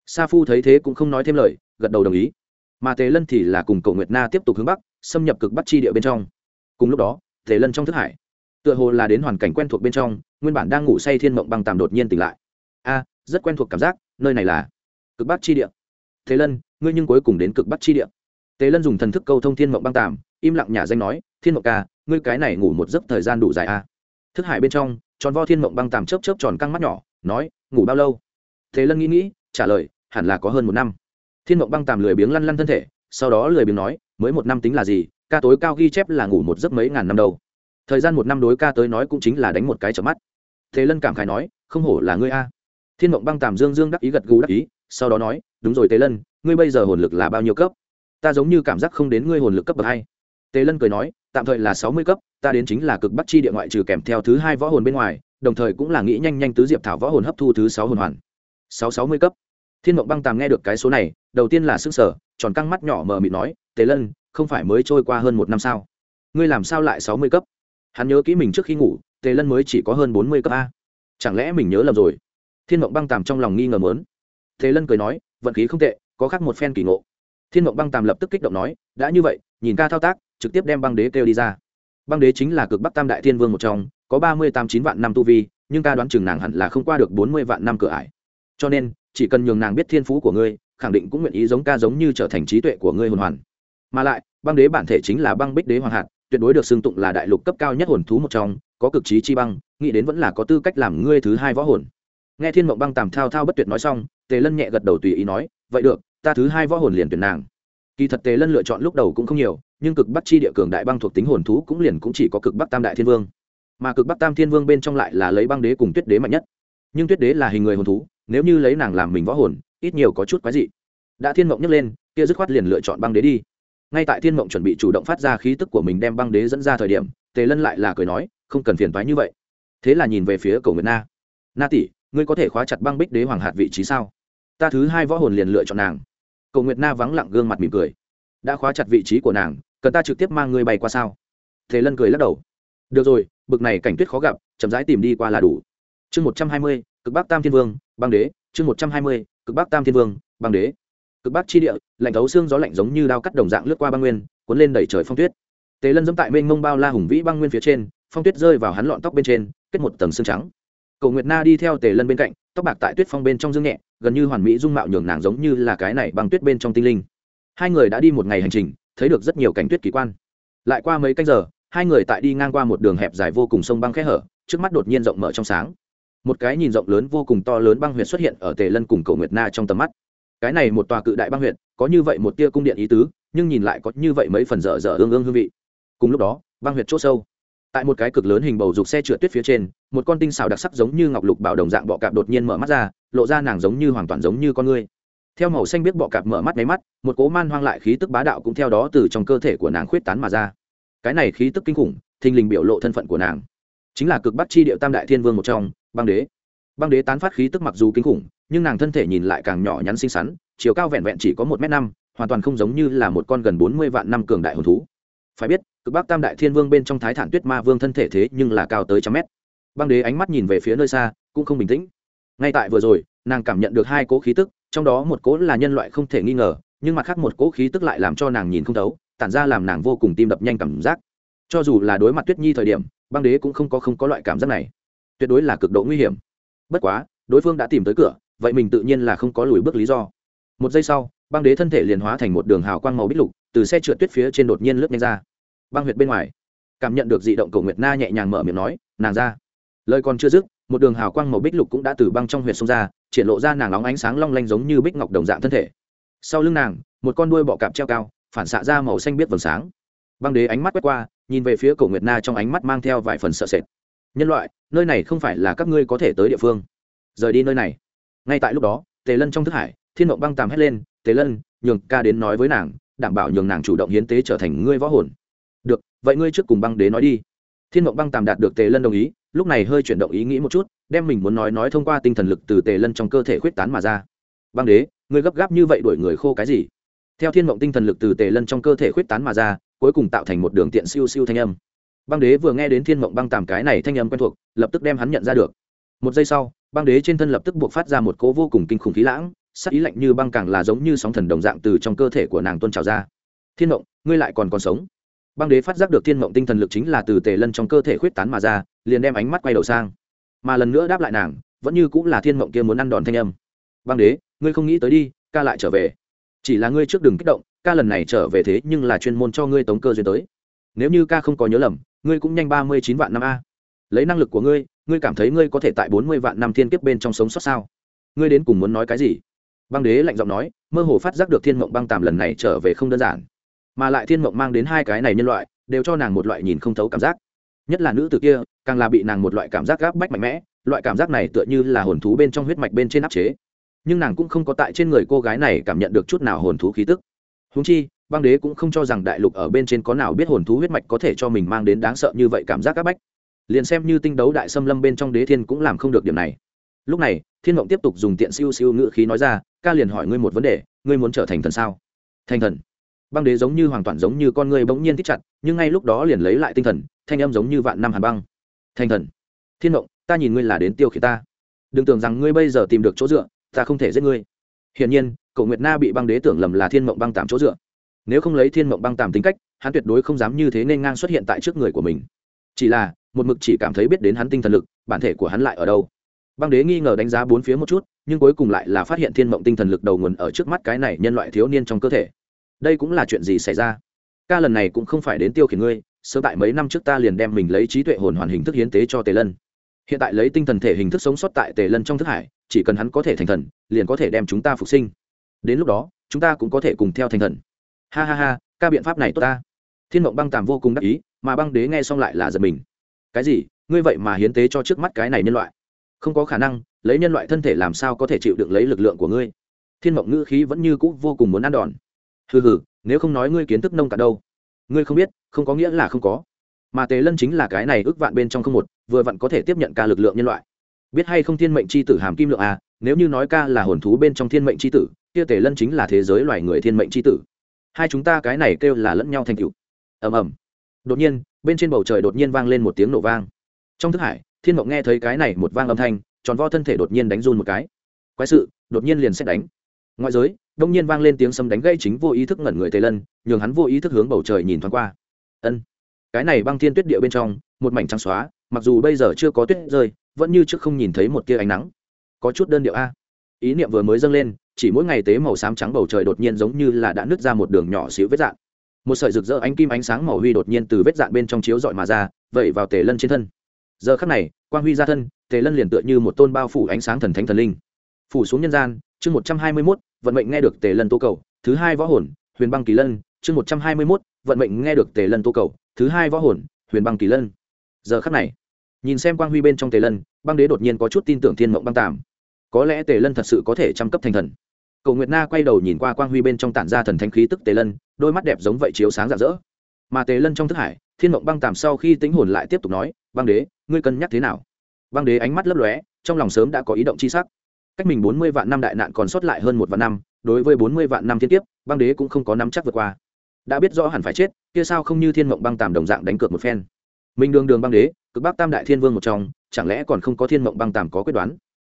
Sa phu thấy thế cũng không nói thêm lời, gật đầu đồng ý. Mà tề lân thì là cùng cầu nguyệt na tiếp tục hướng bắc, xâm nhập cực bắc chi địa bên trong. Cùng lúc đó, tề lân trong thức hải, tựa hồ là đến hoàn cảnh quen thuộc bên trong, nguyên bản đang ngủ say thiên mộng băng tàm đột nhiên tỉnh lại. A, rất quen thuộc cảm giác, nơi này là cực bắc chi địa. Thế lân, ngươi nhưng cuối cùng đến cực bắc chi địa. Tề lân dùng thần thức câu thông thiên mộng băng tàm, im lặng nhà danh nói, thiên mộng ca, ngươi cái này ngủ một giấc thời gian đủ dài a thức hải bên trong, tròn vo thiên mộng băng tàm chớp chớp tròn căng mắt nhỏ, nói ngủ bao lâu? Thế lân nghĩ nghĩ, trả lời, hẳn là có hơn một năm. Thiên mộng băng tàm lười biếng lăn lăn thân thể, sau đó lười biếng nói, mới một năm tính là gì, ca tối cao ghi chép là ngủ một giấc mấy ngàn năm đâu. Thời gian một năm đối ca tới nói cũng chính là đánh một cái chợp mắt. Thế lân cảm khái nói, không hổ là ngươi a. Thiên mộng băng tàm dương dương đắc ý gật gù đắc ý, sau đó nói, đúng rồi tế lân, ngươi bây giờ hồn lực là bao nhiêu cấp? Ta giống như cảm giác không đến ngươi hồn lực cấp bậc hai. Tế lân cười nói, tạm thời là sáu mươi cấp, ta đến chính là cực bắt chi địa ngoại trừ kèm theo thứ hai võ hồn bên ngoài đồng thời cũng là nghĩ nhanh nhanh tứ diệp thảo võ hồn hấp thu thứ sáu hồn hoàn. Sáu sáu mươi cấp. Thiên mộng băng tàm nghe được cái số này, đầu tiên là s ư n g sở tròn căng mắt nhỏ mờ mịt nói tế lân, không phải mới trôi qua hơn một năm sao? Ngươi làm sao lại sáu mươi cấp? Hắn nhớ kỹ mình trước khi ngủ, tề lân mới chỉ có hơn bốn mươi cấp a. Chẳng lẽ mình nhớ lầm rồi? Thiên mộng băng tàm trong lòng nghi ngờ mớn. Tề lân cười nói, vận khí không tệ, có khác một phen kỳ ngộ. Thiên mộng băng tàm lập tức kích động nói, đã như vậy, nhìn ca thao tác, trực tiếp đem băng đế kêu đi ra. Băng đế chính là cực bắc tam đại thiên vương một trong có ba mươi tám chín vạn năm tu vi, nhưng ca đoán chừng nàng hẳn là không qua được bốn mươi vạn năm cửa ải. Cho nên, chỉ cần nhường nàng biết thiên phú của ngươi, khẳng định cũng nguyện ý giống ca giống như trở thành trí tuệ của ngươi hồn hoàn. Mà lại, băng đế bản thể chính là băng bích đế hoàng hạt, tuyệt đối được xưng tụng là đại lục cấp cao nhất hồn thú một trong, có cực trí chi băng, nghĩ đến vẫn là có tư cách làm ngươi thứ hai võ hồn. Nghe thiên mộng băng tàm thao thao bất tuyệt nói xong, tề lân nhẹ gật đầu tùy ý nói, vậy được, ta thứ hai võ hồn liền tuyển nàng. Kỳ thật tề lân lựa chọn lúc đầu cũng không nhiều, nhưng cực bắc chi địa cường đại băng thuộc tính hồn thú cũng liền cũng chỉ có cực bắc tam đại thiên vương mà cực bắc tam thiên vương bên trong lại là lấy băng đế cùng tuyết đế mạnh nhất. Nhưng tuyết đế là hình người hồn thú, nếu như lấy nàng làm mình võ hồn, ít nhiều có chút quái dị. Đã thiên mộng nhấc lên, kia dứt khoát liền lựa chọn băng đế đi. Ngay tại thiên mộng chuẩn bị chủ động phát ra khí tức của mình đem băng đế dẫn ra thời điểm, tề lân lại là cười nói, không cần phiền toái như vậy. Thế là nhìn về phía cầu nguyệt na. Na tỷ, ngươi có thể khóa chặt băng bích đế hoàng hạt vị trí sao? Ta thứ hai võ hồn liền lựa chọn nàng. Cầu nguyệt na vắng lặng gương mặt mỉm cười. Đã khóa chặt vị trí của nàng, cần ta trực tiếp mang ngươi bay qua sao? Thế lân cười lắc đầu được rồi, bực này cảnh tuyết khó gặp, chậm rãi tìm đi qua là đủ. Chương một trăm hai mươi, cực bắc tam thiên vương, băng đế. Chương một trăm hai mươi, cực bắc tam thiên vương, băng đế. Cực bắc chi địa, lạnh thấu xương gió lạnh giống như đao cắt đồng dạng lướt qua băng nguyên, cuốn lên đẩy trời phong tuyết. Tề lân dẫm tại mênh mông bao la hùng vĩ băng nguyên phía trên, phong tuyết rơi vào hắn lọn tóc bên trên, kết một tầng xương trắng. Cầu nguyệt na đi theo tề lân bên cạnh, tóc bạc tại tuyết phong bên trong dương nhẹ, gần như hoàn mỹ dung mạo nhường nàng giống như là cái này băng tuyết bên trong tinh linh. Hai người đã đi một ngày hành trình, thấy được rất nhiều cảnh tuyết kỳ quan. Lại qua mấy canh giờ hai người tại đi ngang qua một đường hẹp dài vô cùng sông băng khe hở, trước mắt đột nhiên rộng mở trong sáng. Một cái nhìn rộng lớn vô cùng to lớn băng huyệt xuất hiện ở tề lân cùng cầu nguyệt na trong tầm mắt. Cái này một tòa cự đại băng huyệt, có như vậy một tia cung điện ý tứ, nhưng nhìn lại có như vậy mấy phần dở dở ương ương hương vị. Cùng lúc đó, băng huyệt c h ỗ sâu, tại một cái cực lớn hình bầu dục xe trượt tuyết phía trên, một con tinh xào đặc sắc giống như ngọc lục bảo đồng dạng bọ cạp đột nhiên mở mắt ra, lộ ra nàng giống như hoàn toàn giống như con ngươi theo màu xanh biết bọ cạp mở mắt máy mắt, một cố man hoang lại khí tức bá đạo cũng theo đó từ trong cơ thể của nàng khuyết tán mà ra cái này khí tức kinh khủng, thình lình biểu lộ thân phận của nàng. Chính là cực bắc chi điệu tam đại thiên vương một trong, băng đế. Băng đế tán phát khí tức mặc dù kinh khủng, nhưng nàng thân thể nhìn lại càng nhỏ nhắn xinh xắn, chiều cao vẹn vẹn chỉ có một m năm, hoàn toàn không giống như là một con gần bốn mươi vạn năm cường đại hồn thú. Phải biết, cực bắc tam đại thiên vương bên trong thái thản tuyết ma vương thân thể thế nhưng là cao tới trăm mét. Băng đế ánh mắt nhìn về phía nơi xa, cũng không bình tĩnh. Ngay tại vừa rồi, nàng cảm nhận được hai cỗ khí tức, trong đó một cỗ là nhân loại không thể nghi ngờ, nhưng mặt khác một cỗ khí tức lại làm cho nàng nhìn không thấu tản ra làm nàng vô cùng tim đập nhanh cảm giác. Cho dù là đối mặt tuyết nhi thời điểm, băng đế cũng không có không có loại cảm giác này. Tuyệt đối là cực độ nguy hiểm. Bất quá, đối phương đã tìm tới cửa, vậy mình tự nhiên là không có lùi bước lý do. Một giây sau, băng đế thân thể liền hóa thành một đường hào quang màu bích lục, từ xe trượt tuyết phía trên đột nhiên lướt nhanh ra. Băng huyệt bên ngoài, cảm nhận được dị động cầu nguyệt na nhẹ nhàng mở miệng nói, nàng ra. Lời còn chưa dứt, một đường hào quang màu bích lục cũng đã từ băng trong huyệt xông ra, triển lộ ra nàng óng ánh sáng long lanh giống như bích ngọc đồng dạng thân thể. Sau lưng nàng, một con đuôi bọ cạp treo cao phản xạ ra màu xanh biết vầng sáng. Băng đế ánh mắt quét qua, nhìn về phía cổ nguyệt na trong ánh mắt mang theo vài phần sợ sệt. Nhân loại, nơi này không phải là các ngươi có thể tới địa phương. Rời đi nơi này. Ngay tại lúc đó, tề lân trong thức hải, thiên mộng băng tàm hét lên, tề lân, nhường ca đến nói với nàng, đảm bảo nhường nàng chủ động hiến tế trở thành ngươi võ hồn. Được, vậy ngươi trước cùng băng đế nói đi. Thiên mộng băng tàm đạt được tề lân đồng ý, lúc này hơi chuyển động ý nghĩ một chút, đem mình muốn nói nói thông qua tinh thần lực từ tề lân trong cơ thể khuyết tán mà ra. Băng đế, ngươi gấp gáp như vậy đuổi người khô cái gì? Theo thiên mộng tinh thần lực từ tề lân trong cơ thể khuyết tán mà ra, cuối cùng tạo thành một đường tiện siêu siêu thanh âm. Băng đế vừa nghe đến thiên mộng băng tàm cái này thanh âm quen thuộc, lập tức đem hắn nhận ra được. Một giây sau, băng đế trên thân lập tức buộc phát ra một cố vô cùng kinh khủng khí lãng sắc ý lạnh như băng càng là giống như sóng thần đồng dạng từ trong cơ thể của nàng tuôn trào ra. Thiên mộng, ngươi lại còn còn sống? Băng đế phát giác được thiên mộng tinh thần lực chính là từ tề lân trong cơ thể khuyết tán mà ra, liền đem ánh mắt quay đầu sang. Mà lần nữa đáp lại nàng, vẫn như cũng là thiên mộng kia muốn ăn đòn thanh âm. Băng đế, ngươi không nghĩ tới đi, ca lại trở về chỉ là ngươi trước đừng kích động, ca lần này trở về thế nhưng là chuyên môn cho ngươi tống cơ duyên tới. Nếu như ca không có nhớ lầm, ngươi cũng nhanh ba mươi chín vạn năm a. Lấy năng lực của ngươi ngươi cảm thấy ngươi có thể tại bốn mươi vạn năm thiên kiếp bên trong sống sót sao? Ngươi đến cùng muốn nói cái gì? Băng đế lạnh giọng nói, mơ hồ phát giác được thiên mộng băng tàm lần này trở về không đơn giản. Mà lại thiên mộng mang đến hai cái này nhân loại, đều cho nàng một loại nhìn không thấu cảm giác. Nhất là nữ tử kia, càng là bị nàng một loại cảm giác gáp bách mạnh mẽ, loại cảm giác này tựa như là hồn thú bên trong huyết mạch bên trên áp chế nhưng nàng cũng không có tại trên người cô gái này cảm nhận được chút nào hồn thú khí tức. Húng chi, băng đế cũng không cho rằng đại lục ở bên trên có nào biết hồn thú huyết mạch có thể cho mình mang đến đáng sợ như vậy cảm giác áp bách. Liền xem như tinh đấu đại xâm lâm bên trong đế thiên cũng làm không được điểm này. Lúc này, thiên mộng tiếp tục dùng tiện siêu siêu ngữ khí nói ra, ca liền hỏi ngươi một vấn đề, ngươi muốn trở thành thần sao? Thành thần. Băng đế giống như hoàn toàn giống như con ngươi bỗng nhiên thích chặt, nhưng ngay lúc đó liền lấy lại tinh thần, thanh âm giống như vạn năm hàn băng. Thành thần. Thiên mộng, ta nhìn ngươi là đến tiêu khiển ta. Đừng tưởng rằng ngươi bây giờ tìm được chỗ dựa ta không thể giết ngươi. Hiển nhiên, cậu nguyệt na bị băng đế tưởng lầm là thiên mộng băng tạm chỗ dựa. Nếu không lấy thiên mộng băng tàm tính cách, hắn tuyệt đối không dám như thế nên ngang xuất hiện tại trước người của mình. Chỉ là, một mực chỉ cảm thấy biết đến hắn tinh thần lực, bản thể của hắn lại ở đâu. Băng đế nghi ngờ đánh giá bốn phía một chút, nhưng cuối cùng lại là phát hiện thiên mộng tinh thần lực đầu nguồn ở trước mắt cái này nhân loại thiếu niên trong cơ thể. Đây cũng là chuyện gì xảy ra? Ca lần này cũng không phải đến tiêu khiển ngươi, sớm tại mấy năm trước ta liền đem mình lấy trí tuệ hồn hoàn hình thức hiến tế cho tề lân. Hiện tại lấy tinh thần thể hình thức sống sót tại tề lân trong thức hải chỉ cần hắn có thể thành thần, liền có thể đem chúng ta phục sinh. Đến lúc đó, chúng ta cũng có thể cùng theo thành thần. Ha ha ha, ca biện pháp này tốt ta. Thiên mộng băng tàm vô cùng đắc ý, mà băng đế nghe xong lại là giật mình. Cái gì? Ngươi vậy mà hiến tế cho trước mắt cái này nhân loại? Không có khả năng, lấy nhân loại thân thể làm sao có thể chịu đựng lấy lực lượng của ngươi? Thiên mộng ngữ khí vẫn như cũ vô cùng muốn ăn đòn. Hừ hừ, nếu không nói ngươi kiến thức nông cả đâu. Ngươi không biết, không có nghĩa là không có. Mà tề lân chính là cái này ước vạn bên trong không một, vừa vặn có thể tiếp nhận ca lực lượng nhân loại biết hay không thiên mệnh c h i tử hàm kim lượng à nếu như nói ca là hồn thú bên trong thiên mệnh c h i tử, kia tề lân chính là thế giới loài người thiên mệnh c h i tử. Hai chúng ta cái này kêu là lẫn nhau thành cựu ầm ầm. Đột nhiên, bên trên bầu trời đột nhiên vang lên một tiếng nổ vang. Trong thức hải, thiên mộng nghe thấy cái này một vang âm thanh, tròn vo thân thể đột nhiên đánh run một cái. Quái sự, đột nhiên liền xét đánh. Ngoại giới, đông nhiên vang lên tiếng sấm đánh gây chính vô ý thức ngẩn người tề lân, nhường hắn vô ý thức hướng bầu trời nhìn thoáng qua. Ân. Cái này băng thiên tuyết địa bên trong, một mảnh trắng xóa mặc dù bây giờ chưa có tuyết rơi, vẫn như trước không nhìn thấy một tia ánh nắng. Có chút đơn điệu a. Ý niệm vừa mới dâng lên, chỉ mỗi ngày tế màu xám trắng bầu trời đột nhiên giống như là đã nứt ra một đường nhỏ xíu vết dạn. Một sợi rực rỡ ánh kim ánh sáng màu huy đột nhiên từ vết dạn bên trong chiếu dọi mà ra, vẩy vào tề lân trên thân. Giờ khắc này, quang huy ra thân, tề lân liền tựa như một tôn bao phủ ánh sáng thần thánh thần linh. Phủ xuống nhân gian, chương một trăm hai mươi mốt, vận mệnh nghe được tề lân tô cầu, thứ hai võ hồn, huyền băng kỳ lân, chương một trăm hai mươi mốt, vận mệnh nghe được tề lân tô cầu, thứ hai võ hồn, huyền băng kỳ lân. Giờ khắc này nhìn xem quang huy bên trong tề lân, băng đế đột nhiên có chút tin tưởng thiên mộng băng tàm. Có lẽ tề lân thật sự có thể chăm cấp thành thần. Cầu nguyệt na quay đầu nhìn qua quang huy bên trong tản ra thần thanh khí tức tề lân, đôi mắt đẹp giống vậy chiếu sáng rạng rỡ. Mà tề lân trong thức hải, thiên mộng băng tàm sau khi tính hồn lại tiếp tục nói, băng đế, ngươi cân nhắc thế nào? Băng đế ánh mắt lấp lóe, trong lòng sớm đã có ý động c h i sắc. Cách mình bốn mươi vạn năm đại nạn còn sót lại hơn một vạn năm, đối với bốn mươi vạn năm thiên tiếp băng đế cũng không có nắm chắc vượt qua. Đã biết rõ hẳn phải chết, kia sao không như thiên mộng băng tàm đồng dạng đánh cược một phen. Mình đường đường băng đế cực bắc tam đại thiên vương một trong, chẳng lẽ còn không có thiên mộng băng tàm có quyết đoán?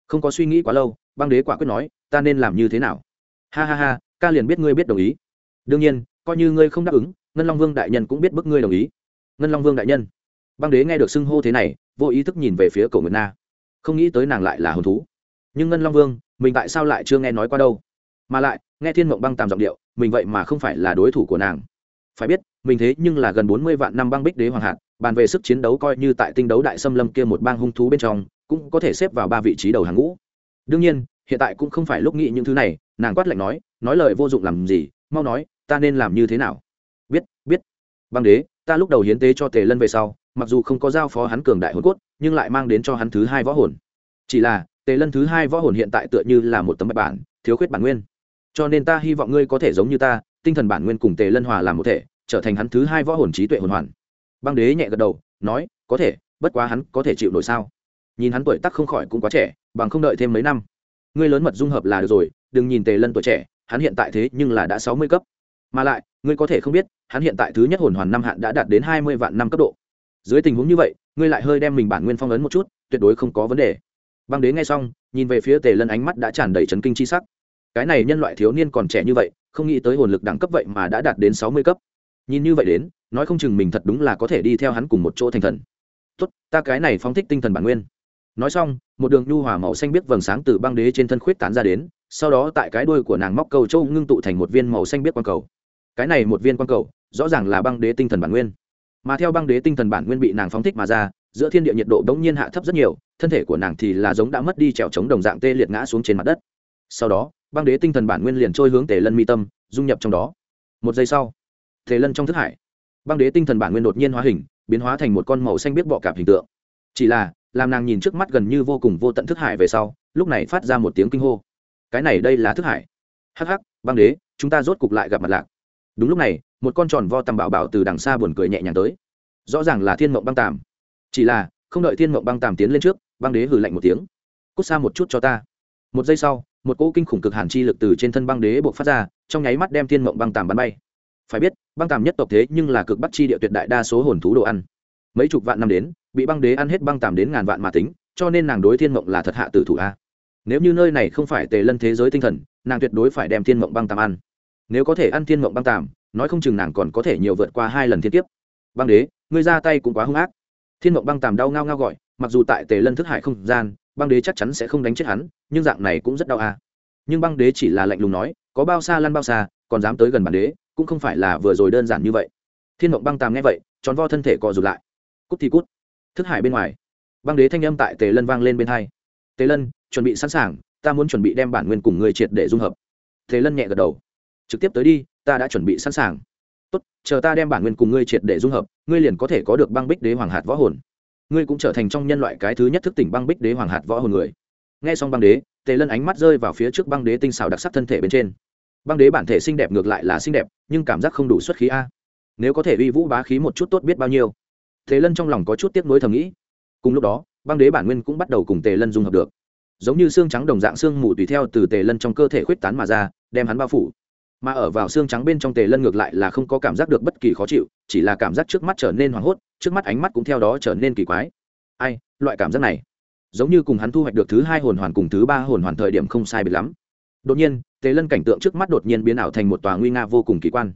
Không có suy nghĩ quá lâu, băng đế quả quyết nói, ta nên làm như thế nào? Ha ha ha, ca liền biết ngươi biết đồng ý. Đương nhiên, coi như ngươi không đáp ứng, ngân long vương đại nhân cũng biết bức ngươi đồng ý. Ngân long vương đại nhân. Băng đế nghe được xưng hô thế này, vô ý thức nhìn về phía cổ nguyệt na. Không nghĩ tới nàng lại là hồn thú. Nhưng ngân long vương, mình tại sao lại chưa nghe nói qua đâu? Mà lại, nghe thiên mộng băng tàm giọng điệu, mình vậy mà không phải là đối thủ của nàng. Phải biết, mình thế nhưng là gần bốn mươi vạn năm băng bích đế hoàng hạt bàn về sức chiến đấu coi như tại tinh đấu đại xâm lâm kia một bang hung thú bên trong, cũng có thể xếp vào ba vị trí đầu hàng ngũ. Đương nhiên, hiện tại cũng không phải lúc nghĩ những thứ này, nàng quát lạnh nói nói lời vô dụng làm gì, mau nói, ta nên làm như thế nào? Biết biết. Băng đế, ta lúc đầu hiến tế cho tề lân về sau, mặc dù không có giao phó hắn cường đại hồn cốt, nhưng lại mang đến cho hắn thứ hai võ hồn. Chỉ là, tề lân thứ hai võ hồn hiện tại tựa như là một tấm bạch bản, thiếu khuyết bản nguyên. Cho nên ta hy vọng ngươi có thể giống như ta, tinh thần bản nguyên cùng tề lân hòa làm một thể, trở thành hắn thứ hai võ hồn trí tuệ hồn hoàn băng đế nhẹ gật đầu, nói, có thể, bất quá hắn có thể chịu nổi sao? Nhìn hắn tuổi tắc không khỏi cũng quá trẻ, bằng không đợi thêm mấy năm. Ngươi lớn mật dung hợp là được rồi, đừng nhìn tề lân tuổi trẻ, hắn hiện tại thế nhưng là đã sáu mươi cấp. Mà lại, ngươi có thể không biết, hắn hiện tại thứ nhất hồn hoàn năm hạn đã đạt đến hai mươi vạn năm cấp độ. Dưới tình huống như vậy, ngươi lại hơi đem mình bản nguyên phong ấn một chút, tuyệt đối không có vấn đề. Băng đế nghe xong, nhìn về phía tề lân ánh mắt đã tràn đầy trấn kinh c h i sắc. Cái này nhân loại thiếu niên còn trẻ như vậy, không nghĩ tới hồn lực đẳng cấp vậy mà đã đạt đến sáu mươi cấp. Nhìn như vậy đến nói không chừng mình thật đúng là có thể đi theo hắn cùng một chỗ thành thần. Tốt, ta cái này phóng thích tinh thần bản nguyên. Nói xong, một đường nhu hòa màu xanh biết vầng sáng từ băng đế trên thân khuyết tán ra đến, sau đó tại cái đuôi của nàng móc cầu châu ngưng tụ thành một viên màu xanh biết quang cầu. Cái này một viên quang cầu, rõ ràng là băng đế tinh thần bản nguyên. Mà theo băng đế tinh thần bản nguyên bị nàng phóng thích mà ra, giữa thiên địa nhiệt độ bỗng nhiên hạ thấp rất nhiều, thân thể của nàng thì là giống đã mất đi trèo chống đồng dạng tê liệt ngã xuống trên mặt đất. Sau đó, băng đế tinh thần bản nguyên liền trôi hướng tề lân mi tâm, dung nhập trong đó. Một giây sau, tề lân trong thức hải băng đế tinh thần bản nguyên đột nhiên hóa hình, biến hóa thành một con màu xanh biết bọ cạp hình tượng. Chỉ là, làm nàng nhìn trước mắt gần như vô cùng vô tận thức hải về sau, lúc này phát ra một tiếng kinh hô. Cái này đây là thức hải. Hắc hắc, băng đế, chúng ta rốt cục lại gặp mặt lạc. Đúng lúc này, một con tròn vo tầm bảo bảo từ đằng xa buồn cười nhẹ nhàng tới. Rõ ràng là thiên mộng băng tàm. Chỉ là, không đợi thiên mộng băng tàm tiến lên trước, băng đế hừ lạnh một tiếng. Cút xa một chút cho ta. Một giây sau, một cỗ kinh khủng cực hàn chi lực từ trên thân băng đế buộc phát ra, trong nháy mắt đem thiên mộng băng tàm bắn bay phải biết, băng tàm nhất tộc thế nhưng là cực bắc chi địa tuyệt đại đa số hồn thú đồ ăn. Mấy chục vạn năm đến, bị băng đế ăn hết băng tàm đến ngàn vạn mà tính, cho nên nàng đối thiên mộng là thật hạ tử thủ a. Nếu như nơi này không phải tề lân thế giới tinh thần, nàng tuyệt đối phải đem thiên mộng băng tàm ăn. Nếu có thể ăn thiên mộng băng tàm, nói không chừng nàng còn có thể nhiều vượt qua hai lần thiên tiếp băng đế, ngươi ra tay cũng quá hung ác. Thiên mộng băng tàm đau ngao ngao gọi, mặc dù tại tề lân thức hải không gian, băng đế chắc chắn sẽ không đánh chết hắn, nhưng dạng này cũng rất đau à. nhưng băng đế chỉ là lạnh lùng nói, có bao xa lăn bao xa, còn dám tới gần bản đế cũng không phải là vừa rồi đơn giản như vậy. Thiên mộng băng tàm nghe vậy, tròn vo thân thể cọ rụt lại. Cút thì cút. Thức hải bên ngoài, băng đế thanh âm tại tề lân vang lên bên hai. Tề lân, chuẩn bị sẵn sàng, ta muốn chuẩn bị đem bản nguyên cùng ngươi triệt để dung hợp. Tề lân nhẹ gật đầu. Trực tiếp tới đi, ta đã chuẩn bị sẵn sàng. Tốt, chờ ta đem bản nguyên cùng ngươi triệt để dung hợp, ngươi liền có thể có được băng bích đế hoàng hạt võ hồn. Ngươi cũng trở thành trong nhân loại cái thứ nhất thức tỉnh băng bích đế hoàng hạt võ hồn người. Nghe xong băng đế, tề lân ánh mắt rơi vào phía trước băng đế tinh xảo đặc sắc thân thể bên trên băng đế bản thể xinh đẹp ngược lại là xinh đẹp, nhưng cảm giác không đủ xuất khí a. Nếu có thể uy vũ bá khí một chút tốt biết bao nhiêu. Tề lân trong lòng có chút tiếc nuối thầm nghĩ. Cùng lúc đó, băng đế bản nguyên cũng bắt đầu cùng tề lân dung hợp được. Giống như xương trắng đồng dạng xương mù tùy theo từ tề lân trong cơ thể khuyết tán mà ra, đem hắn bao phủ. Mà ở vào xương trắng bên trong tề lân ngược lại là không có cảm giác được bất kỳ khó chịu, chỉ là cảm giác trước mắt trở nên hoảng hốt, trước mắt ánh mắt cũng theo đó trở nên kỳ quái. Ai, loại cảm giác này. Giống như cùng hắn thu hoạch được thứ hai hồn hoàn cùng thứ ba hồn hoàn thời điểm không sai biệt lắm đột nhiên, tề lân cảnh tượng trước mắt đột nhiên biến ảo thành một tòa nguy nga vô cùng kỳ quan.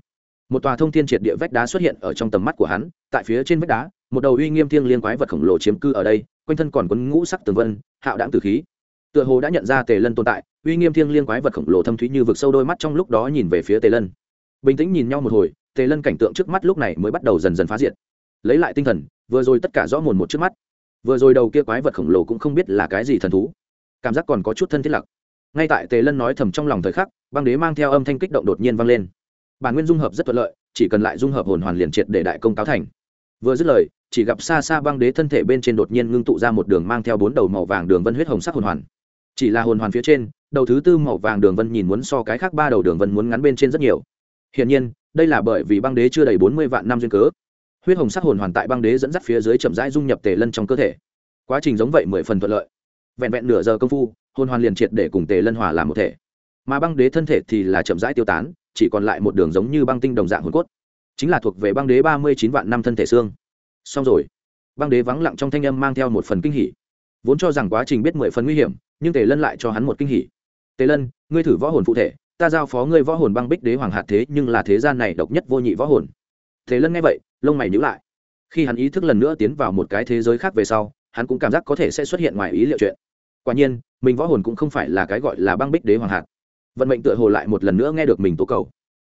Một tòa thông thiên triệt địa vách đá xuất hiện ở trong tầm mắt của hắn, tại phía trên vách đá, một đầu uy nghiêm thiêng liên quái vật khổng lồ chiếm cư ở đây, quanh thân còn quấn ngũ sắc tường vân, hạo đáng từ khí. Tựa hồ đã nhận ra tề lân tồn tại, uy nghiêm thiêng liên quái vật khổng lồ thâm thúy như vực sâu đôi mắt trong lúc đó nhìn về phía tề lân. Bình tĩnh nhìn nhau một hồi, tề lân cảnh tượng trước mắt lúc này mới bắt đầu dần dần phá diệt. Lấy lại tinh thần, vừa rồi tất cả rõ mồn một trước mắt. Vừa rồi đầu kia quái vật khổng lồ cũng không biết là cái gì thần thú. Cảm giác còn có chút thân thiết lặc ngay tại tề lân nói thầm trong lòng thời khắc, băng đế mang theo âm thanh kích động đột nhiên vang lên. Bản nguyên dung hợp rất thuận lợi, chỉ cần lại dung hợp hồn hoàn liền triệt để đại công cáo thành. Vừa dứt lời, chỉ gặp xa xa băng đế thân thể bên trên đột nhiên ngưng tụ ra một đường mang theo bốn đầu màu vàng đường vân huyết hồng sắc hồn hoàn. Chỉ là hồn hoàn phía trên, đầu thứ tư màu vàng đường vân nhìn muốn so cái khác ba đầu đường vân muốn ngắn bên trên rất nhiều. Hiển nhiên, đây là bởi vì băng đế chưa đầy bốn mươi vạn năm duyên cớ. Huyết hồng sắc hồn hoàn tại băng đế dẫn dắt phía dưới chậm rãi dung nhập tề lân trong cơ thể. Quá trình giống vậy mười phần thuận lợi. Vẹn vẹn nửa giờ công phu hồn hoàn liền triệt để cùng tề lân hòa làm một thể. Mà băng đế thân thể thì là chậm rãi tiêu tán, chỉ còn lại một đường giống như băng tinh đồng dạng hồn cốt. Chính là thuộc về băng đế ba mươi chín vạn năm thân thể xương. Xong rồi, băng đế vắng lặng trong thanh âm mang theo một phần kinh hỉ. Vốn cho rằng quá trình biết mười phần nguy hiểm, nhưng tề lân lại cho hắn một kinh hỉ. Tề lân, ngươi thử võ hồn phụ thể, ta giao phó ngươi võ hồn băng bích đế hoàng hạt thế, nhưng là thế gian này độc nhất vô nhị võ hồn. Tề lân nghe vậy, lông mày nhíu lại. Khi hắn ý thức lần nữa tiến vào một cái thế giới khác về sau, hắn cũng cảm giác có thể sẽ xuất hiện ngoài ý liệu chuyện quả nhiên, mình võ hồn cũng không phải là cái gọi là băng bích đế hoàng hạt. Vận mệnh tựa hồ lại một lần nữa nghe được mình tố cầu.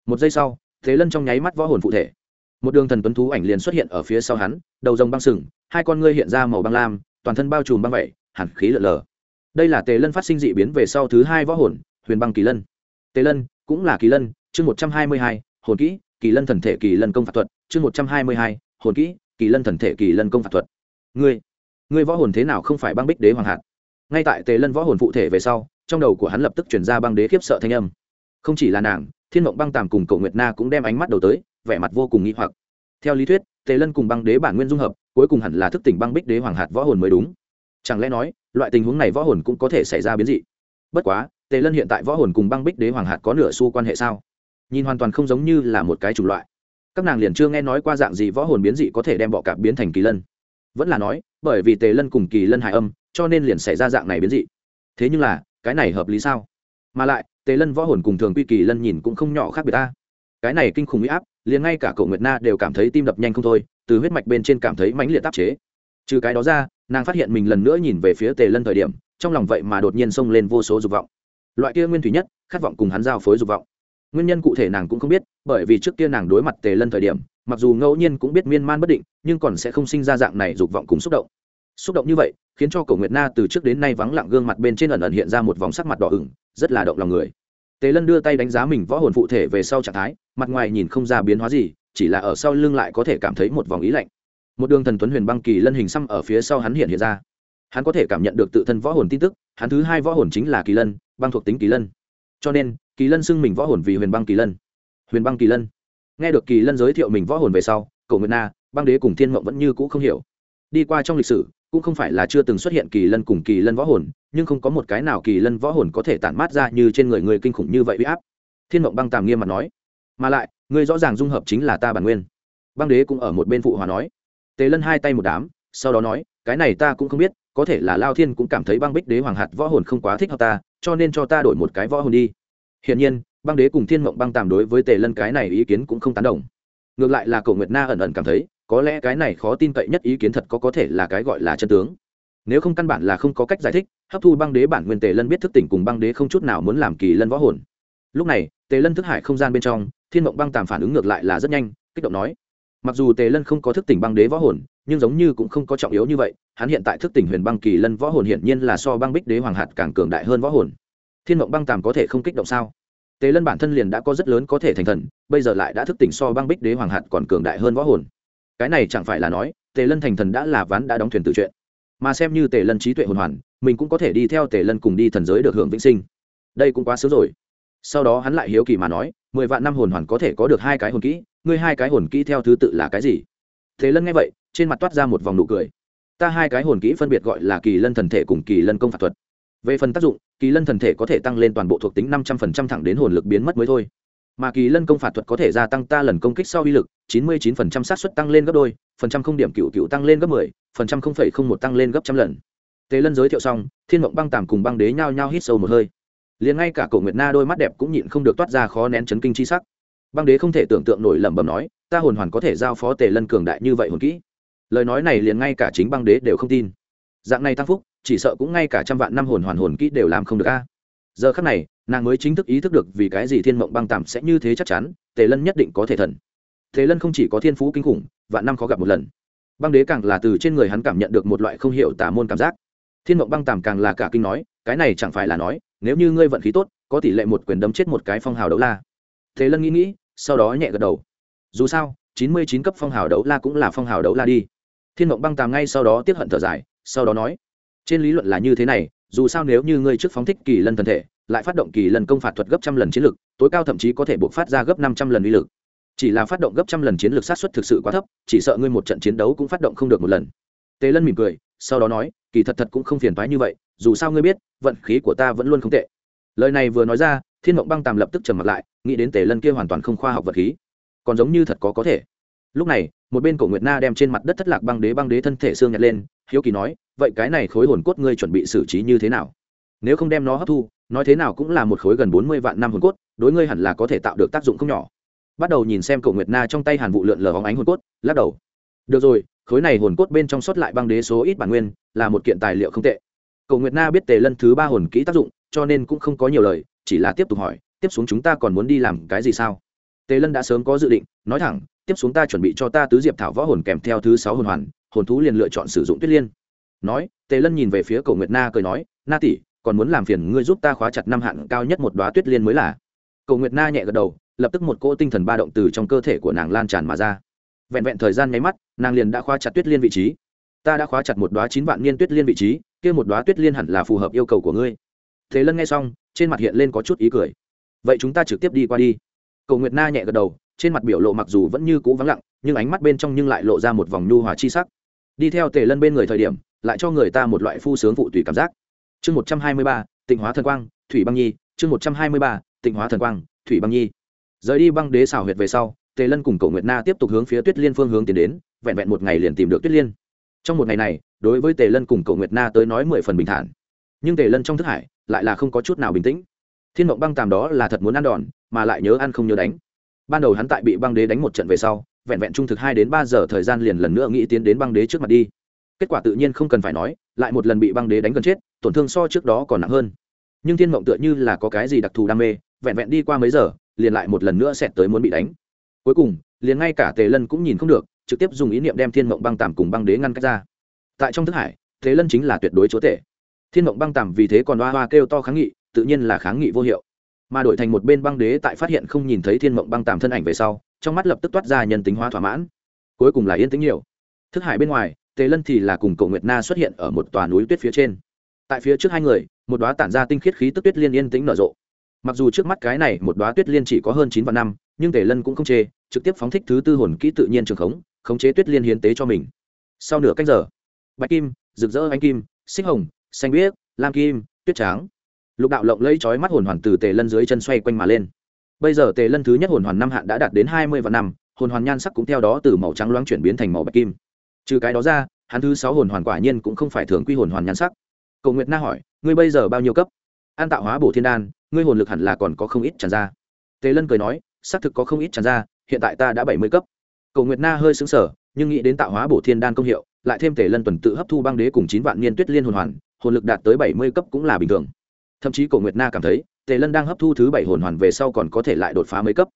Một giây sau, thế lân trong nháy mắt võ hồn phụ thể. Một đường thần tuấn thú ảnh liền xuất hiện ở phía sau hắn, đầu rồng băng sừng, hai con ngươi hiện ra màu băng lam, toàn thân bao trùm băng vẩy hẳn khí lợn lờ. Đây là tề lân phát sinh dị biến về sau thứ hai võ hồn, huyền băng kỳ lân. Tề lân, cũng là kỳ lân, chương một trăm hai mươi hai, hồn kỹ, kỳ lân thần thể kỳ lân công phạt thuật, chương một trăm hai mươi hai, hồn kỹ, kỳ lân thần thể kỳ lân công phạt thuật. Ngươi ngươi võ hồn thế nào không phải băng bích đế hoàng hạt? Ngay tại tề lân võ hồn phụ thể về sau, trong đầu của hắn lập tức chuyển ra băng đế khiếp sợ thanh âm. Không chỉ là nàng, thiên mộng băng tàm cùng cậu nguyệt na cũng đem ánh mắt đầu tới, vẻ mặt vô cùng nghĩ hoặc. Theo lý thuyết, tề lân cùng băng đế bản nguyên dung hợp, cuối cùng hẳn là thức tỉnh băng bích đế hoàng hạt võ hồn mới đúng. Chẳng lẽ nói, loại tình huống này võ hồn cũng có thể xảy ra biến dị? Bất quá, tề lân hiện tại võ hồn cùng băng bích đế hoàng hạt có nửa xu quan hệ sao? Nhìn hoàn toàn không giống như là một cái chủng loại. Các nàng liền chưa nghe nói qua dạng gì võ hồn biến dị có thể đem bọ cạp biến thành kỳ lân. Vẫn là nói, bởi vì tề lân cùng kỳ lân hải âm cho nên liền xảy ra dạng này biến dị. Thế nhưng là, cái này hợp lý sao? Mà lại, tề lân võ hồn cùng thường quy kỳ lân nhìn cũng không nhỏ khác biệt ta. Cái này kinh khủng huy áp, liền ngay cả cậu nguyệt na đều cảm thấy tim đập nhanh không thôi, từ huyết mạch bên trên cảm thấy mãnh liệt áp chế. Trừ cái đó ra, nàng phát hiện mình lần nữa nhìn về phía tề lân thời điểm, trong lòng vậy mà đột nhiên xông lên vô số dục vọng. Loại kia nguyên thủy nhất, khát vọng cùng hắn giao phối dục vọng. Nguyên nhân cụ thể nàng cũng không biết, bởi vì trước kia nàng đối mặt tề lân thời điểm, mặc dù ngẫu nhiên cũng biết miên man bất định, nhưng còn sẽ không sinh ra dạng này dục vọng cùng xúc động xúc động như vậy, khiến cho cổ nguyệt na từ trước đến nay vắng lặng gương mặt bên trên ẩn ẩn hiện ra một vòng sắc mặt đỏ ửng, rất là động lòng người. Tề lân đưa tay đánh giá mình võ hồn phụ thể về sau trạng thái, mặt ngoài nhìn không ra biến hóa gì, chỉ là ở sau lưng lại có thể cảm thấy một vòng ý lạnh. Một đường thần tuấn huyền băng kỳ lân hình xăm ở phía sau hắn hiện hiện ra. Hắn có thể cảm nhận được tự thân võ hồn tin tức, hắn thứ hai võ hồn chính là kỳ lân, băng thuộc tính kỳ lân. Cho nên, kỳ lân xưng mình võ hồn vì huyền băng kỳ lân. Huyền băng kỳ lân. Nghe được kỳ lân giới thiệu mình võ hồn về sau cầu nguyệt na, băng đế cùng thiên mộng vẫn như cũ không hiểu đi qua trong lịch sử, cũng không phải là chưa từng xuất hiện kỳ lân cùng kỳ lân võ hồn, nhưng không có một cái nào kỳ lân võ hồn có thể tản mát ra như trên người người kinh khủng như vậy uy áp. Thiên mộng băng tàm nghiêm mặt nói, mà lại người rõ ràng dung hợp chính là ta bản nguyên. Băng đế cũng ở một bên phụ hòa nói. Tề lân hai tay một đám, sau đó nói, cái này ta cũng không biết, có thể là lao thiên cũng cảm thấy băng bích đế hoàng hạt võ hồn không quá thích hợp ta, cho nên cho ta đổi một cái võ hồn đi. Hiển nhiên, băng đế cùng thiên mộng băng tàm đối với tề lân cái này ý kiến cũng không tán đồng. Ngược lại là Cổ nguyệt na ẩn ẩn cảm thấy có lẽ cái này khó tin cậy nhất ý kiến thật có có thể là cái gọi là chân tướng. Nếu không căn bản là không có cách giải thích, hấp thu băng đế bản nguyên tề lân biết thức tỉnh cùng băng đế không chút nào muốn làm kỳ lân võ hồn. Lúc này, tề lân thức hải không gian bên trong, thiên mộng băng tàm phản ứng ngược lại là rất nhanh, kích động nói. Mặc dù tề lân không có thức tỉnh băng đế võ hồn, nhưng giống như cũng không có trọng yếu như vậy, hắn hiện tại thức tỉnh huyền băng kỳ lân võ hồn hiển nhiên là so băng bích đế hoàng hạt càng cường đại hơn võ hồn. Thiên mộng băng tàm có thể không kích động sao? Tề lân bản thân liền đã có rất lớn có thể thành thần, bây giờ lại đã thức tỉnh so băng bích đế hoàng hạt còn cường đại hơn võ hồn cái này chẳng phải là nói, tề lân thành thần đã là ván đã đóng thuyền tự chuyện. Mà xem như tề lân trí tuệ hồn hoàn, mình cũng có thể đi theo tề lân cùng đi thần giới được hưởng vĩnh sinh. Đây cũng quá sớm rồi. Sau đó hắn lại hiếu kỳ mà nói, mười vạn năm hồn hoàn có thể có được hai cái hồn kỹ, ngươi hai cái hồn kỹ theo thứ tự là cái gì? Thế lân nghe vậy, trên mặt toát ra một vòng nụ cười. Ta hai cái hồn kỹ phân biệt gọi là kỳ lân thần thể cùng kỳ lân công phạt thuật. Về phần tác dụng, kỳ lân thần thể có thể tăng lên toàn bộ thuộc tính năm trăm phần trăm thẳng đến hồn lực biến mất mới thôi mà kỳ lân công phạt thuật có thể gia tăng ta lần công kích sau uy lực, chín mươi chín phần trăm xác suất tăng lên gấp đôi, phần trăm không điểm cựu cựu tăng lên gấp mười, phần trăm không phẩy không một tăng lên gấp trăm lần. Tề lân giới thiệu xong, thiên mộng băng tàm cùng băng đế nhao nhao hít sâu một hơi. Liền ngay cả cổ nguyệt na đôi mắt đẹp cũng nhịn không được toát ra khó nén chấn kinh chi sắc. Băng đế không thể tưởng tượng nổi lẩm bẩm nói, ta hồn hoàn có thể giao phó tề lân cường đại như vậy hồn kỹ? Lời nói này liền ngay cả chính băng đế đều không tin. Dạng này tăng phúc, chỉ sợ cũng ngay cả trăm vạn năm hồn hoàn hồn kỹ đều làm không được a. Giờ khắc này nàng mới chính thức ý thức được vì cái gì thiên mộng băng tạm sẽ như thế chắc chắn, tề lân nhất định có thể thần. Tề lân không chỉ có thiên phú kinh khủng, vạn năm khó gặp một lần. Băng đế càng là từ trên người hắn cảm nhận được một loại không hiểu tả môn cảm giác. Thiên mộng băng tàm càng là cả kinh nói, cái này chẳng phải là nói, nếu như ngươi vận khí tốt, có tỷ lệ một quyền đấm chết một cái phong hào đấu la. Thế lân nghĩ nghĩ, sau đó nhẹ gật đầu. Dù sao, chín mươi chín cấp phong hào đấu la cũng là phong hào đấu la đi. Thiên mộng băng tàm ngay sau đó tiếp hận thở dài, sau đó nói, trên lý luận là như thế này, dù sao nếu như ngươi trước phóng thích kỳ lân thân thể lại phát động kỳ lần công phạt thuật gấp trăm lần chiến lực tối cao thậm chí có thể buộc phát ra gấp năm trăm lần uy lực. Chỉ là phát động gấp trăm lần chiến lược sát xuất thực sự quá thấp, chỉ sợ ngươi một trận chiến đấu cũng phát động không được một lần. Tề lân mỉm cười, sau đó nói, kỳ thật thật cũng không phiền thoái như vậy, dù sao ngươi biết, vận khí của ta vẫn luôn không tệ. Lời này vừa nói ra, thiên mộng băng tàm lập tức trầm mặt lại, nghĩ đến tề lân kia hoàn toàn không khoa học vật khí. Còn giống như thật có có thể. Lúc này, một bên cổ nguyệt na đem trên mặt đất thất lạc băng đế băng đế thân thể xương nhặt lên, hiếu kỳ nói, vậy cái này khối hồn cốt ngươi chuẩn bị xử trí như thế nào? Nếu không đem nó hấp thu nói thế nào cũng là một khối gần bốn mươi vạn năm hồn cốt, đối ngươi hẳn là có thể tạo được tác dụng không nhỏ. Bắt đầu nhìn xem cổ nguyệt na trong tay hàn vụ lượn lờ hóng ánh hồn cốt, lắc đầu. Được rồi, khối này hồn cốt bên trong sót lại băng đế số ít bản nguyên, là một kiện tài liệu không tệ. Cổ nguyệt na biết tề lân thứ ba hồn kỹ tác dụng, cho nên cũng không có nhiều lời, chỉ là tiếp tục hỏi, tiếp xuống chúng ta còn muốn đi làm cái gì sao? Tề lân đã sớm có dự định, nói thẳng, tiếp xuống ta chuẩn bị cho ta tứ diệp thảo võ hồn kèm theo thứ sáu hồn hoàn, hồn thú liền lựa chọn sử dụng tuyết liên. Nói, tề lân nhìn về phía Cổ nguyệt na cười nói, na tỷ còn muốn làm phiền ngươi giúp ta khóa chặt năm hạn cao nhất một đoá tuyết liên mới là. Cầu nguyệt na nhẹ gật đầu, lập tức một cỗ tinh thần ba động từ trong cơ thể của nàng lan tràn mà ra. Vẹn vẹn thời gian nháy mắt, nàng liền đã khóa chặt tuyết liên vị trí. Ta đã khóa chặt một đoá chín vạn niên tuyết liên vị trí, kia một đoá tuyết liên hẳn là phù hợp yêu cầu của ngươi. Thế lân nghe xong, trên mặt hiện lên có chút ý cười. Vậy chúng ta trực tiếp đi qua đi. Cầu nguyệt na nhẹ gật đầu, trên mặt biểu lộ mặc dù vẫn như cũ vắng lặng, nhưng ánh mắt bên trong nhưng lại lộ ra một vòng nhu hòa chi sắc. Đi theo tề lân bên người thời điểm, lại cho người ta một loại phu sướng phụ tùy cảm giác chương một trăm hai mươi ba, tịnh hóa thần quang, thủy băng nhi. Chương một trăm hai mươi ba, tịnh hóa thần quang, thủy băng nhi. Rời đi băng đế xảo huyệt về sau, tề lân cùng cầu nguyệt na tiếp tục hướng phía tuyết liên phương hướng tiến đến, vẹn vẹn một ngày liền tìm được tuyết liên. Trong một ngày này, đối với tề lân cùng cầu nguyệt na tới nói mười phần bình thản. Nhưng tề lân trong thức hải, lại là không có chút nào bình tĩnh. Thiên mộng băng tàm đó là thật muốn ăn đòn, mà lại nhớ ăn không nhớ đánh. Ban đầu hắn tại bị băng đế đánh một trận về sau, vẹn vẹn trung thực hai đến ba giờ thời gian liền lần nữa nghĩ tiến đến băng đế trước mặt đi. Kết quả tự nhiên không cần phải nói lại một lần bị băng đế đánh gần chết, tổn thương so trước đó còn nặng hơn. Nhưng thiên mộng tựa như là có cái gì đặc thù đam mê, vẹn vẹn đi qua mấy giờ, liền lại một lần nữa xẹt tới muốn bị đánh. Cuối cùng, liền ngay cả tề lân cũng nhìn không được, trực tiếp dùng ý niệm đem thiên mộng băng tàm cùng băng đế ngăn cách ra. Tại trong thức hải, tề lân chính là tuyệt đối chúa tể. Thiên mộng băng tàm vì thế còn hoa hoa kêu to kháng nghị, tự nhiên là kháng nghị vô hiệu. Mà đổi thành một bên băng đế tại phát hiện không nhìn thấy thiên mộng băng tàm thân ảnh về sau, trong mắt lập tức toát ra nhân tính hóa thỏa mãn. Cuối cùng là yên tĩnh nhiều. Thức hải bên ngoài tề lân thì là cùng cậu nguyệt na xuất hiện ở một tòa núi tuyết phía trên. Tại phía trước hai người, một đoá tản ra tinh khiết khí tức tuyết liên yên tĩnh nở rộ. Mặc dù trước mắt cái này một đoá tuyết liên chỉ có hơn chín vạn năm, nhưng tề lân cũng không chê, trực tiếp phóng thích thứ tư hồn kỹ tự nhiên trường khống khống chế tuyết liên hiến tế cho mình. Sau nửa canh giờ, bạch kim, rực rỡ anh kim, xích hồng, xanh biếc, lam kim, tuyết tráng, lục đạo lộng lẫy chói mắt hồn hoàn từ tề lân dưới chân xoay quanh mà lên. Bây giờ tề lân thứ nhất hồn hoàn năm hạn đã đạt đến hai mươi vạn năm, hồn hoàn nhan sắc cũng theo đó từ màu trắng loáng chuyển biến thành màu bạch kim trừ cái đó ra, hắn thứ sáu hồn hoàn quả nhiên cũng không phải thường quy hồn hoàn nhan sắc. Cầu nguyệt na hỏi, ngươi bây giờ bao nhiêu cấp? An tạo hóa bổ thiên đan, ngươi hồn lực hẳn là còn có không ít tràn ra. Tề lân cười nói, xác thực có không ít tràn ra, hiện tại ta đã bảy mươi cấp. Cầu nguyệt na hơi xứng sở nhưng nghĩ đến tạo hóa bổ thiên đan công hiệu, lại thêm tề lân tuần tự hấp thu băng đế cùng chín vạn niên tuyết liên hồn hoàn, hồn lực đạt tới bảy mươi cấp cũng là bình thường. Thậm chí cầu nguyệt na cảm thấy, tề lân đang hấp thu thứ bảy hồn hoàn về sau còn có thể lại đột phá mấy cấp.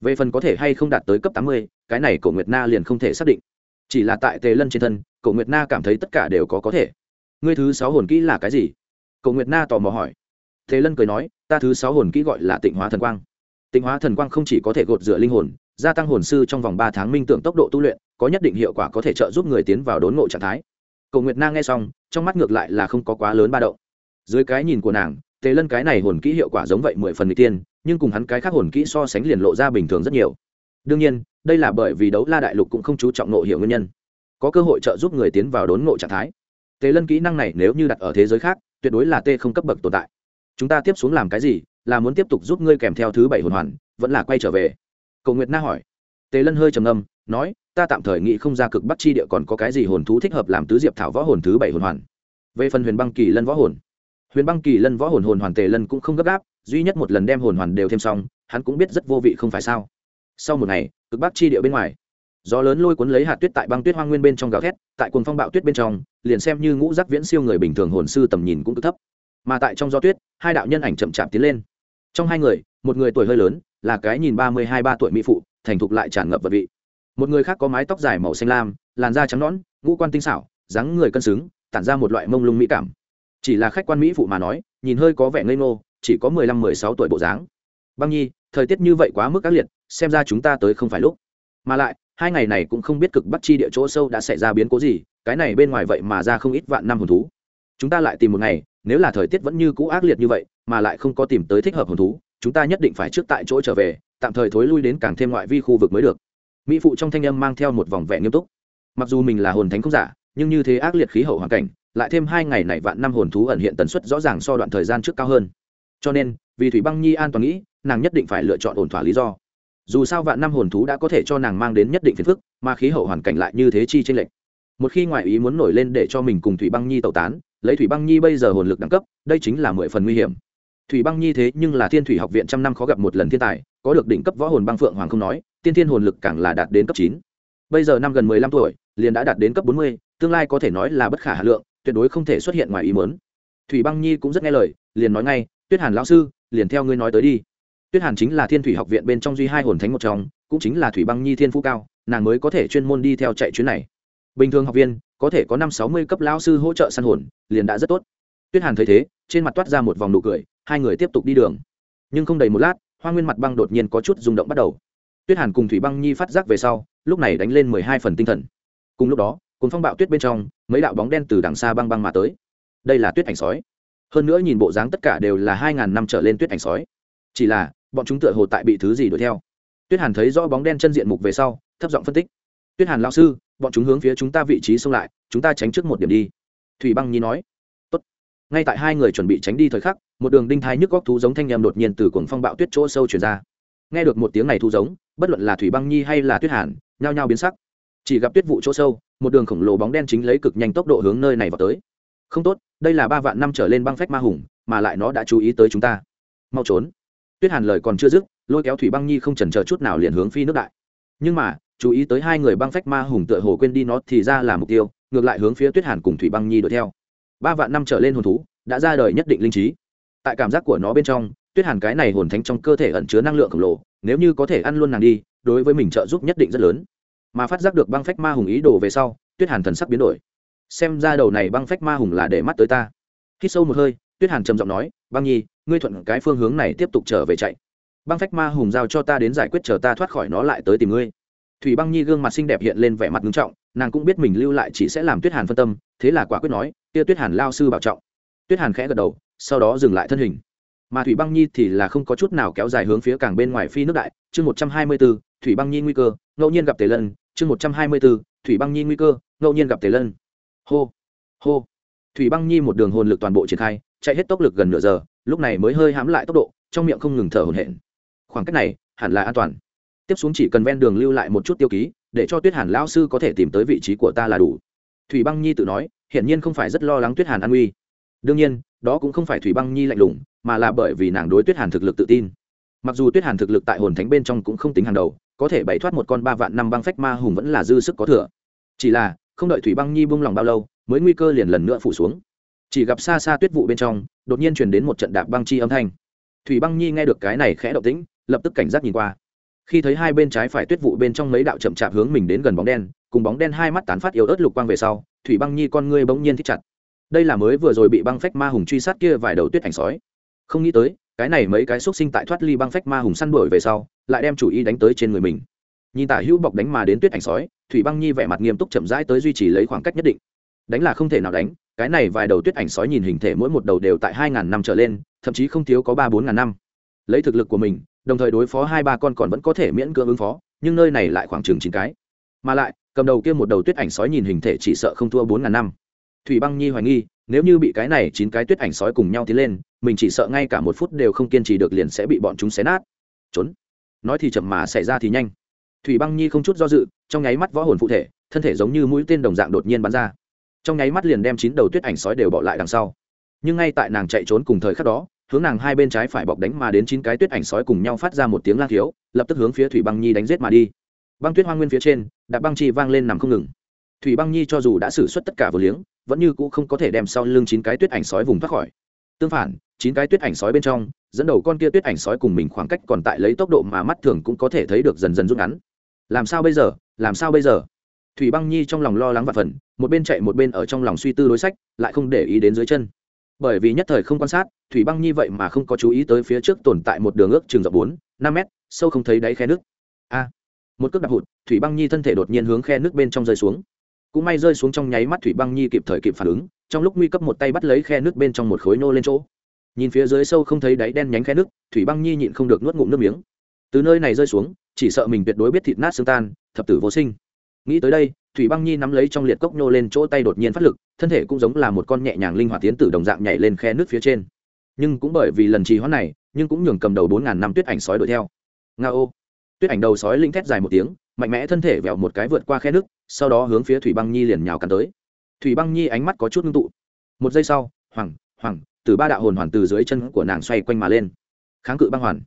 Về phần có thể hay không đạt tới cấp tám mươi, cái này cầu nguyệt na liền không thể xác định chỉ là tại tề lân trên thân cậu nguyệt na cảm thấy tất cả đều có có thể. Ngươi thứ sáu hồn kỹ là cái gì? Cậu nguyệt na tò mò hỏi. Thế lân cười nói, ta thứ sáu hồn kỹ gọi là tịnh hóa thần quang. Tịnh hóa thần quang không chỉ có thể gột rửa linh hồn, gia tăng hồn sư trong vòng ba tháng minh tưởng tốc độ tu luyện, có nhất định hiệu quả có thể trợ giúp người tiến vào đốn ngộ trạng thái. Cậu nguyệt na nghe xong, trong mắt ngược lại là không có quá lớn ba động. Dưới cái nhìn của nàng, tề lân cái này hồn kỹ hiệu quả giống vậy mười phần người tiên, nhưng cùng hắn cái khác hồn kỹ so sánh liền lộ ra bình thường rất nhiều đương nhiên, đây là bởi vì đấu la đại lục cũng không chú trọng nộ hiểu nguyên nhân. Có cơ hội trợ giúp người tiến vào đốn ngộ trạng thái. Tề lân kỹ năng này nếu như đặt ở thế giới khác, tuyệt đối là t không cấp bậc tồn tại. Chúng ta tiếp xuống làm cái gì? Là muốn tiếp tục giúp ngươi kèm theo thứ bảy hồn hoàn, vẫn là quay trở về? Cầu nguyệt na hỏi. Tề lân hơi trầm ngâm, nói, ta tạm thời nghĩ không ra cực bắt chi địa còn có cái gì hồn thú thích hợp làm tứ diệp thảo võ hồn thứ bảy hồn hoàn. Về phần huyền băng kỳ lân võ hồn. Huyền băng kỳ lân võ hồn hồn hoàn tề lân cũng không gấp gáp, duy nhất một lần đem hồn hoàn đều thêm xong, hắn cũng biết rất vô vị không phải sao sau một ngày, cực bắc chi địa bên ngoài, gió lớn lôi cuốn lấy hạt tuyết tại băng tuyết hoang nguyên bên trong gào thét, tại cuồng phong bạo tuyết bên trong, liền xem như ngũ giác viễn siêu người bình thường hồn sư tầm nhìn cũng cực thấp. Mà tại trong gió tuyết, hai đạo nhân ảnh chậm chạp tiến lên. Trong hai người, một người tuổi hơi lớn, là cái nhìn ba mươi hai ba tuổi mỹ phụ, thành thục lại tràn ngập vật vị. Một người khác có mái tóc dài màu xanh lam, làn da trắng nõn, ngũ quan tinh xảo, dáng người cân xứng, tản ra một loại mông lung mỹ cảm. Chỉ là khách quan mỹ phụ mà nói, nhìn hơi có vẻ ngây ngô, chỉ có mười lăm mười sáu tuổi bộ dáng. Băng nhi, thời tiết như vậy quá mức ác liệt xem ra chúng ta tới không phải lúc. Mà lại, hai ngày này cũng không biết cực bắc chi địa chỗ sâu đã xảy ra biến cố gì, cái này bên ngoài vậy mà ra không ít vạn năm hồn thú. Chúng ta lại tìm một ngày, nếu là thời tiết vẫn như cũ ác liệt như vậy, mà lại không có tìm tới thích hợp hồn thú, chúng ta nhất định phải trước tại chỗ trở về, tạm thời thối lui đến càng thêm ngoại vi khu vực mới được. Mỹ phụ trong thanh âm mang theo một vòng vẻ nghiêm túc. Mặc dù mình là hồn thánh không giả, nhưng như thế ác liệt khí hậu hoàn cảnh, lại thêm hai ngày này vạn năm hồn thú ẩn hiện tần suất rõ ràng so đoạn thời gian trước cao hơn. Cho nên, vì thủy băng nhi an toàn nghĩ, nàng nhất định phải lựa chọn ổn thỏa lý do dù sao vạn năm hồn thú đã có thể cho nàng mang đến nhất định phiền phức, mà khí hậu hoàn cảnh lại như thế chi tranh lệch. Một khi ngoại ý muốn nổi lên để cho mình cùng thủy băng nhi tẩu tán, lấy thủy băng nhi bây giờ hồn lực đẳng cấp, đây chính là mười phần nguy hiểm. Thủy băng nhi thế nhưng là thiên thủy học viện trăm năm khó gặp một lần thiên tài, có được đỉnh cấp võ hồn băng phượng hoàng không nói, tiên thiên hồn lực càng là đạt đến cấp chín. Bây giờ năm gần mười lăm tuổi, liền đã đạt đến cấp bốn mươi, tương lai có thể nói là bất khả hà lượng, tuyệt đối không thể xuất hiện ngoài ý muốn. Thủy băng nhi cũng rất nghe lời, liền nói ngay, tuyết hàn lão sư, liền theo ngươi nói tới đi tuyết hàn chính là thiên thủy học viện bên trong duy hai hồn thánh một trong, cũng chính là thủy băng nhi thiên phú cao, nàng mới có thể chuyên môn đi theo chạy chuyến này. Bình thường học viên, có thể có năm sáu mươi cấp lão sư hỗ trợ săn hồn, liền đã rất tốt. Tuyết hàn thấy thế, trên mặt toát ra một vòng nụ cười, hai người tiếp tục đi đường. Nhưng không đầy một lát, hoa nguyên mặt băng đột nhiên có chút rung động bắt đầu. Tuyết hàn cùng thủy băng nhi phát giác về sau, lúc này đánh lên mười hai phần tinh thần. Cùng lúc đó cùng phong bạo tuyết bên trong, mấy đạo bóng đen từ đằng xa băng băng mà tới. Đây là tuyết ảnh sói. Hơn nữa nhìn bộ dáng tất cả đều là hai ngàn năm trở lên tuyết ảnh sói. Chỉ là bọn chúng tựa hồ tại bị thứ gì đuổi theo. Tuyết hàn thấy rõ bóng đen chân diện mục về sau, thấp giọng phân tích. Tuyết hàn lao sư, bọn chúng hướng phía chúng ta vị trí xông lại, chúng ta tránh trước một điểm đi. Thủy băng nhi nói. Tốt. ngay tại hai người chuẩn bị tránh đi thời khắc, một đường đinh thái nhức góc thú giống thanh nhầm đột nhiên từ cuồng phong bạo tuyết chỗ sâu chuyển ra. Nghe được một tiếng này thu giống, bất luận là thủy băng nhi hay là tuyết hàn, nhao nhao biến sắc. Chỉ gặp tuyết vụ chỗ sâu, một đường khổng lồ bóng đen chính lấy cực nhanh tốc độ hướng nơi này vào tới. Không tốt, đây là ba vạn năm trở lên băng phách ma hùng, mà lại nó đã chú ý tới chúng ta. Mau trốn tuyết hàn lời còn chưa dứt, lôi kéo thủy băng nhi không chần chờ chút nào liền hướng phi nước đại. Nhưng mà, chú ý tới hai người băng phách ma hùng tựa hồ quên đi nó thì ra là mục tiêu, ngược lại hướng phía tuyết hàn cùng thủy băng nhi đuổi theo. Ba vạn năm trở lên hồn thú, đã ra đời nhất định linh trí. Tại cảm giác của nó bên trong, tuyết hàn cái này hồn thánh trong cơ thể ẩn chứa năng lượng khổng lồ, nếu như có thể ăn luôn nàng đi, đối với mình trợ giúp nhất định rất lớn. Mà phát giác được băng phách ma hùng ý đồ về sau, tuyết hàn thần sắc biến đổi. Xem ra đầu này băng phách ma hùng là để mắt tới ta. Khi sâu một hơi, tuyết hàn trầm giọng nói băng nhi, ngươi thuận cái phương hướng này tiếp tục trở về chạy. Băng phách ma hùng giao cho ta đến giải quyết chờ ta thoát khỏi nó lại tới tìm ngươi. Thủy băng nhi gương mặt xinh đẹp hiện lên vẻ mặt nghiêm trọng, nàng cũng biết mình lưu lại chỉ sẽ làm tuyết hàn phân tâm, thế là quả quyết nói, kia tuyết hàn lao sư bảo trọng. Tuyết hàn khẽ gật đầu, sau đó dừng lại thân hình. Mà thủy băng nhi thì là không có chút nào kéo dài hướng phía càng bên ngoài phi nước đại, chương một trăm hai mươi b ố thủy băng nhi nguy cơ, ngẫu nhiên gặp tề lân, chương một trăm hai mươi b ố thủy băng nhi nguy cơ, ngẫu nhiên gặp tề lân. Hô hô. Thủy băng nhi một đường hồn lực toàn bộ triển khai chạy hết tốc lực gần nửa giờ lúc này mới hơi hãm lại tốc độ trong miệng không ngừng thở hổn hển. Khoảng cách này hẳn là an toàn. Tiếp xuống chỉ cần ven đường lưu lại một chút tiêu ký để cho tuyết hàn lão sư có thể tìm tới vị trí của ta là đủ. Thủy băng nhi tự nói hiển nhiên không phải rất lo lắng tuyết hàn an nguy, đương nhiên đó cũng không phải thủy băng nhi lạnh lùng mà là bởi vì nàng đối tuyết hàn thực lực tự tin. Mặc dù tuyết hàn thực lực tại hồn thánh bên trong cũng không tính hàng đầu có thể bày thoát một con ba vạn năm băng phách ma hùng vẫn là dư sức có thừa. Chỉ là không đợi thủy băng nhi buông lòng bao lâu mới nguy cơ liền lần nữa phủ xuống chỉ gặp xa xa tuyết vụ bên trong, đột nhiên truyền đến một trận đạp băng chi âm thanh. Thủy băng nhi nghe được cái này khẽ động tĩnh, lập tức cảnh giác nhìn qua. Khi thấy hai bên trái phải tuyết vụ bên trong mấy đạo chậm chạp hướng mình đến gần bóng đen, cùng bóng đen hai mắt tán phát yếu ớt lục quang về sau, thủy băng nhi con ngươi bỗng nhiên thích chặt. Đây là mới vừa rồi bị băng phách ma hùng truy sát kia vài đầu tuyết ảnh sói. Không nghĩ tới, cái này mấy cái xúc sinh tại thoát ly băng phách ma hùng săn đuổi về sau, lại đem chủ ý đánh tới trên người mình. Nhìn tả hữu bọc đánh mà đến tuyết ảnh sói, thủy băng nhi vẻ mặt nghiêm túc chậm rãi tới duy trì lấy khoảng cách nhất định. Đánh là không thể nào đánh cái này vài đầu tuyết ảnh sói nhìn hình thể mỗi một đầu đều tại hai ngàn năm trở lên, thậm chí không thiếu có ba bốn ngàn năm. Lấy thực lực của mình, đồng thời đối phó hai ba con còn vẫn có thể miễn cưỡng ứng phó, nhưng nơi này lại khoảng chừng chín cái. Mà lại, cầm đầu kia một đầu tuyết ảnh sói nhìn hình thể chỉ sợ không thua bốn ngàn năm. Thủy băng nhi hoài nghi, nếu như bị cái này chín cái tuyết ảnh sói cùng nhau tiến lên, mình chỉ sợ ngay cả một phút đều không kiên trì được liền sẽ bị bọn chúng xé nát. Trốn. Nói thì chậm mà xảy ra thì nhanh. Thủy băng nhi không chút do dự, trong nháy mắt võ hồn phụ thể, thân thể giống như mũi tên đồng dạng đột nhiên bắn ra trong nháy mắt liền đem chín đầu tuyết ảnh sói đều bỏ lại đằng sau. Nhưng ngay tại nàng chạy trốn cùng thời khắc đó, hướng nàng hai bên trái phải bọc đánh mà đến chín cái tuyết ảnh sói cùng nhau phát ra một tiếng lang thiếu lập tức hướng phía thủy băng nhi đánh giết mà đi. Băng tuyết hoa nguyên phía trên, đạp băng chi vang lên nằm không ngừng. Thủy băng nhi cho dù đã xử suất tất cả vừa liếng, vẫn như cũ không có thể đem sau lưng chín cái tuyết ảnh sói vùng thoát khỏi. Tương phản, chín cái tuyết ảnh sói bên trong, dẫn đầu con kia tuyết ảnh sói cùng mình khoảng cách còn tại lấy tốc độ mà mắt thường cũng có thể thấy được dần dần rút ngắn. Làm sao bây giờ? Làm sao bây giờ? Thủy băng nhi trong lòng lo lắng và phần, một bên chạy một bên ở trong lòng suy tư đối sách, lại không để ý đến dưới chân. Bởi vì nhất thời không quan sát, thủy băng nhi vậy mà không có chú ý tới phía trước tồn tại một đường ước chừng rộng bốn, năm mét, sâu không thấy đáy khe nước. A! Một cước đạp hụt, thủy băng nhi thân thể đột nhiên hướng khe nước bên trong rơi xuống. Cũng may rơi xuống trong nháy mắt, thủy băng nhi kịp thời kịp phản ứng, trong lúc nguy cấp một tay bắt lấy khe nước bên trong một khối nô lên chỗ. Nhìn phía dưới sâu không thấy đáy đen nhánh khe nước, thủy băng nhi nhịn không được nuốt ngụm nước miếng. Từ nơi này rơi xuống, chỉ sợ mình tuyệt đối biết thịt nát xương tan, thập tử vô sinh nghĩ tới đây, thủy băng nhi nắm lấy trong liệt cốc nhô lên chỗ tay đột nhiên phát lực, thân thể cũng giống là một con nhẹ nhàng linh hoạt tiến tử đồng dạng nhảy lên khe nước phía trên. Nhưng cũng bởi vì lần trì hoãn này, nhưng cũng nhường cầm đầu bốn ngàn năm tuyết ảnh sói đuổi theo. Nga ô. Tuyết ảnh đầu sói linh thét dài một tiếng, mạnh mẽ thân thể vẹo một cái vượt qua khe nước, sau đó hướng phía thủy băng nhi liền nhào cắn tới. Thủy băng nhi ánh mắt có chút ngưng tụ. Một giây sau hoàng hoàng từ ba đạo hồn hoàn từ dưới chân của nàng xoay quanh mà lên. Kháng cự băng hoàn.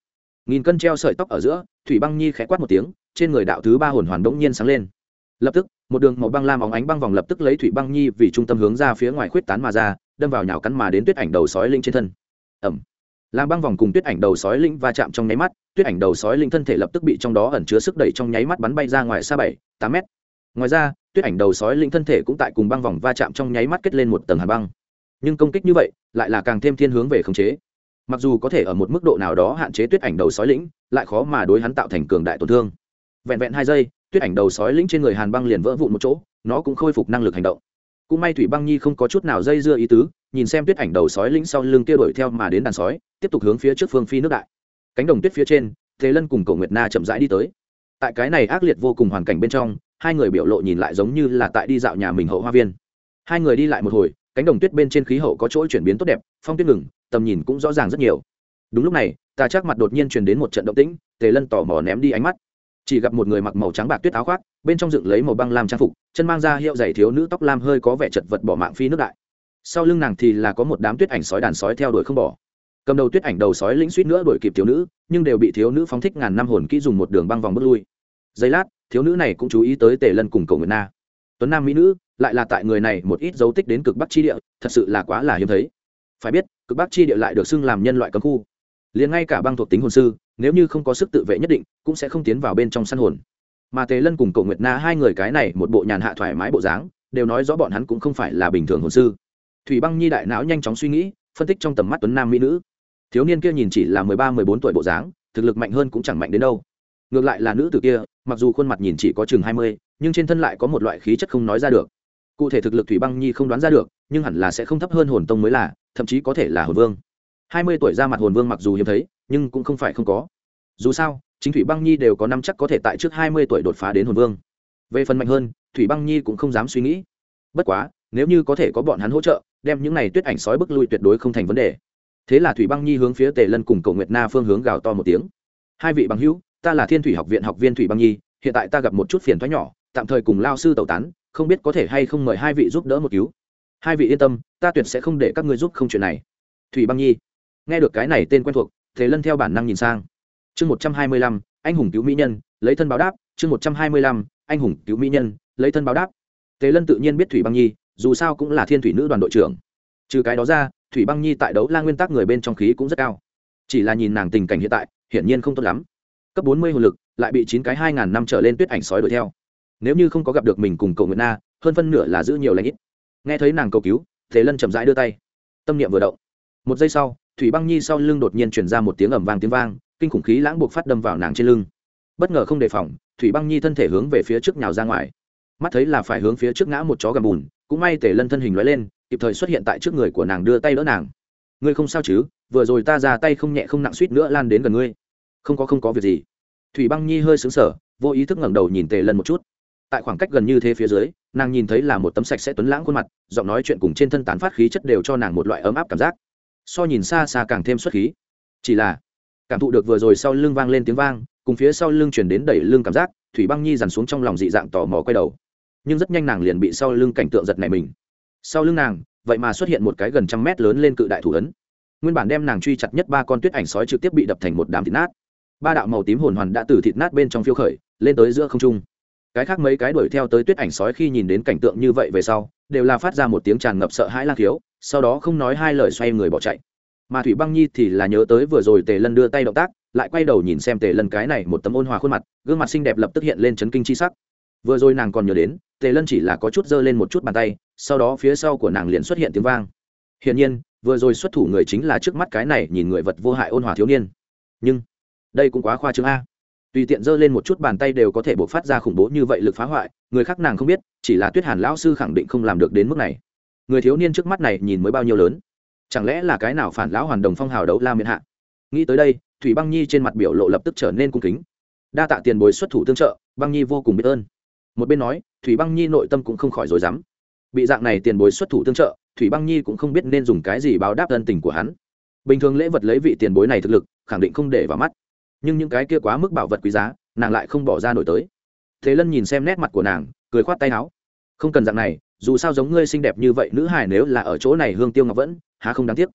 Nghìn cân treo sợi tóc ở giữa, thủy băng nhi khẽ quát một tiếng, trên người đạo thứ ba hồn hoàn bỗng nhiên sáng lên lập tức, một đường màu băng lam óng ánh băng vòng lập tức lấy thủy băng nhi vì trung tâm hướng ra phía ngoài khuyết tán mà ra, đâm vào nhào cắn mà đến tuyết ảnh đầu sói linh trên thân. Ẩm làm băng vòng cùng tuyết ảnh đầu sói linh va chạm trong nháy mắt, tuyết ảnh đầu sói linh thân thể lập tức bị trong đó ẩn chứa sức đẩy trong nháy mắt bắn bay ra ngoài xa bảy, tám mét. Ngoài ra, tuyết ảnh đầu sói linh thân thể cũng tại cùng băng vòng va chạm trong nháy mắt kết lên một tầng hàn băng. Nhưng công kích như vậy, lại là càng thêm thiên hướng về khống chế. Mặc dù có thể ở một mức độ nào đó hạn chế tuyết ảnh đầu sói lĩnh lại khó mà đối hắn tạo thành cường đại tổn thương vẹn vẹn hai giây, tuyết ảnh đầu sói lĩnh trên người hàn băng liền vỡ vụn một chỗ, nó cũng khôi phục năng lực hành động. Cũng may thủy băng nhi không có chút nào dây dưa ý tứ, nhìn xem tuyết ảnh đầu sói lĩnh sau lưng kia đuổi theo mà đến đàn sói, tiếp tục hướng phía trước phương phi nước đại. Cánh đồng tuyết phía trên, thế lân cùng Cổ nguyệt na chậm rãi đi tới. Tại cái này ác liệt vô cùng hoàn cảnh bên trong, hai người biểu lộ nhìn lại giống như là tại đi dạo nhà mình hậu hoa viên. Hai người đi lại một hồi, cánh đồng tuyết bên trên khí hậu có chỗ chuyển biến tốt đẹp, phong tuyết ngừng, tầm nhìn cũng rõ ràng rất nhiều. Đúng lúc này, ta chắc mặt đột nhiên truyền đến một trận động tĩnh tề lân tò mò ném đi ánh mắt chỉ gặp một người mặc màu trắng bạc tuyết áo khoác, bên trong dựng lấy màu băng lam trang phục, chân mang ra hiệu giày thiếu nữ tóc lam hơi có vẻ chật vật bỏ mạng phi nước đại. Sau lưng nàng thì là có một đám tuyết ảnh sói đàn sói theo đuổi không bỏ. Cầm đầu tuyết ảnh đầu sói lĩnh suýt nữa đuổi kịp thiếu nữ, nhưng đều bị thiếu nữ phóng thích ngàn năm hồn kỹ dùng một đường băng vòng bước lui. Giây lát, thiếu nữ này cũng chú ý tới tề lân cùng cầu nguyệt na. Tuấn nam mỹ nữ, lại là tại người này một ít dấu tích đến cực bắc chi địa, thật sự là quá là hiếm thấy. Phải biết, cực bắc chi địa lại được xưng làm nhân loại cấm khu liền ngay cả băng thuộc tính hồn sư, nếu như không có sức tự vệ nhất định, cũng sẽ không tiến vào bên trong săn hồn. Mà tề lân cùng cậu nguyệt na hai người cái này một bộ nhàn hạ thoải mái bộ dáng, đều nói rõ bọn hắn cũng không phải là bình thường hồn sư. Thủy băng nhi đại não nhanh chóng suy nghĩ, phân tích trong tầm mắt tuấn nam mỹ nữ. Thiếu niên kia nhìn chỉ là mười ba, mười bốn tuổi bộ dáng, thực lực mạnh hơn cũng chẳng mạnh đến đâu. Ngược lại là nữ tử kia, mặc dù khuôn mặt nhìn chỉ có chừng hai mươi, nhưng trên thân lại có một loại khí chất không nói ra được. Cụ thể thực lực thủy băng nhi không đoán ra được, nhưng hẳn là sẽ không thấp hơn hồn tông mới là, thậm chí có thể là hồn vương hai mươi tuổi ra mặt hồn vương mặc dù hiếm thấy, nhưng cũng không phải không có. Dù sao, chính thủy băng nhi đều có năm chắc có thể tại trước hai mươi tuổi đột phá đến hồn vương. Về phần mạnh hơn, thủy băng nhi cũng không dám suy nghĩ. Bất quá, nếu như có thể có bọn hắn hỗ trợ, đem những này tuyết ảnh sói bức lui tuyệt đối không thành vấn đề. Thế là thủy băng nhi hướng phía tề lân cùng cầu nguyệt na phương hướng gào to một tiếng. Hai vị bằng hữu, ta là thiên thủy học viện học viên thủy băng nhi, hiện tại ta gặp một chút phiền thoái nhỏ, tạm thời cùng lao sư tẩu tán, không biết có thể hay không mời hai vị giúp đỡ một cứu. Hai vị yên tâm, ta tuyệt sẽ không để các ngươi giúp không chuyện này. Thủy băng nhi nghe được cái này tên quen thuộc, thế lân theo bản năng nhìn sang. Chương một trăm hai mươi lăm, anh hùng cứu mỹ nhân, lấy thân báo đáp. Chương một trăm hai mươi lăm, anh hùng cứu mỹ nhân, lấy thân báo đáp. Thế lân tự nhiên biết thủy băng nhi, dù sao cũng là thiên thủy nữ đoàn đội trưởng. Trừ cái đó ra, thủy băng nhi tại đấu la nguyên tắc người bên trong khí cũng rất cao. Chỉ là nhìn nàng tình cảnh hiện tại, hiển nhiên không tốt lắm. Cấp bốn mươi hồn lực, lại bị chín cái hai ngàn năm trở lên tuyết ảnh sói đuổi theo. Nếu như không có gặp được mình cùng cầu nguyện na, hơn phân nửa là giữ nhiều lãnh ít. Nghe thấy nàng cầu cứu, thế lân chậm rãi đưa tay. Tâm niệm vừa động. Một giây sau thủy băng nhi sau lưng đột nhiên chuyển ra một tiếng ẩm vang tiếng vang, kinh khủng khí lãng buộc phát đâm vào nàng trên lưng. Bất ngờ không đề phòng, thủy băng nhi thân thể hướng về phía trước nhào ra ngoài. Mắt thấy là phải hướng phía trước ngã một chó gầm bùn, cũng may tể lân thân hình lóe lên, kịp thời xuất hiện tại trước người của nàng đưa tay đỡ nàng. Ngươi không sao chứ? Vừa rồi ta ra tay không nhẹ không nặng suýt nữa lan đến gần ngươi. Không có không có việc gì. Thủy băng nhi hơi xứng sở vô ý thức ngẩng đầu nhìn tề lân một chút. Tại khoảng cách gần như thế phía dưới, nàng nhìn thấy là một tấm sạch sẽ tuấn lãng khuôn mặt, giọng nói chuyện cùng trên thân tán phát khí chất đều cho nàng một loại ấm áp cảm giác so nhìn xa xa càng thêm xuất khí. Chỉ là, cảm thụ được vừa rồi sau lưng vang lên tiếng vang, cùng phía sau lưng chuyển đến đẩy lưng cảm giác, thủy băng nhi dằn xuống trong lòng dị dạng tò mò quay đầu. Nhưng rất nhanh nàng liền bị sau lưng cảnh tượng giật này mình. Sau lưng nàng, vậy mà xuất hiện một cái gần trăm mét lớn lên cự đại thủ ấn. Nguyên bản đem nàng truy chặt nhất ba con tuyết ảnh sói trực tiếp bị đập thành một đám thịt nát. Ba đạo màu tím hồn hoàn đã từ thịt nát bên trong phiêu khởi, lên tới giữa không trung. Cái khác mấy cái đuổi theo tới tuyết ảnh sói khi nhìn đến cảnh tượng như vậy về sau đều là phát ra một tiếng tràn ngập sợ hãi lang thiếu sau đó không nói hai lời xoay người bỏ chạy. Mà thủy băng nhi thì là nhớ tới vừa rồi tề lân đưa tay động tác, lại quay đầu nhìn xem tề lân cái này một tấm ôn hòa khuôn mặt, gương mặt xinh đẹp lập tức hiện lên chấn kinh c h i sắc. Vừa rồi nàng còn nhớ đến, tề lân chỉ là có chút giơ lên một chút bàn tay, sau đó phía sau của nàng liền xuất hiện tiếng vang. Hiển nhiên, vừa rồi xuất thủ người chính là trước mắt cái này nhìn người vật vô hại ôn hòa thiếu niên. Nhưng, đây cũng quá khoa trương a tùy tiện giơ lên một chút bàn tay đều có thể bộc phát ra khủng bố như vậy lực phá hoại, người khác nàng không biết, chỉ là tuyết hàn lão sư khẳng định không làm được đến mức này. Người thiếu niên trước mắt này nhìn mới bao nhiêu lớn? Chẳng lẽ là cái nào phản lão hoàn đồng phong hào đấu la miền hạ? Nghĩ tới đây, thủy băng nhi trên mặt biểu lộ lập tức trở nên cung kính. Đa tạ tiền bồi xuất thủ tương trợ, băng nhi vô cùng biết ơn. Một bên nói, thủy băng nhi nội tâm cũng không khỏi rồi dám bị dạng này tiền bối xuất thủ tương trợ, thủy băng nhi cũng không biết nên dùng cái gì báo đáp ân tình của hắn. Bình thường lễ vật lấy vị tiền bối này thực lực, khẳng định không để vào mắt nhưng những cái kia quá mức bảo vật quý giá, nàng lại không bỏ ra nổi tới. Thế lân nhìn xem nét mặt của nàng, cười khoát tay áo. Không cần dạng này, dù sao giống ngươi xinh đẹp như vậy nữ hải nếu là ở chỗ này hương tiêu ngọc vẫn, há không đáng tiếc.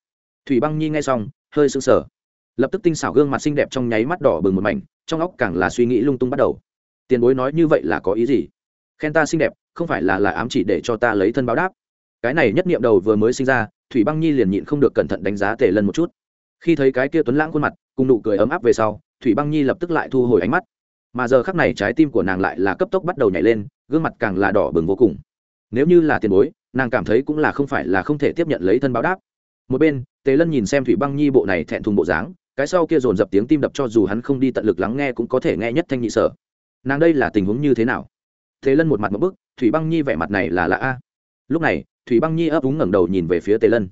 Thủy băng nhi nghe xong, hơi sững sờ. Lập tức tinh xảo gương mặt xinh đẹp trong nháy mắt đỏ bừng một mảnh, trong óc càng là suy nghĩ lung tung bắt đầu. Tiền bối nói như vậy là có ý gì? Khen ta xinh đẹp, không phải là là ám chỉ để cho ta lấy thân báo đáp. Cái này nhất niệm đầu vừa mới sinh ra, thủy băng nhi liền nhịn không được cẩn thận đánh giá tề lân một chút. Khi thấy cái kia tuấn lãng khuôn mặt, cùng nụ cười ấm áp về sau thủy băng nhi lập tức lại thu hồi ánh mắt. Mà giờ khắc này trái tim của nàng lại là cấp tốc bắt đầu nhảy lên, gương mặt càng là đỏ bừng vô cùng. Nếu như là tiền bối, nàng cảm thấy cũng là không phải là không thể tiếp nhận lấy thân báo đáp. Một bên, tề lân nhìn xem thủy băng nhi bộ này thẹn thùng bộ dáng, cái sau kia dồn dập tiếng tim đập cho dù hắn không đi tận lực lắng nghe cũng có thể nghe nhất thanh nhị sở. Nàng đây là tình huống như thế nào? Tề lân một mặt một bức, thủy băng nhi vẻ mặt này là lạ a. Lúc này, thủy băng nhi ấp úng ngẩng đầu nhìn về phía tề lân.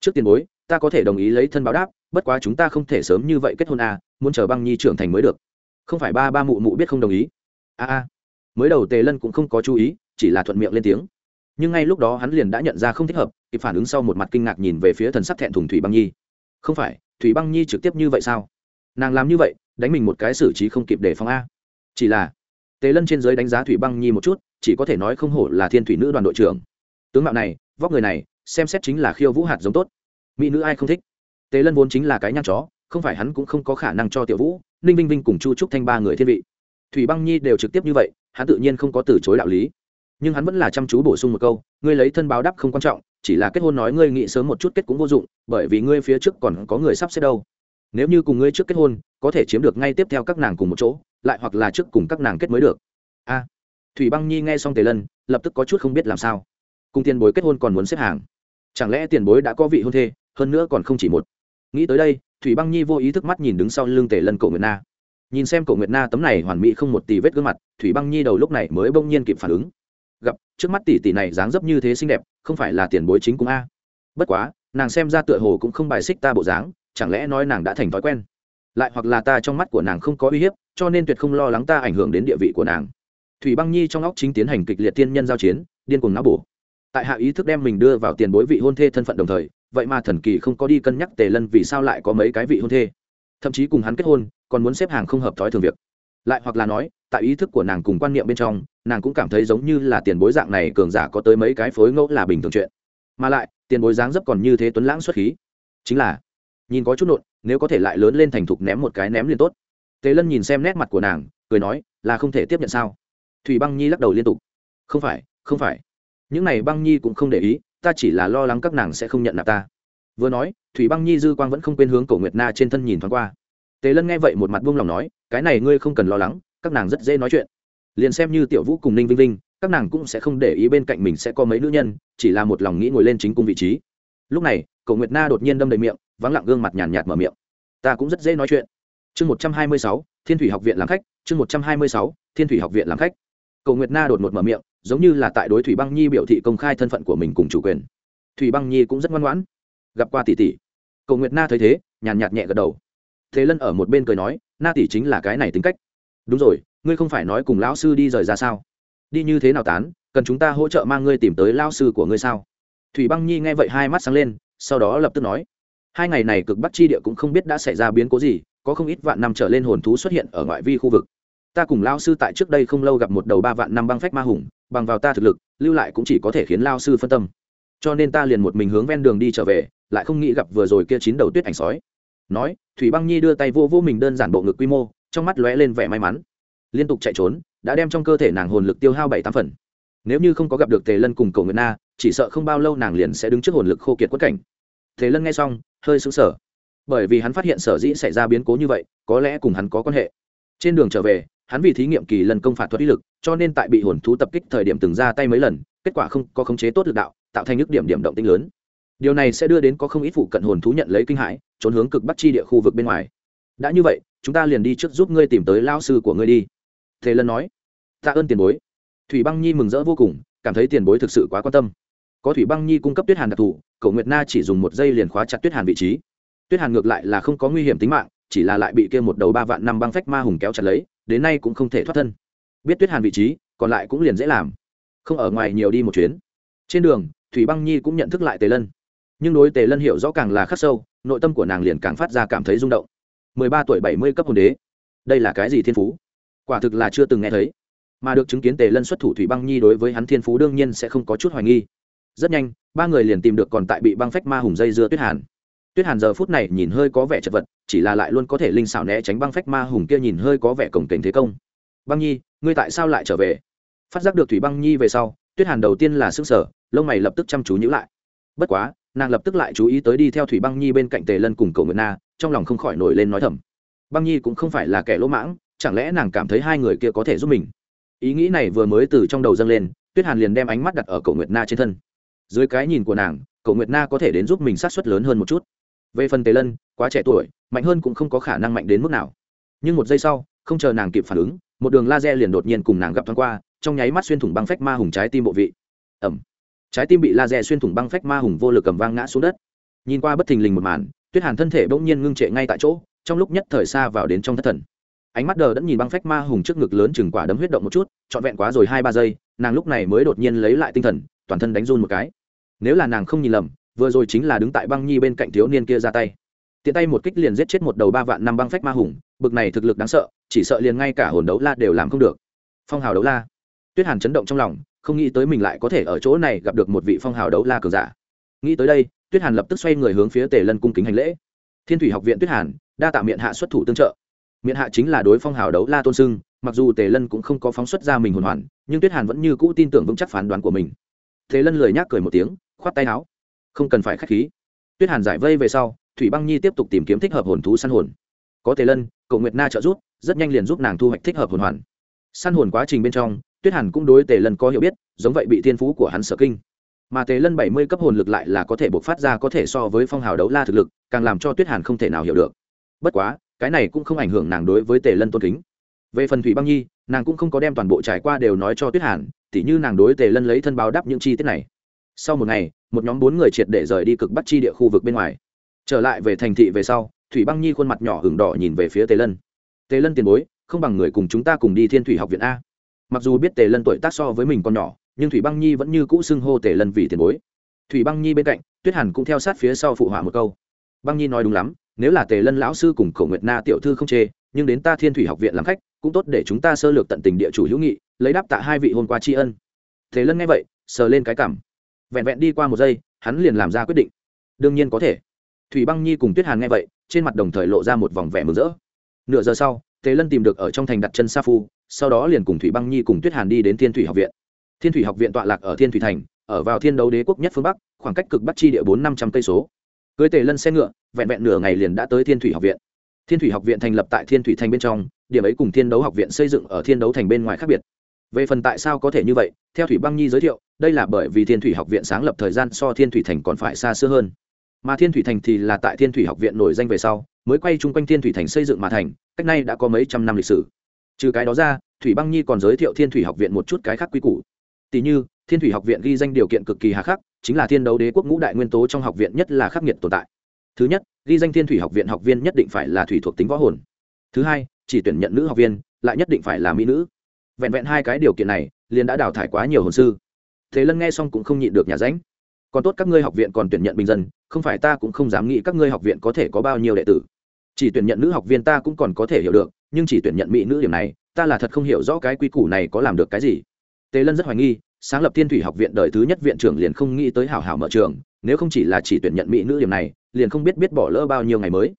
Trước tiền bối, ta có thể đồng ý lấy thân báo đáp, bất quá chúng ta không thể sớm như vậy kết hôn a muốn chờ băng nhi trưởng thành mới được. Không phải ba ba mụ mụ biết không đồng ý. A a. Mới đầu tề lân cũng không có chú ý, chỉ là thuận miệng lên tiếng. Nhưng ngay lúc đó hắn liền đã nhận ra không thích hợp, kịp phản ứng sau một mặt kinh ngạc nhìn về phía thần sắc thẹn thùng thủy băng nhi. Không phải, thủy băng nhi trực tiếp như vậy sao? Nàng làm như vậy, đánh mình một cái xử trí không kịp để phòng a. Chỉ là, tề lân trên giới đánh giá thủy băng nhi một chút, chỉ có thể nói không hổ là thiên thủy nữ đoàn đội trưởng. Tướng mạo này, vóc người này, xem xét chính là khiêu vũ hạt giống tốt. Mỹ nữ ai không thích? Tề lân vốn chính là cái nhăn chó không phải hắn cũng không có khả năng cho tiểu vũ, ninh vinh vinh cùng chu trúc thanh ba người thiên vị. Thủy băng nhi đều trực tiếp như vậy, hắn tự nhiên không có từ chối đạo lý. Nhưng hắn vẫn là chăm chú bổ sung một câu, ngươi lấy thân báo đáp không quan trọng, chỉ là kết hôn nói ngươi nghĩ sớm một chút kết cũng vô dụng, bởi vì ngươi phía trước còn có người sắp xếp đâu. Nếu như cùng ngươi trước kết hôn, có thể chiếm được ngay tiếp theo các nàng cùng một chỗ, lại hoặc là trước cùng các nàng kết mới được. A. Thủy băng nhi nghe xong tề lân, lập tức có chút không biết làm sao. Cùng tiền bối kết hôn còn muốn xếp hàng. Chẳng lẽ tiền bối đã có vị hôn thê, hơn nữa còn không chỉ một? Nghĩ tới đây thủy băng nhi vô ý thức mắt nhìn đứng sau lưng tề lân cổ nguyệt na. Nhìn xem cổ nguyệt na tấm này hoàn mỹ không một tì vết gương mặt, thủy băng nhi đầu lúc này mới bỗng nhiên kịp phản ứng. Gặp, trước mắt tỷ tỷ này dáng dấp như thế xinh đẹp, không phải là tiền bối chính cũng a. Bất quá, nàng xem ra tựa hồ cũng không bài xích ta bộ dáng, chẳng lẽ nói nàng đã thành thói quen? Lại hoặc là ta trong mắt của nàng không có uy hiếp, cho nên tuyệt không lo lắng ta ảnh hưởng đến địa vị của nàng. Thủy băng nhi trong óc chính tiến hành kịch liệt tiên nhân giao chiến, điên cuồng não bổ. Tại hạ ý thức đem mình đưa vào tiền bối vị hôn thê thân phận đồng thời vậy mà thần kỳ không có đi cân nhắc tề lân vì sao lại có mấy cái vị hôn thê. Thậm chí cùng hắn kết hôn, còn muốn xếp hàng không hợp thói thường việc. Lại hoặc là nói, tại ý thức của nàng cùng quan niệm bên trong, nàng cũng cảm thấy giống như là tiền bối dạng này cường giả có tới mấy cái phối ngẫu là bình thường chuyện. Mà lại, tiền bối dáng dấp còn như thế tuấn lãng xuất khí. Chính là, nhìn có chút nộn, nếu có thể lại lớn lên thành thục ném một cái ném liền tốt. Tề lân nhìn xem nét mặt của nàng, cười nói, là không thể tiếp nhận sao? Thủy băng nhi lắc đầu liên tục. Không phải không phải. Những này băng nhi cũng không để ý ta chỉ là lo lắng các nàng sẽ không nhận nạp ta. Vừa nói, thủy băng nhi dư quang vẫn không quên hướng cổ nguyệt na trên thân nhìn thoáng qua. Tề lân nghe vậy một mặt buông lòng nói, cái này ngươi không cần lo lắng, các nàng rất dễ nói chuyện. Liền xem như tiểu vũ cùng ninh vinh vinh, các nàng cũng sẽ không để ý bên cạnh mình sẽ có mấy nữ nhân, chỉ là một lòng nghĩ ngồi lên chính cung vị trí. Lúc này, cổ nguyệt na đột nhiên đâm đầy miệng, vắng lặng gương mặt nhàn nhạt mở miệng. Ta cũng rất dễ nói chuyện. Chương một trăm hai mươi sáu, thiên thủy học viện làm khách, chương một trăm hai mươi sáu, thiên thủy học viện làm khách. Cổ nguyệt na đột ngột mở miệng giống như là tại đối thủy băng nhi biểu thị công khai thân phận của mình cùng chủ quyền. Thủy băng nhi cũng rất ngoan ngoãn. Gặp qua tỷ tỷ. Cầu nguyệt na thấy thế, nhàn nhạt nhẹ gật đầu. Thế lân ở một bên cười nói, na tỷ chính là cái này tính cách. Đúng rồi, ngươi không phải nói cùng lão sư đi rời ra sao? Đi như thế nào tán, cần chúng ta hỗ trợ mang ngươi tìm tới lao sư của ngươi sao? Thủy băng nhi nghe vậy hai mắt sáng lên, sau đó lập tức nói, hai ngày này cực bắc chi địa cũng không biết đã xảy ra biến cố gì, có không ít vạn năm trở lên hồn thú xuất hiện ở ngoại vi khu vực. Ta cùng lao sư tại trước đây không lâu gặp một đầu ba vạn năm băng phách ma hùng bằng vào ta thực lực, lưu lại cũng chỉ có thể khiến lao sư phân tâm. Cho nên ta liền một mình hướng ven đường đi trở về, lại không nghĩ gặp vừa rồi kia chín đầu tuyết ảnh sói. Nói, thủy băng nhi đưa tay vô vô mình đơn giản bộ ngực quy mô, trong mắt lóe lên vẻ may mắn. Liên tục chạy trốn, đã đem trong cơ thể nàng hồn lực tiêu hao bảy tám phần. Nếu như không có gặp được tề lân cùng cầu nguyệt na, chỉ sợ không bao lâu nàng liền sẽ đứng trước hồn lực khô kiệt quất cảnh. Tề lân nghe xong, hơi sững sờ. Bởi vì hắn phát hiện sở dĩ xảy ra biến cố như vậy, có lẽ cùng hắn có quan hệ. Trên đường trở về hắn vì thí nghiệm kỳ lần công phạt thuật ý lực, cho nên tại bị hồn thú tập kích thời điểm từng ra tay mấy lần, kết quả không, có khống chế tốt lực đạo, tạo thành nhức điểm điểm động tinh lớn. Điều này sẽ đưa đến có không ít phụ cận hồn thú nhận lấy kinh hãi, trốn hướng cực bắc chi địa khu vực bên ngoài. Đã như vậy, chúng ta liền đi trước giúp ngươi tìm tới lao sư của ngươi đi. Thế lân nói. Tạ ơn tiền bối. Thủy băng nhi mừng rỡ vô cùng, cảm thấy tiền bối thực sự quá quan tâm. Có thủy băng nhi cung cấp tuyết hàn đặc thù cậu nguyệt na chỉ dùng một giây liền khóa chặt tuyết hàn vị trí. Tuyết hàn ngược lại là không có nguy hiểm tính mạng chỉ là lại bị kia một đầu ba vạn năm băng phách ma hùng kéo chặt lấy, đến nay cũng không thể thoát thân. Biết tuyết hàn vị trí, còn lại cũng liền dễ làm. Không ở ngoài nhiều đi một chuyến. Trên đường, thủy băng nhi cũng nhận thức lại tề lân. Nhưng đối tề lân hiểu rõ càng là khắc sâu, nội tâm của nàng liền càng phát ra cảm thấy rung động. Mười ba tuổi bảy mươi cấp hồn đế. Đây là cái gì thiên phú? Quả thực là chưa từng nghe thấy. Mà được chứng kiến tề lân xuất thủ thủy băng nhi đối với hắn thiên phú đương nhiên sẽ không có chút hoài nghi. Rất nhanh, ba người liền tìm được còn tại bị băng phách ma hùng dây dưa tuyết hàn tuyết hàn giờ phút này nhìn hơi có vẻ chật vật, chỉ là lại luôn có thể linh xảo né tránh băng phách ma hùng kia nhìn hơi có vẻ cổng kềnh thế công. Băng nhi, ngươi tại sao lại trở về? Phát giác được thủy băng nhi về sau, tuyết hàn đầu tiên là s ư n g sở lông mày lập tức chăm chú nhữ lại. Bất quá, nàng lập tức lại chú ý tới đi theo thủy băng nhi bên cạnh tề lân cùng cầu nguyệt na, trong lòng không khỏi nổi lên nói thầm. Băng nhi cũng không phải là kẻ lỗ mãng, chẳng lẽ nàng cảm thấy hai người kia có thể giúp mình? Ý nghĩ này vừa mới từ trong đầu dâng lên, tuyết hàn liền đem ánh mắt đặt ở cầu nguyệt na trên thân. Dưới cái nhìn của nàng cầu nguyệt na có thể đến giúp mình sát xuất lớn hơn một chút về phần tề lân, quá trẻ tuổi, mạnh hơn cũng không có khả năng mạnh đến mức nào. Nhưng một giây sau, không chờ nàng kịp phản ứng, một đường laser liền đột nhiên cùng nàng gặp thoáng qua, trong nháy mắt xuyên thủng băng phách ma hùng trái tim bộ vị. Ẩm trái tim bị laser xuyên thủng băng phách ma hùng vô lực cầm vang ngã xuống đất. Nhìn qua bất thình lình một màn, tuyết hàn thân thể bỗng nhiên ngưng trệ ngay tại chỗ, trong lúc nhất thời xa vào đến trong thất thần. Ánh mắt đờ đẫn nhìn băng phách ma hùng trước ngực lớn chừng quả đấm huyết động một chút, trọn vẹn quá rồi hai ba giây, nàng lúc này mới đột nhiên lấy lại tinh thần, toàn thân đánh run một cái. Nếu là nàng không nhìn lầm vừa rồi chính là đứng tại băng nhi bên cạnh thiếu niên kia ra tay. Tiện tay một kích liền giết chết một đầu ba vạn năm băng phách ma hùng, bực này thực lực đáng sợ, chỉ sợ liền ngay cả hồn đấu la đều làm không được. Phong hào đấu la. Tuyết hàn chấn động trong lòng, không nghĩ tới mình lại có thể ở chỗ này gặp được một vị phong hào đấu la cường giả. Nghĩ tới đây, tuyết hàn lập tức xoay người hướng phía tề lân cung kính hành lễ. Thiên thủy học viện tuyết hàn, đa tạ miệng hạ xuất thủ tương trợ. Miệng hạ chính là đối phong hào đấu la tôn sưng, mặc dù tề lân cũng không có phóng xuất ra mình hồn hoàn, nhưng tuyết hàn vẫn như cũ tin tưởng vững chắc phán đoán của mình. Tề lân lười nhác cười một tiếng, khoát tay áo không cần phải k h á c h khí. Tuyết hàn giải vây về sau, thủy băng nhi tiếp tục tìm kiếm thích hợp hồn thú săn hồn. Có tề lân, cậu nguyệt na trợ giúp, rất nhanh liền giúp nàng thu hoạch thích hợp hồn hoàn. Săn hồn quá trình bên trong, tuyết hàn cũng đối tề lân có hiểu biết, giống vậy bị thiên phú của hắn sở kinh. Mà tề lân bảy mươi cấp hồn lực lại là có thể bộc phát ra có thể so với phong hào đấu la thực lực, càng làm cho tuyết hàn không thể nào hiểu được. Bất quá, cái này cũng không ảnh hưởng nàng đối với tề lân tôn kính. Về phần thủy băng nhi, nàng cũng không có đem toàn bộ trải qua đều nói cho tuyết hàn, tỉ như nàng đối tề lân lấy thân báo đáp những chi tiết này. Sau một ngày một nhóm bốn người triệt để rời đi cực bắt chi địa khu vực bên ngoài. Trở lại về thành thị về sau, thủy băng nhi khuôn mặt nhỏ hừng đỏ nhìn về phía tề lân. Tề lân tiền bối, không bằng người cùng chúng ta cùng đi thiên thủy học viện a. Mặc dù biết tề lân tuổi tác so với mình còn nhỏ, nhưng thủy băng nhi vẫn như cũ xưng hô tề lân vì tiền bối. Thủy băng nhi bên cạnh, tuyết hàn cũng theo sát phía sau phụ họa một câu. Băng nhi nói đúng lắm, nếu là tề lân lão sư cùng cổ nguyệt na tiểu thư không chê, nhưng đến ta thiên thủy học viện làm khách, cũng tốt để chúng ta sơ lược tận tình địa chủ hữu nghị, lấy đáp tạ hai vị hôm qua tri ân. Tề lân nghe vậy, sờ lên cái cảm vẹn vẹn đi qua một giây, hắn liền làm ra quyết định. Đương nhiên có thể. Thủy băng nhi cùng tuyết hàn nghe vậy, trên mặt đồng thời lộ ra một vòng vẻ mừng rỡ. Nửa giờ sau, tề lân tìm được ở trong thành đặt chân sa phu, sau đó liền cùng thủy băng nhi cùng tuyết hàn đi đến thiên thủy học viện. Thiên thủy học viện tọa lạc ở thiên thủy thành, ở vào thiên đấu đế quốc nhất phương bắc, khoảng cách cực bắc chi địa bốn năm trăm cây số. Cưới tề lân xe ngựa, vẹn vẹn nửa ngày liền đã tới thiên thủy học viện. Thiên thủy học viện thành lập tại thiên thủy thành bên trong, điểm ấy cùng thiên đấu học viện xây dựng ở thiên đấu thành bên ngoài khác biệt về phần tại sao có thể như vậy, theo thủy băng nhi giới thiệu, đây là bởi vì thiên thủy học viện sáng lập thời gian so thiên thủy thành còn phải xa xưa hơn. Mà thiên thủy thành thì là tại thiên thủy học viện nổi danh về sau, mới quay chung quanh thiên thủy thành xây dựng mà thành, cách nay đã có mấy trăm năm lịch sử. Trừ cái đó ra, thủy băng nhi còn giới thiệu thiên thủy học viện một chút cái khác quy củ. Tỷ như, thiên thủy học viện ghi danh điều kiện cực kỳ hà khắc, chính là thiên đấu đế quốc ngũ đại nguyên tố trong học viện nhất là khắc nghiệt tồn tại. Thứ nhất, ghi danh thiên thủy học viện học viên nhất định phải là thủy thuộc tính võ hồn. Thứ hai, chỉ tuyển nhận nữ học viên, lại nhất định phải là mỹ nữ vẹn vẹn hai cái điều kiện này, liền đã đào thải quá nhiều hồn sư. Thế lân nghe xong cũng không nhịn được nhà ránh. Còn tốt các ngươi học viện còn tuyển nhận bình dân, không phải ta cũng không dám nghĩ các ngươi học viện có thể có bao nhiêu đệ tử. Chỉ tuyển nhận nữ học viên ta cũng còn có thể hiểu được, nhưng chỉ tuyển nhận mỹ nữ điểm này, ta là thật không hiểu rõ cái quy củ này có làm được cái gì. Tề lân rất hoài nghi, sáng lập thiên thủy học viện đời thứ nhất viện trưởng liền không nghĩ tới hảo hảo mở trường, nếu không chỉ là chỉ tuyển nhận mỹ nữ điểm này, liền không biết biết bỏ lỡ bao nhiêu ngày mới.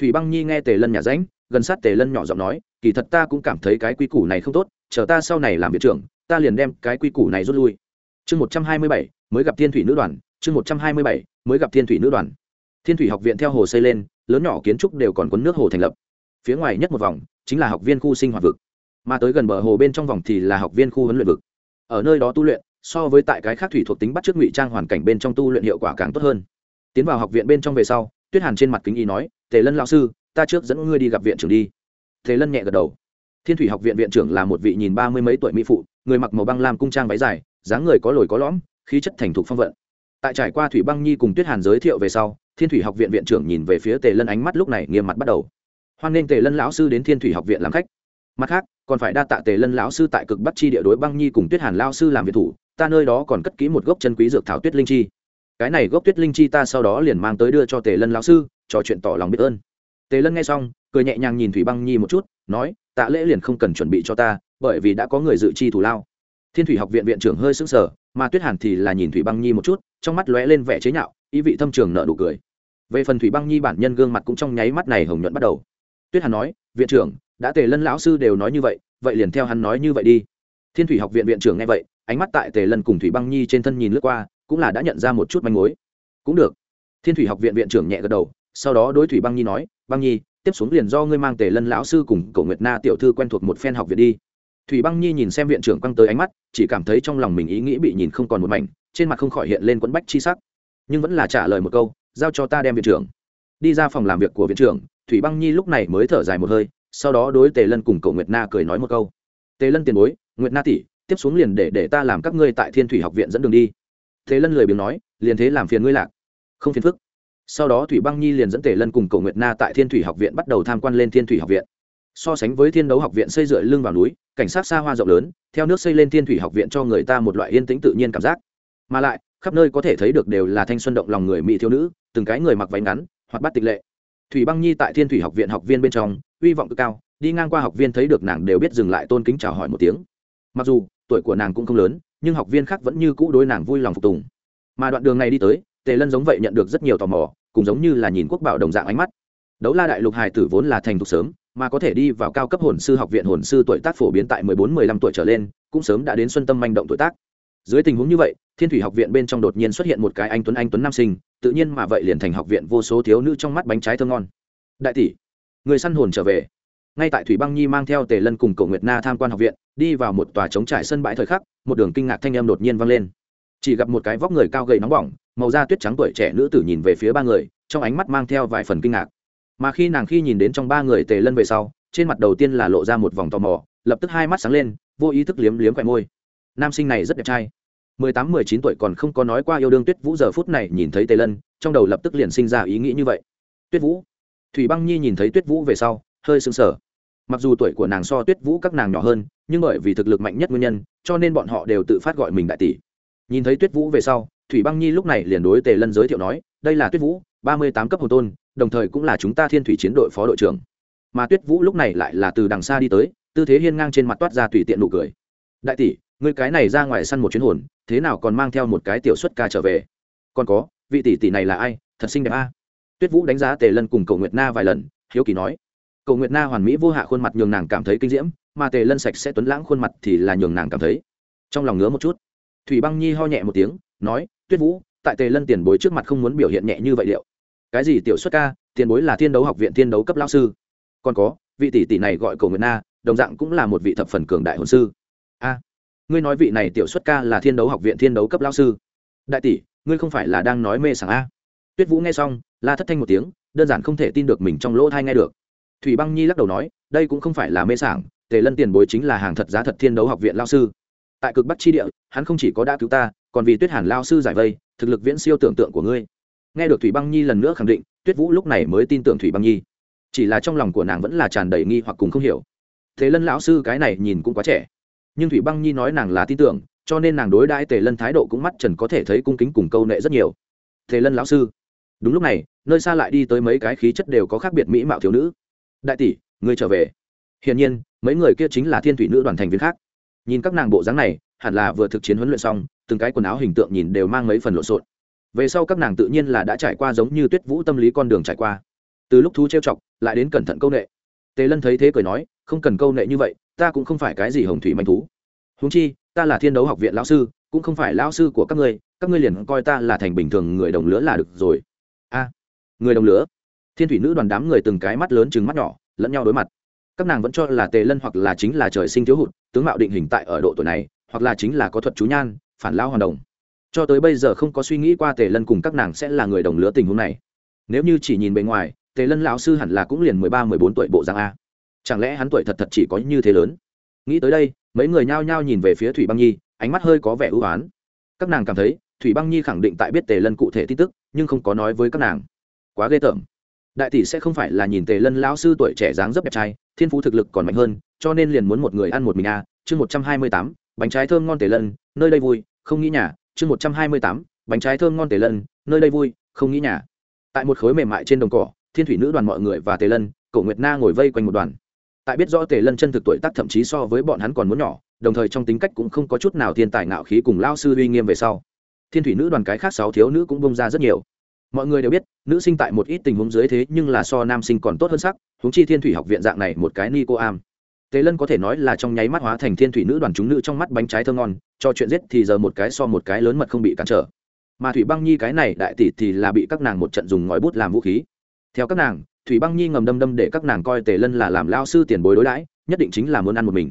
Thủy băng nhi nghe tề lân nhà ránh, gần sát tề lân nhỏ giọng nói, kỳ thật ta cũng cảm thấy cái quy củ này không tốt chờ ta sau này làm viện trưởng, ta liền đem cái quy củ này rút lui. Chương một trăm hai mươi bảy, mới gặp thiên thủy nữ đoàn. Chương một trăm hai mươi bảy, mới gặp thiên thủy nữ đoàn. Thiên thủy học viện theo hồ xây lên, lớn nhỏ kiến trúc đều còn quấn nước hồ thành lập. Phía ngoài nhất một vòng, chính là học viên khu sinh hoạt vực. Mà tới gần bờ hồ bên trong vòng thì là học viên khu huấn luyện vực. Ở nơi đó tu luyện, so với tại cái khác thủy thuộc tính bắt trước ngụy trang hoàn cảnh bên trong tu luyện hiệu quả càng tốt hơn. Tiến vào học viện bên trong về sau, tuyết hàn trên mặt kính y nói, tề lân lão sư, ta trước dẫn ngươi đi gặp viện trưởng đi. Tề lân nhẹ gật đầu thiên thủy học viện viện trưởng là một vị nhìn ba mươi mấy tuổi mỹ phụ, người mặc màu băng lam cung trang váy dài, dáng người có lồi có lõm, khí chất thành thục phong vận. Tại trải qua thủy băng nhi cùng tuyết hàn giới thiệu về sau, thiên thủy học viện viện trưởng nhìn về phía tề lân ánh mắt lúc này nghiêm mặt bắt đầu. Hoan nghênh tề lân lão sư đến thiên thủy học viện làm khách. Mặt khác, còn phải đa tạ tề lân lão sư tại cực bắc chi địa đối băng nhi cùng tuyết hàn lao sư làm việc thủ, ta nơi đó còn cất ký một gốc chân quý dược thảo tuyết linh chi. Cái này gốc tuyết linh chi ta sau đó liền mang tới đưa cho tề lân lão sư, trò chuyện tỏ lòng biết ơn. Tề lân nghe xong, cười nhẹ nhàng nhìn thủy băng nhi một chút, nói tạ lễ liền không cần chuẩn bị cho ta, bởi vì đã có người dự chi thủ lao. Thiên thủy học viện viện trưởng hơi sững sờ, mà tuyết hàn thì là nhìn thủy băng nhi một chút, trong mắt lóe lên vẻ chế nhạo, ý vị thâm trường nợ nụ cười. Về phần thủy băng nhi bản nhân gương mặt cũng trong nháy mắt này hồng nhuận bắt đầu. Tuyết hàn nói, viện trưởng, đã tề lân lão sư đều nói như vậy vậy liền theo hắn nói như vậy đi. Thiên thủy học viện viện trưởng nghe vậy, ánh mắt tại tề lân cùng thủy băng nhi trên thân nhìn lướt qua, cũng là đã nhận ra một chút manh mối. Cũng được. Thiên thủy học viện viện trưởng nhẹ gật đầu, sau đó đối thủy băng nhi nói, băng nhi tiếp xuống liền do ngươi mang tề lân lão sư cùng cổ nguyệt na tiểu thư quen thuộc một phen học viện đi. Thủy băng nhi nhìn xem viện trưởng quăng tới ánh mắt, chỉ cảm thấy trong lòng mình ý nghĩ bị nhìn không còn một mảnh, trên mặt không khỏi hiện lên quẫn bách chi sắc. Nhưng vẫn là trả lời một câu, giao cho ta đem viện trưởng. Đi ra phòng làm việc của viện trưởng, thủy băng nhi lúc này mới thở dài một hơi, sau đó đối tề lân cùng cậu nguyệt na cười nói một câu. Tề lân tiền bối, nguyệt na tỷ, tiếp xuống liền để để ta làm các ngươi tại thiên thủy học viện dẫn đường đi. Tề lân lười biếng nói, liền thế làm phiền ngươi lạc. Không phiền phức sau đó thủy băng nhi liền dẫn tề lân cùng cầu nguyệt na tại thiên thủy học viện bắt đầu tham quan lên thiên thủy học viện. So sánh với thiên đấu học viện xây dựa lưng vào núi, cảnh sát xa hoa rộng lớn, theo nước xây lên thiên thủy học viện cho người ta một loại yên tĩnh tự nhiên cảm giác. Mà lại, khắp nơi có thể thấy được đều là thanh xuân động lòng người mỹ thiếu nữ, từng cái người mặc váy ngắn hoặc bắt tịch lệ. Thủy băng nhi tại thiên thủy học viện học viên bên trong, uy vọng cực cao, đi ngang qua học viên thấy được nàng đều biết dừng lại tôn kính chào hỏi một tiếng. Mặc dù, tuổi của nàng cũng không lớn, nhưng học viên khác vẫn như cũ đối nàng vui lòng phục tùng. Mà đoạn đường này đi tới tề lân giống vậy nhận được rất nhiều tò mò, cũng giống như là nhìn quốc bảo đồng dạng ánh mắt. Đấu la đại lục hài tử vốn là thành thục sớm, mà có thể đi vào cao cấp hồn sư học viện hồn sư tuổi tác phổ biến tại 14-15 tuổi trở lên, cũng sớm đã đến xuân tâm manh động tuổi tác. Dưới tình huống như vậy, thiên thủy học viện bên trong đột nhiên xuất hiện một cái anh tuấn anh tuấn nam sinh, tự nhiên mà vậy liền thành học viện vô số thiếu nữ trong mắt bánh trái thơm ngon. Đại tỷ, người săn hồn trở về. Ngay tại thủy băng nhi mang theo tề lân cùng cầu nguyệt na tham quan học viện, đi vào một tòa trống trải sân bãi thời khắc, một đường kinh ngạc thanh âm đột nhiên vang lên. Chỉ gặp một cái vóc người cao gầy nóng bỏng màu da tuyết trắng tuổi trẻ nữ tử nhìn về phía ba người, trong ánh mắt mang theo vài phần kinh ngạc. Mà khi nàng khi nhìn đến trong ba người tề lân về sau, trên mặt đầu tiên là lộ ra một vòng tò mò, lập tức hai mắt sáng lên, vô ý thức liếm liếm quẹt môi. Nam sinh này rất đẹp trai. Mười tám, mười chín tuổi còn không có nói qua yêu đương tuyết vũ giờ phút này nhìn thấy tề lân, trong đầu lập tức liền sinh ra ý nghĩ như vậy. Tuyết vũ. Thủy băng nhi nhìn thấy tuyết vũ về sau, hơi sững sờ. Mặc dù tuổi của nàng so tuyết vũ các nàng nhỏ hơn, nhưng bởi vì thực lực mạnh nhất nguyên nhân, cho nên bọn họ đều tự phát gọi mình đại tỷ. Nhìn thấy tuyết vũ về sau thủy băng nhi lúc này liền đối tề lân giới thiệu nói, đây là tuyết vũ, ba mươi tám cấp hồn tôn, đồng thời cũng là chúng ta thiên thủy chiến đội phó đội trưởng. Mà tuyết vũ lúc này lại là từ đằng xa đi tới, tư thế hiên ngang trên mặt toát ra tùy tiện nụ cười. Đại tỷ người cái này ra ngoài săn một chuyến hồn, thế nào còn mang theo một cái tiểu xuất ca trở về? Còn có, vị tỷ tỷ này là ai? Thật xinh đẹp a. Tuyết vũ đánh giá tề lân cùng cầu nguyệt na vài lần, hiếu kỳ nói. Cầu nguyệt na hoàn mỹ vô hạ khuôn mặt nhường nàng cảm thấy kinh diễm, mà tề lân sạch sẽ tuấn lãng khuôn mặt thì là nhường nàng cảm thấy trong lòng ngứa một chút. Thủy băng nhi ho nhẹ một tiếng, nói tuyết vũ, tại tề lân tiền bối trước mặt không muốn biểu hiện nhẹ như vậy liệu? Cái gì tiểu xuất ca, tiền bối là thiên đấu học viện thiên đấu cấp lao sư. Còn có, vị tỷ tỷ này gọi cầu nguyệt na, đồng dạng cũng là một vị thập phần cường đại hồn sư. A, ngươi nói vị này tiểu xuất ca là thiên đấu học viện thiên đấu cấp lao sư. Đại tỷ, ngươi không phải là đang nói mê sảng a. Tuyết vũ nghe xong, la thất thanh một tiếng, đơn giản không thể tin được mình trong lỗ thai nghe được. Thủy băng nhi lắc đầu nói, đây cũng không phải là mê sảng, tề lân tiền bối chính là hàng thật giá thật thiên đấu học viện lao sư. Tại cực bắc chi địa, hắn không chỉ có đã cứu ta còn vì tuyết hàn lao sư giải vây, thực lực viễn siêu tưởng tượng của ngươi. Nghe được thủy băng nhi lần nữa khẳng định, tuyết vũ lúc này mới tin tưởng thủy băng nhi. Chỉ là trong lòng của nàng vẫn là tràn đầy nghi hoặc cùng không hiểu. Thế lân lão sư cái này nhìn cũng quá trẻ. Nhưng thủy băng nhi nói nàng là tin tưởng, cho nên nàng đối đãi tề lân thái độ cũng mắt trần có thể thấy cung kính cùng câu nệ rất nhiều. Thế lân lão sư, đúng lúc này, nơi xa lại đi tới mấy cái khí chất đều có khác biệt mỹ mạo thiếu nữ. Đại tỷ người trở về. Hiển nhiên, mấy người kia chính là thiên thủy nữ đoàn thành viên khác. Nhìn các nàng bộ dáng này, hẳn là vừa thực chiến huấn luyện xong từng cái quần áo hình tượng nhìn đều mang mấy phần lộn xộn. Về sau các nàng tự nhiên là đã trải qua giống như tuyết vũ tâm lý con đường trải qua. Từ lúc thú trêu chọc, lại đến cẩn thận câu nệ. Tề lân thấy thế cười nói, không cần câu nệ như vậy, ta cũng không phải cái gì hồng thủy manh thú. Húng chi, ta là thiên đấu học viện lão sư, cũng không phải lão sư của các ngươi các ngươi liền coi ta là thành bình thường người đồng lứa là được rồi. A, người đồng lứa? Thiên thủy nữ đoàn đám người từng cái mắt lớn chừng mắt nhỏ, lẫn nhau đối mặt. Các nàng vẫn cho là tề lân hoặc là chính là trời sinh thiếu hụt, tướng mạo định hình tại ở độ tuổi này, hoặc là chính là có thuật chú nhan phản lao hoàn đồng. Cho tới bây giờ không có suy nghĩ qua tề lân cùng các nàng sẽ là người đồng lứa tình huống này. Nếu như chỉ nhìn bề ngoài, tề lân lão sư hẳn là cũng liền mười ba, mười bốn tuổi bộ giang a. Chẳng lẽ hắn tuổi thật thật chỉ có như thế lớn? Nghĩ tới đây, mấy người nhao nhao nhìn về phía thủy băng nhi, ánh mắt hơi có vẻ ưu á các nàng cảm thấy, thủy băng nhi khẳng định tại biết tề lân cụ thể tin tức, nhưng không có nói với các nàng. Quá ghê tởm. Đại tỷ sẽ không phải là nhìn tề lân lão sư tuổi trẻ dáng dấp đẹp trai, thiên phú thực lực còn mạnh hơn, cho nên liền muốn một người ăn một mình a, chương một trăm hai mươi tám bánh trái thơm ngon tề lân, nơi đây vui, không nghĩ nhà. Chương một trăm hai mươi tám, bánh trái thơm ngon tề lân, nơi đây vui, không nghĩ nhà. Tại một khối mềm mại trên đồng cỏ, thiên thủy nữ đoàn mọi người và tề lân cậu nguyệt na ngồi vây quanh một đoàn. Tại biết rõ tề lân chân thực tuổi tác thậm chí so với bọn hắn còn muốn nhỏ, đồng thời trong tính cách cũng không có chút nào thiên tài ngạo khí cùng lao sư uy nghiêm về sau. Thiên thủy nữ đoàn cái khác sáu thiếu nữ cũng bông ra rất nhiều. Mọi người đều biết, nữ sinh tại một ít tình huống dưới thế nhưng là so nam sinh còn tốt hơn sắc, huống chi thiên thủy học viện dạng này một cái ni cô am tề lân có thể nói là trong nháy mắt hóa thành thiên thủy nữ đoàn chúng nữ trong mắt bánh trái thơ ngon, cho chuyện giết thì giờ một cái so một cái lớn mật không bị cản trở. Mà thủy băng nhi cái này đại tỷ thì là bị các nàng một trận dùng ngòi bút làm vũ khí. Theo các nàng, thủy băng nhi ngầm đâm đâm để các nàng coi tề lân là làm lao sư tiền bối đối đãi, nhất định chính là muốn ăn một mình.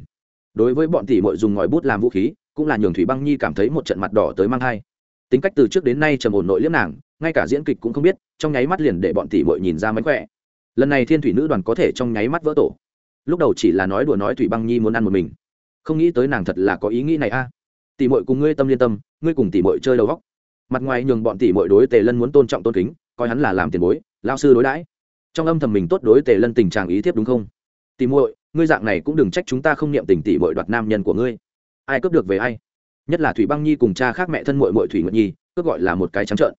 Đối với bọn tỷ mội dùng ngòi bút làm vũ khí, cũng là nhường thủy băng nhi cảm thấy một trận mặt đỏ tới mang thai. Tính cách từ trước đến nay trầm ổn nội liếm nàng, ngay cả diễn kịch cũng không biết, trong nháy mắt liền để bọn tỷ mội nhìn ra mánh khỏe. Lần này thiên thủy nữ đoàn có thể trong nháy mắt vỡ tổ lúc đầu chỉ là nói đùa nói thủy băng nhi muốn ăn một mình. Không nghĩ tới nàng thật là có ý nghĩ này a. À. tỷ mội cùng ngươi tâm liên tâm, ngươi cùng tỷ mội chơi đầu góc mặt ngoài nhường bọn tỷ mội đối tề lân muốn tôn trọng tôn kính, coi hắn là làm tiền bối lao sư đối đãi. Trong âm thầm mình tốt đối tề lân tình trạng ý thiếp đúng không? Tỷ muội, ngươi dạng này cũng đừng trách chúng ta không niệm tình tỷ muội đoạt nam nhân của ngươi. Ai cướp được về ai? Nhất là thủy băng nhi cùng cha khác mẹ thân muội muội thủy nguyệt nhi, cướp gọi là một cái trắng trợn.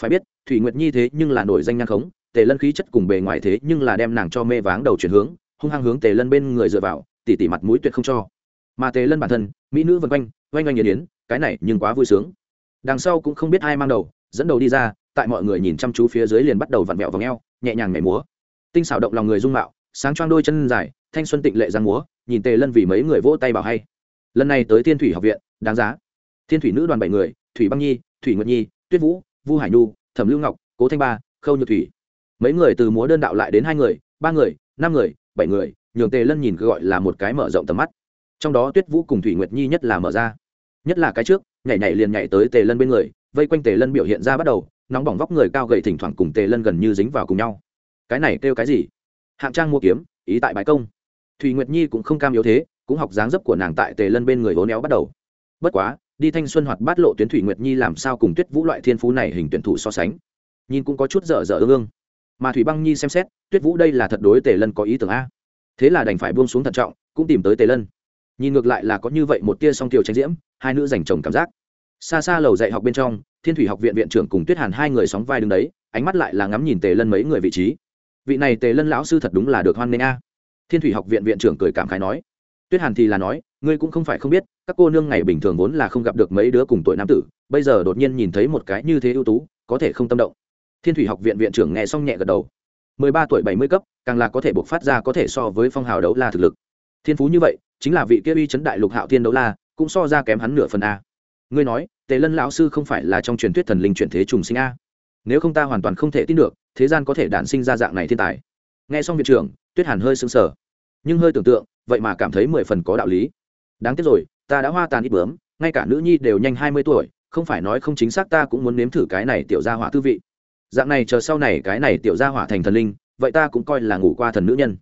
Phải biết, thủy nguyệt nhi thế nhưng là nổi danh nhan khống, tề lân khí chất cùng bề ngoài thế nhưng là đem nàng cho mê váng đầu chuyển hướng hung hăng hướng tề lân bên người dựa vào tỉ tỉ mặt mũi tuyệt không cho. Mà tề lân bản thân mỹ nữ vân quanh oanh oanh nghiền yến cái này nhưng quá vui sướng. Đằng sau cũng không biết ai mang đầu dẫn đầu đi ra tại mọi người nhìn chăm chú phía dưới liền bắt đầu vặn vẹo và ngheo, nhẹ nhàng nhảy múa. Tinh xảo động lòng người dung mạo sáng choang đôi chân dài thanh xuân tịnh lệ giang múa nhìn tề lân vì mấy người vỗ tay bảo hay. Lần này tới thiên thủy học viện đáng giá. Thiên thủy nữ đoàn bảy người thủy băng nhi thủy nguyệt nhi tuyết vũ vu hải nhu thẩm lưu ngọc cố thanh ba khâu nhược thủy. Mấy người từ múa đơn đạo lại đến hai người ba người năm người bảy người, nhường tề lân nhìn gọi là một cái mở rộng tầm mắt. Trong đó tuyết vũ cùng thủy nguyệt nhi nhất là mở ra. Nhất là cái trước, nhảy nhảy liền nhảy tới tề lân bên người, vây quanh tề lân biểu hiện ra bắt đầu, nóng bỏng vóc người cao gầy thỉnh thoảng cùng tề lân gần như dính vào cùng nhau. Cái này kêu cái gì? Hạng trang mua kiếm, ý tại bãi công. Thùy nguyệt nhi cũng không cam yếu thế, cũng học dáng dấp của nàng tại tề lân bên người hố néo bắt đầu. Bất quá, đi thanh xuân hoạt bát lộ tuyến thủy nguyệt nhi làm sao cùng tuyết vũ loại thiên phú này hình tuyển thủ so sánh? Nhìn cũng có chút dở dở ương ương mà thủy băng nhi xem xét tuyết vũ đây là thật đối tề lân có ý tưởng a thế là đành phải buông xuống thận trọng cũng tìm tới tề lân nhìn ngược lại là có như vậy một tia song tiểu tranh diễm hai nữ dành chồng cảm giác xa xa lầu dạy học bên trong thiên thủy học viện viện trưởng cùng tuyết hàn hai người sóng vai đứng đấy ánh mắt lại là ngắm nhìn tề lân mấy người vị trí vị này tề lân lão sư thật đúng là được hoan nghênh a thiên thủy học viện viện trưởng cười cảm khái nói tuyết hàn thì là nói ngươi cũng không phải không biết các cô nương ngày bình thường vốn là không gặp được mấy đứa cùng tuổi nam tử bây giờ đột nhiên nhìn thấy một cái như thế ưu tú có thể không tâm động thiên thủy học viện viện trưởng nghe xong nhẹ gật đầu. Mười ba tuổi bảy mươi cấp, càng là có thể buộc phát ra có thể so với phong hào đấu la thực lực. Thiên phú như vậy, chính là vị kia uy chấn đại lục hạo thiên đấu la, cũng so ra kém hắn nửa phần a. Ngươi nói, tề lân lão sư không phải là trong truyền thuyết thần linh chuyển thế trùng sinh a? Nếu không ta hoàn toàn không thể tin được, thế gian có thể đản sinh ra dạng này thiên tài. Nghe xong viện trưởng, tuyết hàn hơi sững sờ. Nhưng hơi tưởng tượng, vậy mà cảm thấy mười phần có đạo lý. Đáng tiếc rồi, ta đã hoa tàn ít bướm, ngay cả nữ nhi đều nhanh hai mươi tuổi, không phải nói không chính xác ta cũng muốn nếm thử cái này tiểu gia hỏa tư vị dạng này chờ sau này cái này tiểu gia hỏa thành thần linh, vậy ta cũng coi là ngủ qua thần nữ nhân.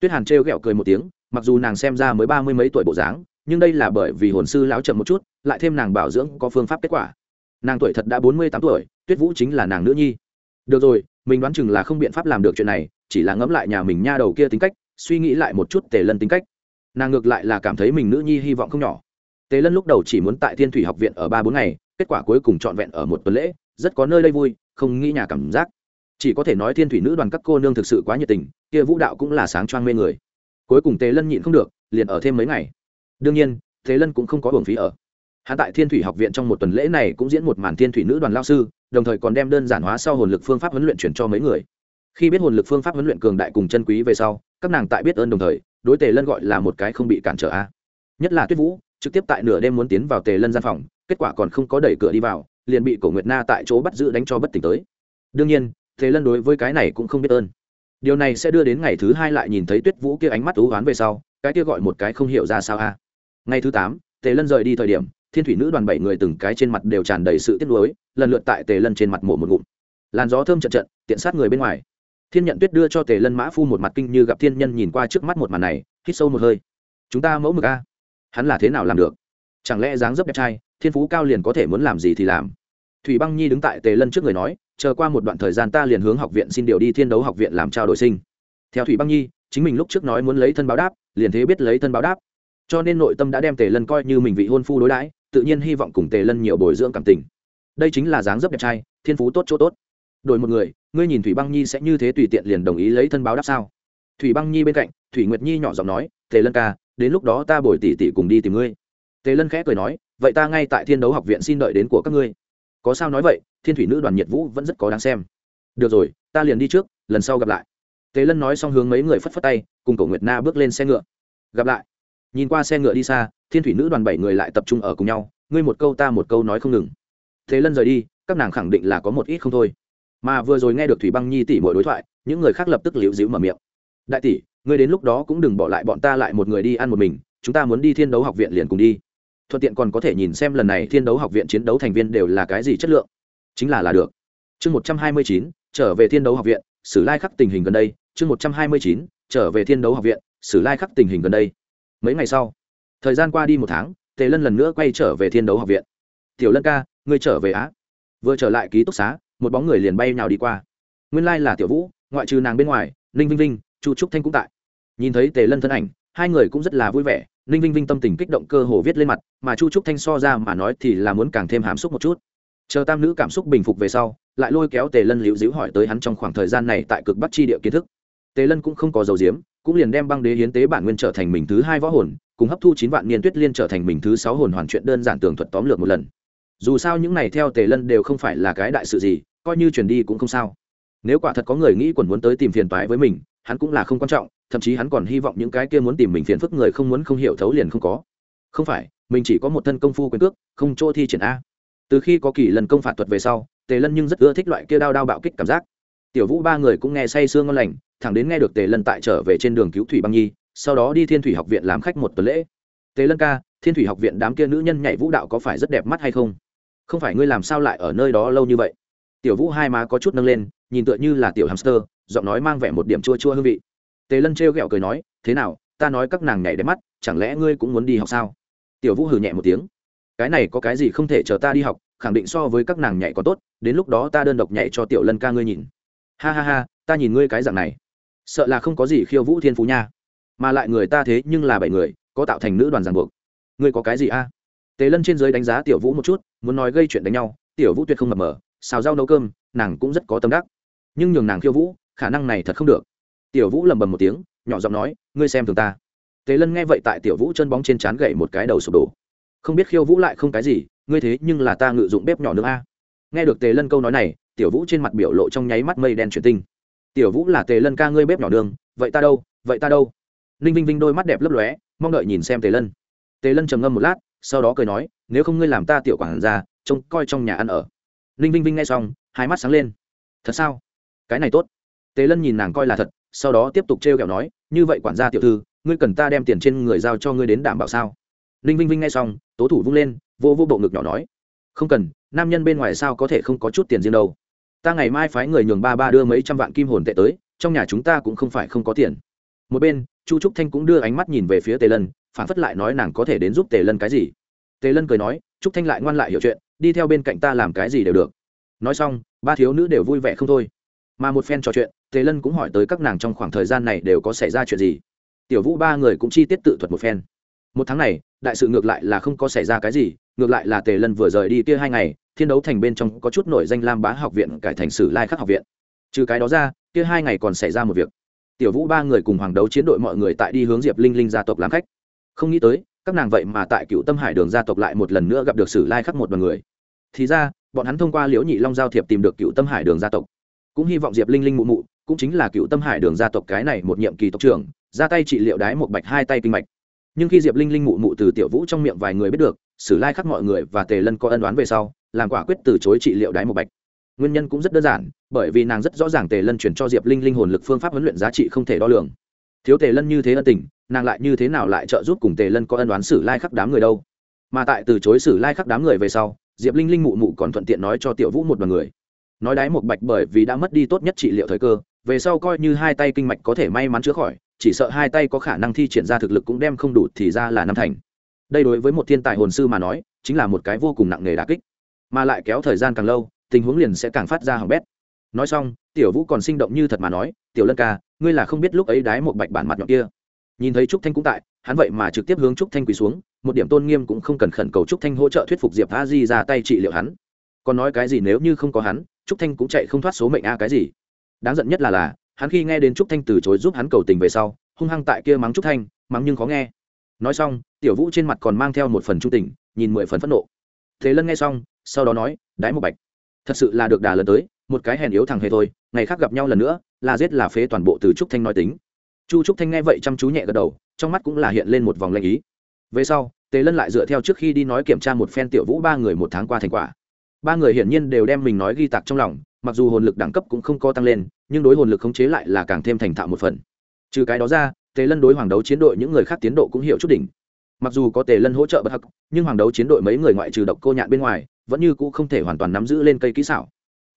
Tuyết hàn trêu ghẹo cười một tiếng, mặc dù nàng xem ra mới ba mươi mấy tuổi bộ dáng, nhưng đây là bởi vì hồn sư lão chậm một chút, lại thêm nàng bảo dưỡng có phương pháp kết quả. Nàng tuổi thật đã bốn mươi tám tuổi, tuyết vũ chính là nàng nữ nhi. Được rồi, mình đoán chừng là không biện pháp làm được chuyện này, chỉ là ngẫm lại nhà mình nha đầu kia tính cách, suy nghĩ lại một chút tề lân tính cách. Nàng ngược lại là cảm thấy mình nữ nhi hy vọng không nhỏ. Tề lân lúc đầu chỉ muốn tại thiên thủy học viện ở ba bốn ngày, kết quả cuối cùng trọn vẹn ở một tuần lễ, rất có nơi đây vui không nghĩ nhà cảm giác. Chỉ có thể nói thiên thủy nữ đoàn các cô nương thực sự quá nhiệt tình, kia vũ đạo cũng là sáng choang mê người. Cuối cùng tề lân nhịn không được, liền ở thêm mấy ngày. Đương nhiên thế lân cũng không có hưởng phí ở. Hạ tại thiên thủy học viện trong một tuần lễ này cũng diễn một màn thiên thủy nữ đoàn lao sư, đồng thời còn đem đơn giản hóa sau hồn lực phương pháp huấn luyện chuyển cho mấy người. Khi biết hồn lực phương pháp huấn luyện cường đại cùng chân quý về sau, các nàng tại biết ơn đồng thời, đối tề lân gọi là một cái không bị cản trở a. Nhất là tuyết vũ, trực tiếp tại nửa đêm muốn tiến vào tề lân gian phòng, kết quả còn không có đẩy cửa đi vào liền bị cổ nguyệt na tại chỗ bắt giữ đánh cho bất tỉnh tới. Đương nhiên tề lân đối với cái này cũng không biết ơn. Điều này sẽ đưa đến ngày thứ hai lại nhìn thấy tuyết vũ kia ánh mắt thú oán về sau, cái kia gọi một cái không hiểu ra sao a. Ngày thứ tám tề lân rời đi thời điểm, thiên thủy nữ đoàn bảy người từng cái trên mặt đều tràn đầy sự tiếc nuối, lần lượt tại tề lân trên mặt mổ một ngụm. Làn gió thơm trận trận tiện sát người bên ngoài. Thiên nhận tuyết đưa cho tề lân mã phu một mặt kinh như gặp thiên nhân nhìn qua trước mắt một màn này, hít sâu một hơi. Chúng ta mẫu mực a. Hắn là thế nào làm được? Chẳng lẽ dáng dấp đẹp trai, thiên phú cao liền có thể muốn làm gì thì làm? Thủy băng nhi đứng tại tề lân trước người nói, chờ qua một đoạn thời gian ta liền hướng học viện xin điều đi thiên đấu học viện làm trao đổi sinh. Theo thủy băng nhi, chính mình lúc trước nói muốn lấy thân báo đáp, liền thế biết lấy thân báo đáp. Cho nên nội tâm đã đem tề lân coi như mình vị hôn phu đối đãi, tự nhiên hy vọng cùng tề lân nhiều bồi dưỡng cảm tình. Đây chính là dáng dấp đẹp trai, thiên phú tốt chỗ tốt. Đổi một người, ngươi nhìn thủy băng nhi sẽ như thế tùy tiện liền đồng ý lấy thân báo đáp sao? Thủy băng nhi bên cạnh, thủy nguyệt nhi nhỏ giọng nói, tề lân ca, đến lúc đó ta bồi tỷ tỷ cùng đi tìm ngươi. Tề lân khẽ cười nói, vậy ta ngay tại thiên đấu học viện xin đợi đến của các ngươi có sao nói vậy, thiên thủy nữ đoàn nhiệt vũ vẫn rất có đáng xem. Được rồi, ta liền đi trước, lần sau gặp lại. Tề lân nói xong hướng mấy người phất phất tay, cùng cổ nguyệt na bước lên xe ngựa. Gặp lại. Nhìn qua xe ngựa đi xa, thiên thủy nữ đoàn bảy người lại tập trung ở cùng nhau, ngươi một câu ta một câu nói không ngừng. Thế lân rời đi, các nàng khẳng định là có một ít không thôi. Mà vừa rồi nghe được thủy băng nhi tỷ mỗi đối thoại, những người khác lập tức liễu dĩu mở miệng. Đại tỷ, ngươi đến lúc đó cũng đừng bỏ lại bọn ta lại một người đi ăn một mình, chúng ta muốn đi thiên đấu học viện liền cùng đi thuận tiện còn có thể nhìn xem lần này thiên đấu học viện chiến đấu thành viên đều là cái gì chất lượng. Chính là là được. Chương một trăm hai mươi chín, trở về thiên đấu học viện, sử lai khắc tình hình gần đây. Chương một trăm hai mươi chín, trở về thiên đấu học viện, sử lai khắc tình hình gần đây. Mấy ngày sau, thời gian qua đi một tháng, tề lân lần nữa quay trở về thiên đấu học viện. Tiểu lân ca, ngươi trở về á? Vừa trở lại ký túc xá, một bóng người liền bay nào đi qua. Nguyên lai là tiểu vũ, ngoại trừ nàng bên ngoài, ninh vinh vinh, chu trúc thanh cũng tại. Nhìn thấy tề lân thân ảnh, hai người cũng rất là vui vẻ ninh vinh vinh tâm tình kích động cơ hồ viết lên mặt, mà chu trúc thanh so ra mà nói thì là muốn càng thêm hàm xúc một chút. Chờ tam nữ cảm xúc bình phục về sau, lại lôi kéo tề lân liễu dĩu hỏi tới hắn trong khoảng thời gian này tại cực bắc tri địa kiến thức. Tề lân cũng không có dầu diếm, cũng liền đem băng đế hiến tế bản nguyên trở thành mình thứ hai võ hồn, cùng hấp thu chín vạn niên tuyết liên trở thành mình thứ sáu hồn hoàn chuyện đơn giản tường thuật tóm lược một lần. Dù sao những này theo tề lân đều không phải là cái đại sự gì, coi như chuyển đi cũng không sao. Nếu quả thật có người nghĩ quần muốn tới tìm phiền toái với mình, hắn cũng là không quan trọng thậm chí hắn còn hy vọng những cái kia muốn tìm mình phiền phức người không muốn không hiểu thấu liền không có. Không phải, mình chỉ có một thân công phu quyền cước, không chỗ thi triển a. Từ khi có kỳ lần công phạt thuật về sau, tề lân nhưng rất ưa thích loại kia đao đao bạo kích cảm giác. Tiểu vũ ba người cũng nghe say sương ngon lành, thẳng đến nghe được tề lân tại trở về trên đường cứu thủy băng nhi, sau đó đi thiên thủy học viện làm khách một tuần lễ. Tề lân ca, thiên thủy học viện đám kia nữ nhân nhảy vũ đạo có phải rất đẹp mắt hay không? Không phải ngươi làm sao lại ở nơi đó lâu như vậy? Tiểu vũ hai má có chút nâng lên, nhìn tựa như là tiểu hamster, giọng nói mang vẻ một điểm chua chua hương vị tề lân trêu ghẹo cười nói, thế nào, ta nói các nàng nhảy đẹp mắt, chẳng lẽ ngươi cũng muốn đi học sao? Tiểu vũ hừ nhẹ một tiếng, cái này có cái gì không thể chờ ta đi học, khẳng định so với các nàng nhảy có tốt, đến lúc đó ta đơn độc nhảy cho tiểu lân ca ngươi nhìn. Ha ha ha, ta nhìn ngươi cái dạng này, sợ là không có gì khiêu vũ thiên phú nha. Mà lại người ta thế nhưng là bảy người, có tạo thành nữ đoàn ràng buộc. Ngươi có cái gì a? Tề lân trên dưới đánh giá tiểu vũ một chút, muốn nói gây chuyện đánh nhau, tiểu vũ tuyệt không mập mờ, xào rau nấu cơm, nàng cũng rất có tâm đắc. Nhưng nhường nàng khiêu vũ, khả năng này thật không được tiểu vũ lầm bầm một tiếng, nhỏ giọng nói, ngươi xem thường ta. Tề lân nghe vậy tại tiểu vũ chân bóng trên trán gậy một cái đầu sụp đổ. Không biết khiêu vũ lại không cái gì, ngươi thế nhưng là ta ngự dụng bếp nhỏ nướng a. Nghe được tề lân câu nói này, tiểu vũ trên mặt biểu lộ trong nháy mắt mây đen chuyển tinh. Tiểu vũ là tề lân ca ngươi bếp nhỏ đường vậy ta đâu, vậy ta đâu? Ninh vinh vinh đôi mắt đẹp lấp lóe, mong đợi nhìn xem tề lân. Tề lân trầm ngâm một lát, sau đó cười nói, nếu không ngươi làm ta tiểu quản ra trông coi trong nhà ăn ở. Ninh vinh vinh nghe xong, hai mắt sáng lên. Thật sao? Cái này tốt. Tề lân nhìn nàng coi là thật sau đó tiếp tục t r e o kẹo nói, như vậy quản gia tiểu thư, ngươi cần ta đem tiền trên người giao cho ngươi đến đảm bảo sao? Ninh vinh vinh nghe xong, tố thủ vung lên, vô vô bộ ngực nhỏ nói, không cần, nam nhân bên ngoài sao có thể không có chút tiền riêng đâu. Ta ngày mai phái người nhường ba ba đưa mấy trăm vạn kim hồn tệ tới, trong nhà chúng ta cũng không phải không có tiền. Một bên, chu trúc thanh cũng đưa ánh mắt nhìn về phía tề lân, phản phất lại nói nàng có thể đến giúp tề lân cái gì. Tề lân cười nói, trúc thanh lại ngoan lại hiểu chuyện, đi theo bên cạnh ta làm cái gì đều được. Nói xong, ba thiếu nữ đều vui vẻ không thôi mà một phen trò chuyện, tề lân cũng hỏi tới các nàng trong khoảng thời gian này đều có xảy ra chuyện gì. Tiểu vũ ba người cũng chi tiết tự thuật một phen. Một tháng này, đại sự ngược lại là không có xảy ra cái gì, ngược lại là tề lân vừa rời đi kia hai ngày, thiên đấu thành bên trong có chút nổi danh lam bá học viện cải thành sử lai khắc học viện. Trừ cái đó ra, kia hai ngày còn xảy ra một việc. Tiểu vũ ba người cùng hoàng đấu chiến đội mọi người tại đi hướng diệp linh linh gia tộc làm khách. Không nghĩ tới, các nàng vậy mà tại cựu tâm hải đường gia tộc lại một lần nữa gặp được sử lai khắc một đoàn người. Thì ra, bọn hắn thông qua liễu nhị long giao thiệp tìm được cựu tâm hải đường gia tộc cũng hy vọng diệp linh linh mụ mụ cũng chính là cựu tâm hải đường gia tộc cái này một nhiệm kỳ tộc trưởng, ra tay trị liệu đái một bạch hai tay kinh mạch. Nhưng khi diệp linh linh mụ mụ từ tiểu vũ trong miệng vài người biết được, sử lai khắc mọi người và tề lân có ân đoán về sau, làm quả quyết từ chối trị liệu đái một bạch. Nguyên nhân cũng rất đơn giản, bởi vì nàng rất rõ ràng tề lân chuyển cho diệp linh linh hồn lực phương pháp huấn luyện giá trị không thể đo lường. Thiếu tề lân như thế ân tình, nàng lại như thế nào lại trợ giúp cùng tề lân có ân đoán sử lai khắc đám người đâu? Mà tại từ chối sử lai khắc đám người về sau, diệp linh linh mụ mụ còn thuận tiện nói cho tiểu vũ một đ o à n người nói đái một bạch bởi vì đã mất đi tốt nhất trị liệu thời cơ, về sau coi như hai tay kinh mạch có thể may mắn chữa khỏi, chỉ sợ hai tay có khả năng thi triển ra thực lực cũng đem không đủ thì ra là năm thành. Đây đối với một thiên tài hồn sư mà nói, chính là một cái vô cùng nặng nề đà kích. Mà lại kéo thời gian càng lâu, tình huống liền sẽ càng phát ra hỏng bét. Nói xong, tiểu vũ còn sinh động như thật mà nói, tiểu lân ca, ngươi là không biết lúc ấy đái một bạch bản mặt nhọn kia. Nhìn thấy trúc thanh cũng tại, hắn vậy mà trực tiếp hướng trúc thanh quỳ xuống, một điểm tôn nghiêm cũng không cần khẩn cầu trúc thanh hỗ trợ thuyết phục diệp a di ra tay trị liệu hắn. Còn nói cái gì nếu như không có hắn trúc thanh cũng chạy không thoát số mệnh a cái gì. Đáng giận nhất là là, hắn khi nghe đến trúc thanh từ chối giúp hắn cầu tình về sau, hung hăng tại kia mắng trúc thanh, mắng nhưng khó nghe. Nói xong, tiểu vũ trên mặt còn mang theo một phần trung tình, nhìn mười phần phẫn nộ. Thế lân nghe xong, sau đó nói, đái một bạch, thật sự là được đà lần tới, một cái hèn yếu thằng hề thôi, ngày khác gặp nhau lần nữa, là giết là phế toàn bộ từ trúc thanh nói tính. Chu trúc thanh nghe vậy chăm chú nhẹ gật đầu, trong mắt cũng là hiện lên một vòng lanh ý. Về sau, tề lân lại dựa theo trước khi đi nói kiểm tra một phen tiểu vũ ba người một tháng qua thành quả ba người hiển nhiên đều đem mình nói ghi tạc trong lòng, mặc dù hồn lực đẳng cấp cũng không có tăng lên, nhưng đối hồn lực khống chế lại là càng thêm thành thạo một phần. Trừ cái đó ra, tề lân đối hoàng đấu chiến đội những người khác tiến độ cũng hiểu chút đỉnh. Mặc dù có tề lân hỗ trợ bất hắc, nhưng hoàng đấu chiến đội mấy người ngoại trừ độc cô nhạn bên ngoài, vẫn như cũ không thể hoàn toàn nắm giữ lên cây kỹ xảo.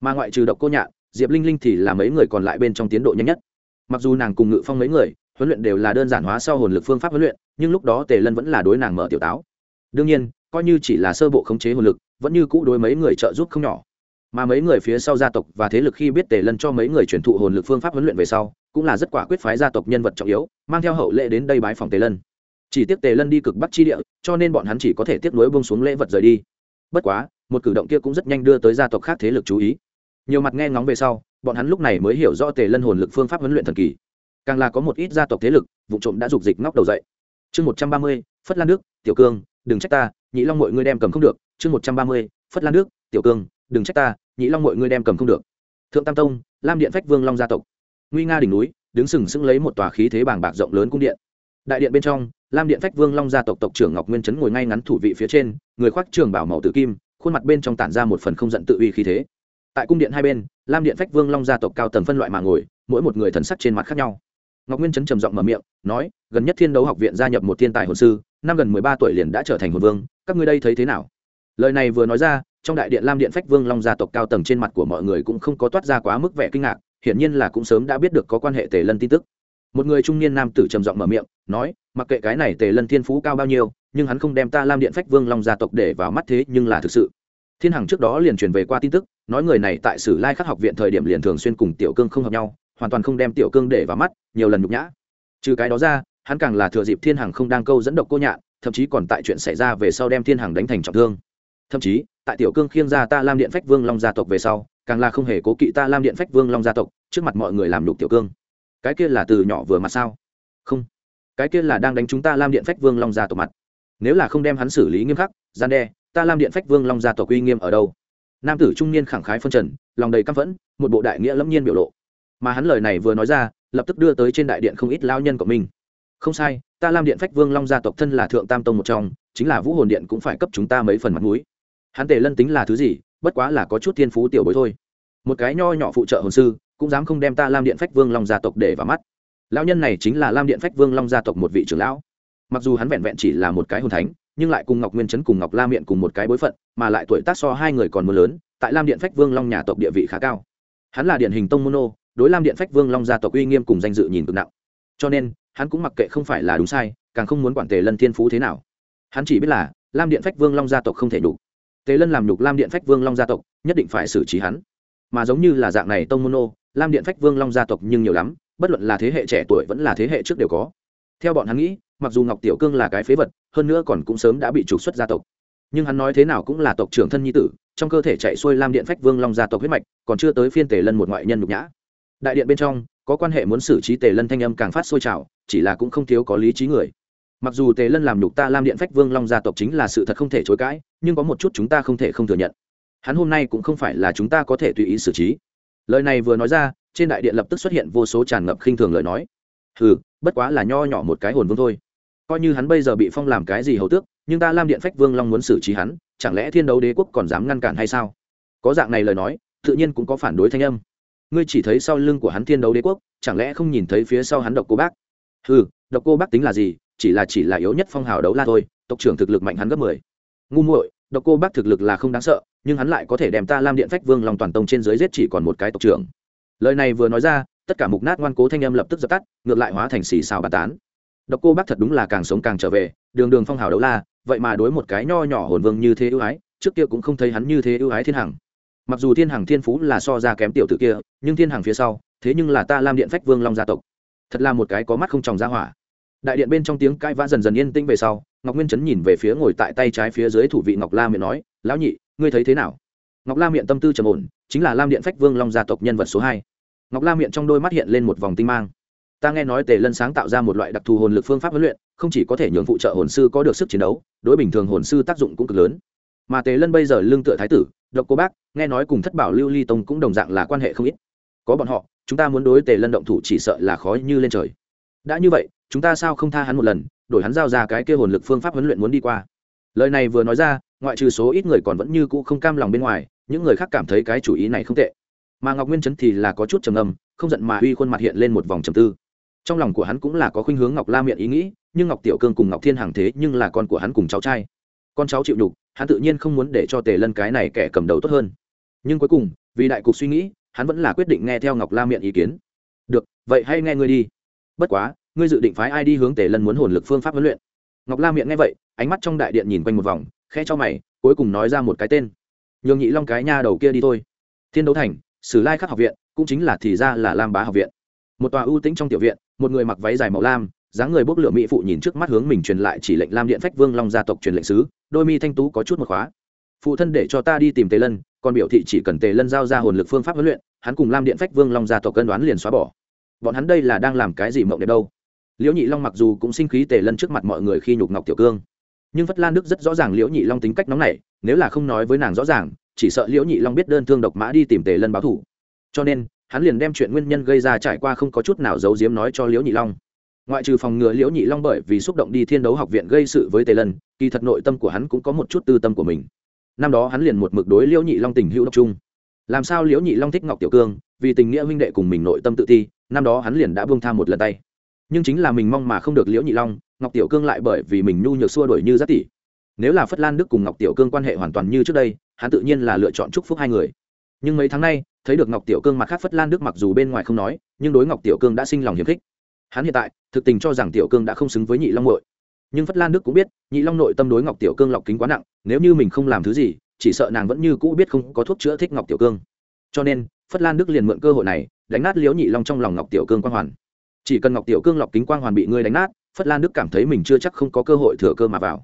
Mà ngoại trừ độc cô nhạn, diệp linh linh thì là mấy người còn lại bên trong tiến độ nhanh nhất. Mặc dù nàng cùng ngự phong mấy người, huấn luyện đều là đơn giản hóa sau hồn lực phương pháp huấn luyện, nhưng lúc đó tề lân vẫn là đối nàng mở tiểu táo. Đương nhiên, coi như chỉ là sơ bộ khống chế hồn lực vẫn như cũ đối mấy người trợ giúp không nhỏ. Mà mấy người phía sau gia tộc và thế lực khi biết tề lân cho mấy người truyền thụ hồn lực phương pháp huấn luyện về sau, cũng là rất quả quyết phái gia tộc nhân vật trọng yếu, mang theo hậu lệ đến đây bái phòng tề lân. Chỉ tiếc tề lân đi cực bắc chi địa, cho nên bọn hắn chỉ có thể tiếp nối bông xuống lễ vật rời đi. Bất quá, một cử động kia cũng rất nhanh đưa tới gia tộc khác thế lực chú ý. Nhiều mặt nghe ngóng về sau, bọn hắn lúc này mới hiểu rõ tề lân hồn lực phương pháp huấn luyện thần kỳ. Càng là có một ít gia tộc thế lực, vụ trộm đã dục dịch ngóc đầu dậy. Chương một trăm ba mươi, phất lan nước, tiểu cương, đừng trách ta, nhị long mọi ngươi đem cầm không được chương một trăm ba mươi, phất lan nước tiểu cương, đừng trách ta, nhị long mọi ngươi đem cầm không được. Thượng tam tông, lam điện phách vương long gia tộc. Nguy nga đỉnh núi, đứng sừng sững lấy một tòa khí thế bàng bạc rộng lớn cung điện. Đại điện bên trong, lam điện phách vương long gia tộc tộc trưởng ngọc nguyên Trấn ngồi ngay ngắn thủ vị phía trên, người khoác trường bảo màu tử kim, khuôn mặt bên trong tản ra một phần không giận tự uy khí thế. Tại cung điện hai bên, lam điện phách vương long gia tộc cao tầng phân loại mà ngồi, mỗi một người thần sắc trên mặt khác nhau. Ngọc nguyên Trấn trầm giọng mở miệng, nói, gần nhất thiên đấu học viện gia nhập một thiên tài hồn sư, năm gần mười ba tuổi liền đã trở thành hồn vương, các ngươi đây thấy thế nào? Lời này vừa nói ra, trong đại điện lam điện phách vương long gia tộc cao tầng trên mặt của mọi người cũng không có toát ra quá mức vẻ kinh ngạc, hiển nhiên là cũng sớm đã biết được có quan hệ tề lân tin tức. Một người trung niên nam tử trầm giọng mở miệng, nói, mặc kệ cái này tề lân thiên phú cao bao nhiêu, nhưng hắn không đem ta lam điện phách vương long gia tộc để vào mắt thế nhưng là thực sự. Thiên hằng trước đó liền truyền về qua tin tức, nói người này tại sử lai khắc học viện thời điểm liền thường xuyên cùng tiểu cương không hợp nhau, hoàn toàn không đem tiểu cương để vào mắt, nhiều lần nhục nhã. Trừ cái đó ra, hắn càng là thừa dịp thiên hằng không đang câu dẫn độc cô nhạn, thậm chí còn tại chuyện xảy ra về sau đem thiên hằng đánh thành trọng thương thậm chí, tại tiểu cương khiêng ra ta lam điện phách vương long gia tộc về sau, càng là không hề cố kỵ ta lam điện phách vương long gia tộc trước mặt mọi người làm đục tiểu cương. Cái kia là từ nhỏ vừa mặt sao? Không. Cái kia là đang đánh chúng ta lam điện phách vương long gia tộc mặt. Nếu là không đem hắn xử lý nghiêm khắc, gian đe, ta lam điện phách vương long gia tộc uy nghiêm ở đâu? Nam tử trung niên khẳng khái phân trần, lòng đầy căm phẫn, một bộ đại nghĩa lâm nhiên biểu lộ. Mà hắn lời này vừa nói ra, lập tức đưa tới trên đại điện không ít lao nhân của mình. Không sai, ta lam điện phách vương long gia tộc thân là thượng tam tông một trong, chính là vũ hồn điện cũng phải cấp chúng ta mấy phần mặt mũi hắn tề lân tính là thứ gì, bất quá là có chút thiên phú tiểu bối thôi. Một cái nho nhỏ phụ trợ hồn sư, cũng dám không đem ta lam điện phách vương long gia tộc để vào mắt. Lão nhân này chính là lam điện phách vương long gia tộc một vị trưởng lão. Mặc dù hắn vẹn vẹn chỉ là một cái hồn thánh, nhưng lại cùng ngọc nguyên chấn cùng ngọc la miệng cùng một cái bối phận, mà lại tuổi tác so hai người còn mưa lớn, tại lam điện phách vương long nhà tộc địa vị khá cao. Hắn là điển hình tông mono đối lam điện phách vương long gia tộc uy nghiêm cùng danh dự nhìn cực nặng. Cho nên, hắn cũng mặc kệ không phải là đúng sai, càng không muốn quản tề lân thiên phú thế nào. Hắn chỉ biết là, lam điện phách vương long gia tộc không thể đủ tề lân làm nhục lam điện phách vương long gia tộc, nhất định phải xử trí hắn. Mà giống như là dạng này tông mono lam điện phách vương long gia tộc nhưng nhiều lắm, bất luận là thế hệ trẻ tuổi vẫn là thế hệ trước đều có. Theo bọn hắn nghĩ, mặc dù ngọc tiểu cương là cái phế vật, hơn nữa còn cũng sớm đã bị trục xuất gia tộc. Nhưng hắn nói thế nào cũng là tộc trưởng thân nhi tử, trong cơ thể chạy xuôi lam điện phách vương long gia tộc huyết mạch, còn chưa tới phiên tề lân một ngoại nhân nhục nhã. Đại điện bên trong, có quan hệ muốn xử trí tề lân thanh âm càng phát sôi trào, chỉ là cũng không thiếu có lý trí người mặc dù tề lân làm nhục ta lam điện phách vương long gia tộc chính là sự thật không thể chối cãi, nhưng có một chút chúng ta không thể không thừa nhận. Hắn hôm nay cũng không phải là chúng ta có thể tùy ý xử trí. Lời này vừa nói ra, trên đại điện lập tức xuất hiện vô số tràn ngập khinh thường lời nói. Ừ bất quá là nho nhỏ một cái hồn vương thôi. Coi như hắn bây giờ bị phong làm cái gì hầu tước, nhưng ta lam điện phách vương long muốn xử trí hắn, chẳng lẽ thiên đấu đế quốc còn dám ngăn cản hay sao? Có dạng này lời nói, tự nhiên cũng có phản đối thanh âm. Ngươi chỉ thấy sau lưng của hắn thiên đấu đế quốc, chẳng lẽ không nhìn thấy phía sau hắn độc cô bác? Ừ độc cô bác tính là gì? Chỉ là chỉ là yếu nhất phong hào đấu la thôi, tộc trưởng thực lực mạnh hắn gấp mười. Ngu muội, độc cô bác thực lực là không đáng sợ, nhưng hắn lại có thể đem ta lam điện phách vương lòng toàn tông trên dưới giết chỉ còn một cái tộc trưởng. Lời này vừa nói ra, tất cả mục nát ngoan cố thanh âm lập tức dập tắt, ngược lại hóa thành xì xào bàn tán. Độc cô bác thật đúng là càng sống càng trở về, đường đường phong hào đấu la, vậy mà đối một cái nho nhỏ hồn vương như thế ưu ái, trước kia cũng không thấy hắn như thế ưu ái thiên hằng. Mặc dù thiên hằng thiên phú là so ra kém tiểu tử kia, nhưng thiên hằng phía sau, thế nhưng là ta lam điện phách vương long gia tộc. Thật là một cái có mắt không tròng ra hỏa đại điện bên trong tiếng cãi vã dần dần yên tĩnh về sau, ngọc nguyên chấn nhìn về phía ngồi tại tay trái phía dưới thủ vị ngọc la miệng nói, lão nhị, ngươi thấy thế nào? Ngọc la miệng tâm tư trầm ổn, chính là lam điện phách vương long gia tộc nhân vật số hai. Ngọc la miệng trong đôi mắt hiện lên một vòng tinh mang. Ta nghe nói tề lân sáng tạo ra một loại đặc thù hồn lực phương pháp huấn luyện, không chỉ có thể nhường phụ trợ hồn sư có được sức chiến đấu, đối bình thường hồn sư tác dụng cũng cực lớn. Mà tề lân bây giờ lương tựa thái tử, độc cô bác, nghe nói cùng thất bảo lưu ly tông cũng đồng dạng là quan hệ không ít. Có bọn họ, chúng ta muốn đối tề lân động thủ chỉ sợ là khó như lên trời. Đã như vậy chúng ta sao không tha hắn một lần, đổi hắn giao ra cái kia hồn lực phương pháp huấn luyện muốn đi qua. Lời này vừa nói ra, ngoại trừ số ít người còn vẫn như cũ không cam lòng bên ngoài, những người khác cảm thấy cái chủ ý này không tệ. Mà ngọc nguyên chấn thì là có chút trầm âm không giận mà uy khuôn mặt hiện lên một vòng trầm tư. Trong lòng của hắn cũng là có khuynh hướng ngọc la miệng ý nghĩ, nhưng ngọc tiểu cương cùng ngọc thiên hàng thế nhưng là con của hắn cùng cháu trai. Con cháu chịu đục hắn tự nhiên không muốn để cho tề lân cái này kẻ cầm đầu tốt hơn. Nhưng cuối cùng, vì đại cục suy nghĩ, hắn vẫn là quyết định nghe theo ngọc la miệng ý kiến. Được, vậy hay nghe ngươi đi. Bất quá ngươi dự định phái ai đi hướng tề lân muốn hồn lực phương pháp huấn luyện? Ngọc la miệng nghe vậy, ánh mắt trong đại điện nhìn quanh một vòng khe cho mày, cuối cùng nói ra một cái tên. Nhường nhị long cái nha đầu kia đi thôi. Thiên đấu thành, sử lai khắc học viện, cũng chính là thì ra là lam bá học viện. Một tòa ưu tĩnh trong tiểu viện, một người mặc váy dài màu lam, dáng người bốc lửa mỹ phụ nhìn trước mắt hướng mình truyền lại chỉ lệnh lam điện phách vương long gia tộc truyền lệnh sứ, đôi mi thanh tú có chút một khóa. Phụ thân để cho ta đi tìm tề lân, còn biểu thị chỉ cần tề lân giao ra hồn lực phương pháp huấn luyện, hắn cùng lam điện phách vương long gia tộc cân đoán liền xóa bỏ. Bọn hắn đây là đang làm cái gì mộng đẹp đâu? Liễu nhị long mặc dù cũng sinh khí tề lân trước mặt mọi người khi nhục ngọc tiểu cương, nhưng phất lan đức rất rõ ràng liễu nhị long tính cách nóng này nếu là không nói với nàng rõ ràng, chỉ sợ liễu nhị long biết đơn thương độc mã đi tìm tề lân báo thủ cho nên, hắn liền đem chuyện nguyên nhân gây ra trải qua không có chút nào giấu giếm nói cho liễu nhị long. Ngoại trừ phòng ngừa liễu nhị long bởi vì xúc động đi thiên đấu học viện gây sự với tề lân, kỳ thật nội tâm của hắn cũng có một chút tư tâm của mình. Năm đó hắn liền một mực đối liễu nhị long tình hữu độc trung làm sao liễu nhị long thích ngọc tiểu cương, vì tình nghĩa huynh đệ cùng mình nội tâm tự ti, năm đó hắn liền đã buông tham một lần tay nhưng chính là mình mong mà không được liễu nhị long, ngọc tiểu cương lại bởi vì mình nhu nhược xua đổi như rất tỷ. Nếu là phất lan đức cùng ngọc tiểu cương quan hệ hoàn toàn như trước đây, hắn tự nhiên là lựa chọn chúc phúc hai người. Nhưng mấy tháng nay, thấy được ngọc tiểu cương mặt khác phất lan đức mặc dù bên ngoài không nói, nhưng đối ngọc tiểu cương đã sinh lòng hiềm khích. Hắn hiện tại, thực tình cho rằng tiểu cương đã không xứng với nhị long nội nhưng phất lan đức cũng biết, nhị long nội tâm đối ngọc tiểu cương lọc kính quá nặng, nếu như mình không làm thứ gì, chỉ sợ nàng vẫn như cũ biết không có thuốc chữa thích ngọc tiểu cương. Cho nên, phất lan đức liền mượn cơ hội này, đánh nát liễu nhị long trong lòng ngọc tiểu cương quang hoàn chỉ cần ngọc tiểu cương lọc kính quang hoàn bị ngươi đánh nát, phất lan đức cảm thấy mình chưa chắc không có cơ hội thừa cơ mà vào.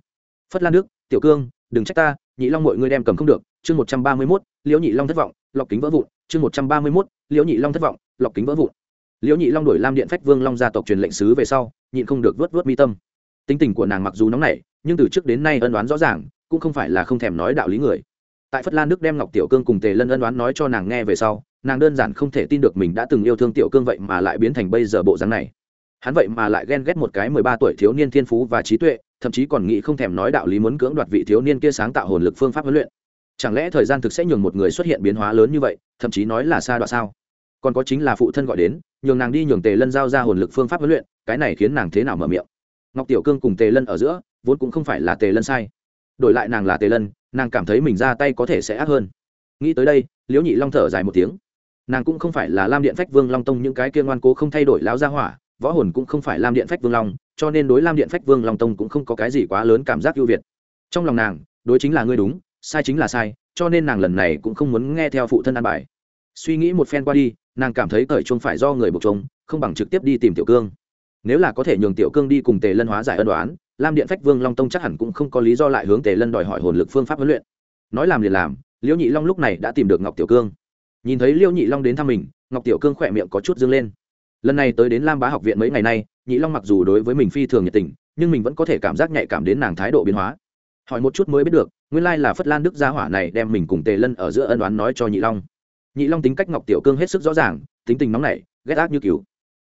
Phất lan đức, tiểu cương, đừng trách ta, nhị long mọi ngươi đem cầm không được, chương một trăm ba mươi mốt, liễu nhị long thất vọng, lọc kính vỡ vụn, chương một trăm ba mươi mốt, liễu nhị long thất vọng, lọc kính vỡ vụn. Liễu nhị long đổi lam điện phách vương long gia tộc truyền lệnh sứ về sau, nhịn không được vớt vớt mi tâm. Tính tình của nàng mặc dù nóng nảy, nhưng từ trước đến nay ân đoán rõ ràng, cũng không phải là không thèm nói đạo lý người tại phất lan đức đem ngọc tiểu cương cùng tề lân ân đoán nói cho nàng nghe về sau, nàng đơn giản không thể tin được mình đã từng yêu thương tiểu cương vậy mà lại biến thành bây giờ bộ dáng này. Hắn vậy mà lại ghen ghét một cái mười ba tuổi thiếu niên thiên phú và trí tuệ, thậm chí còn nghĩ không thèm nói đạo lý muốn cưỡng đoạt vị thiếu niên kia sáng tạo hồn lực phương pháp huấn luyện. Chẳng lẽ thời gian thực sẽ nhường một người xuất hiện biến hóa lớn như vậy, thậm chí nói là xa đoạn sao? Còn có chính là phụ thân gọi đến, nhường nàng đi nhường tề lân giao ra hồn lực phương pháp huấn luyện, cái này khiến nàng thế nào mở miệng? Ngọc tiểu cương cùng tề lân ở giữa, vốn cũng không phải là tề lân sai đổi lại nàng là tề lân, nàng cảm thấy mình ra tay có thể sẽ ác hơn. Nghĩ tới đây, liễu nhị long thở dài một tiếng. Nàng cũng không phải là lam điện phách vương long tông những cái kia ngoan cố không thay đổi láo ra hỏa, võ hồn cũng không phải lam điện phách vương long, cho nên đối lam điện phách vương long tông cũng không có cái gì quá lớn cảm giác ưu việt. Trong lòng nàng, đối chính là ngươi đúng, sai chính là sai, cho nên nàng lần này cũng không muốn nghe theo phụ thân an bài. Suy nghĩ một phen qua đi, nàng cảm thấy cởi chuông phải do người buộc trống không bằng trực tiếp đi tìm tiểu cương. Nếu là có thể nhường tiểu cương đi cùng tề lân hóa giải ân đoán lam điện phách vương long tông chắc hẳn cũng không có lý do lại hướng tề lân đòi hỏi hồn lực phương pháp huấn luyện. Nói làm liền làm, liễu nhị long lúc này đã tìm được ngọc tiểu cương. Nhìn thấy liễu nhị long đến thăm mình, ngọc tiểu cương khỏe miệng có chút dâng lên. Lần này tới đến lam bá học viện mấy ngày nay, nhị long mặc dù đối với mình phi thường nhiệt tình, nhưng mình vẫn có thể cảm giác nhạy cảm đến nàng thái độ biến hóa. Hỏi một chút mới biết được, nguyên lai là phất lan đức gia hỏa này đem mình cùng tề lân ở giữa ân oán nói cho nhị long. Nhị long tính cách ngọc tiểu cương hết sức rõ ràng, tính tình nóng nảy, ghét ác như cứu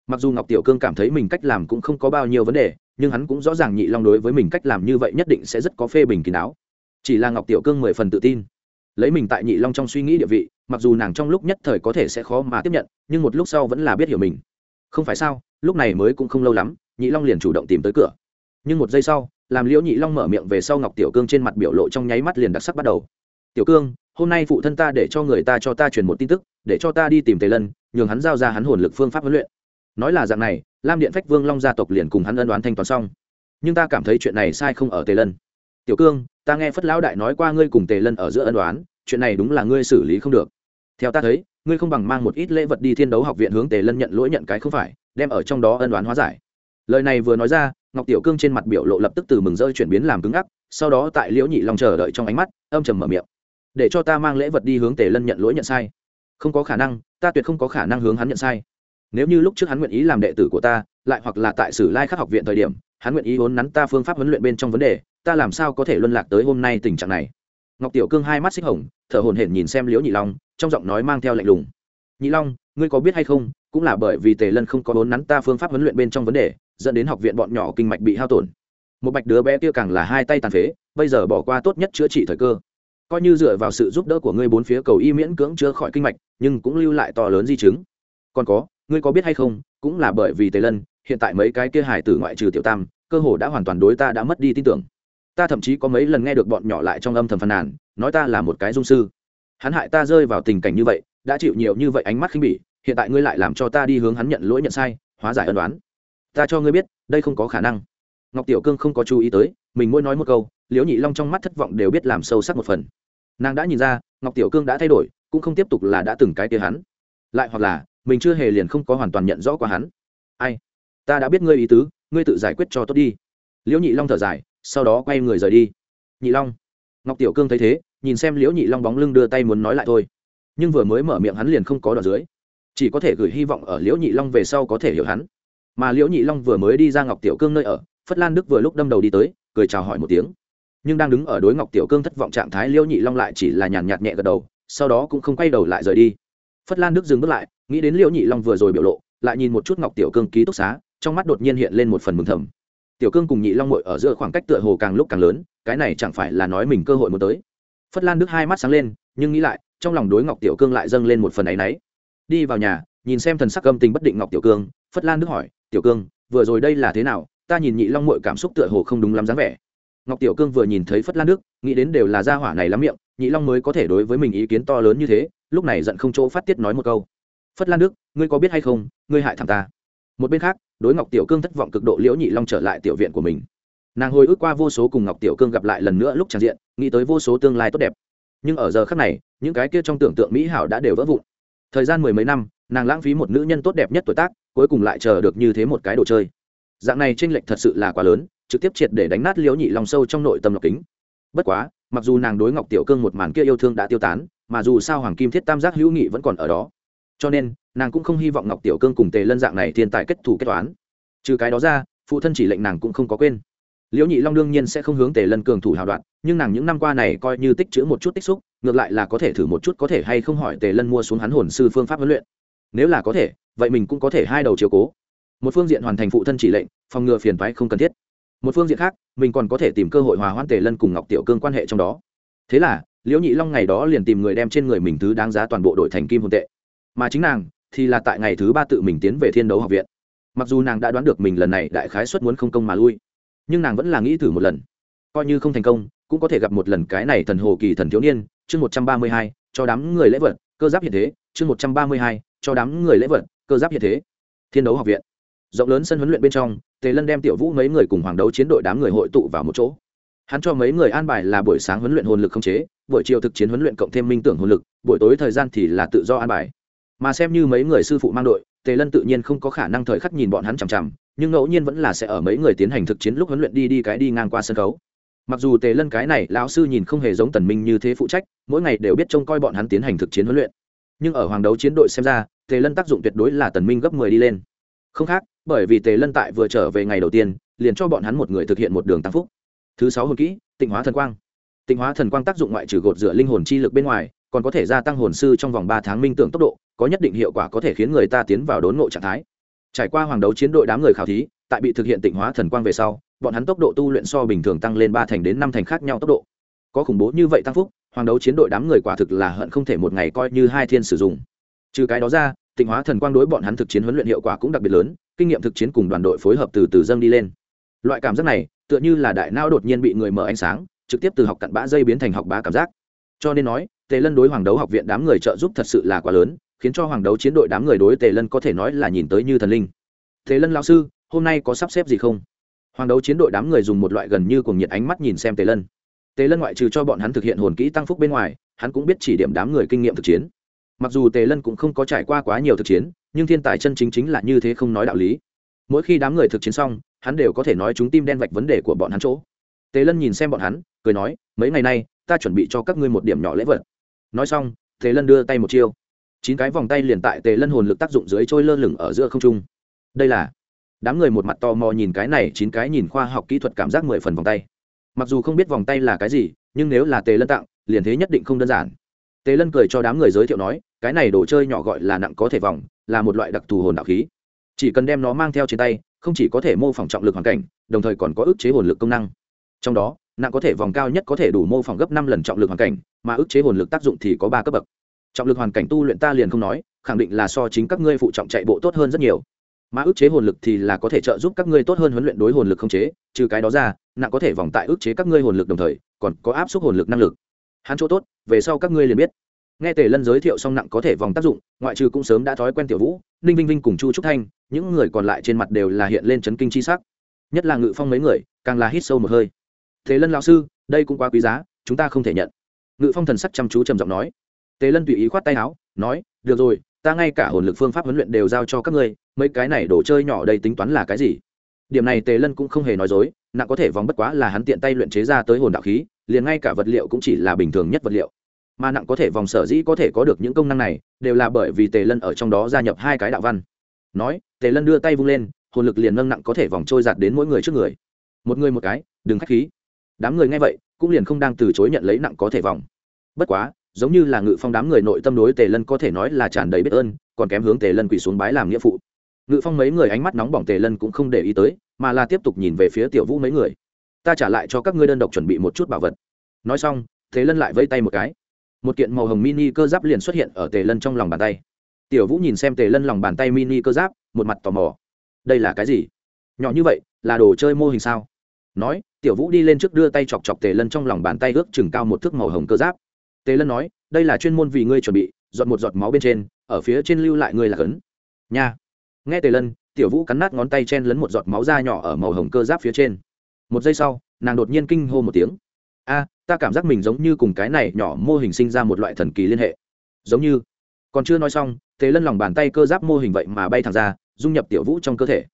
mặc dù ngọc tiểu cương cảm thấy mình cách làm cũng không có bao nhiêu vấn đề nhưng hắn cũng rõ ràng nhị long đối với mình cách làm như vậy nhất định sẽ rất có phê bình kín đáo. Chỉ là ngọc tiểu cương mười phần tự tin. Lấy mình tại nhị long trong suy nghĩ địa vị, mặc dù nàng trong lúc nhất thời có thể sẽ khó mà tiếp nhận, nhưng một lúc sau vẫn là biết hiểu mình. Không phải sao, lúc này mới cũng không lâu lắm, nhị long liền chủ động tìm tới cửa. Nhưng một giây sau, làm liễu nhị long mở miệng về sau ngọc tiểu cương trên mặt biểu lộ trong nháy mắt liền đặc sắc bắt đầu. Tiểu cương, hôm nay phụ thân ta để cho người ta cho ta truyền một tin tức, để cho ta đi tìm tề lân, nhường hắn giao ra hắn hồn lực phương pháp huấn luyện nói là dạng này, lam điện phách vương long gia tộc liền cùng hắn ân đoán thanh toán xong. Nhưng ta cảm thấy chuyện này sai không ở tề lân. Tiểu cương, ta nghe phất lão đại nói qua ngươi cùng tề lân ở giữa ân đoán chuyện này đúng là ngươi xử lý không được. Theo ta thấy, ngươi không bằng mang một ít lễ vật đi thiên đấu học viện hướng tề lân nhận lỗi nhận cái không phải, đem ở trong đó ân đoán hóa giải. Lời này vừa nói ra, ngọc tiểu cương trên mặt biểu lộ lập tức từ mừng rơi chuyển biến làm cứng ngắc, sau đó tại liễu nhị long chờ đợi trong ánh mắt, âm trầm mở miệng. Để cho ta mang lễ vật đi hướng tề lân nhận lỗi nhận sai. Không có khả năng, ta tuyệt không có khả năng hướng hắn nhận sai nếu như lúc trước hắn nguyện ý làm đệ tử của ta, lại hoặc là tại sử lai khắc học viện thời điểm, hắn nguyện ý vốn nắn ta phương pháp huấn luyện bên trong vấn đề, ta làm sao có thể luân lạc tới hôm nay tình trạng này? Ngọc tiểu cương hai mắt xích hồng, thở hồn hển nhìn xem liễu nhị long, trong giọng nói mang theo lạnh lùng. Nhị long, ngươi có biết hay không, cũng là bởi vì tề lân không có vốn nắn ta phương pháp huấn luyện bên trong vấn đề, dẫn đến học viện bọn nhỏ kinh mạch bị hao tổn. Một bạch đứa bé kia càng là hai tay tàn phế, bây giờ bỏ qua tốt nhất chữa trị thời cơ. Coi như dựa vào sự giúp đỡ của ngươi bốn phía cầu y miễn cưỡng chữa khỏi kinh mạch, nhưng cũng lưu lại to lớn di chứng. Còn có ngươi có biết hay không, cũng là bởi vì tề lân, hiện tại mấy cái kia hải tử ngoại trừ tiểu tam, cơ hồ đã hoàn toàn đối ta đã mất đi tin tưởng. Ta thậm chí có mấy lần nghe được bọn nhỏ lại trong âm thầm phàn nàn, nói ta là một cái dung sư. Hắn hại ta rơi vào tình cảnh như vậy, đã chịu nhiều như vậy ánh mắt khinh bỉ, hiện tại ngươi lại làm cho ta đi hướng hắn nhận lỗi nhận sai, hóa giải ân đoán ta cho ngươi biết, đây không có khả năng. Ngọc tiểu cương không có chú ý tới, mình mỗi nói một câu, liễu nhị long trong mắt thất vọng đều biết làm sâu sắc một phần. Nàng đã nhìn ra, ngọc tiểu cương đã thay đổi, cũng không tiếp tục là đã từng cái tia hắn. Lại hoặc là mình chưa hề liền không có hoàn toàn nhận rõ qua hắn. Ai? Ta đã biết ngươi ý tứ, ngươi tự giải quyết cho tốt đi. Liễu nhị long thở dài, sau đó quay người rời đi. Nhị long. Ngọc tiểu cương thấy thế, nhìn xem liễu nhị long bóng lưng đưa tay muốn nói lại thôi. Nhưng vừa mới mở miệng hắn liền không có đoạn dưới. Chỉ có thể gửi hy vọng ở liễu nhị long về sau có thể hiểu hắn. Mà liễu nhị long vừa mới đi ra ngọc tiểu cương nơi ở, phất lan đức vừa lúc đâm đầu đi tới, cười chào hỏi một tiếng. Nhưng đang đứng ở đối ngọc tiểu cương thất vọng trạng thái, liễu nhị long lại chỉ là nhàn nhạt nhẹ gật đầu, sau đó cũng không quay đầu lại rời đi. Phất lan đức dừng bước lại nghĩ đến liễu nhị long vừa rồi biểu lộ, lại nhìn một chút ngọc tiểu cương ký túc xá, trong mắt đột nhiên hiện lên một phần mừng thầm. Tiểu cương cùng nhị long mội ở giữa khoảng cách tựa hồ càng lúc càng lớn, cái này chẳng phải là nói mình cơ hội muốn tới. Phất lan đức hai mắt sáng lên, nhưng nghĩ lại, trong lòng đối ngọc tiểu cương lại dâng lên một phần áy náy. Đi vào nhà, nhìn xem thần sắc âm tình bất định ngọc tiểu cương, phất lan đức hỏi, tiểu cương, vừa rồi đây là thế nào? Ta nhìn nhị long mội cảm xúc tựa hồ không đúng lắm dáng vẻ. Ngọc tiểu cương vừa nhìn thấy phất lan đức, nghĩ đến đều là gia hỏa này lắm miệng, nhị long mới có thể đối với mình ý kiến to lớn như thế, lúc này giận không chỗ phát tiết nói một câu phất lan đức, ngươi có biết hay không, ngươi hại thằng ta. Một bên khác, đối ngọc tiểu cương thất vọng cực độ liễu nhị long trở lại tiểu viện của mình. Nàng hồi ức qua vô số cùng ngọc tiểu cương gặp lại lần nữa lúc tràn diện, nghĩ tới vô số tương lai tốt đẹp. Nhưng ở giờ khác này, những cái kia trong tưởng tượng mỹ hảo đã đều vỡ vụn. Thời gian mười mấy năm, nàng lãng phí một nữ nhân tốt đẹp nhất tuổi tác, cuối cùng lại chờ được như thế một cái đồ chơi. Dạng này tranh lệch thật sự là quá lớn, trực tiếp triệt để đánh nát liễu nhị long sâu trong nội tâm lọc kính. Bất quá, mặc dù nàng đối ngọc tiểu cương một màn kia yêu thương đã tiêu tán, mà dù sao hoàng kim thiết tam giác hữu nghị vẫn còn ở đó cho nên, nàng cũng không hy vọng ngọc tiểu cương cùng tề lân dạng này thiên tài kết thủ kết toán. Trừ cái đó ra, phụ thân chỉ lệnh nàng cũng không có quên. Liễu nhị long đương nhiên sẽ không hướng tề lân cường thủ hào đoạn, nhưng nàng những năm qua này coi như tích chữ một chút tích xúc, ngược lại là có thể thử một chút có thể hay không hỏi tề lân mua xuống hắn hồn sư phương pháp huấn luyện. Nếu là có thể, vậy mình cũng có thể hai đầu chiều cố. Một phương diện hoàn thành phụ thân chỉ lệnh, phòng ngừa phiền toái không cần thiết. Một phương diện khác, mình còn có thể tìm cơ hội hòa hoãn tề lân cùng ngọc tiểu cương quan hệ trong đó. Thế là, liễu nhị long ngày đó liền tìm người đem trên người mình thứ đáng giá toàn bộ đổi thành kim hồn tệ mà chính nàng thì là tại ngày thứ ba tự mình tiến về thiên đấu học viện. Mặc dù nàng đã đoán được mình lần này đại khái xuất muốn không công mà lui, nhưng nàng vẫn là nghĩ thử một lần. Coi như không thành công, cũng có thể gặp một lần cái này thần hồ kỳ thần thiếu niên, chương một trăm ba mươi hai, cho đám người lễ vật, cơ giáp hiện thế, chương một trăm ba mươi hai, cho đám người lễ vật, cơ giáp hiện thế. Thiên đấu học viện. Rộng lớn sân huấn luyện bên trong, tề lân đem tiểu vũ mấy người cùng hoàng đấu chiến đội đám người hội tụ vào một chỗ. Hắn cho mấy người an bài là buổi sáng huấn luyện hồn lực không chế, buổi chiều thực chiến huấn luyện cộng thêm minh tưởng hồn lực, buổi tối thời gian thì là tự do an bài mà xem như mấy người sư phụ mang đội, tề lân tự nhiên không có khả năng thời khắc nhìn bọn hắn chằm chằm, nhưng ngẫu nhiên vẫn là sẽ ở mấy người tiến hành thực chiến lúc huấn luyện đi đi cái đi ngang qua sân khấu. Mặc dù tề lân cái này lão sư nhìn không hề giống tần minh như thế phụ trách, mỗi ngày đều biết trông coi bọn hắn tiến hành thực chiến huấn luyện. Nhưng ở hoàng đấu chiến đội xem ra, tề lân tác dụng tuyệt đối là tần minh gấp mười đi lên. Không khác, bởi vì tề lân tại vừa trở về ngày đầu tiên, liền cho bọn hắn một người thực hiện một đường tăng phúc. Thứ sáu hồn kỹ, tịnh hóa thần quang. Tịnh hóa thần quang tác dụng ngoại trừ gột rửa linh hồn chi lực bên ngoài, còn có thể gia tăng hồn sư trong vòng ba tháng minh tưởng tốc độ có nhất định hiệu quả có thể khiến người ta tiến vào đốn ngộ trạng thái. Trải qua hoàng đấu chiến đội đám người khảo thí, tại bị thực hiện tịnh hóa thần quang về sau, bọn hắn tốc độ tu luyện so bình thường tăng lên ba thành đến năm thành khác nhau tốc độ. Có khủng bố như vậy tăng phúc, hoàng đấu chiến đội đám người quả thực là hận không thể một ngày coi như hai thiên sử dụng. Trừ cái đó ra, tịnh hóa thần quang đối bọn hắn thực chiến huấn luyện hiệu quả cũng đặc biệt lớn, kinh nghiệm thực chiến cùng đoàn đội phối hợp từ từ dâng đi lên. Loại cảm giác này, tựa như là đại não đột nhiên bị người mở ánh sáng, trực tiếp từ học cặn bã dây biến thành học bá cảm giác. Cho nên nói, tề lân đối hoàng đấu học viện đám người trợ giúp thật sự là quá lớn khiến cho hoàng đấu chiến đội đám người đối tề lân có thể nói là nhìn tới như thần linh. Tề lân lao sư, hôm nay có sắp xếp gì không? Hoàng đấu chiến đội đám người dùng một loại gần như cùng nhiệt ánh mắt nhìn xem tề lân. Tề lân ngoại trừ cho bọn hắn thực hiện hồn kỹ tăng phúc bên ngoài, hắn cũng biết chỉ điểm đám người kinh nghiệm thực chiến. Mặc dù tề lân cũng không có trải qua quá nhiều thực chiến, nhưng thiên tài chân chính chính là như thế không nói đạo lý. Mỗi khi đám người thực chiến xong, hắn đều có thể nói chúng tim đen vạch vấn đề của bọn hắn chỗ. Tề lân nhìn xem bọn hắn, cười nói, mấy ngày nay, ta chuẩn bị cho các ngươi một điểm nhỏ lễ vật. Nói xong, tề lân đưa tay một chiêu chín cái vòng tay liền tại tề lân hồn lực tác dụng dưới trôi lơ lửng ở giữa không trung. Đây là, đám người một mặt tò mò nhìn cái này chín cái nhìn khoa học kỹ thuật cảm giác mười phần vòng tay. Mặc dù không biết vòng tay là cái gì, nhưng nếu là tề lân tặng, liền thế nhất định không đơn giản. Tề lân cười cho đám người giới thiệu nói, cái này đồ chơi nhỏ gọi là nặng có thể vòng, là một loại đặc thù hồn đạo khí. Chỉ cần đem nó mang theo trên tay, không chỉ có thể mô phỏng trọng lực hoàn cảnh, đồng thời còn có ức chế hồn lực công năng. Trong đó, nặng có thể vòng cao nhất có thể đủ mô phỏng gấp năm lần trọng lực hoàn cảnh, mà ức chế hồn lực tác dụng thì có ba cấp bậc trọng lực hoàn cảnh tu luyện ta liền không nói, khẳng định là so chính các ngươi phụ trọng chạy bộ tốt hơn rất nhiều. Mà ức chế hồn lực thì là có thể trợ giúp các ngươi tốt hơn huấn luyện đối hồn lực không chế, trừ cái đó ra, nặng có thể vòng tại ức chế các ngươi hồn lực đồng thời, còn có áp suất hồn lực năng lực. Hắn chỗ tốt, về sau các ngươi liền biết. Nghe tề lân giới thiệu xong nặng có thể vòng tác dụng, ngoại trừ cũng sớm đã thói quen tiểu vũ, ninh vinh vinh cùng chu trúc thanh, những người còn lại trên mặt đều là hiện lên chấn kinh chi sắc. Nhất là ngự phong mấy người, càng là hít sâu một hơi. Thế lân lão sư, đây cũng quá quý giá, chúng ta không thể nhận. Ngự phong thần sắc chăm chú trầm giọng nói tề lân tùy ý khoát tay áo, nói, được rồi, ta ngay cả hồn lực phương pháp huấn luyện đều giao cho các ngươi, mấy cái này đồ chơi nhỏ đây tính toán là cái gì? Điểm này tề lân cũng không hề nói dối, nặng có thể vòng bất quá là hắn tiện tay luyện chế ra tới hồn đạo khí, liền ngay cả vật liệu cũng chỉ là bình thường nhất vật liệu. Mà nặng có thể vòng sở dĩ có thể có được những công năng này, đều là bởi vì tề lân ở trong đó gia nhập hai cái đạo văn. Nói tề lân đưa tay vung lên, hồn lực liền nâng nặng có thể vòng trôi giạt đến mỗi người trước người. Một người một cái, đừng k h á c h khí. Đám người nghe vậy, cũng liền không đang từ chối nhận lấy nặng có thể vòng. Bất quá giống như là ngự phong đám người nội tâm đối tề lân có thể nói là tràn đầy biết ơn, còn kém hướng tề lân quỳ xuống bái làm nghĩa phụ. Ngự phong mấy người ánh mắt nóng bỏng tề lân cũng không để ý tới, mà là tiếp tục nhìn về phía tiểu vũ mấy người. Ta trả lại cho các ngươi đơn độc chuẩn bị một chút bảo vật. Nói xong, tề lân lại vây tay một cái. Một kiện màu hồng mini cơ giáp liền xuất hiện ở tề lân trong lòng bàn tay. Tiểu vũ nhìn xem tề lân lòng bàn tay mini cơ giáp, một mặt tò mò. Đây là cái gì? Nhỏ như vậy, là đồ chơi mô hình sao? Nói, tiểu vũ đi lên trước đưa tay chọc chọc tề lân trong lòng bàn tay ước chừng cao một thước màu hồng cơ giáp tề lân nói, đây là chuyên môn vì ngươi chuẩn bị dọn một giọt máu bên trên, ở phía trên lưu lại ngươi là cấn nha. Nghe tề lân, tiểu vũ cắn nát ngón tay chen lấn một giọt máu da nhỏ ở màu hồng cơ giáp phía trên. Một giây sau, nàng đột nhiên kinh hô một tiếng. A, ta cảm giác mình giống như cùng cái này nhỏ mô hình sinh ra một loại thần kỳ liên hệ. Giống như. Còn chưa nói xong tề lân lòng bàn tay cơ giáp mô hình vậy mà bay thẳng ra, dung nhập tiểu vũ trong cơ thể.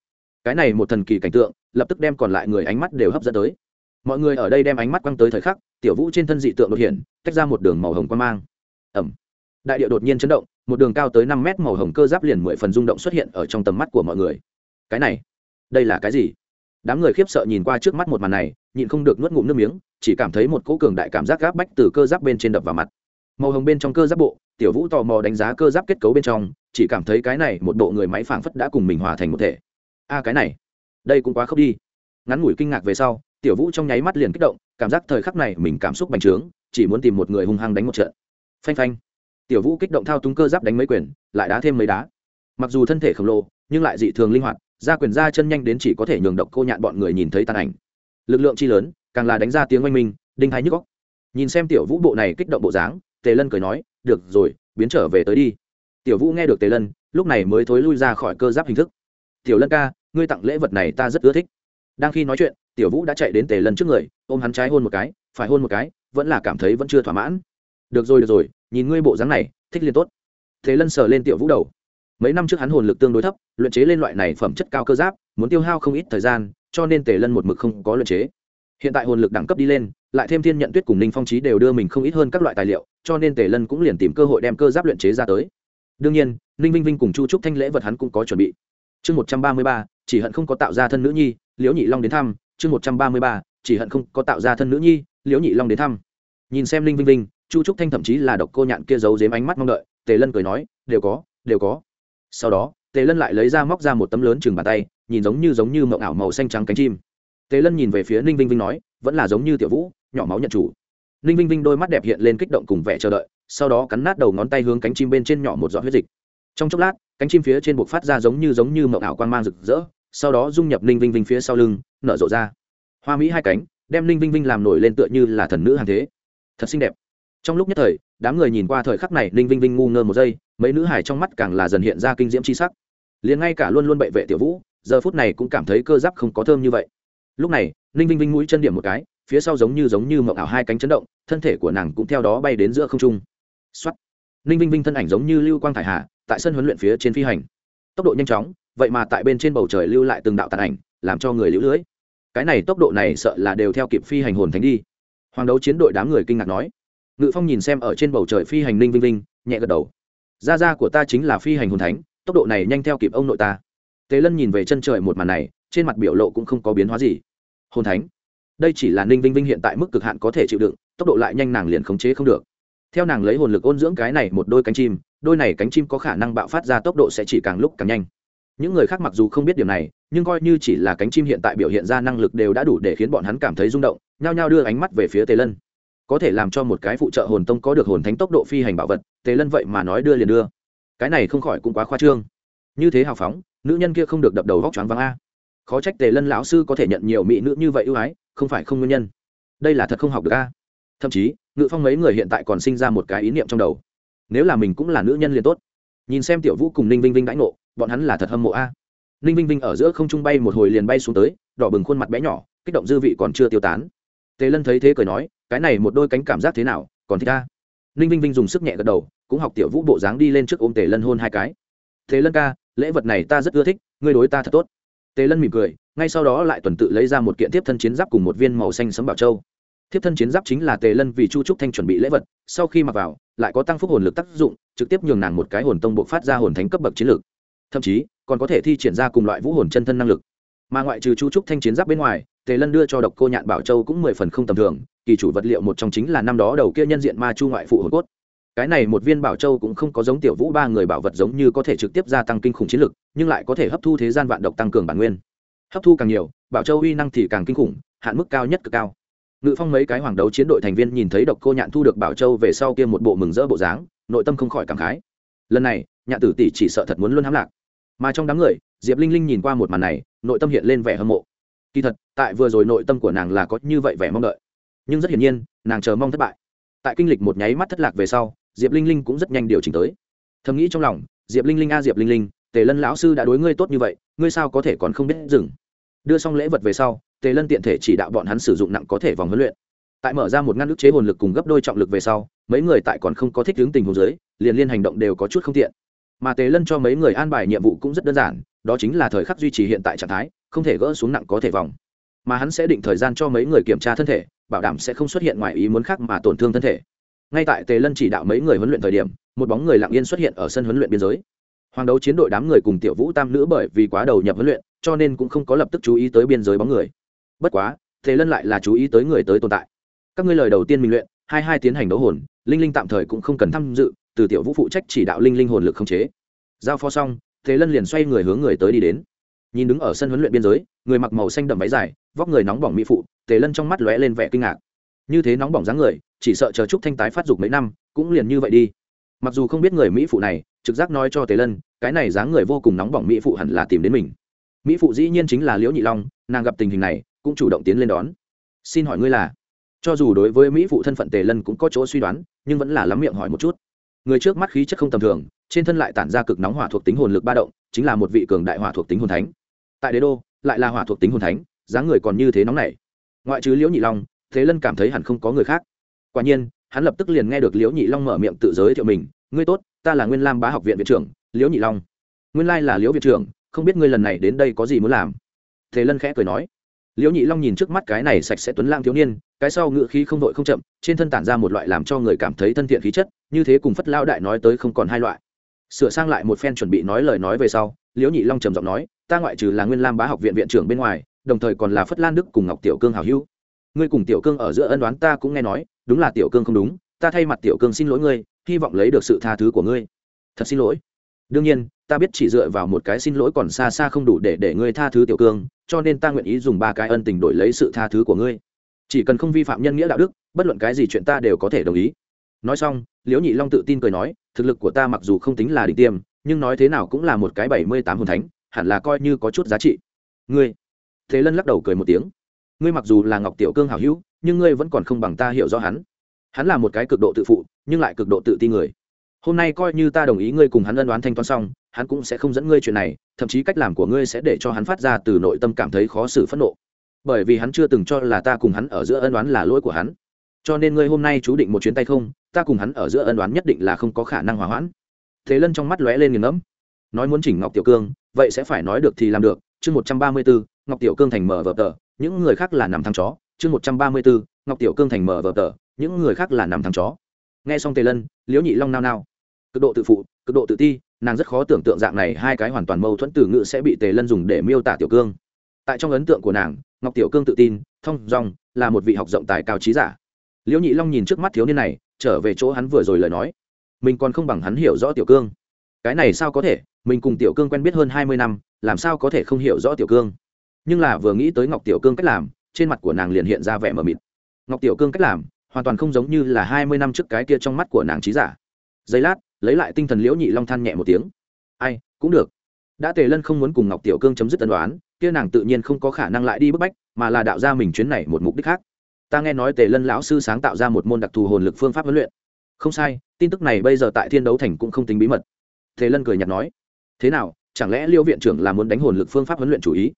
Cái này một thần kỳ cảnh tượng, lập tức đem còn lại người ánh mắt đều hấp dẫn tới. Mọi người ở đây đem ánh mắt quăng tới thời khắc tiểu vũ trên thân dị tượng đột hiện, tách ra một đường màu hồng quan mang. Ẩm. Đại điệu đột nhiên chấn động, một đường cao tới năm mét màu hồng cơ giáp liền mười phần rung động xuất hiện ở trong tầm mắt của mọi người. Cái này, đây là cái gì? Đám người khiếp sợ nhìn qua trước mắt một màn này, nhịn không được nuốt ngụm nước miếng, chỉ cảm thấy một cỗ cường đại cảm giác gáp bách từ cơ giáp bên trên đập vào mặt. Màu hồng bên trong cơ giáp bộ, tiểu vũ tò mò đánh giá cơ giáp kết cấu bên trong, chỉ cảm thấy cái này một bộ người máy phảng phất đã cùng mình hòa thành một thể. A, cái này, đây cũng quá khốc đi. Ngắn ngủi kinh ngạc về sau, tiểu vũ trong nháy mắt liền kích động cảm giác thời khắc này mình cảm xúc bành trướng, chỉ muốn tìm một người hung hăng đánh một trận. Phanh phanh. Tiểu vũ kích động thao túng cơ giáp đánh mấy quyền, lại đá thêm mấy đá. Mặc dù thân thể khổng lồ, nhưng lại dị thường linh hoạt, ra quyền ra chân nhanh đến chỉ có thể nhường độc cô nhạn bọn người nhìn thấy tàn ảnh. Lực lượng chi lớn, càng là đánh ra tiếng oanh minh, đinh thái nhức góc nhìn xem tiểu vũ bộ này kích động bộ dáng, tề lân cười nói, được rồi, biến trở về tới đi. Tiểu vũ nghe được tề lân, lúc này mới thối lui ra khỏi cơ giáp hình thức. Tiểu lân ca, ngươi tặng lễ vật này ta rất ưa thích đang khi nói chuyện, tiểu vũ đã chạy đến tề lân trước người, ôm hắn trái hôn một cái, phải hôn một cái, vẫn là cảm thấy vẫn chưa thỏa mãn. Được rồi được rồi, nhìn ngươi bộ dáng này, thích liên tốt. Thế lân sờ lên tiểu vũ đầu. Mấy năm trước hắn hồn lực tương đối thấp, luyện chế lên loại này phẩm chất cao cơ giáp, muốn tiêu hao không ít thời gian, cho nên tề lân một mực không có luyện chế. Hiện tại hồn lực đẳng cấp đi lên, lại thêm thiên nhận tuyết cùng ninh phong trí đều đưa mình không ít hơn các loại tài liệu, cho nên tề lân cũng liền tìm cơ hội đem cơ giáp luyện chế ra tới. Đương nhiên, ninh vinh vinh cùng chu trúc thanh lễ vật hắn cũng có chuẩn bị. Chương một trăm ba mươi ba, chỉ hận không có tạo ra thân nữ nhi liễu nhị long đến thăm, chương một trăm ba mươi ba, chỉ hận không có tạo ra thân nữ nhi, liễu nhị long đến thăm. Nhìn xem Linh vinh vinh, chu trúc thanh thậm chí là độc cô nhạn kia giấu dếm ánh mắt mong đợi, tề lân cười nói, đều có đều có. Sau đó, tề lân lại lấy ra móc ra một tấm lớn chừng bàn tay, nhìn giống như giống như mộng ảo màu xanh trắng cánh chim. Tề lân nhìn về phía ninh vinh vinh nói, vẫn là giống như tiểu vũ, nhỏ máu nhận chủ. Ninh vinh vinh đôi mắt đẹp hiện lên kích động cùng vẻ chờ đợi, sau đó cắn nát đầu ngón tay hướng cánh chim bên trên nhỏ một giọt huyết dịch. Trong chốc lát, cánh chim phía trên buộc phát ra giống như giống như mộng ảo quang mang rực rỡ sau đó dung nhập ninh vinh vinh phía sau lưng, nở rộ ra. Hoa mỹ hai cánh, đem ninh vinh vinh làm nổi lên tựa như là thần nữ hàng thế. Thật xinh đẹp. Trong lúc nhất thời, đám người nhìn qua thời khắc này, ninh vinh vinh ngu ngơ một giây, mấy nữ hải trong mắt càng là dần hiện ra kinh diễm c h i sắc. Liền ngay cả luôn luôn bệ vệ tiểu vũ, giờ phút này cũng cảm thấy cơ giáp không có thơm như vậy. Lúc này, ninh vinh vinh mũi chân điểm một cái, phía sau giống như giống như mộng ảo hai cánh chấn động, thân thể của nàng cũng theo đó bay đến giữa không trung. X o á t ninh vinh vinh thân ảnh giống như lưu quang thải hà tại sân huấn luyện phía trên phi hành. Tốc độ nhanh chóng vậy mà tại bên trên bầu trời lưu lại từng đạo tàn ảnh, làm cho người lũ lưỡi cái này tốc độ này sợ là đều theo kịp phi hành hồn thánh đi. Hoàng đấu chiến đội đám người kinh ngạc nói. Ngự phong nhìn xem ở trên bầu trời phi hành ninh vinh vinh, nhẹ gật đầu. Gia gia của ta chính là phi hành hồn thánh, tốc độ này nhanh theo kịp ông nội ta. Tế lân nhìn về chân trời một màn này, trên mặt biểu lộ cũng không có biến hóa gì. Hồn thánh? Đây chỉ là ninh vinh vinh hiện tại mức cực hạn có thể chịu đựng, tốc độ lại nhanh nàng liền khống chế không được. Theo nàng lấy hồn lực ôn dưỡng cái này một đôi cánh chim, đôi này cánh chim có khả năng bạo phát ra tốc độ sẽ chỉ càng lúc càng nhanh những người khác mặc dù không biết điều này, nhưng coi như chỉ là cánh chim hiện tại biểu hiện ra năng lực đều đã đủ để khiến bọn hắn cảm thấy rung động, nhao nhao đưa ánh mắt về phía tề lân. Có thể làm cho một cái phụ trợ hồn tông có được hồn thánh tốc độ phi hành bảo vật, tề lân vậy mà nói đưa liền đưa. Cái này không khỏi cũng quá khoa trương. Như thế hào phóng, nữ nhân kia không được đập đầu vóc choáng váng a. Khó trách tề lân lão sư có thể nhận nhiều mỹ nữ như vậy ưu ái, không phải không nguyên nhân. Đây là thật không học được a. Thậm chí, ngự phong mấy người hiện tại còn sinh ra một cái ý niệm trong đầu. Nếu là mình cũng là nữ nhân liền tốt nhìn xem tiểu vũ cùng ninh vinh vinh đãi ngộ, bọn hắn là thật hâm mộ a. Ninh vinh vinh ở giữa không trung bay một hồi liền bay xuống tới, đỏ bừng khuôn mặt bé nhỏ, kích động dư vị còn chưa tiêu tán. Tề lân thấy thế cười nói, cái này một đôi cánh cảm giác thế nào, còn thích ta? Ninh vinh vinh dùng sức nhẹ gật đầu, cũng học tiểu vũ bộ dáng đi lên trước ôm tề lân hôn hai cái. Tề lân ca, lễ vật này ta rất ưa thích, ngươi đối ta thật tốt. Tề lân mỉm cười, ngay sau đó lại tuần tự lấy ra một kiện tiếp thân chiến giáp cùng một viên màu xanh sấm bảo châu. Thiếp thân chiến giáp chính là tề lân vì chu trúc thanh chuẩn bị lễ vật, sau khi mặc vào lại có tăng phúc hồn lực tác dụng, trực tiếp nhường nàng một cái hồn tông bộ phát ra hồn thánh cấp bậc chiến lược thậm chí, còn có thể thi triển ra cùng loại vũ hồn chân thân năng lực. Mà ngoại trừ chu trúc thanh chiến giáp bên ngoài, tề lân đưa cho độc cô nhạn bảo châu cũng mười phần không tầm thường, kỳ chủ vật liệu một trong chính là năm đó đầu kia nhân diện ma chu ngoại phụ hồn cốt. Cái này một viên bảo châu cũng không có giống tiểu vũ ba người bảo vật giống như có thể trực tiếp gia tăng kinh khủng chiến lực, nhưng lại có thể hấp thu thế gian vạn độc tăng cường bản nguyên. Hấp thu càng nhiều, bảo châu uy năng thì càng kinh khủng, hạn mức cao nhất cực cao ngự phong mấy cái hoàng đấu chiến đội thành viên nhìn thấy độc cô nhạn thu được bảo châu về sau kia một bộ mừng rỡ bộ dáng, nội tâm không khỏi cảm khái. Lần này, nhạn tử tỷ chỉ sợ thật muốn luôn hám lạc. Mà trong đám người, diệp linh linh nhìn qua một màn này, nội tâm hiện lên vẻ hâm mộ. Kỳ thật, tại vừa rồi nội tâm của nàng là có như vậy vẻ mong đợi. Nhưng rất hiển nhiên, nàng chờ mong thất bại. Tại kinh lịch một nháy mắt thất lạc về sau, diệp linh linh cũng rất nhanh điều chỉnh tới. Thầm nghĩ trong lòng, diệp linh linh a diệp linh linh, tề lân lão sư đã đối ngươi tốt như vậy, ngươi sao có thể còn không biết dừng? Đưa xong lễ vật về sau, tề lân tiện thể chỉ đạo bọn hắn sử dụng nặng có thể vòng huấn luyện. Tại mở ra một ngăn ức chế hồn lực cùng gấp đôi trọng lực về sau, mấy người tại còn không có thích hướng tình hồ dưới, liền liên hành động đều có chút không tiện. Mà tề lân cho mấy người an bài nhiệm vụ cũng rất đơn giản, đó chính là thời khắc duy trì hiện tại trạng thái, không thể gỡ xuống nặng có thể vòng. Mà hắn sẽ định thời gian cho mấy người kiểm tra thân thể, bảo đảm sẽ không xuất hiện ngoài ý muốn khác mà tổn thương thân thể. Ngay tại tề lân chỉ đạo mấy người huấn luyện thời điểm, một bóng người lặng yên xuất hiện ở sân huấn luyện biên giới. Hoàng đấu chiến đội đám người cùng tiểu vũ tam nữ bởi vì quá đầu nhập huấn luyện cho nên cũng không có lập tức chú ý tới biên giới bóng người. Bất quá, thế lân lại là chú ý tới người tới tồn tại. Các ngươi lời đầu tiên mình luyện, hai hai tiến hành đấu hồn, linh linh tạm thời cũng không cần tham dự, từ tiểu vũ phụ trách chỉ đạo linh linh hồn lực khống chế. Giao phó xong, thế lân liền xoay người hướng người tới đi đến. Nhìn đứng ở sân huấn luyện biên giới, người mặc màu xanh đậm váy dài, vóc người nóng bỏng mỹ phụ tề lân trong mắt lóe lên vẻ kinh ngạc. Như thế nóng bỏng dáng người, chỉ sợ chờ chúc thanh tái phát dục mấy năm, cũng liền như vậy đi. Mặc dù không biết người mỹ phụ này, trực giác nói cho tề lân, cái này dáng người vô cùng nóng bỏng mỹ phụ hẳn là tìm đến mình mỹ phụ dĩ nhiên chính là liễu nhị long, nàng gặp tình hình này, cũng chủ động tiến lên đón. Xin hỏi ngươi là? Cho dù đối với mỹ phụ thân phận tề lân cũng có chỗ suy đoán, nhưng vẫn là lắm miệng hỏi một chút. Người trước mắt khí chất không tầm thường, trên thân lại tản ra cực nóng hỏa thuộc tính hồn lực ba động, chính là một vị cường đại hỏa thuộc tính hồn thánh. Tại đế đô, lại là hỏa thuộc tính hồn thánh, dáng người còn như thế nóng này ngoại trừ liễu nhị long thế lân cảm thấy hẳn không có người khác. Quả nhiên, hắn lập tức liền nghe được liễu nhị long mở miệng tự giới thiệu mình, ngươi tốt, ta là nguyên lam bá học viện viện trưởng, liễu nhị long. Nguyên lai là liễu viện trưởng không biết ngươi lần này đến đây có gì muốn làm. Thế lân khẽ cười nói. Liễu nhị long nhìn trước mắt cái này sạch sẽ tuấn lang thiếu niên, cái sau ngựa khí không vội không chậm, trên thân tản ra một loại làm cho người cảm thấy thân thiện khí chất, như thế cùng phất lao đại nói tới không còn hai loại. Sửa sang lại một phen chuẩn bị nói lời nói về sau, liễu nhị long trầm giọng nói, ta ngoại trừ là nguyên lam bá học viện viện trưởng bên ngoài, đồng thời còn là phất lan đức cùng ngọc tiểu cương hảo hữu. Ngươi cùng tiểu cương ở giữa ân đoán ta cũng nghe nói, đúng là tiểu cương không đúng, ta thay mặt tiểu cương xin lỗi ngươi, hy vọng lấy được sự tha thứ của ngươi. Thật xin lỗi. Đương nhiên ta biết chỉ dựa vào một cái xin lỗi còn xa xa không đủ để để ngươi tha thứ tiểu cương, cho nên ta nguyện ý dùng ba cái ân tình đổi lấy sự tha thứ của ngươi. Chỉ cần không vi phạm nhân nghĩa đạo đức, bất luận cái gì chuyện ta đều có thể đồng ý. Nói xong, liễu nhị long tự tin cười nói, thực lực của ta mặc dù không tính là đỉnh tiêm, nhưng nói thế nào cũng là một cái bảy mươi tám hồn thánh, hẳn là coi như có chút giá trị. Ngươi? Thế lân lắc đầu cười một tiếng. Ngươi mặc dù là ngọc tiểu cương hảo hữu, nhưng ngươi vẫn còn không bằng ta hiểu rõ hắn. Hắn là một cái cực độ tự phụ, nhưng lại cực độ tự ti người. Hôm nay coi như ta đồng ý ngươi cùng hắn ân đoán thanh toán xong hắn cũng sẽ không dẫn ngươi chuyện này, thậm chí cách làm của ngươi sẽ để cho hắn phát ra từ nội tâm cảm thấy khó xử phẫn nộ. Bởi vì hắn chưa từng cho là ta cùng hắn ở giữa ân đoán là lỗi của hắn. Cho nên ngươi hôm nay chú định một chuyến tay không, ta cùng hắn ở giữa ân đoán nhất định là không có khả năng hòa hoãn. Thế lân trong mắt lóe lên nghiền ngẫm. Nói muốn chỉnh ngọc tiểu cương, vậy sẽ phải nói được thì làm được, chương một trăm ba mươi bốn, ngọc tiểu cương thành mở vở tờ, những người khác là nằm thằng chó, chương một trăm ba mươi bốn, ngọc tiểu cương thành mở vở tờ, những người khác là nằm thằng chó. Nghe xong tề lân, liễu nhị long nao nao cực độ tự phụ, cực độ tự ti, nàng rất khó tưởng tượng dạng này hai cái hoàn toàn mâu thuẫn từ ngữ sẽ bị tề lân dùng để miêu tả tiểu cương. Tại trong ấn tượng của nàng, ngọc tiểu cương tự tin, thông dong là một vị học rộng tài cao trí giả. Liễu nhị long nhìn trước mắt thiếu niên này, trở về chỗ hắn vừa rồi lời nói. Mình còn không bằng hắn hiểu rõ tiểu cương. Cái này sao có thể, mình cùng tiểu cương quen biết hơn hai mươi năm, làm sao có thể không hiểu rõ tiểu cương? Nhưng là vừa nghĩ tới ngọc tiểu cương cách làm, trên mặt của nàng liền hiện ra vẻ mờ mịt. Ngọc tiểu cương cách làm, hoàn toàn không giống như là hai mươi năm trước cái kia trong mắt của nàng trí giả. Giây lát lấy lại tinh thần liễu nhị long than nhẹ một tiếng. Ai, cũng được. Đã tề lân không muốn cùng ngọc tiểu cương chấm dứt tân đoán kia nàng tự nhiên không có khả năng lại đi bức bách, mà là đạo ra mình chuyến này một mục đích khác. Ta nghe nói tề lân lão sư sáng tạo ra một môn đặc thù hồn lực phương pháp huấn luyện. Không sai, tin tức này bây giờ tại thiên đấu thành cũng không tính bí mật. Tề lân cười nhạt nói. Thế nào, chẳng lẽ liêu viện trưởng là muốn đánh hồn lực phương pháp huấn luyện chủ ý?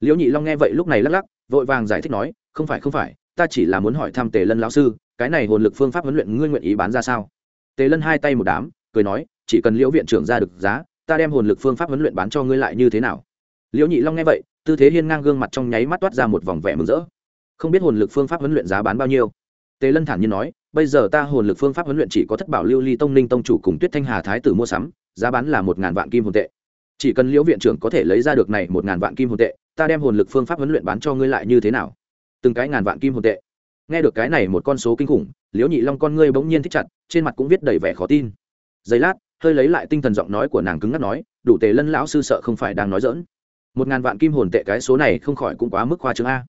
Liễu nhị long nghe vậy lúc này lắc lắc, vội vàng giải thích nói, không phải không phải, ta chỉ là muốn hỏi thăm tề lân lão sư, cái này hồn lực phương pháp huấn luyện ngươi nguyện ý bán ra sao? Tề lân hai tay một đám cười nói, chỉ cần liễu viện trưởng ra được giá, ta đem hồn lực phương pháp huấn luyện bán cho ngươi lại như thế nào? Liễu nhị long nghe vậy, tư thế hiên ngang gương mặt trong nháy mắt toát ra một vòng vẻ mừng rỡ. Không biết hồn lực phương pháp huấn luyện giá bán bao nhiêu. Tề lân thản nhiên nói, bây giờ ta hồn lực phương pháp huấn luyện chỉ có thất bảo lưu ly tông ninh tông chủ cùng tuyết thanh hà thái tử mua sắm, giá bán là một ngàn vạn kim hồn tệ. Chỉ cần liễu viện trưởng có thể lấy ra được này một ngàn vạn kim hồn tệ, ta đem hồn lực phương pháp huấn luyện bán cho ngươi lại như thế nào? Từng cái ngàn vạn kim hồn tệ. Nghe được cái này một con số kinh khủng, liễu nhị long con ngươi bỗng nhiên thích chặt, trên mặt cũng viết đầy vẻ khó tin giây lát, hơi lấy lại tinh thần giọng nói của nàng cứng ngắc nói, đủ tề lân lão sư sợ không phải đang nói dỡn một ngàn vạn kim hồn tệ cái số này không khỏi cũng quá mức khoa trương a.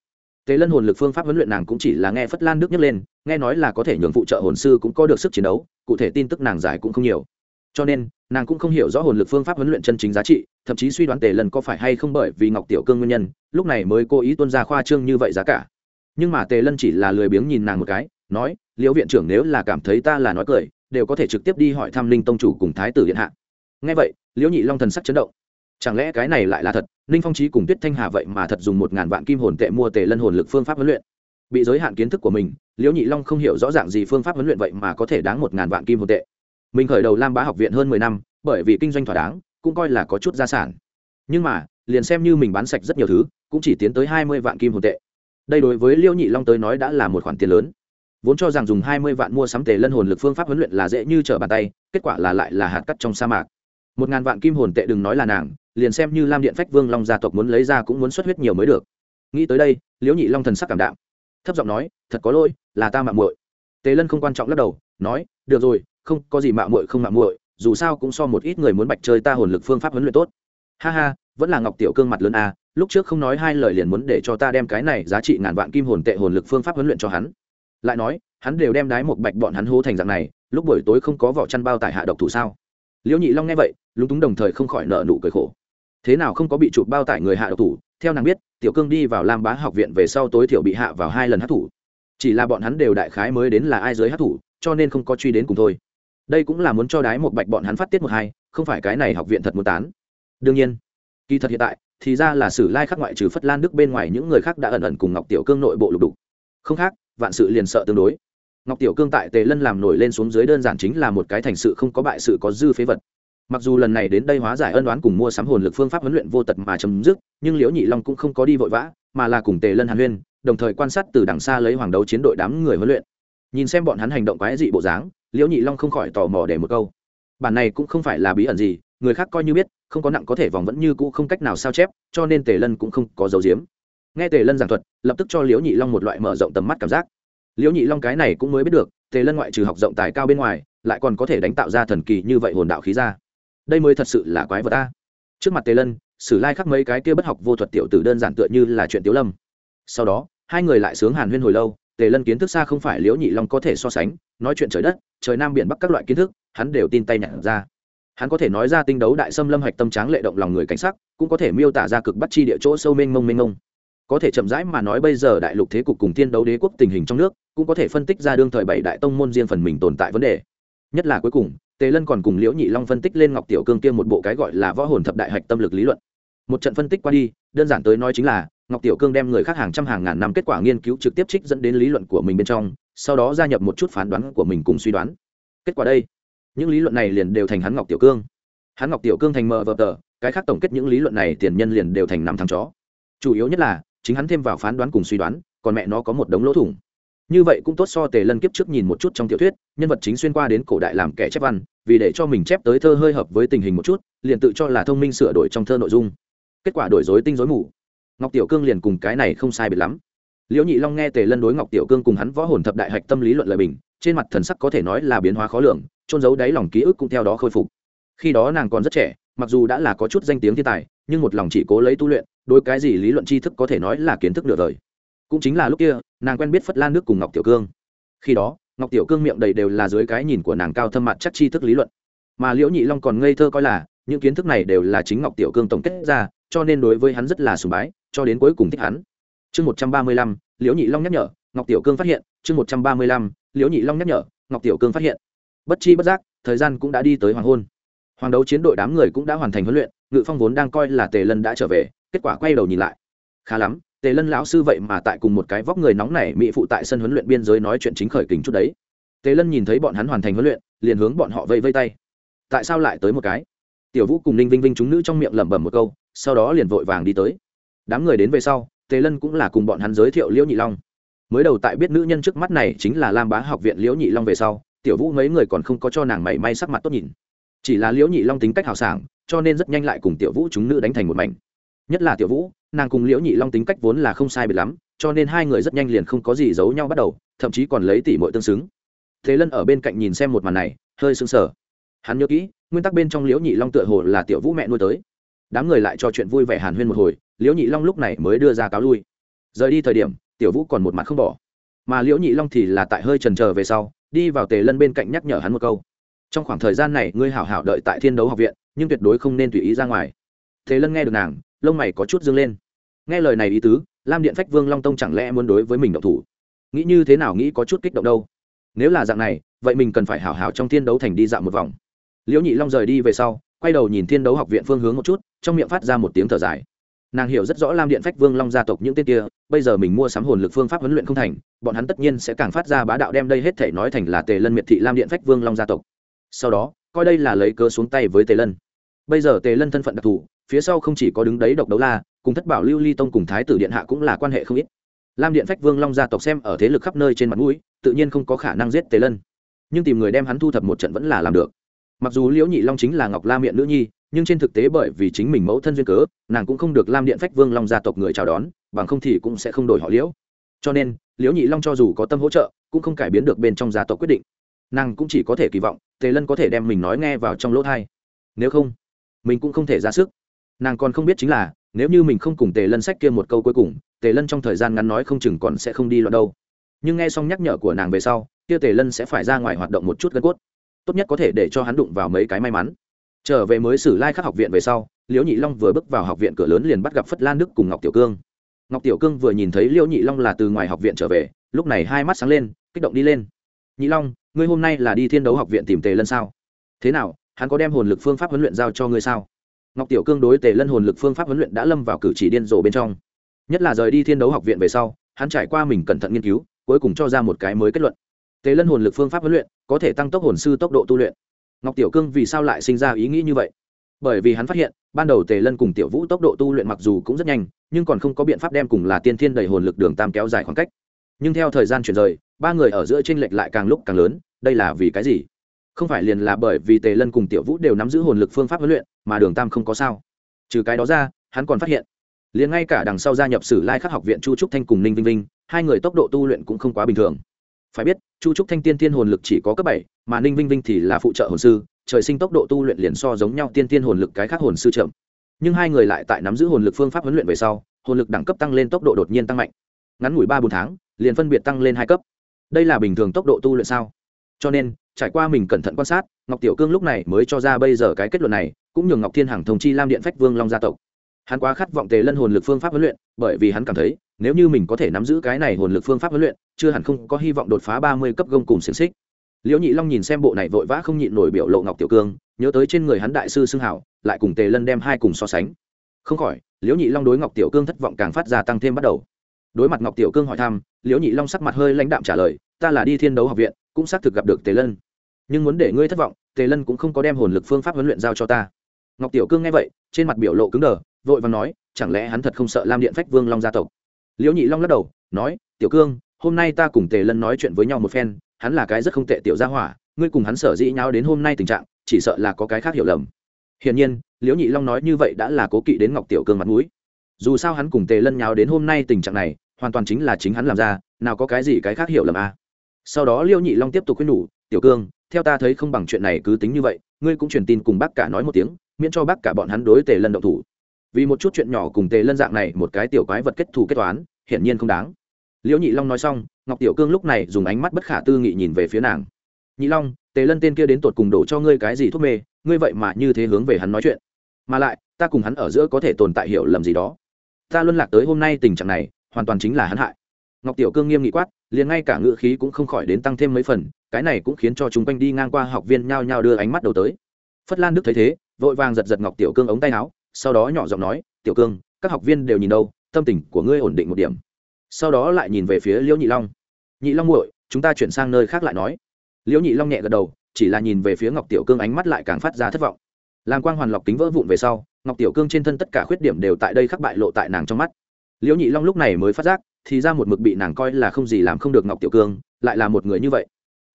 Tề lân hồn lực phương pháp huấn luyện nàng cũng chỉ là nghe phất lan nước nhấc lên, nghe nói là có thể nhường phụ trợ hồn sư cũng có được sức chiến đấu, cụ thể tin tức nàng giải cũng không nhiều. Cho nên, nàng cũng không hiểu rõ hồn lực phương pháp huấn luyện chân chính giá trị, thậm chí suy đoán tề lân có phải hay không bởi vì ngọc tiểu cương nguyên nhân, lúc này mới cố ý tuân ra khoa trương như vậy giá cả. Nhưng mà tề lân chỉ là lười biếng nhìn nàng một cái, nói, liễu viện trưởng nếu là cảm thấy ta là nói cười đều có thể trực tiếp đi hỏi thăm linh tông chủ cùng thái tử điện hạ. Ngay vậy, liễu nhị long thần sắc chấn động. Chẳng lẽ cái này lại là thật? Ninh phong trí cùng tuyết thanh hà vậy mà thật dùng một ngàn vạn kim hồn tệ mua tề lân hồn lực phương pháp huấn luyện. Bị giới hạn kiến thức của mình, liễu nhị long không hiểu rõ ràng gì phương pháp huấn luyện vậy mà có thể đáng một ngàn vạn kim hồn tệ. Mình khởi đầu lam bá học viện hơn mười năm, bởi vì kinh doanh thỏa đáng, cũng coi là có chút gia sản. Nhưng mà, liền xem như mình bán sạch rất nhiều thứ, cũng chỉ tiến tới hai mươi vạn kim hồn tệ. Đây đối với liễu nhị long tới nói đã là một khoản tiền lớn vốn cho rằng dùng hai mươi vạn mua sắm tề lân hồn lực phương pháp huấn luyện là dễ như trở bàn tay, kết quả là lại là hạt cắt trong sa mạc. Một ngàn vạn kim hồn tệ đừng nói là nàng, liền xem như lam điện phách vương long gia tộc muốn lấy ra cũng muốn xuất huyết nhiều mới được. Nghĩ tới đây, liễu nhị long thần sắc cảm đạm. Thấp giọng nói, thật có lỗi, là ta mạng muội. Tề lân không quan trọng lắc đầu, nói, được rồi, không có gì mạng muội không mạng muội, dù sao cũng so một ít người muốn bạch chơi ta hồn lực phương pháp huấn luyện tốt. Ha ha, vẫn là ngọc tiểu cương mặt lớn a lúc trước không nói hai lời liền muốn để cho ta đem cái này giá trị ngàn vạn kim hồn tệ hồn lực phương pháp huấn luyện cho hắn lại nói, hắn đều đem đái một bạch bọn hắn hô thành dạng này, lúc buổi tối không có vỏ chăn bao tải hạ độc thủ sao? Liễu nhị long nghe vậy, lúng túng đồng thời không khỏi nợ nụ cười khổ. Thế nào không có bị chụp bao tải người hạ độc thủ? Theo nàng biết, tiểu cương đi vào lam bá học viện về sau tối thiểu bị hạ vào hai lần hát thủ chỉ là bọn hắn đều đại khái mới đến là ai dưới hát thủ cho nên không có truy đến cùng thôi. Đây cũng là muốn cho đái một bạch bọn hắn phát tiết một hai, không phải cái này học viện thật muốn tán. Đương nhiên, kỳ thật hiện tại, thì ra là sử lai khắc ngoại trừ phất lan đức bên ngoài những người khác đã ẩn ẩn cùng ngọc tiểu cương nội bộ lục đục. Không khác vạn sự liền sợ tương đối. Ngọc tiểu cương tại tề lân làm nổi lên xuống dưới đơn giản chính là một cái thành sự không có bại sự có dư phế vật. Mặc dù lần này đến đây hóa giải ân đoán cùng mua sắm hồn lực phương pháp huấn luyện vô tật mà chấm dứt, nhưng liễu nhị long cũng không có đi vội vã, mà là cùng tề lân hàn huyên, đồng thời quan sát từ đằng xa lấy hoàng đấu chiến đội đám người huấn luyện. Nhìn xem bọn hắn hành động quái dị bộ dáng, liễu nhị long không khỏi tò mò để một câu. Bản này cũng không phải là bí ẩn gì, người khác coi như biết, không có nặng có thể vòng vẫn như cũ không cách nào sao chép, cho nên tề lân cũng không có dấu diếm nghe tề lân giảng thuật, lập tức cho liễu nhị long một loại mở rộng tầm mắt cảm giác. Liễu nhị long cái này cũng mới biết được, tề lân ngoại trừ học rộng tài cao bên ngoài, lại còn có thể đánh tạo ra thần kỳ như vậy hồn đạo khí ra. Đây mới thật sự là quái vật ta. Trước mặt tề lân, sử lai khắc mấy cái kia bất học vô thuật tiểu tử đơn giản tựa như là chuyện tiếu lâm. Sau đó, hai người lại sướng hàn huyên hồi lâu, tề lân kiến thức xa không phải liễu nhị long có thể so sánh, nói chuyện trời đất, trời nam biển bắc các loại kiến thức, hắn đều tin tay nhận ra. Hắn có thể nói ra tinh đấu đại xâm lâm hạch tâm tráng lệ động lòng người cảnh sắc, cũng có thể miêu tả ra cực bắt chi địa chỗ sâu mênh mông mênh mông có thể chậm rãi mà nói bây giờ đại lục thế cục cùng thiên đấu đế quốc tình hình trong nước cũng có thể phân tích ra đương thời bảy đại tông môn riêng phần mình tồn tại vấn đề. Nhất là cuối cùng, tề lân còn cùng liễu nhị long phân tích lên ngọc tiểu cương kia một bộ cái gọi là võ hồn thập đại hạch tâm lực lý luận. Một trận phân tích qua đi, đơn giản tới nói chính là, ngọc tiểu cương đem người khác hàng trăm hàng ngàn năm kết quả nghiên cứu trực tiếp trích dẫn đến lý luận của mình bên trong, sau đó gia nhập một chút phán đoán của mình cùng suy đoán. Kết quả đây, những lý luận này liền đều thành hắn ngọc tiểu cương. Hắn ngọc tiểu cương thành mờ vờ tờ, cái khác tổng kết những lý luận này tiền nhân liền đều thành năm thằng chó. Chủ yếu nhất là chính hắn thêm vào phán đoán cùng suy đoán, còn mẹ nó có một đống lỗ thủng. Như vậy cũng tốt so tề lân kiếp trước nhìn một chút trong tiểu thuyết, nhân vật chính xuyên qua đến cổ đại làm kẻ chép văn, vì để cho mình chép tới thơ hơi hợp với tình hình một chút, liền tự cho là thông minh sửa đổi trong thơ nội dung. Kết quả đổi dối tinh dối mù. Ngọc tiểu cương liền cùng cái này không sai biệt lắm. Liễu nhị long nghe tề lân đối ngọc tiểu cương cùng hắn võ hồn thập đại hạch tâm lý luận lời bình, trên mặt thần sắc có thể nói là biến hóa khó lường trôn giấu đáy lòng ký ức cũng theo đó khôi phục. Khi đó nàng còn rất trẻ, mặc dù đã là có chút danh tiếng thiên tài, nhưng một lòng chỉ cố lấy tu luyện đôi cái gì lý luận tri thức có thể nói là kiến thức nửa đời. Cũng chính là lúc kia, nàng quen biết phất lan nước cùng ngọc tiểu cương. Khi đó, ngọc tiểu cương miệng đầy đều là dưới cái nhìn của nàng cao thâm mặt chắc tri thức lý luận. Mà liễu nhị long còn ngây thơ coi là, những kiến thức này đều là chính ngọc tiểu cương tổng kết ra, cho nên đối với hắn rất là sùng bái, cho đến cuối cùng thích hắn. Chương một trăm ba mươi lăm, liễu nhị long nhắc nhở, ngọc tiểu cương phát hiện, chương một trăm ba mươi lăm, liễu nhị long nhắc nhở, ngọc tiểu cương phát hiện. Bất chi bất giác, thời gian cũng đã đi tới hoàng hôn. Hoàng đấu chiến đội đám người cũng đã hoàn thành huấn luyện, ngự phong vốn đang coi là tề lân đã trở về kết quả quay đầu nhìn lại. Khá lắm, tề lân lão sư vậy mà tại cùng một cái vóc người nóng này mỹ phụ tại sân huấn luyện biên giới nói chuyện chính khởi kính chút đấy. Tề lân nhìn thấy bọn hắn hoàn thành huấn luyện, liền hướng bọn họ vây vây tay. Tại sao lại tới một cái? Tiểu vũ cùng ninh vinh vinh chúng nữ trong miệng lẩm bẩm một câu, sau đó liền vội vàng đi tới. Đám người đến về sau, tề lân cũng là cùng bọn hắn giới thiệu liễu nhị long. Mới đầu tại biết nữ nhân trước mắt này chính là lam bá học viện liễu nhị long về sau, tiểu vũ mấy người còn không có cho nàng mảy may sắc mặt tốt nhìn. Chỉ là liễu nhị long tính cách hào sảng, cho nên rất nhanh lại cùng tiểu vũ chúng nữ đánh thành một mảnh nhất là tiểu vũ, nàng cùng liễu nhị long tính cách vốn là không sai biệt lắm, cho nên hai người rất nhanh liền không có gì giấu nhau bắt đầu, thậm chí còn lấy tỉ mọi tương xứng. Thế lân ở bên cạnh nhìn xem một màn này, hơi sững sờ. Hắn nhớ kỹ, nguyên tắc bên trong liễu nhị long tựa hồ là tiểu vũ mẹ nuôi tới. Đám người lại trò chuyện vui vẻ hàn huyên một hồi, liễu nhị long lúc này mới đưa ra cáo lui. Rời đi thời điểm, tiểu vũ còn một mặt không bỏ. Mà liễu nhị long thì là tại hơi trần trờ về sau, đi vào tề lân bên cạnh nhắc nhở hắn một câu. Trong khoảng thời gian này, ngươi hảo hảo đợi tại thiên đấu học viện, nhưng tuyệt đối không nên tùy ý ra ngoài. Tề lân nghe được nàng lông mày có chút dương lên. Nghe lời này ý tứ, lam điện phách vương long tông chẳng lẽ muốn đối với mình động thủ? Nghĩ như thế nào nghĩ có chút kích động đâu. Nếu là dạng này, vậy mình cần phải hảo hảo trong thiên đấu thành đi dạo một vòng. Liễu nhị long rời đi về sau, quay đầu nhìn thiên đấu học viện phương hướng một chút, trong miệng phát ra một tiếng thở dài. Nàng hiểu rất rõ lam điện phách vương long gia tộc những tên kia, bây giờ mình mua sắm hồn lực phương pháp huấn luyện không thành, bọn hắn tất nhiên sẽ càng phát ra bá đạo đem đây hết thể nói thành là tề lân miệt thị lam điện phách vương long gia tộc. Sau đó, coi đây là lấy cơ xuống tay với tề lân. Bây giờ tề lân thân phận đặc thù phía sau không chỉ có đứng đấy độc đấu la, cùng thất bảo lưu ly tông cùng thái tử điện hạ cũng là quan hệ không ít. Lam điện phách vương long gia tộc xem ở thế lực khắp nơi trên mặt mũi, tự nhiên không có khả năng giết tề lân. Nhưng tìm người đem hắn thu thập một trận vẫn là làm được. Mặc dù liễu nhị long chính là ngọc la miệng nữ nhi, nhưng trên thực tế bởi vì chính mình mẫu thân duyên cớ, nàng cũng không được lam điện phách vương long gia tộc người chào đón, bằng không thì cũng sẽ không đổi họ liễu. Cho nên, liễu nhị long cho dù có tâm hỗ trợ, cũng không cải biến được bên trong gia tộc quyết định. Nàng cũng chỉ có thể kỳ vọng, tề lân có thể đem mình nói nghe vào trong lỗ thai nếu không, mình cũng không thể ra sức nàng còn không biết chính là, nếu như mình không cùng tề lân sách kia một câu cuối cùng, tề lân trong thời gian ngắn nói không chừng còn sẽ không đi loạn đâu. Nhưng nghe xong nhắc nhở của nàng về sau, kia tề lân sẽ phải ra ngoài hoạt động một chút gân cốt. Tốt nhất có thể để cho hắn đụng vào mấy cái may mắn. Trở về mới sử lai học viện về sau, liễu nhị long vừa bước vào học viện cửa lớn liền bắt gặp phất lan đức cùng ngọc tiểu cương. Ngọc tiểu cương vừa nhìn thấy liễu nhị long là từ ngoài học viện trở về, lúc này hai mắt sáng lên, kích động đi lên. Nhị long, ngươi hôm nay là đi thiên đấu học viện tìm tề lân sao? Thế nào, hắn có đem hồn lực phương pháp huấn luyện giao cho ngươi sao? Ngọc tiểu cương đối tề lân hồn lực phương pháp huấn luyện đã lâm vào cử chỉ điên rồ bên trong. Nhất là rời đi thiên đấu học viện về sau, hắn trải qua mình cẩn thận nghiên cứu, cuối cùng cho ra một cái mới kết luận. Tề lân hồn lực phương pháp huấn luyện có thể tăng tốc hồn sư tốc độ tu luyện. Ngọc tiểu cương vì sao lại sinh ra ý nghĩ như vậy? Bởi vì hắn phát hiện, ban đầu tề lân cùng tiểu vũ tốc độ tu luyện mặc dù cũng rất nhanh, nhưng còn không có biện pháp đem cùng là tiên thiên đầy hồn lực đường tam kéo dài khoảng cách. Nhưng theo thời gian chuyển rời, ba người ở giữa t r ê n lệch lại càng lúc càng lớn, đây là vì cái gì? Không phải liền là bởi vì tề lân cùng tiểu vũ đều nắm giữ hồn lực phương pháp huấn luyện, mà đường tam không có sao. Trừ cái đó ra, hắn còn phát hiện, liền ngay cả đằng sau gia nhập sử lai khắc học viện chu trúc thanh cùng ninh vinh vinh, hai người tốc độ tu luyện cũng không quá bình thường. Phải biết, chu trúc thanh tiên tiên hồn lực chỉ có cấp bảy, mà ninh vinh vinh thì là phụ trợ hồn sư, trời sinh tốc độ tu luyện liền so giống nhau tiên tiên hồn lực cái khác hồn sư chậm. Nhưng hai người lại tại nắm giữ hồn lực phương pháp huấn luyện về sau, hồn lực đẳng cấp tăng lên tốc độ đột nhiên tăng mạnh. Ngắn ngủi ba bốn tháng, liền phân biệt tăng lên hai cấp. Đây là bình thường tốc độ tu luyện sao? Cho nên trải qua mình cẩn thận quan sát, ngọc tiểu cương lúc này mới cho ra bây giờ cái kết luận này, cũng nhường ngọc thiên hằng thông chi lam điện phách vương long gia tộc. Hắn quá khát vọng tề lân hồn lực phương pháp huấn luyện, bởi vì hắn cảm thấy, nếu như mình có thể nắm giữ cái này hồn lực phương pháp huấn luyện, chưa hẳn không có hy vọng đột phá ba mươi cấp gông cùng xiềng xích. Liễu nhị long nhìn xem bộ này vội vã không nhịn nổi biểu lộ ngọc tiểu cương, nhớ tới trên người hắn đại sư xưng hảo, lại cùng tề lân đem hai cùng so sánh. Không khỏi, liễu nhị long đối ngọc tiểu cương thất vọng càng phát ra tăng thêm bắt đầu. Đối mặt ngọc tiểu cương hỏi thăm, liễu nhị long sắc mặt hơi lãnh đạm trả lời, ta là đi thiên đấu học viện, cũng xác thực gặp được tề lân nhưng muốn để ngươi thất vọng, tề lân cũng không có đem hồn lực phương pháp huấn luyện giao cho ta. Ngọc tiểu cương nghe vậy, trên mặt biểu lộ cứng đờ, vội và nói, chẳng lẽ hắn thật không sợ lam điện phách vương long gia tộc? Liễu nhị long lắc đầu, nói, tiểu cương, hôm nay ta cùng tề lân nói chuyện với nhau một phen, hắn là cái rất không tệ tiểu gia hỏa, ngươi cùng hắn sở dĩ nhau đến hôm nay tình trạng, chỉ sợ là có cái khác hiểu lầm. Hiển nhiên, liễu nhị long nói như vậy đã là cố kỵ đến ngọc tiểu cương mặt mũi. Dù sao hắn cùng tề lân nháo đến hôm nay tình trạng này, hoàn toàn chính là chính hắn làm ra, nào có cái gì cái khác hiểu lầm à. sau đó liễu nhị long tiếp tục khuyên nhủ, tiểu cương theo ta thấy không bằng chuyện này cứ tính như vậy, ngươi cũng truyền tin cùng bác cả nói một tiếng, miễn cho bác cả bọn hắn đối tề lân động thủ. Vì một chút chuyện nhỏ cùng tề lân dạng này một cái tiểu quái vật kết thù kết toán, hiển nhiên không đáng. Liễu nhị long nói xong, ngọc tiểu cương lúc này dùng ánh mắt bất khả tư nghị nhìn về phía nàng. Nhị long, tề lân tên kia đến tột cùng đổ cho ngươi cái gì thuốc mê, ngươi vậy mà như thế hướng về hắn nói chuyện. Mà lại, ta cùng hắn ở giữa có thể tồn tại hiểu lầm gì đó. Ta luân lạc tới hôm nay tình trạng này, hoàn toàn chính là hắn hại. Ngọc tiểu cương nghiêm nghị quát liền ngay cả ngựa khí cũng không khỏi đến tăng thêm mấy phần, cái này cũng khiến cho chúng quanh đi ngang qua học viên nhao nhao đưa ánh mắt đầu tới. Phất lan đức thấy thế, vội vàng giật giật ngọc tiểu cương ống tay áo, sau đó nhỏ giọng nói, tiểu cương, các học viên đều nhìn đâu, tâm tình của ngươi ổn định một điểm. Sau đó lại nhìn về phía liễu nhị long. Nhị long muội, chúng ta chuyển sang nơi khác lại nói. Liễu nhị long nhẹ gật đầu, chỉ là nhìn về phía ngọc tiểu cương ánh mắt lại càng phát ra thất vọng. Làm quang hoàn lọc kính vỡ vụn về sau, ngọc tiểu cương trên thân tất cả khuyết điểm đều tại đây khắc bại lộ tại nàng trong mắt. Liễu nhị long lúc này mới phát giác thì ra một mực bị nàng coi là không gì làm không được ngọc tiểu cương, lại là một người như vậy.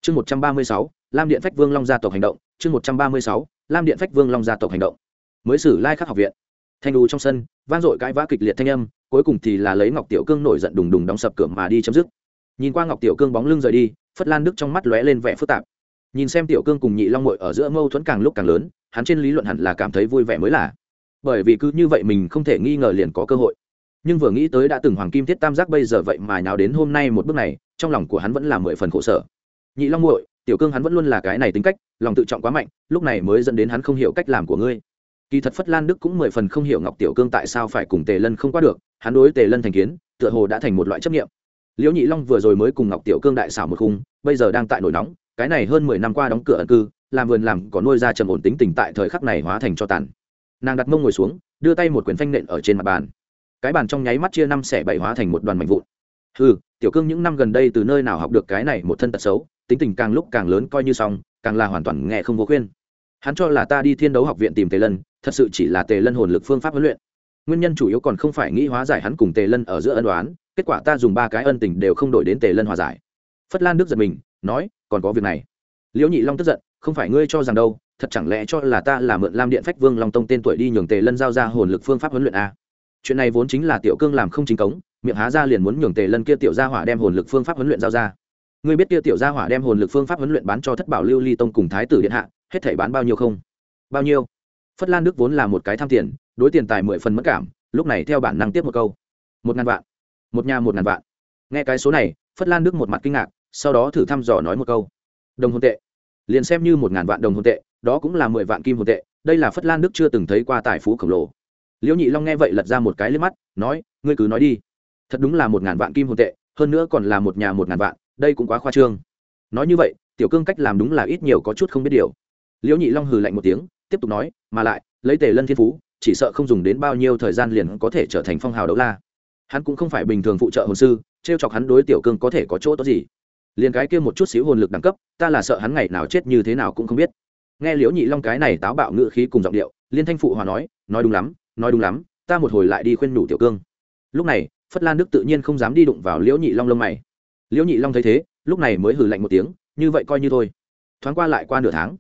Chương một trăm ba mươi sáu, lam điện phách vương long gia tộc hành động. Chương một trăm ba mươi sáu, lam điện phách vương long gia tộc hành động. Mới xử lai học viện. Thanh đù trong sân, vang dội cãi vã kịch liệt thanh âm, cuối cùng thì là lấy ngọc tiểu cương nổi giận đùng đùng đóng sập cửa mà đi chấm dứt. Nhìn qua ngọc tiểu cương bóng lưng rời đi, phất lan đức trong mắt lóe lên vẻ phức tạp. Nhìn xem tiểu cương cùng nhị long mội ở giữa mâu thuẫn càng lúc càng lớn, hắn trên lý luận hẳn là cảm thấy vui vẻ mới là. Bởi vì cứ như vậy mình không thể nghi ngờ liền có cơ hội nhưng vừa nghĩ tới đã từng hoàng kim thiết tam giác bây giờ vậy mà nào đến hôm nay một bước này, trong lòng của hắn vẫn là mười phần khổ sở. Nhị long muội, tiểu cương hắn vẫn luôn là cái này tính cách, lòng tự trọng quá mạnh, lúc này mới dẫn đến hắn không hiểu cách làm của ngươi. Kỳ thật phất lan đức cũng mười phần không hiểu ngọc tiểu cương tại sao phải cùng tề lân không qua được, hắn đối tề lân thành kiến, tựa hồ đã thành một loại chấp nghiệm liễu nhị long vừa rồi mới cùng ngọc tiểu cương đại xảo một khung, bây giờ đang tại nổi nóng, cái này hơn mười năm qua đóng cửa ẩn cư, làm vườn làm có nuôi ra trầm ổn tính tình tại thời khắc này hóa thành cho tàn. Nàng đặt mông ngồi xuống, đưa tay một quyển phanh nện ở trên mặt bàn cái bàn trong nháy mắt chia năm xẻ bảy hóa thành một đoàn mảnh vụn. Ừ tiểu cương những năm gần đây từ nơi nào học được cái này một thân tật xấu, tính tình càng lúc càng lớn coi như xong, càng là hoàn toàn nghe không vô khuyên. Hắn cho là ta đi thiên đấu học viện tìm tề lân, thật sự chỉ là tề lân hồn lực phương pháp huấn luyện. Nguyên nhân chủ yếu còn không phải nghĩ hóa giải hắn cùng tề lân ở giữa ân đoán kết quả ta dùng ba cái ân tình đều không đổi đến tề lân hòa giải. Phất lan đức giật mình, nói, còn có việc này. Liễu nhị long tức giận, không phải ngươi cho rằng đâu, thật chẳng lẽ cho là ta là mượn lam điện phách vương long tông tên tuổi đi nhường tề lân giao ra hồn lực phương pháp huấn luyện a? Chuyện này vốn chính là tiểu cương làm không chính cống, miệng há ra liền muốn nhường tề lân kia tiểu gia hỏa đem hồn lực phương pháp huấn luyện giao ra. Ngươi biết kia tiểu gia hỏa đem hồn lực phương pháp huấn luyện bán cho thất bảo lưu ly tông cùng thái tử điện hạ, hết thể bán bao nhiêu không? Bao nhiêu? Phất lan đức vốn là một cái tham tiền, đối tiền tài mười phần mất cảm, lúc này theo bản năng tiếp một câu. Một ngàn vạn. Một nhà một ngàn vạn. Nghe cái số này, phất lan đức một mặt kinh ngạc, sau đó thử thăm dò nói một câu. Đồng hồn tệ. Liền xem như một ngàn vạn đồng hồn tệ, đó cũng là mười vạn kim hồn tệ, đây là phất lan đức chưa từng thấy qua tài phú khổng lồ liễu nhị long nghe vậy lật ra một cái lên mắt, nói, ngươi cứ nói đi. Thật đúng là một ngàn vạn kim hồn tệ, hơn nữa còn là một nhà một ngàn vạn, đây cũng quá khoa trương. Nói như vậy, tiểu cương cách làm đúng là ít nhiều có chút không biết điều. Liễu nhị long hừ lạnh một tiếng, tiếp tục nói, mà lại, lấy tề lân thiên phú, chỉ sợ không dùng đến bao nhiêu thời gian liền có thể trở thành phong hào đấu la. Hắn cũng không phải bình thường phụ trợ hồn sư t r e o chọc hắn đối tiểu cương có thể có chỗ tốt gì. Liền cái kia một chút xíu hồn lực đẳng cấp, ta là sợ hắn ngày nào chết như thế nào cũng không biết. Nghe liễu nhị long cái này táo bạo ngự khí cùng giọng điệu, liên thanh phụ hòa nói nói đúng lắm nói đúng lắm, ta một hồi lại đi khuyên nhủ tiểu cương. Lúc này, phất lan đức tự nhiên không dám đi đụng vào liễu nhị long lông mày. Liễu nhị long thấy thế, lúc này mới hử lạnh một tiếng, như vậy coi như thôi. Thoáng qua lại qua nửa tháng,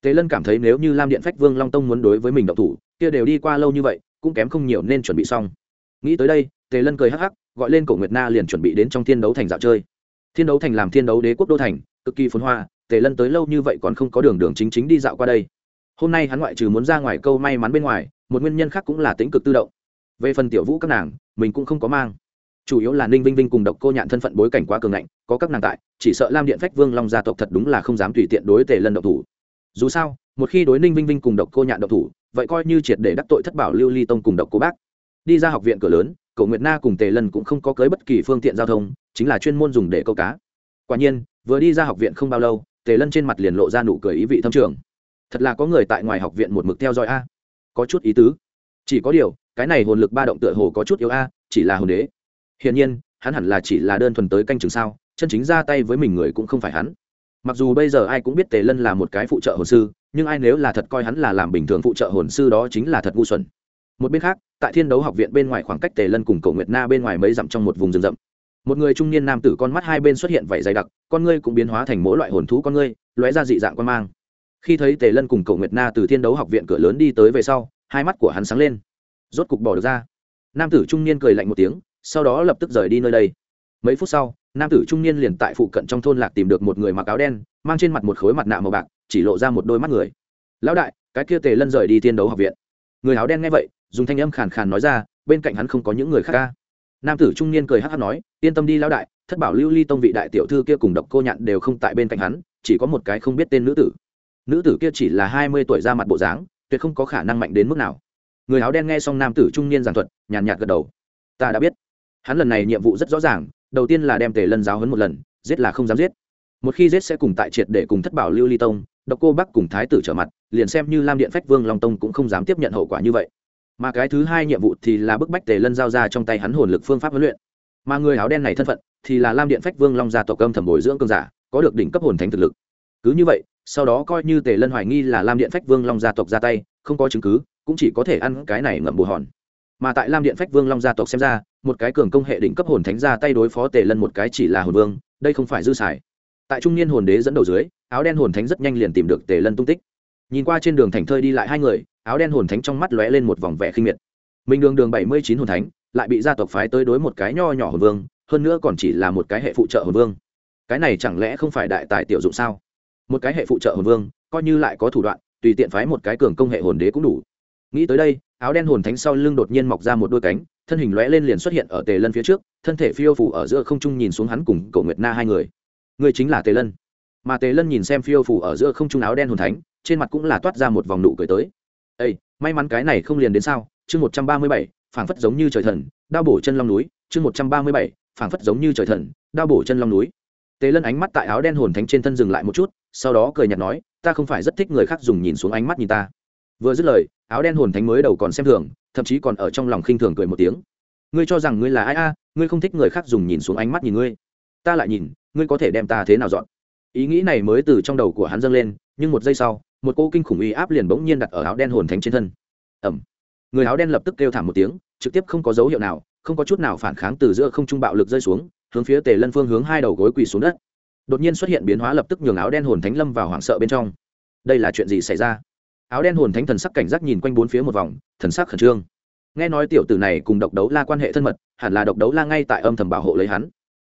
tề lân cảm thấy nếu như lam điện phách vương long tông muốn đối với mình động thủ, kia đều đi qua lâu như vậy, cũng kém không nhiều nên chuẩn bị xong. Nghĩ tới đây, tề lân cười hắc hắc, gọi lên cổ nguyệt na liền chuẩn bị đến trong thiên đấu thành dạo chơi. Thiên đấu thành làm thiên đấu đế quốc đô thành, cực kỳ phồn hoa, tề lân tới lâu như vậy còn không có đường đường chính chính đi dạo qua đây hôm nay hắn ngoại trừ muốn ra ngoài câu may mắn bên ngoài, một nguyên nhân khác cũng là tính cực tự động. Về phần tiểu vũ các nàng, mình cũng không có mang. Chủ yếu là ninh vinh vinh cùng độc cô nhạn thân phận bối cảnh quá cường ngạnh, có các nàng tại, chỉ sợ lam điện phách vương long gia tộc thật đúng là không dám tùy tiện đối tề lân động thủ. Dù sao, một khi đối ninh vinh vinh cùng độc cô nhạn độc thủ, vậy coi như triệt để đắc tội thất bảo lưu ly tông cùng độc cô bác. Đi ra học viện cửa lớn cậu nguyệt na cùng tề lân cũng không có cưới bất kỳ phương tiện giao thông, chính là chuyên môn dùng để câu cá. Quả nhiên, vừa đi ra học viện không bao lâu, tề lân trên mặt liền lộ ra nụ cười ý vị thâm trường thật là có người tại ngoài học viện một mực theo dõi a. Có chút ý tứ. Chỉ có điều, cái này hồn lực ba động tựa hồ có chút yếu a, chỉ là hồn đế. Hiển nhiên, hắn hẳn là chỉ là đơn thuần tới canh chừng sao, chân chính ra tay với mình người cũng không phải hắn. Mặc dù bây giờ ai cũng biết tề lân là một cái phụ trợ hồn sư, nhưng ai nếu là thật coi hắn là làm bình thường phụ trợ hồn sư đó chính là thật ngu xuẩn. Một bên khác, tại thiên đấu học viện bên ngoài khoảng cách tề lân cùng cầu nguyệt na bên ngoài mấy dặm trong một vùng rừng rậm. Một người trung niên nam tử con mắt hai bên xuất hiện vảy dày đặc, con ngươi cũng biến hóa thành mỗi loại hồn thú con ngươi, lóe ra dị dạng quan mang khi thấy tề lân cùng cậu nguyệt na từ thiên đấu học viện cửa lớn đi tới về sau, hai mắt của hắn sáng lên. Rốt cục bỏ được ra. Nam tử trung niên cười lạnh một tiếng, sau đó lập tức rời đi nơi đây. Mấy phút sau, nam tử trung niên liền tại phụ cận trong thôn lạc tìm được một người mặc áo đen, mang trên mặt một khối mặt nạ màu bạc, chỉ lộ ra một đôi mắt người. Lão đại, cái kia tề lân rời đi Thiên đấu học viện. Người áo đen nghe vậy, dùng thanh âm khàn khàn nói ra, bên cạnh hắn không có những người khác ca. Nam tử trung niên cười hát hát nói, yên tâm đi lão đại, thất bảo lưu ly tông vị đại tiểu thư kia cùng độc cô nhạn đều không tại bên cạnh hắn, chỉ có một cái không biết tên nữ tử nữ tử kia chỉ là hai mươi tuổi ra mặt bộ dáng, tuyệt không có khả năng mạnh đến mức nào. Người áo đen nghe xong nam tử trung niên giảng thuật, nhàn nhạt gật đầu. Ta đã biết. Hắn lần này nhiệm vụ rất rõ ràng, đầu tiên là đem tề lân giáo hấn một lần, giết là không dám giết. Một khi giết sẽ cùng tại triệt để cùng thất bảo lưu ly tông, độc cô bắc cùng thái tử trở mặt, liền xem như lam điện phách vương long tông cũng không dám tiếp nhận hậu quả như vậy. Mà cái thứ hai nhiệm vụ thì là bức bách tề lân giao ra trong tay hắn hồn lực phương pháp huấn luyện. Mà người áo đen này thân phận thì là lam điện phách vương long gia tộc âm thẩm bồi dưỡng cương giả, có được đỉnh cấp hồn thánh thực lực. Cứ như vậy sau đó coi như tề lân hoài nghi là lam điện phách vương long gia tộc ra tay, không có chứng cứ, cũng chỉ có thể ăn cái này ngậm bù hòn. Mà tại lam điện phách vương long gia tộc xem ra, một cái cường công hệ đỉnh cấp hồn thánh ra tay đối phó tề lân một cái chỉ là hồn vương, đây không phải dư xài. Tại trung niên hồn đế dẫn đầu dưới, áo đen hồn thánh rất nhanh liền tìm được tề lân tung tích. Nhìn qua trên đường thành thơi đi lại hai người, áo đen hồn thánh trong mắt lóe lên một vòng vẻ khinh miệt. Mình đường đường bảy mươi chín hồn thánh, lại bị gia tộc phái tới đối một cái nho nhỏ hồn vương, hơn nữa còn chỉ là một cái hệ phụ trợ hồn vương. Cái này chẳng lẽ không phải đại tài tiểu dụng sao? Một cái hệ phụ trợ hồn vương, coi như lại có thủ đoạn, tùy tiện phái một cái cường công hệ hồn đế cũng đủ. Nghĩ tới đây, áo đen hồn thánh sau lưng đột nhiên mọc ra một đôi cánh, thân hình lóe lên liền xuất hiện ở tề lân phía trước, thân thể phiêu phủ ở giữa không trung nhìn xuống hắn cùng cậu nguyệt na hai người. Người chính là tề lân. Mà tề lân nhìn xem phiêu phủ ở giữa không trung áo đen hồn thánh, trên mặt cũng là toát ra một vòng nụ cười tới. Ây may mắn cái này không liền đến sao? Chương một trăm ba mươi bảy, phảng phất giống như trời thần, đao bổ chân long núi. Chương một trăm ba mươi bảy, phảng phất giống như trời thần, đao bổ chân long núi. Tề lân ánh mắt tại áo đen hồn thánh trên thân dừng lại một chút sau đó cười nhạt nói, ta không phải rất thích người khác dùng nhìn xuống ánh mắt nhìn ta. Vừa dứt lời, áo đen hồn thánh mới đầu còn xem thường, thậm chí còn ở trong lòng khinh thường cười một tiếng. Ngươi cho rằng ngươi là ai a? Ngươi không thích người khác dùng nhìn xuống ánh mắt nhìn ngươi. Ta lại nhìn, ngươi có thể đem ta thế nào dọn? Ý nghĩ này mới từ trong đầu của hắn dâng lên, nhưng một giây sau, một cô kinh khủng uy áp liền bỗng nhiên đặt ở áo đen hồn thánh trên thân. Ẩm người áo đen lập tức kêu thảm một tiếng, trực tiếp không có dấu hiệu nào, không có chút nào phản kháng từ giữa không trung bạo lực rơi xuống, hướng phía tề lân phương hướng hai đầu gối quỳ xuống đất đột nhiên xuất hiện biến hóa lập tức nhường áo đen hồn thánh lâm vào hoảng sợ bên trong. Đây là chuyện gì xảy ra? Áo đen hồn thánh thần sắc cảnh giác nhìn quanh bốn phía một vòng, thần sắc khẩn trương. Nghe nói tiểu tử này cùng độc đấu la quan hệ thân mật, hẳn là độc đấu la ngay tại âm thầm bảo hộ lấy hắn.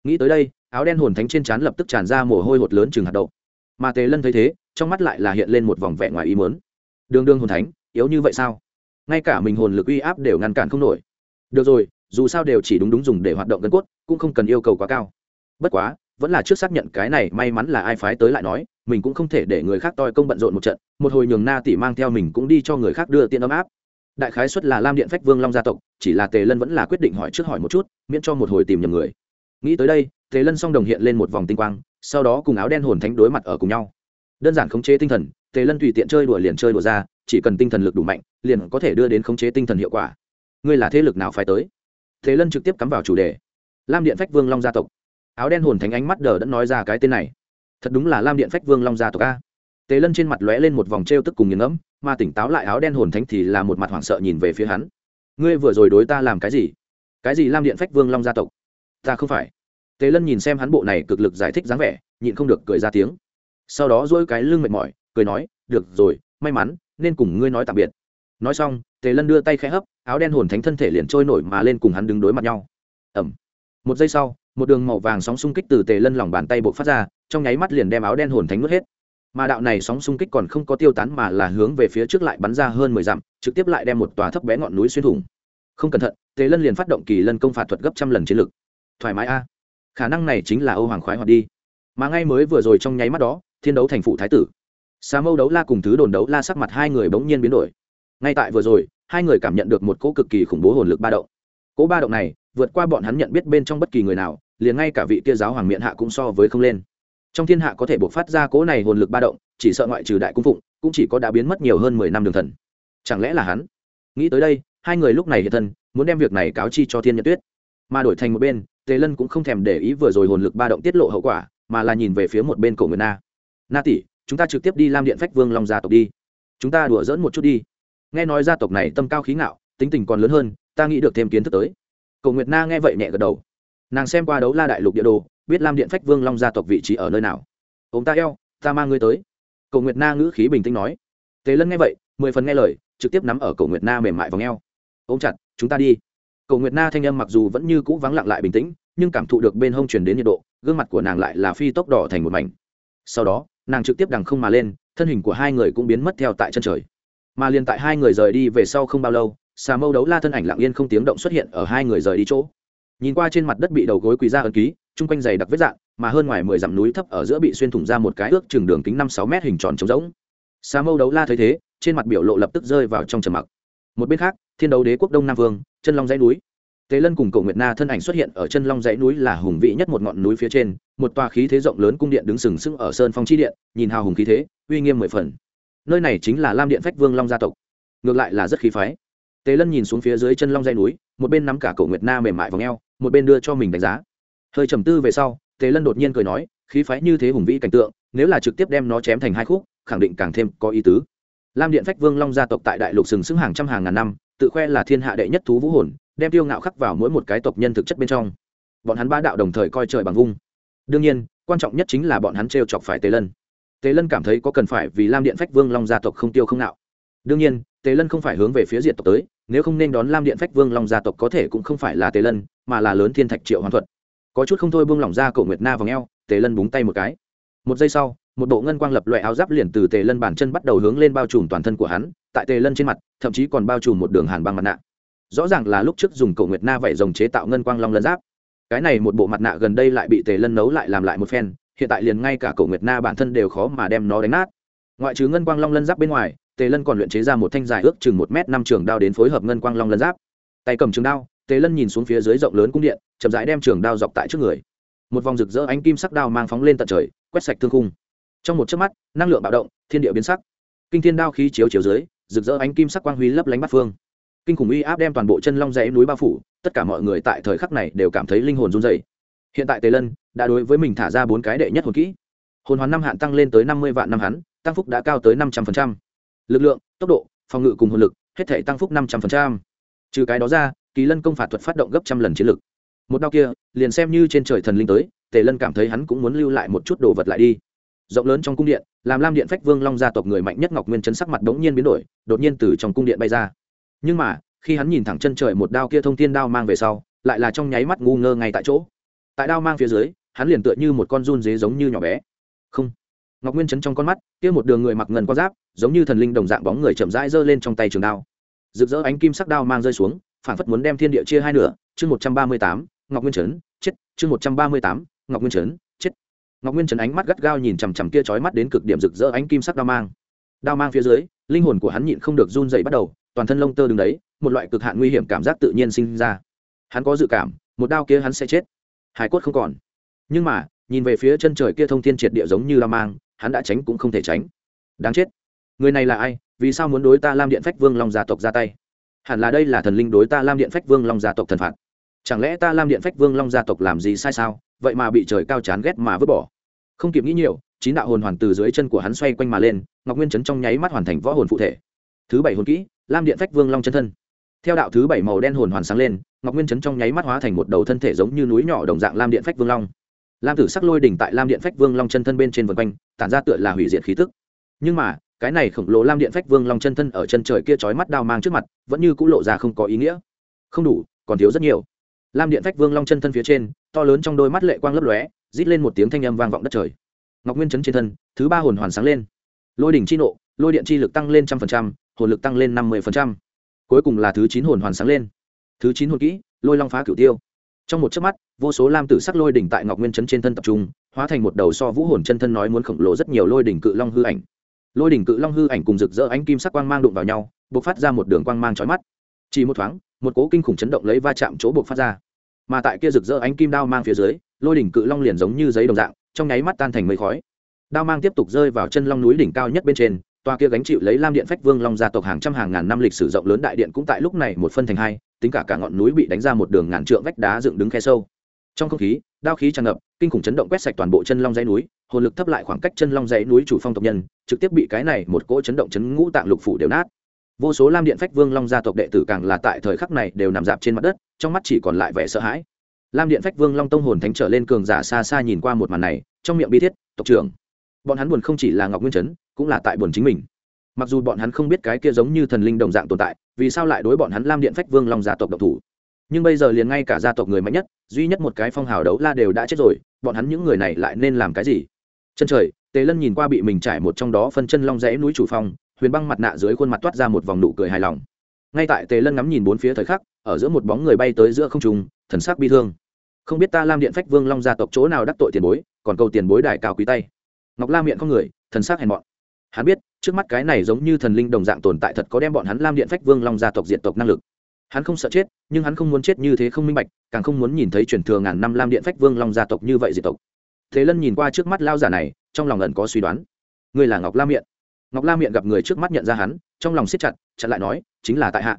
Nghĩ tới đây, áo đen hồn thánh trên trán lập tức tràn ra mồ hôi hột lớn chừng hạt đậu. Mà tề lân thấy thế, trong mắt lại là hiện lên một vòng vẻ ngoài ý mớn đường đương hồn thánh, yếu như vậy sao? Ngay cả mình hồn lực uy áp đều ngăn cản không nổi. Được rồi, dù sao đều chỉ đúng đúng dùng để hoạt động gân cốt, cũng không cần yêu cầu quá cao. Bất quá vẫn là trước xác nhận cái này may mắn là ai phái tới lại nói, mình cũng không thể để người khác toi công bận rộn một trận, một hồi nhường na tỷ mang theo mình cũng đi cho người khác đưa tiền ấm áp. Đại khái xuất là lam điện phách vương long gia tộc, chỉ là tề lân vẫn là quyết định hỏi trước hỏi một chút, miễn cho một hồi tìm nhầm người. Nghĩ tới đây, tề lân song đồng hiện lên một vòng tinh quang, sau đó cùng áo đen hồn thánh đối mặt ở cùng nhau. Đơn giản khống chế tinh thần, tề lân tùy tiện chơi đùa liền chơi đùa ra, chỉ cần tinh thần lực đủ mạnh, liền có thể đưa đến khống chế tinh thần hiệu quả. Ngươi là thế lực nào phải tới? Tề lân trực tiếp cắm vào chủ đề. Lam điện phách vương long gia tộc áo đen hồn thánh ánh mắt đờ đã nói ra cái tên này. Thật đúng là lam điện phách vương long gia tộc a. Tề lân trên mặt lóe lên một vòng t r e o tức cùng nghiền ngẫm, mà tỉnh táo lại áo đen hồn thánh thì là một mặt hoảng sợ nhìn về phía hắn. Ngươi vừa rồi đối ta làm cái gì? Cái gì lam điện phách vương long gia tộc? Ta không phải. Tề lân nhìn xem hắn bộ này cực lực giải thích dáng vẻ, nhịn không được cười ra tiếng. Sau đó dỗi cái lưng mệt mỏi, cười nói, được rồi, may mắn, nên cùng ngươi nói tạm biệt. Nói xong, tề lân đưa tay khẽ hấp, áo đen hồn thánh thân thể liền trôi nổi mà lên cùng hắn đứng đối mặt nhau. Ẩm một giây sau một đường màu vàng sóng xung kích từ tề lân lòng bàn tay buộc phát ra, trong nháy mắt liền đem áo đen hồn thánh nuốt hết. Mà đạo này sóng xung kích còn không có tiêu tán mà là hướng về phía trước lại bắn ra hơn mười dặm, trực tiếp lại đem một tòa thấp bé ngọn núi xuyên thủng. Không cẩn thận, tề lân liền phát động kỳ lân công phạt thuật gấp trăm lần chiến lực. Thoải mái a. À. Khả năng này chính là âu hoàng khoái hoạt đi. Mà ngay mới vừa rồi trong nháy mắt đó, thiên đấu thành phụ thái tử xà mâu đấu la cùng thứ đồn đấu la sắc mặt hai người bỗng nhiên biến đổi. Ngay tại vừa rồi, hai người cảm nhận được một cỗ cực kỳ khủng bố hồn lực ba động. Cỗ ba động này, vượt qua bọn hắn nhận biết bên trong bất kỳ người nào liền ngay cả vị kia giáo hoàng miệng hạ cũng so với không lên. Trong thiên hạ có thể buộc phát ra cỗ này hồn lực ba động, chỉ sợ ngoại trừ đại cung phụng, cũng chỉ có đã biến mất nhiều hơn mười năm đường thần. Chẳng lẽ là hắn? Nghĩ tới đây, hai người lúc này hiện thân, muốn đem việc này cáo chi cho thiên nhật tuyết. Mà đổi thành một bên, tề lân cũng không thèm để ý vừa rồi hồn lực ba động tiết lộ hậu quả, mà là nhìn về phía một bên cổ người na. Na tỷ, chúng ta trực tiếp đi lam điện phách vương long gia tộc đi. Chúng ta đùa dỡn một chút đi. Nghe nói gia tộc này tâm cao khí ngạo, tính tình còn lớn hơn, ta nghĩ được thêm kiến thức tới. Cầu nguyệt na nghe vậy nhẹ gật đầu nàng xem qua đấu la đại lục địa đồ, biết lam điện phách vương long gia tộc vị trí ở nơi nào. Ông ta eo, ta mang ngươi tới. Cầu nguyệt na ngữ khí bình tĩnh nói. Tề lân nghe vậy, mười phần nghe lời, trực tiếp nắm ở cầu nguyệt na mềm mại v ò ò ôm chặt, chúng ta đi. Cầu nguyệt na thanh âm mặc dù vẫn như cũ vắng lặng lại bình tĩnh, nhưng cảm thụ được bên hông truyền đến nhiệt độ, gương mặt của nàng lại là phi tốc đỏ thành một mảnh. Sau đó, nàng trực tiếp đằng không mà lên, thân hình của hai người cũng biến mất theo tại chân trời. Mà liền tại hai người rời đi về sau không bao lâu, xà mâu đấu la thân ảnh lặng yên không tiếng động xuất hiện ở hai người rời đi chỗ nhìn qua trên mặt đất bị đầu gối quỳ ra ấn ký, chung quanh dày đặc vết dạng mà hơn ngoài mười dặm núi thấp ở giữa bị xuyên thủng ra một cái ước chừng đường kính năm sáu mét hình tròn trống rỗng. Xà mâu đấu la thấy thế, trên mặt biểu lộ lập tức rơi vào trong trầm mặc. Một bên khác, thiên đấu đế quốc đông nam vương, chân long dãy núi. Tế lân cùng cầu nguyệt na thân ảnh xuất hiện ở chân long dãy núi là hùng vĩ nhất một ngọn núi phía trên, một tòa khí thế rộng lớn cung điện đứng sừng sững ở sơn phong chi điện, nhìn hào hùng khí thế, uy nghiêm mười phần. Nơi này chính là lam điện phách vương long gia tộc. Ngược lại là rất khí phái. Tế lân nhìn xuống phía dưới chân long dãy núi, một bên nắm cả cầu nguyệt na mềm mại v ò một bên đưa cho mình đánh giá. Hơi trầm tư về sau tế lân đột nhiên cười nói, khí phái như thế hùng vĩ cảnh tượng, nếu là trực tiếp đem nó chém thành hai khúc, khẳng định càng thêm có ý tứ. Lam điện phách vương long gia tộc tại đại lục sừng sững hàng trăm hàng ngàn năm, tự khoe là thiên hạ đệ nhất thú vũ hồn, đem tiêu ngạo khắc vào mỗi một cái tộc nhân thực chất bên trong. Bọn hắn ba đạo đồng thời coi trời bằng vung. Đương nhiên, quan trọng nhất chính là bọn hắn t chọc phải tề lân. Tề lân cảm thấy có cần phải vì lam điện phách vương long gia tộc không tiêu không nạo đương nhiên tề lân không phải hướng về phía diệt tộc tới, nếu không nên đón lam điện phách vương long gia tộc có thể cũng không phải là tề lân, mà là lớn thiên thạch triệu hoàn thuật. Có chút không thôi buông lỏng ra cổ nguyệt na vào ngheo tề lân búng tay một cái. Một giây sau, một bộ ngân quang lập loại áo giáp liền từ tề lân bàn chân bắt đầu hướng lên bao trùm toàn thân của hắn, tại tề lân trên mặt, thậm chí còn bao trùm một đường hàn băng mặt nạ. Rõ ràng là lúc trước dùng cổ nguyệt na vẩy rồng chế tạo ngân quang long lân giáp. Cái này một bộ mặt nạ gần đây lại bị tề lân nấu lại làm lại một phen, hiện tại liền ngay cả cổ nguyệt na bản thân đều khó mà đem nó đánh nát. Ngoại trừ ngân quang long lân giáp bên ngoài tề lân còn luyện chế ra một thanh dài ước chừng một m năm trường đao đến phối hợp ngân quang long lân giáp. Tay cầm trường đao, tề lân nhìn xuống phía dưới rộng lớn cung điện, chậm rãi đem trường đao dọc tại trước người. Một vòng rực rỡ ánh kim sắc đao mang phóng lên tận trời, quét sạch thương khung. Trong một chớp mắt, năng lượng bạo động, thiên địa biến sắc. Kinh thiên đao khí chiếu chiếu dưới, rực rỡ ánh kim sắc quang huy lấp lánh bát phương. Kinh khủng uy áp đem toàn bộ chân long dãy núi bao phủ, tất cả mọi người tại thời khắc này đều cảm thấy linh hồn run dày hiện tại tề lân đã đối với mình thả ra bốn cái đệ nhất hồn kỹ. Hồn hoàn năm hạn tăng lên tới năm mươi vạn năm hắn, tăng phúc đã cao tới năm trăm linh lực lượng, tốc độ, phòng ngự cùng hồn lực, hết thể tăng phúc năm trăm linh trừ cái đó ra, kỳ lân công phạt thuật phát động gấp trăm lần chiến lực. Một đau kia, liền xem như trên trời thần linh tới, tề lân cảm thấy hắn cũng muốn lưu lại một chút đồ vật lại đi. Rộng lớn trong cung điện, làm lam điện phách vương long gia tộc người mạnh nhất ngọc nguyên chấn sắc mặt đ ố n g nhiên biến đổi, đột nhiên từ trong cung điện bay ra. Nhưng mà, khi hắn nhìn thẳng chân trời một đao kia thông thiên đao mang về sau, lại là trong nháy mắt ngu ngơ ngay tại chỗ. Tại đao mang phía dưới, hắn liền tựa như một con run dế giống như nhỏ bé. Không ngọc nguyên chấn trong con mắt kia một đường người mặc ngần con giáp giống như thần linh đồng dạng bóng người chậm rãi giơ lên trong tay trường đao. Rực rỡ ánh kim sắc đao mang rơi xuống phản phất muốn đem thiên địa chia hai nửa. Chương một trăm ba mươi tám ngọc nguyên chấn, chết. Chương một trăm ba mươi tám ngọc nguyên chấn, chết. Ngọc nguyên chấn ánh mắt gắt gao nhìn chằm chằm kia trói mắt đến cực điểm rực rỡ ánh kim sắc đao mang. Đao mang phía dưới linh hồn của hắn nhịn không được run dậy bắt đầu toàn thân lông tơ đứng đấy một loại cực hạn nguy hiểm cảm giác tự nhiên sinh ra. Hắn có dự cảm một đao kia hắn sẽ chết. Hải cốt không còn. Nhưng mà nhìn về phía chân trời kia thông thiên triệt địa giống như la mang hắn đã tránh cũng không thể tránh. Đáng chết. Người này là ai? Vì sao muốn đối ta lam điện phách vương long gia tộc ra tay? Hẳn là đây là thần linh đối ta lam điện phách vương long gia tộc thần phạt. Chẳng lẽ ta lam điện phách vương long gia tộc làm gì sai sao? Vậy mà bị trời cao chán ghét mà vứt bỏ. Không kịp nghĩ nhiều, chín đạo hồn hoàn từ dưới chân của hắn xoay quanh mà lên, ngọc nguyên chấn trong nháy mắt hoàn thành võ hồn phụ thể. Thứ bảy hồn kỹ, lam điện phách vương long chân thân. Theo đạo thứ bảy màu đen hồn hoàn sáng lên, ngọc nguyên chấn trong nháy mắt hóa thành một đầu thân thể giống như núi nhỏ đồng dạng lam điện phách vương long lam tử sắc lôi đỉnh tại lam điện phách vương long chân thân bên trên vân quanh, tản ra tựa là hủy diệt khí tức. Nhưng mà, cái này khổng lồ lam điện phách vương long chân thân ở chân trời kia trói mắt đao mang trước mặt, vẫn như c ũ lộ ra không có ý nghĩa. Không đủ, còn thiếu rất nhiều. Lam điện phách vương long chân thân phía trên, to lớn trong đôi mắt lệ quang lấp lóe, rít lên một tiếng thanh âm vang vọng đất trời. Ngọc nguyên chấn trên thân, thứ ba hồn hoàn sáng lên. Lôi đỉnh chi nộ, lôi điện chi lực tăng lên trăm phần trăm, hồn lực tăng lên năm mươi phần trăm. Cuối cùng là thứ chín hồn hoàn sáng lên. Thứ chín hồn kỹ, lôi long phá cửu tiêu trong một chớp mắt, vô số lam tử sắc lôi đỉnh tại ngọc nguyên chấn trên thân tập trung, hóa thành một đầu so vũ hồn chân thân nói muốn khổng lồ rất nhiều lôi đỉnh cự long hư ảnh. Lôi đỉnh cự long hư ảnh cùng rực rỡ ánh kim sắc quang mang đụng vào nhau b ộ c phát ra một đường quang mang trói mắt. Chỉ một thoáng, một cố kinh khủng chấn động lấy va chạm chỗ buộc phát ra. Mà tại kia rực rỡ ánh kim đao mang phía dưới, lôi đỉnh cự long liền giống như giấy đồng dạng, trong nháy mắt tan thành mây khói. Đao mang tiếp tục rơi vào chân long núi đỉnh cao nhất bên trên toa kia gánh chịu lấy lam điện phách vương long gia tộc hàng trăm hàng ngàn năm lịch sử rộng lớn đại điện cũng tại lúc này một phân thành hai, tính cả cả ngọn núi bị đánh ra một đường ngàn trượng vách đá dựng đứng khe sâu. Trong không khí, đao khí tràn ngập, kinh khủng chấn động quét sạch toàn bộ chân long dãy núi, hồn lực thấp lại khoảng cách chân long dãy núi chủ phong tộc nhân, trực tiếp bị cái này một cỗ chấn động chấn ngũ tạng lục phủ đều nát. Vô số lam điện phách vương long gia tộc đệ tử càng là tại thời khắc này đều nằm dạp trên mặt đất, trong mắt chỉ còn lại vẻ sợ hãi. Lam điện phách vương long tông hồn thánh trở lên cường giả xa xa nhìn qua một màn này, trong miệng bi thiết, tộc trưởng bọn hắn buồn không chỉ là ngọc nguyên chấn cũng là tại buồn chính mình. Mặc dù bọn hắn không biết cái kia giống như thần linh đồng dạng tồn tại, vì sao lại đối bọn hắn lam điện phách vương long gia tộc độc thủ? Nhưng bây giờ liền ngay cả gia tộc người mạnh nhất, duy nhất một cái phong hào đấu la đều đã chết rồi, bọn hắn những người này lại nên làm cái gì? Chân trời, tề lân nhìn qua bị mình trải một trong đó phân chân long rẽ núi chủ phong, huyền băng mặt nạ dưới khuôn mặt toát ra một vòng nụ cười hài lòng. Ngay tại tề lân ngắm nhìn bốn phía thời khắc, ở giữa một bóng người bay tới giữa không trung, thần sắc bi thương. Không biết ta lam điện phách vương long gia tộc chỗ nào đắc tội tiền bối, còn cầu tiền bối đại cao quý tay ngọc la miệng không người, thần sắc hèn mọn. Hắn biết, trước mắt cái này giống như thần linh đồng dạng tồn tại thật có đem bọn hắn lam điện phách vương long gia tộc diện tộc năng lực. Hắn không sợ chết, nhưng hắn không muốn chết như thế không minh bạch, càng không muốn nhìn thấy truyền thừa ngàn năm lam điện phách vương long gia tộc như vậy diệt tộc. Thế lân nhìn qua trước mắt lao giả này, trong lòng ẩn có suy đoán. Ngươi là ngọc la miệng. Ngọc la miệng gặp người trước mắt nhận ra hắn, trong lòng siết chặt, chặn lại nói, chính là tại hạ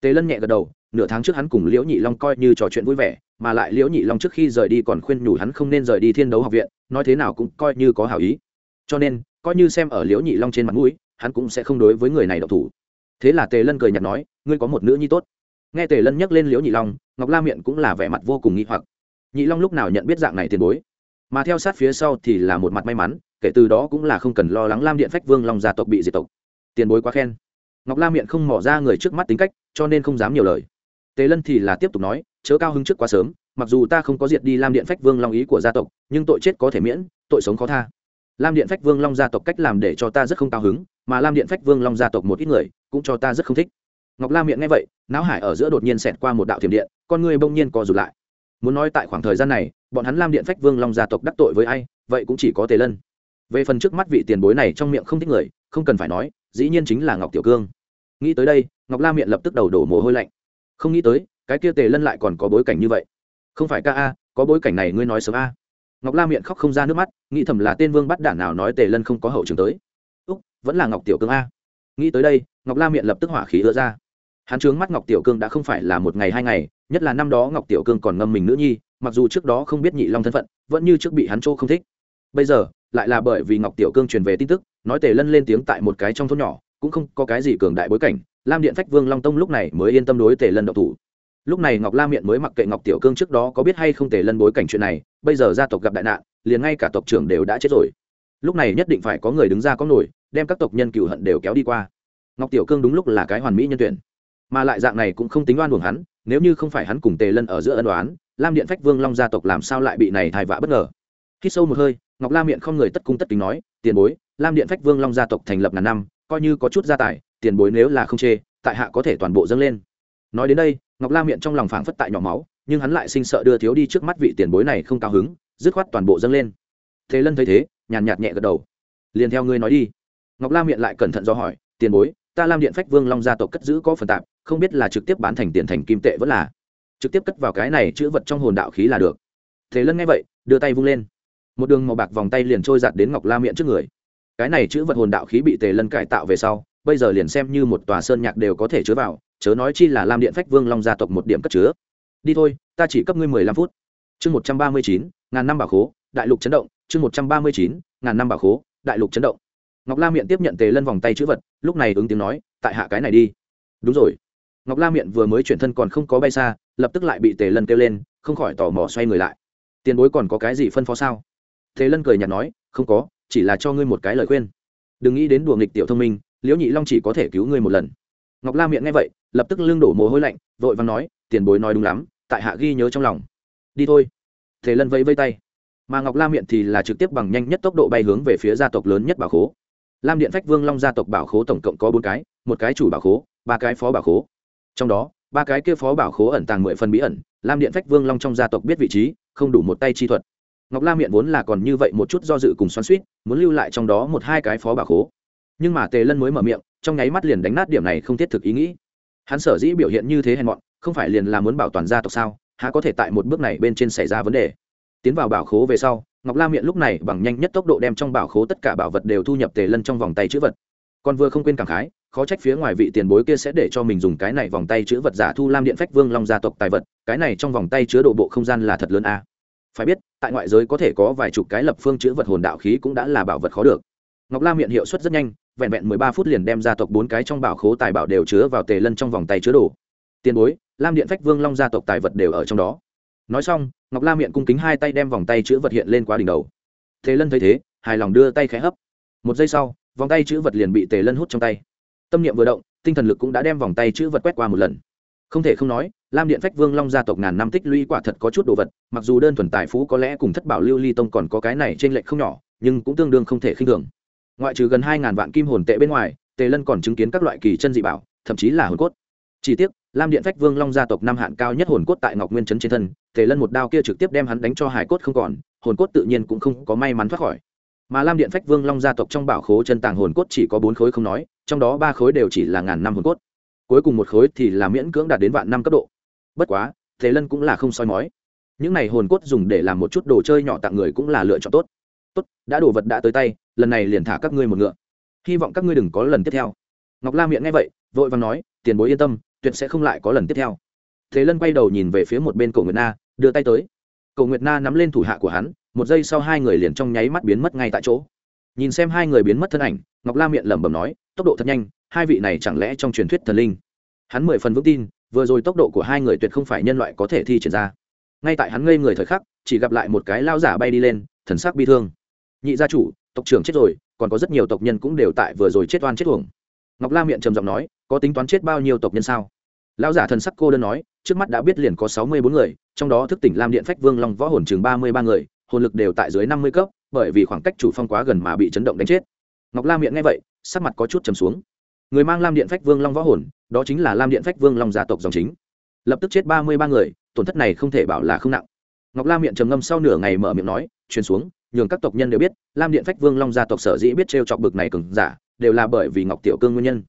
tề lân nhẹ gật đầu, nửa tháng trước hắn cùng liễu nhị long coi như trò chuyện vui vẻ, mà lại liễu nhị long trước khi rời đi còn khuyên nhủ hắn không nên rời đi thiên đấu học viện, nói thế nào cũng coi như có hảo ý. Cho nên, coi như xem ở liễu nhị long trên mặt mũi, hắn cũng sẽ không đối với người này độc thủ. Thế là tề lân cười nhạt nói, ngươi có một nữ nhi tốt. Nghe tề lân nhắc lên liễu nhị long, ngọc la miệng cũng là vẻ mặt vô cùng nghi hoặc. Nhị long lúc nào nhận biết dạng này tiền bối? Mà theo sát phía sau thì là một mặt may mắn, kể từ đó cũng là không cần lo lắng lam điện phách vương long gia tộc bị diệt tộc. Tiền bối quá khen ngọc la miệng không mỏ ra người trước mắt tính cách, cho nên không dám nhiều lời. Tề lân thì là tiếp tục nói, chớ cao hứng trước quá sớm, mặc dù ta không có diệt đi lam điện phách vương long ý của gia tộc, nhưng tội chết có thể miễn, tội sống khó tha. Lam điện phách vương long gia tộc cách làm để cho ta rất không cao hứng, mà lam điện phách vương long gia tộc một ít người, cũng cho ta rất không thích. Ngọc la miệng nghe vậy, não hải ở giữa đột nhiên xẹt qua một đạo thiểm điện, con người bỗng nhiên co rụt lại. Muốn nói tại khoảng thời gian này, bọn hắn lam điện phách vương long gia tộc đắc tội với ai, vậy cũng chỉ có tề lân. Về phần trước mắt vị tiền bối này trong miệng không thích người, không cần phải nói, dĩ nhiên chính là ngọc tiểu cương nghĩ tới đây, ngọc la miệng lập tức đầu đổ mồ hôi lạnh. Không nghĩ tới, cái kia tề lân lại còn có bối cảnh như vậy. Không phải ca a, có bối cảnh này ngươi nói sớm a. Ngọc la miệng khóc không ra nước mắt, nghĩ thầm là tên vương bắt đản nào nói tề lân không có hậu trường tới. Úc, vẫn là ngọc tiểu cương a. Nghĩ tới đây, ngọc la miệng lập tức hỏa khí ứa ra. Hắn trướng mắt ngọc tiểu cương đã không phải là một ngày hai ngày, nhất là năm đó ngọc tiểu cương còn ngâm mình nữ nhi, mặc dù trước đó không biết nhị long thân phận, vẫn như trước bị hắn chỗ không thích. Bây giờ, lại là bởi vì ngọc tiểu cương truyền về tin tức, nói tề lân lên tiếng tại một cái trong thôn nhỏ cũng không có cái gì cường đại bối cảnh, lam điện phách vương long tông lúc này mới yên tâm đối tề lân độc thủ. Lúc này ngọc la miệng mới mặc kệ ngọc tiểu cương trước đó có biết hay không tề lân bối cảnh chuyện này, bây giờ gia tộc gặp đại nạn, liền ngay cả tộc trưởng đều đã chết rồi. Lúc này nhất định phải có người đứng ra có nổi, đem các tộc nhân cựu hận đều kéo đi qua. Ngọc tiểu cương đúng lúc là cái hoàn mỹ nhân tuyển. Mà lại dạng này cũng không tính oan buồng hắn, nếu như không phải hắn cùng tề lân ở giữa ân đoán lam điện phách vương long gia tộc làm sao lại bị này thai vạ bất ngờ? Khi sâu một hơi, ngọc la miệng không người tất cung tất kính nói, tiền bối, lam điện phách vương long gia tộc thành lập ngàn năm coi như có chút gia tài, tiền bối nếu là không chê, tại hạ có thể toàn bộ dâng lên. Nói đến đây, ngọc la miệng trong lòng phảng phất tại nhỏ máu, nhưng hắn lại sinh sợ đưa thiếu đi trước mắt vị tiền bối này không cao hứng, dứt khoát toàn bộ dâng lên. Thế lân thấy thế, nhàn nhạt nhẹ gật đầu. Liền theo ngươi nói đi. Ngọc la miệng lại cẩn thận do hỏi, tiền bối, ta lam điện phách vương long gia tộc cất giữ có phần tạp, không biết là trực tiếp bán thành tiền thành kim tệ vẫn là trực tiếp cất vào cái này chữ vật trong hồn đạo khí là được. Thế lân nghe vậy, đưa tay vung lên. Một đường màu bạc vòng tay liền trôi giặt đến ngọc la miệng trước người cái này chữ vật hồn đạo khí bị tề lân cải tạo về sau, bây giờ liền xem như một tòa sơn nhạc đều có thể chứa vào, chớ nói chi là lam điện phách vương long gia tộc một điểm cất chứa. Đi thôi, ta chỉ cấp ngươi mười lăm phút. Chương một trăm ba mươi chín, ngàn năm bảo khố, đại lục chấn động. Chương một trăm ba mươi chín, ngàn năm bảo khố, đại lục chấn động. Ngọc la miệng tiếp nhận tề lân vòng tay chữ vật, lúc này ứng tiếng nói, tại hạ cái này đi. Đúng rồi. Ngọc la miệng vừa mới chuyển thân còn không có bay xa, lập tức lại bị tề lân kêu lên, không khỏi tò mò xoay người lại. Tiền bối còn có cái gì phân phó sao? Tề lân cười nhạt nói, không có chỉ là cho ngươi một cái lời khuyên. Đừng nghĩ đến đùa nghịch tiểu thông minh, liễu nhị long chỉ có thể cứu ngươi một lần. Ngọc la miệng nghe vậy, lập tức lưng đổ mồ hôi lạnh, vội vàng nói, tiền bối nói đúng lắm, tại hạ ghi nhớ trong lòng. Đi thôi. Thế lân vẫy vây tay. Mà ngọc la miệng thì là trực tiếp bằng nhanh nhất tốc độ bay hướng về phía gia tộc lớn nhất bảo khố. Lam điện phách vương long gia tộc bảo khố tổng cộng có bốn cái, một cái chủ bảo khố, ba cái phó bảo khố. Trong đó, ba cái kia phó bảo khố ẩn tàng mười phần bí ẩn, lam điện phách vương long trong gia tộc biết vị trí, không đủ một tay chi thuật ngọc la miệng vốn là còn như vậy một chút do dự cùng xoắn suýt muốn lưu lại trong đó một hai cái phó bảo khố. Nhưng mà tề lân mới mở miệng, trong nháy mắt liền đánh nát điểm này không thiết thực ý nghĩ. Hắn sở dĩ biểu hiện như thế hèn mọn, không phải liền là muốn bảo toàn gia tộc sao, há có thể tại một bước này bên trên xảy ra vấn đề. Tiến vào bảo khố về sau, ngọc la miệng lúc này bằng nhanh nhất tốc độ đem trong bảo khố tất cả bảo vật đều thu nhập tề lân trong vòng tay chữ vật. Còn vừa không quên cảm khái, khó trách phía ngoài vị tiền bối kia sẽ để cho mình dùng cái này vòng tay chữ vật giả thu lam điện phách vương long gia tộc tài vật, cái này trong vòng tay chứa đồ bộ không gian là thật lớn a phải biết, tại ngoại giới có thể có vài chục cái lập phương chữ vật hồn đạo khí cũng đã là bảo vật khó được. Ngọc la miệng hiệu suất rất nhanh, vẹn vẹn mười ba phút liền đem gia tộc bốn cái trong bảo khố tài bảo đều chứa vào tề lân trong vòng tay chứa đồ. Tiền bối, lam điện phách vương long gia tộc tài vật đều ở trong đó. Nói xong, ngọc la miệng cung kính hai tay đem vòng tay chữ vật hiện lên qua đỉnh đầu. Tề lân thấy thế, hài lòng đưa tay khẽ hấp. Một giây sau, vòng tay chữ vật liền bị tề lân hút trong tay. Tâm niệm vừa động, tinh thần lực cũng đã đem vòng tay chữ vật quét qua một lần. Không thể không nói lam điện phách vương long gia tộc ngàn năm tích lũy quả thật có chút đồ vật, mặc dù đơn thuần tài phú có lẽ cùng thất bảo lưu ly tông còn có cái này trên lệnh không nhỏ, nhưng cũng tương đương không thể khinh thường. Ngoại trừ gần hai ngàn vạn kim hồn tệ bên ngoài, tề lân còn chứng kiến các loại kỳ chân dị bảo, thậm chí là hồn cốt. Chỉ tiếc, lam điện phách vương long gia tộc năm hạn cao nhất hồn cốt tại ngọc nguyên trấn trên thân, tề lân một đao kia trực tiếp đem hắn đánh cho hải cốt không còn, hồn cốt tự nhiên cũng không có may mắn thoát khỏi. Mà lam điện phách vương long gia tộc trong bảo khố chân tàng hồn cốt chỉ có bốn khối không nói, trong đó ba khối đều chỉ là ngàn năm hồn cốt. Cuối cùng một khối thì là miễn cưỡng đạt đến vạn năm cấp độ bất quá, thế lân cũng là không soi mói. Những này hồn cốt dùng để làm một chút đồ chơi nhỏ tặng người cũng là lựa chọn tốt. Tốt, đã đồ vật đã tới tay, lần này liền thả các ngươi một ngựa. Hy vọng các ngươi đừng có lần tiếp theo. Ngọc la miệng nghe vậy, vội vàng nói, tiền bối yên tâm, tuyệt sẽ không lại có lần tiếp theo. Thế lân quay đầu nhìn về phía một bên cầu nguyệt na, đưa tay tới. Cầu nguyệt na nắm lên thủ hạ của hắn, một giây sau hai người liền trong nháy mắt biến mất ngay tại chỗ. Nhìn xem hai người biến mất thân ảnh, ngọc la miệng lẩm bẩm nói, tốc độ thật nhanh, hai vị này chẳng lẽ trong truyền thuyết thần linh? Hắn mười phần vững tin vừa rồi tốc độ của hai người tuyệt không phải nhân loại có thể thi triển ra. Ngay tại hắn ngây người thời khắc, chỉ gặp lại một cái lao giả bay đi lên, thần sắc bi thương. Nhị gia chủ, tộc trưởng chết rồi, còn có rất nhiều tộc nhân cũng đều tại vừa rồi chết oan chết uổng. Ngọc la miệng trầm giọng nói, có tính toán chết bao nhiêu tộc nhân sao? Lão giả thần sắc cô đơn nói, trước mắt đã biết liền có sáu mươi bốn người, trong đó thức tỉnh lam điện phách vương long võ hồn chừng ba mươi ba người, hồn lực đều tại dưới năm mươi cấp, bởi vì khoảng cách chủ phong quá gần mà bị chấn động đánh chết. Ngọc la miệng nghe vậy, sắc mặt có chút trầm xuống. Người mang lam điện phách vương long võ hồn đó chính là lam điện phách vương long gia tộc dòng chính. Lập tức chết ba mươi ba người, tổn thất này không thể bảo là không nặng. Ngọc la miệng trầm ngâm sau nửa ngày mở miệng nói, truyền xuống, nhường các tộc nhân đều biết, lam điện phách vương long gia tộc sở dĩ biết t chọc bực này cừng giả, đều là bởi vì ngọc tiểu cương nguyên nhân.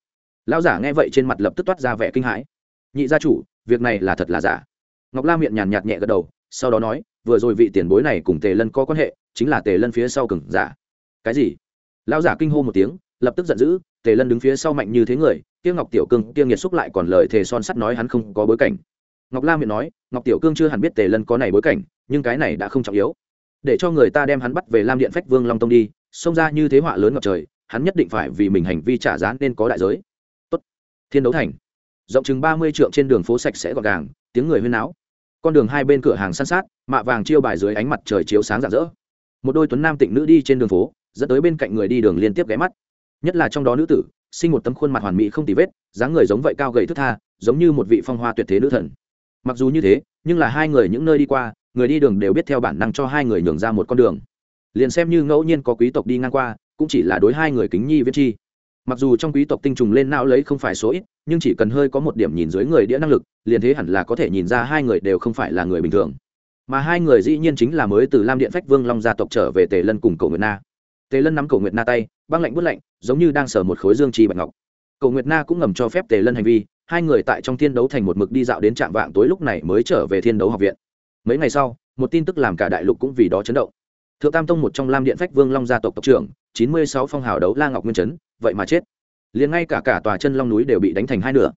Lão giả nghe vậy trên mặt lập tức toát ra vẻ kinh hãi. Nhị gia chủ, việc này là thật là giả? Ngọc la miệng nhàn nhạt nhẹ gật đầu, sau đó nói, vừa rồi vị tiền bối này cùng tề lân có quan hệ, chính là tề lân phía sau cừng giả. Cái gì? Lão giả kinh hô một tiếng, lập tức giận dữ, tề lân đứng phía sau mạnh như thế người tiêu ngọc tiểu cương tiêu nghiệt xúc lại còn lời thề son sắt nói hắn không có bối cảnh. Ngọc la miệng nói, ngọc tiểu cương chưa hẳn biết tề lân có này bối cảnh, nhưng cái này đã không trọng yếu. Để cho người ta đem hắn bắt về lam điện phách vương long tông đi, xông ra như thế họa lớn ngập trời, hắn nhất định phải vì mình hành vi trả giá nên có đại giới. Tốt. thiên đấu thành. Rộng chừng ba mươi trượng trên đường phố sạch sẽ gọn gàng, tiếng người huyên náo. Con đường hai bên cửa hàng san sát, mạ vàng chiêu bài dưới ánh mặt trời chiếu sáng rạng rỡ. Một đôi tuấn nam tịnh nữ đi trên đường phố, dẫn tới bên cạnh người đi đường liên tiếp ghé mắt. Nhất là trong đó nữ tử sinh một tấm khuôn mặt hoàn mỹ không tì vết, dáng người giống vậy cao gầy thức tha, giống như một vị phong hoa tuyệt thế nữ thần. Mặc dù như thế, nhưng là hai người những nơi đi qua, người đi đường đều biết theo bản năng cho hai người nhường ra một con đường. Liền xem như ngẫu nhiên có quý tộc đi ngang qua, cũng chỉ là đối hai người kính nhi viết chi. Mặc dù trong quý tộc tinh trùng lên não lấy không phải số ít, nhưng chỉ cần hơi có một điểm nhìn dưới người đĩa năng lực, liền thế hẳn là có thể nhìn ra hai người đều không phải là người bình thường. Mà hai người dĩ nhiên chính là mới từ lam điện phách vương long gia tộc trở về tề lân cùng cầu nguyệt na tề lân nắm cầu nguyệt na tay, băng lạnh bút lạnh, giống như đang sở một khối dương trì bạch ngọc. Cầu nguyệt na cũng ngầm cho phép tề lân hành vi, hai người tại trong thiên đấu thành một mực đi dạo đến trạm vạng tối lúc này mới trở về thiên đấu học viện. Mấy ngày sau, một tin tức làm cả đại lục cũng vì đó chấn động. Thượng tam tông một trong lam điện phách vương long gia tộc tộc trưởng, chín mươi sáu phong hào đấu la ngọc nguyên chấn, vậy mà chết. Liền ngay cả cả tòa chân long núi đều bị đánh thành hai nửa.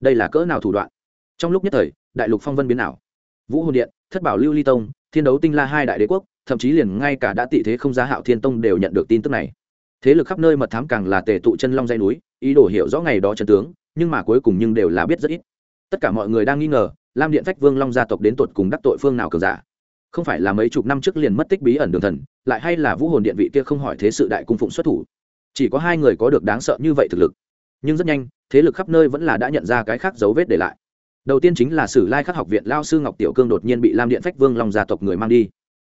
Đây là cỡ nào thủ đoạn? Trong lúc nhất thời, đại lục phong vân biến nào vũ hồn điện, thất bảo lưu ly tông, thiên đấu tinh la hai đại đế quốc thậm chí liền ngay cả đã tị thế không giá hạo thiên tông đều nhận được tin tức này. Thế lực khắp nơi mật thám càng là tề tụ chân long dây núi, ý đồ hiểu rõ ngày đó chân tướng, nhưng mà cuối cùng nhưng đều là biết rất ít. Tất cả mọi người đang nghi ngờ, lam điện phách vương long gia tộc đến tột cùng đắc tội phương nào cường giả. Không phải là mấy chục năm trước liền mất tích bí ẩn đường thần, lại hay là vũ hồn điện vị kia không hỏi thế sự đại cung phụng xuất thủ. Chỉ có hai người có được đáng sợ như vậy thực lực. Nhưng rất nhanh, thế lực khắp nơi vẫn là đã nhận ra cái khác dấu vết để lại. Đầu tiên chính là sử lai khắc học viện lao sư ngọc tiểu cương đột nhiên bị lam điện phách vương long gia tộc người mang đi.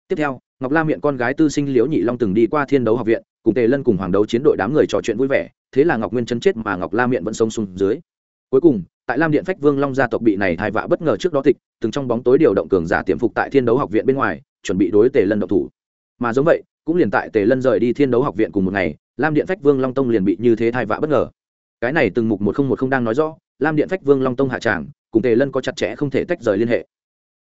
Tiếp theo ngọc La miệng con gái tư sinh liễu nhị long từng đi qua thiên đấu học viện, cùng tề lân cùng hoàng đấu chiến đội đám người trò chuyện vui vẻ, thế là ngọc nguyên chân chết mà ngọc La miệng vẫn sống xuống dưới. Cuối cùng, tại lam điện phách vương long gia tộc bị này thai vạ bất ngờ trước đó tịch, từng trong bóng tối điều động cường giả tiềm phục tại thiên đấu học viện bên ngoài, chuẩn bị đối tề lân độc thủ. Mà giống vậy, cũng liền tại tề lân rời đi thiên đấu học viện cùng một ngày, lam điện phách vương long tông liền bị như thế thai vạ bất ngờ. Cái này từng mục một nghìn một không đang nói rõ, lam điện phách vương long tông hạ tràng, cùng tề lân có chặt chẽ không thể tách rời liên hệ.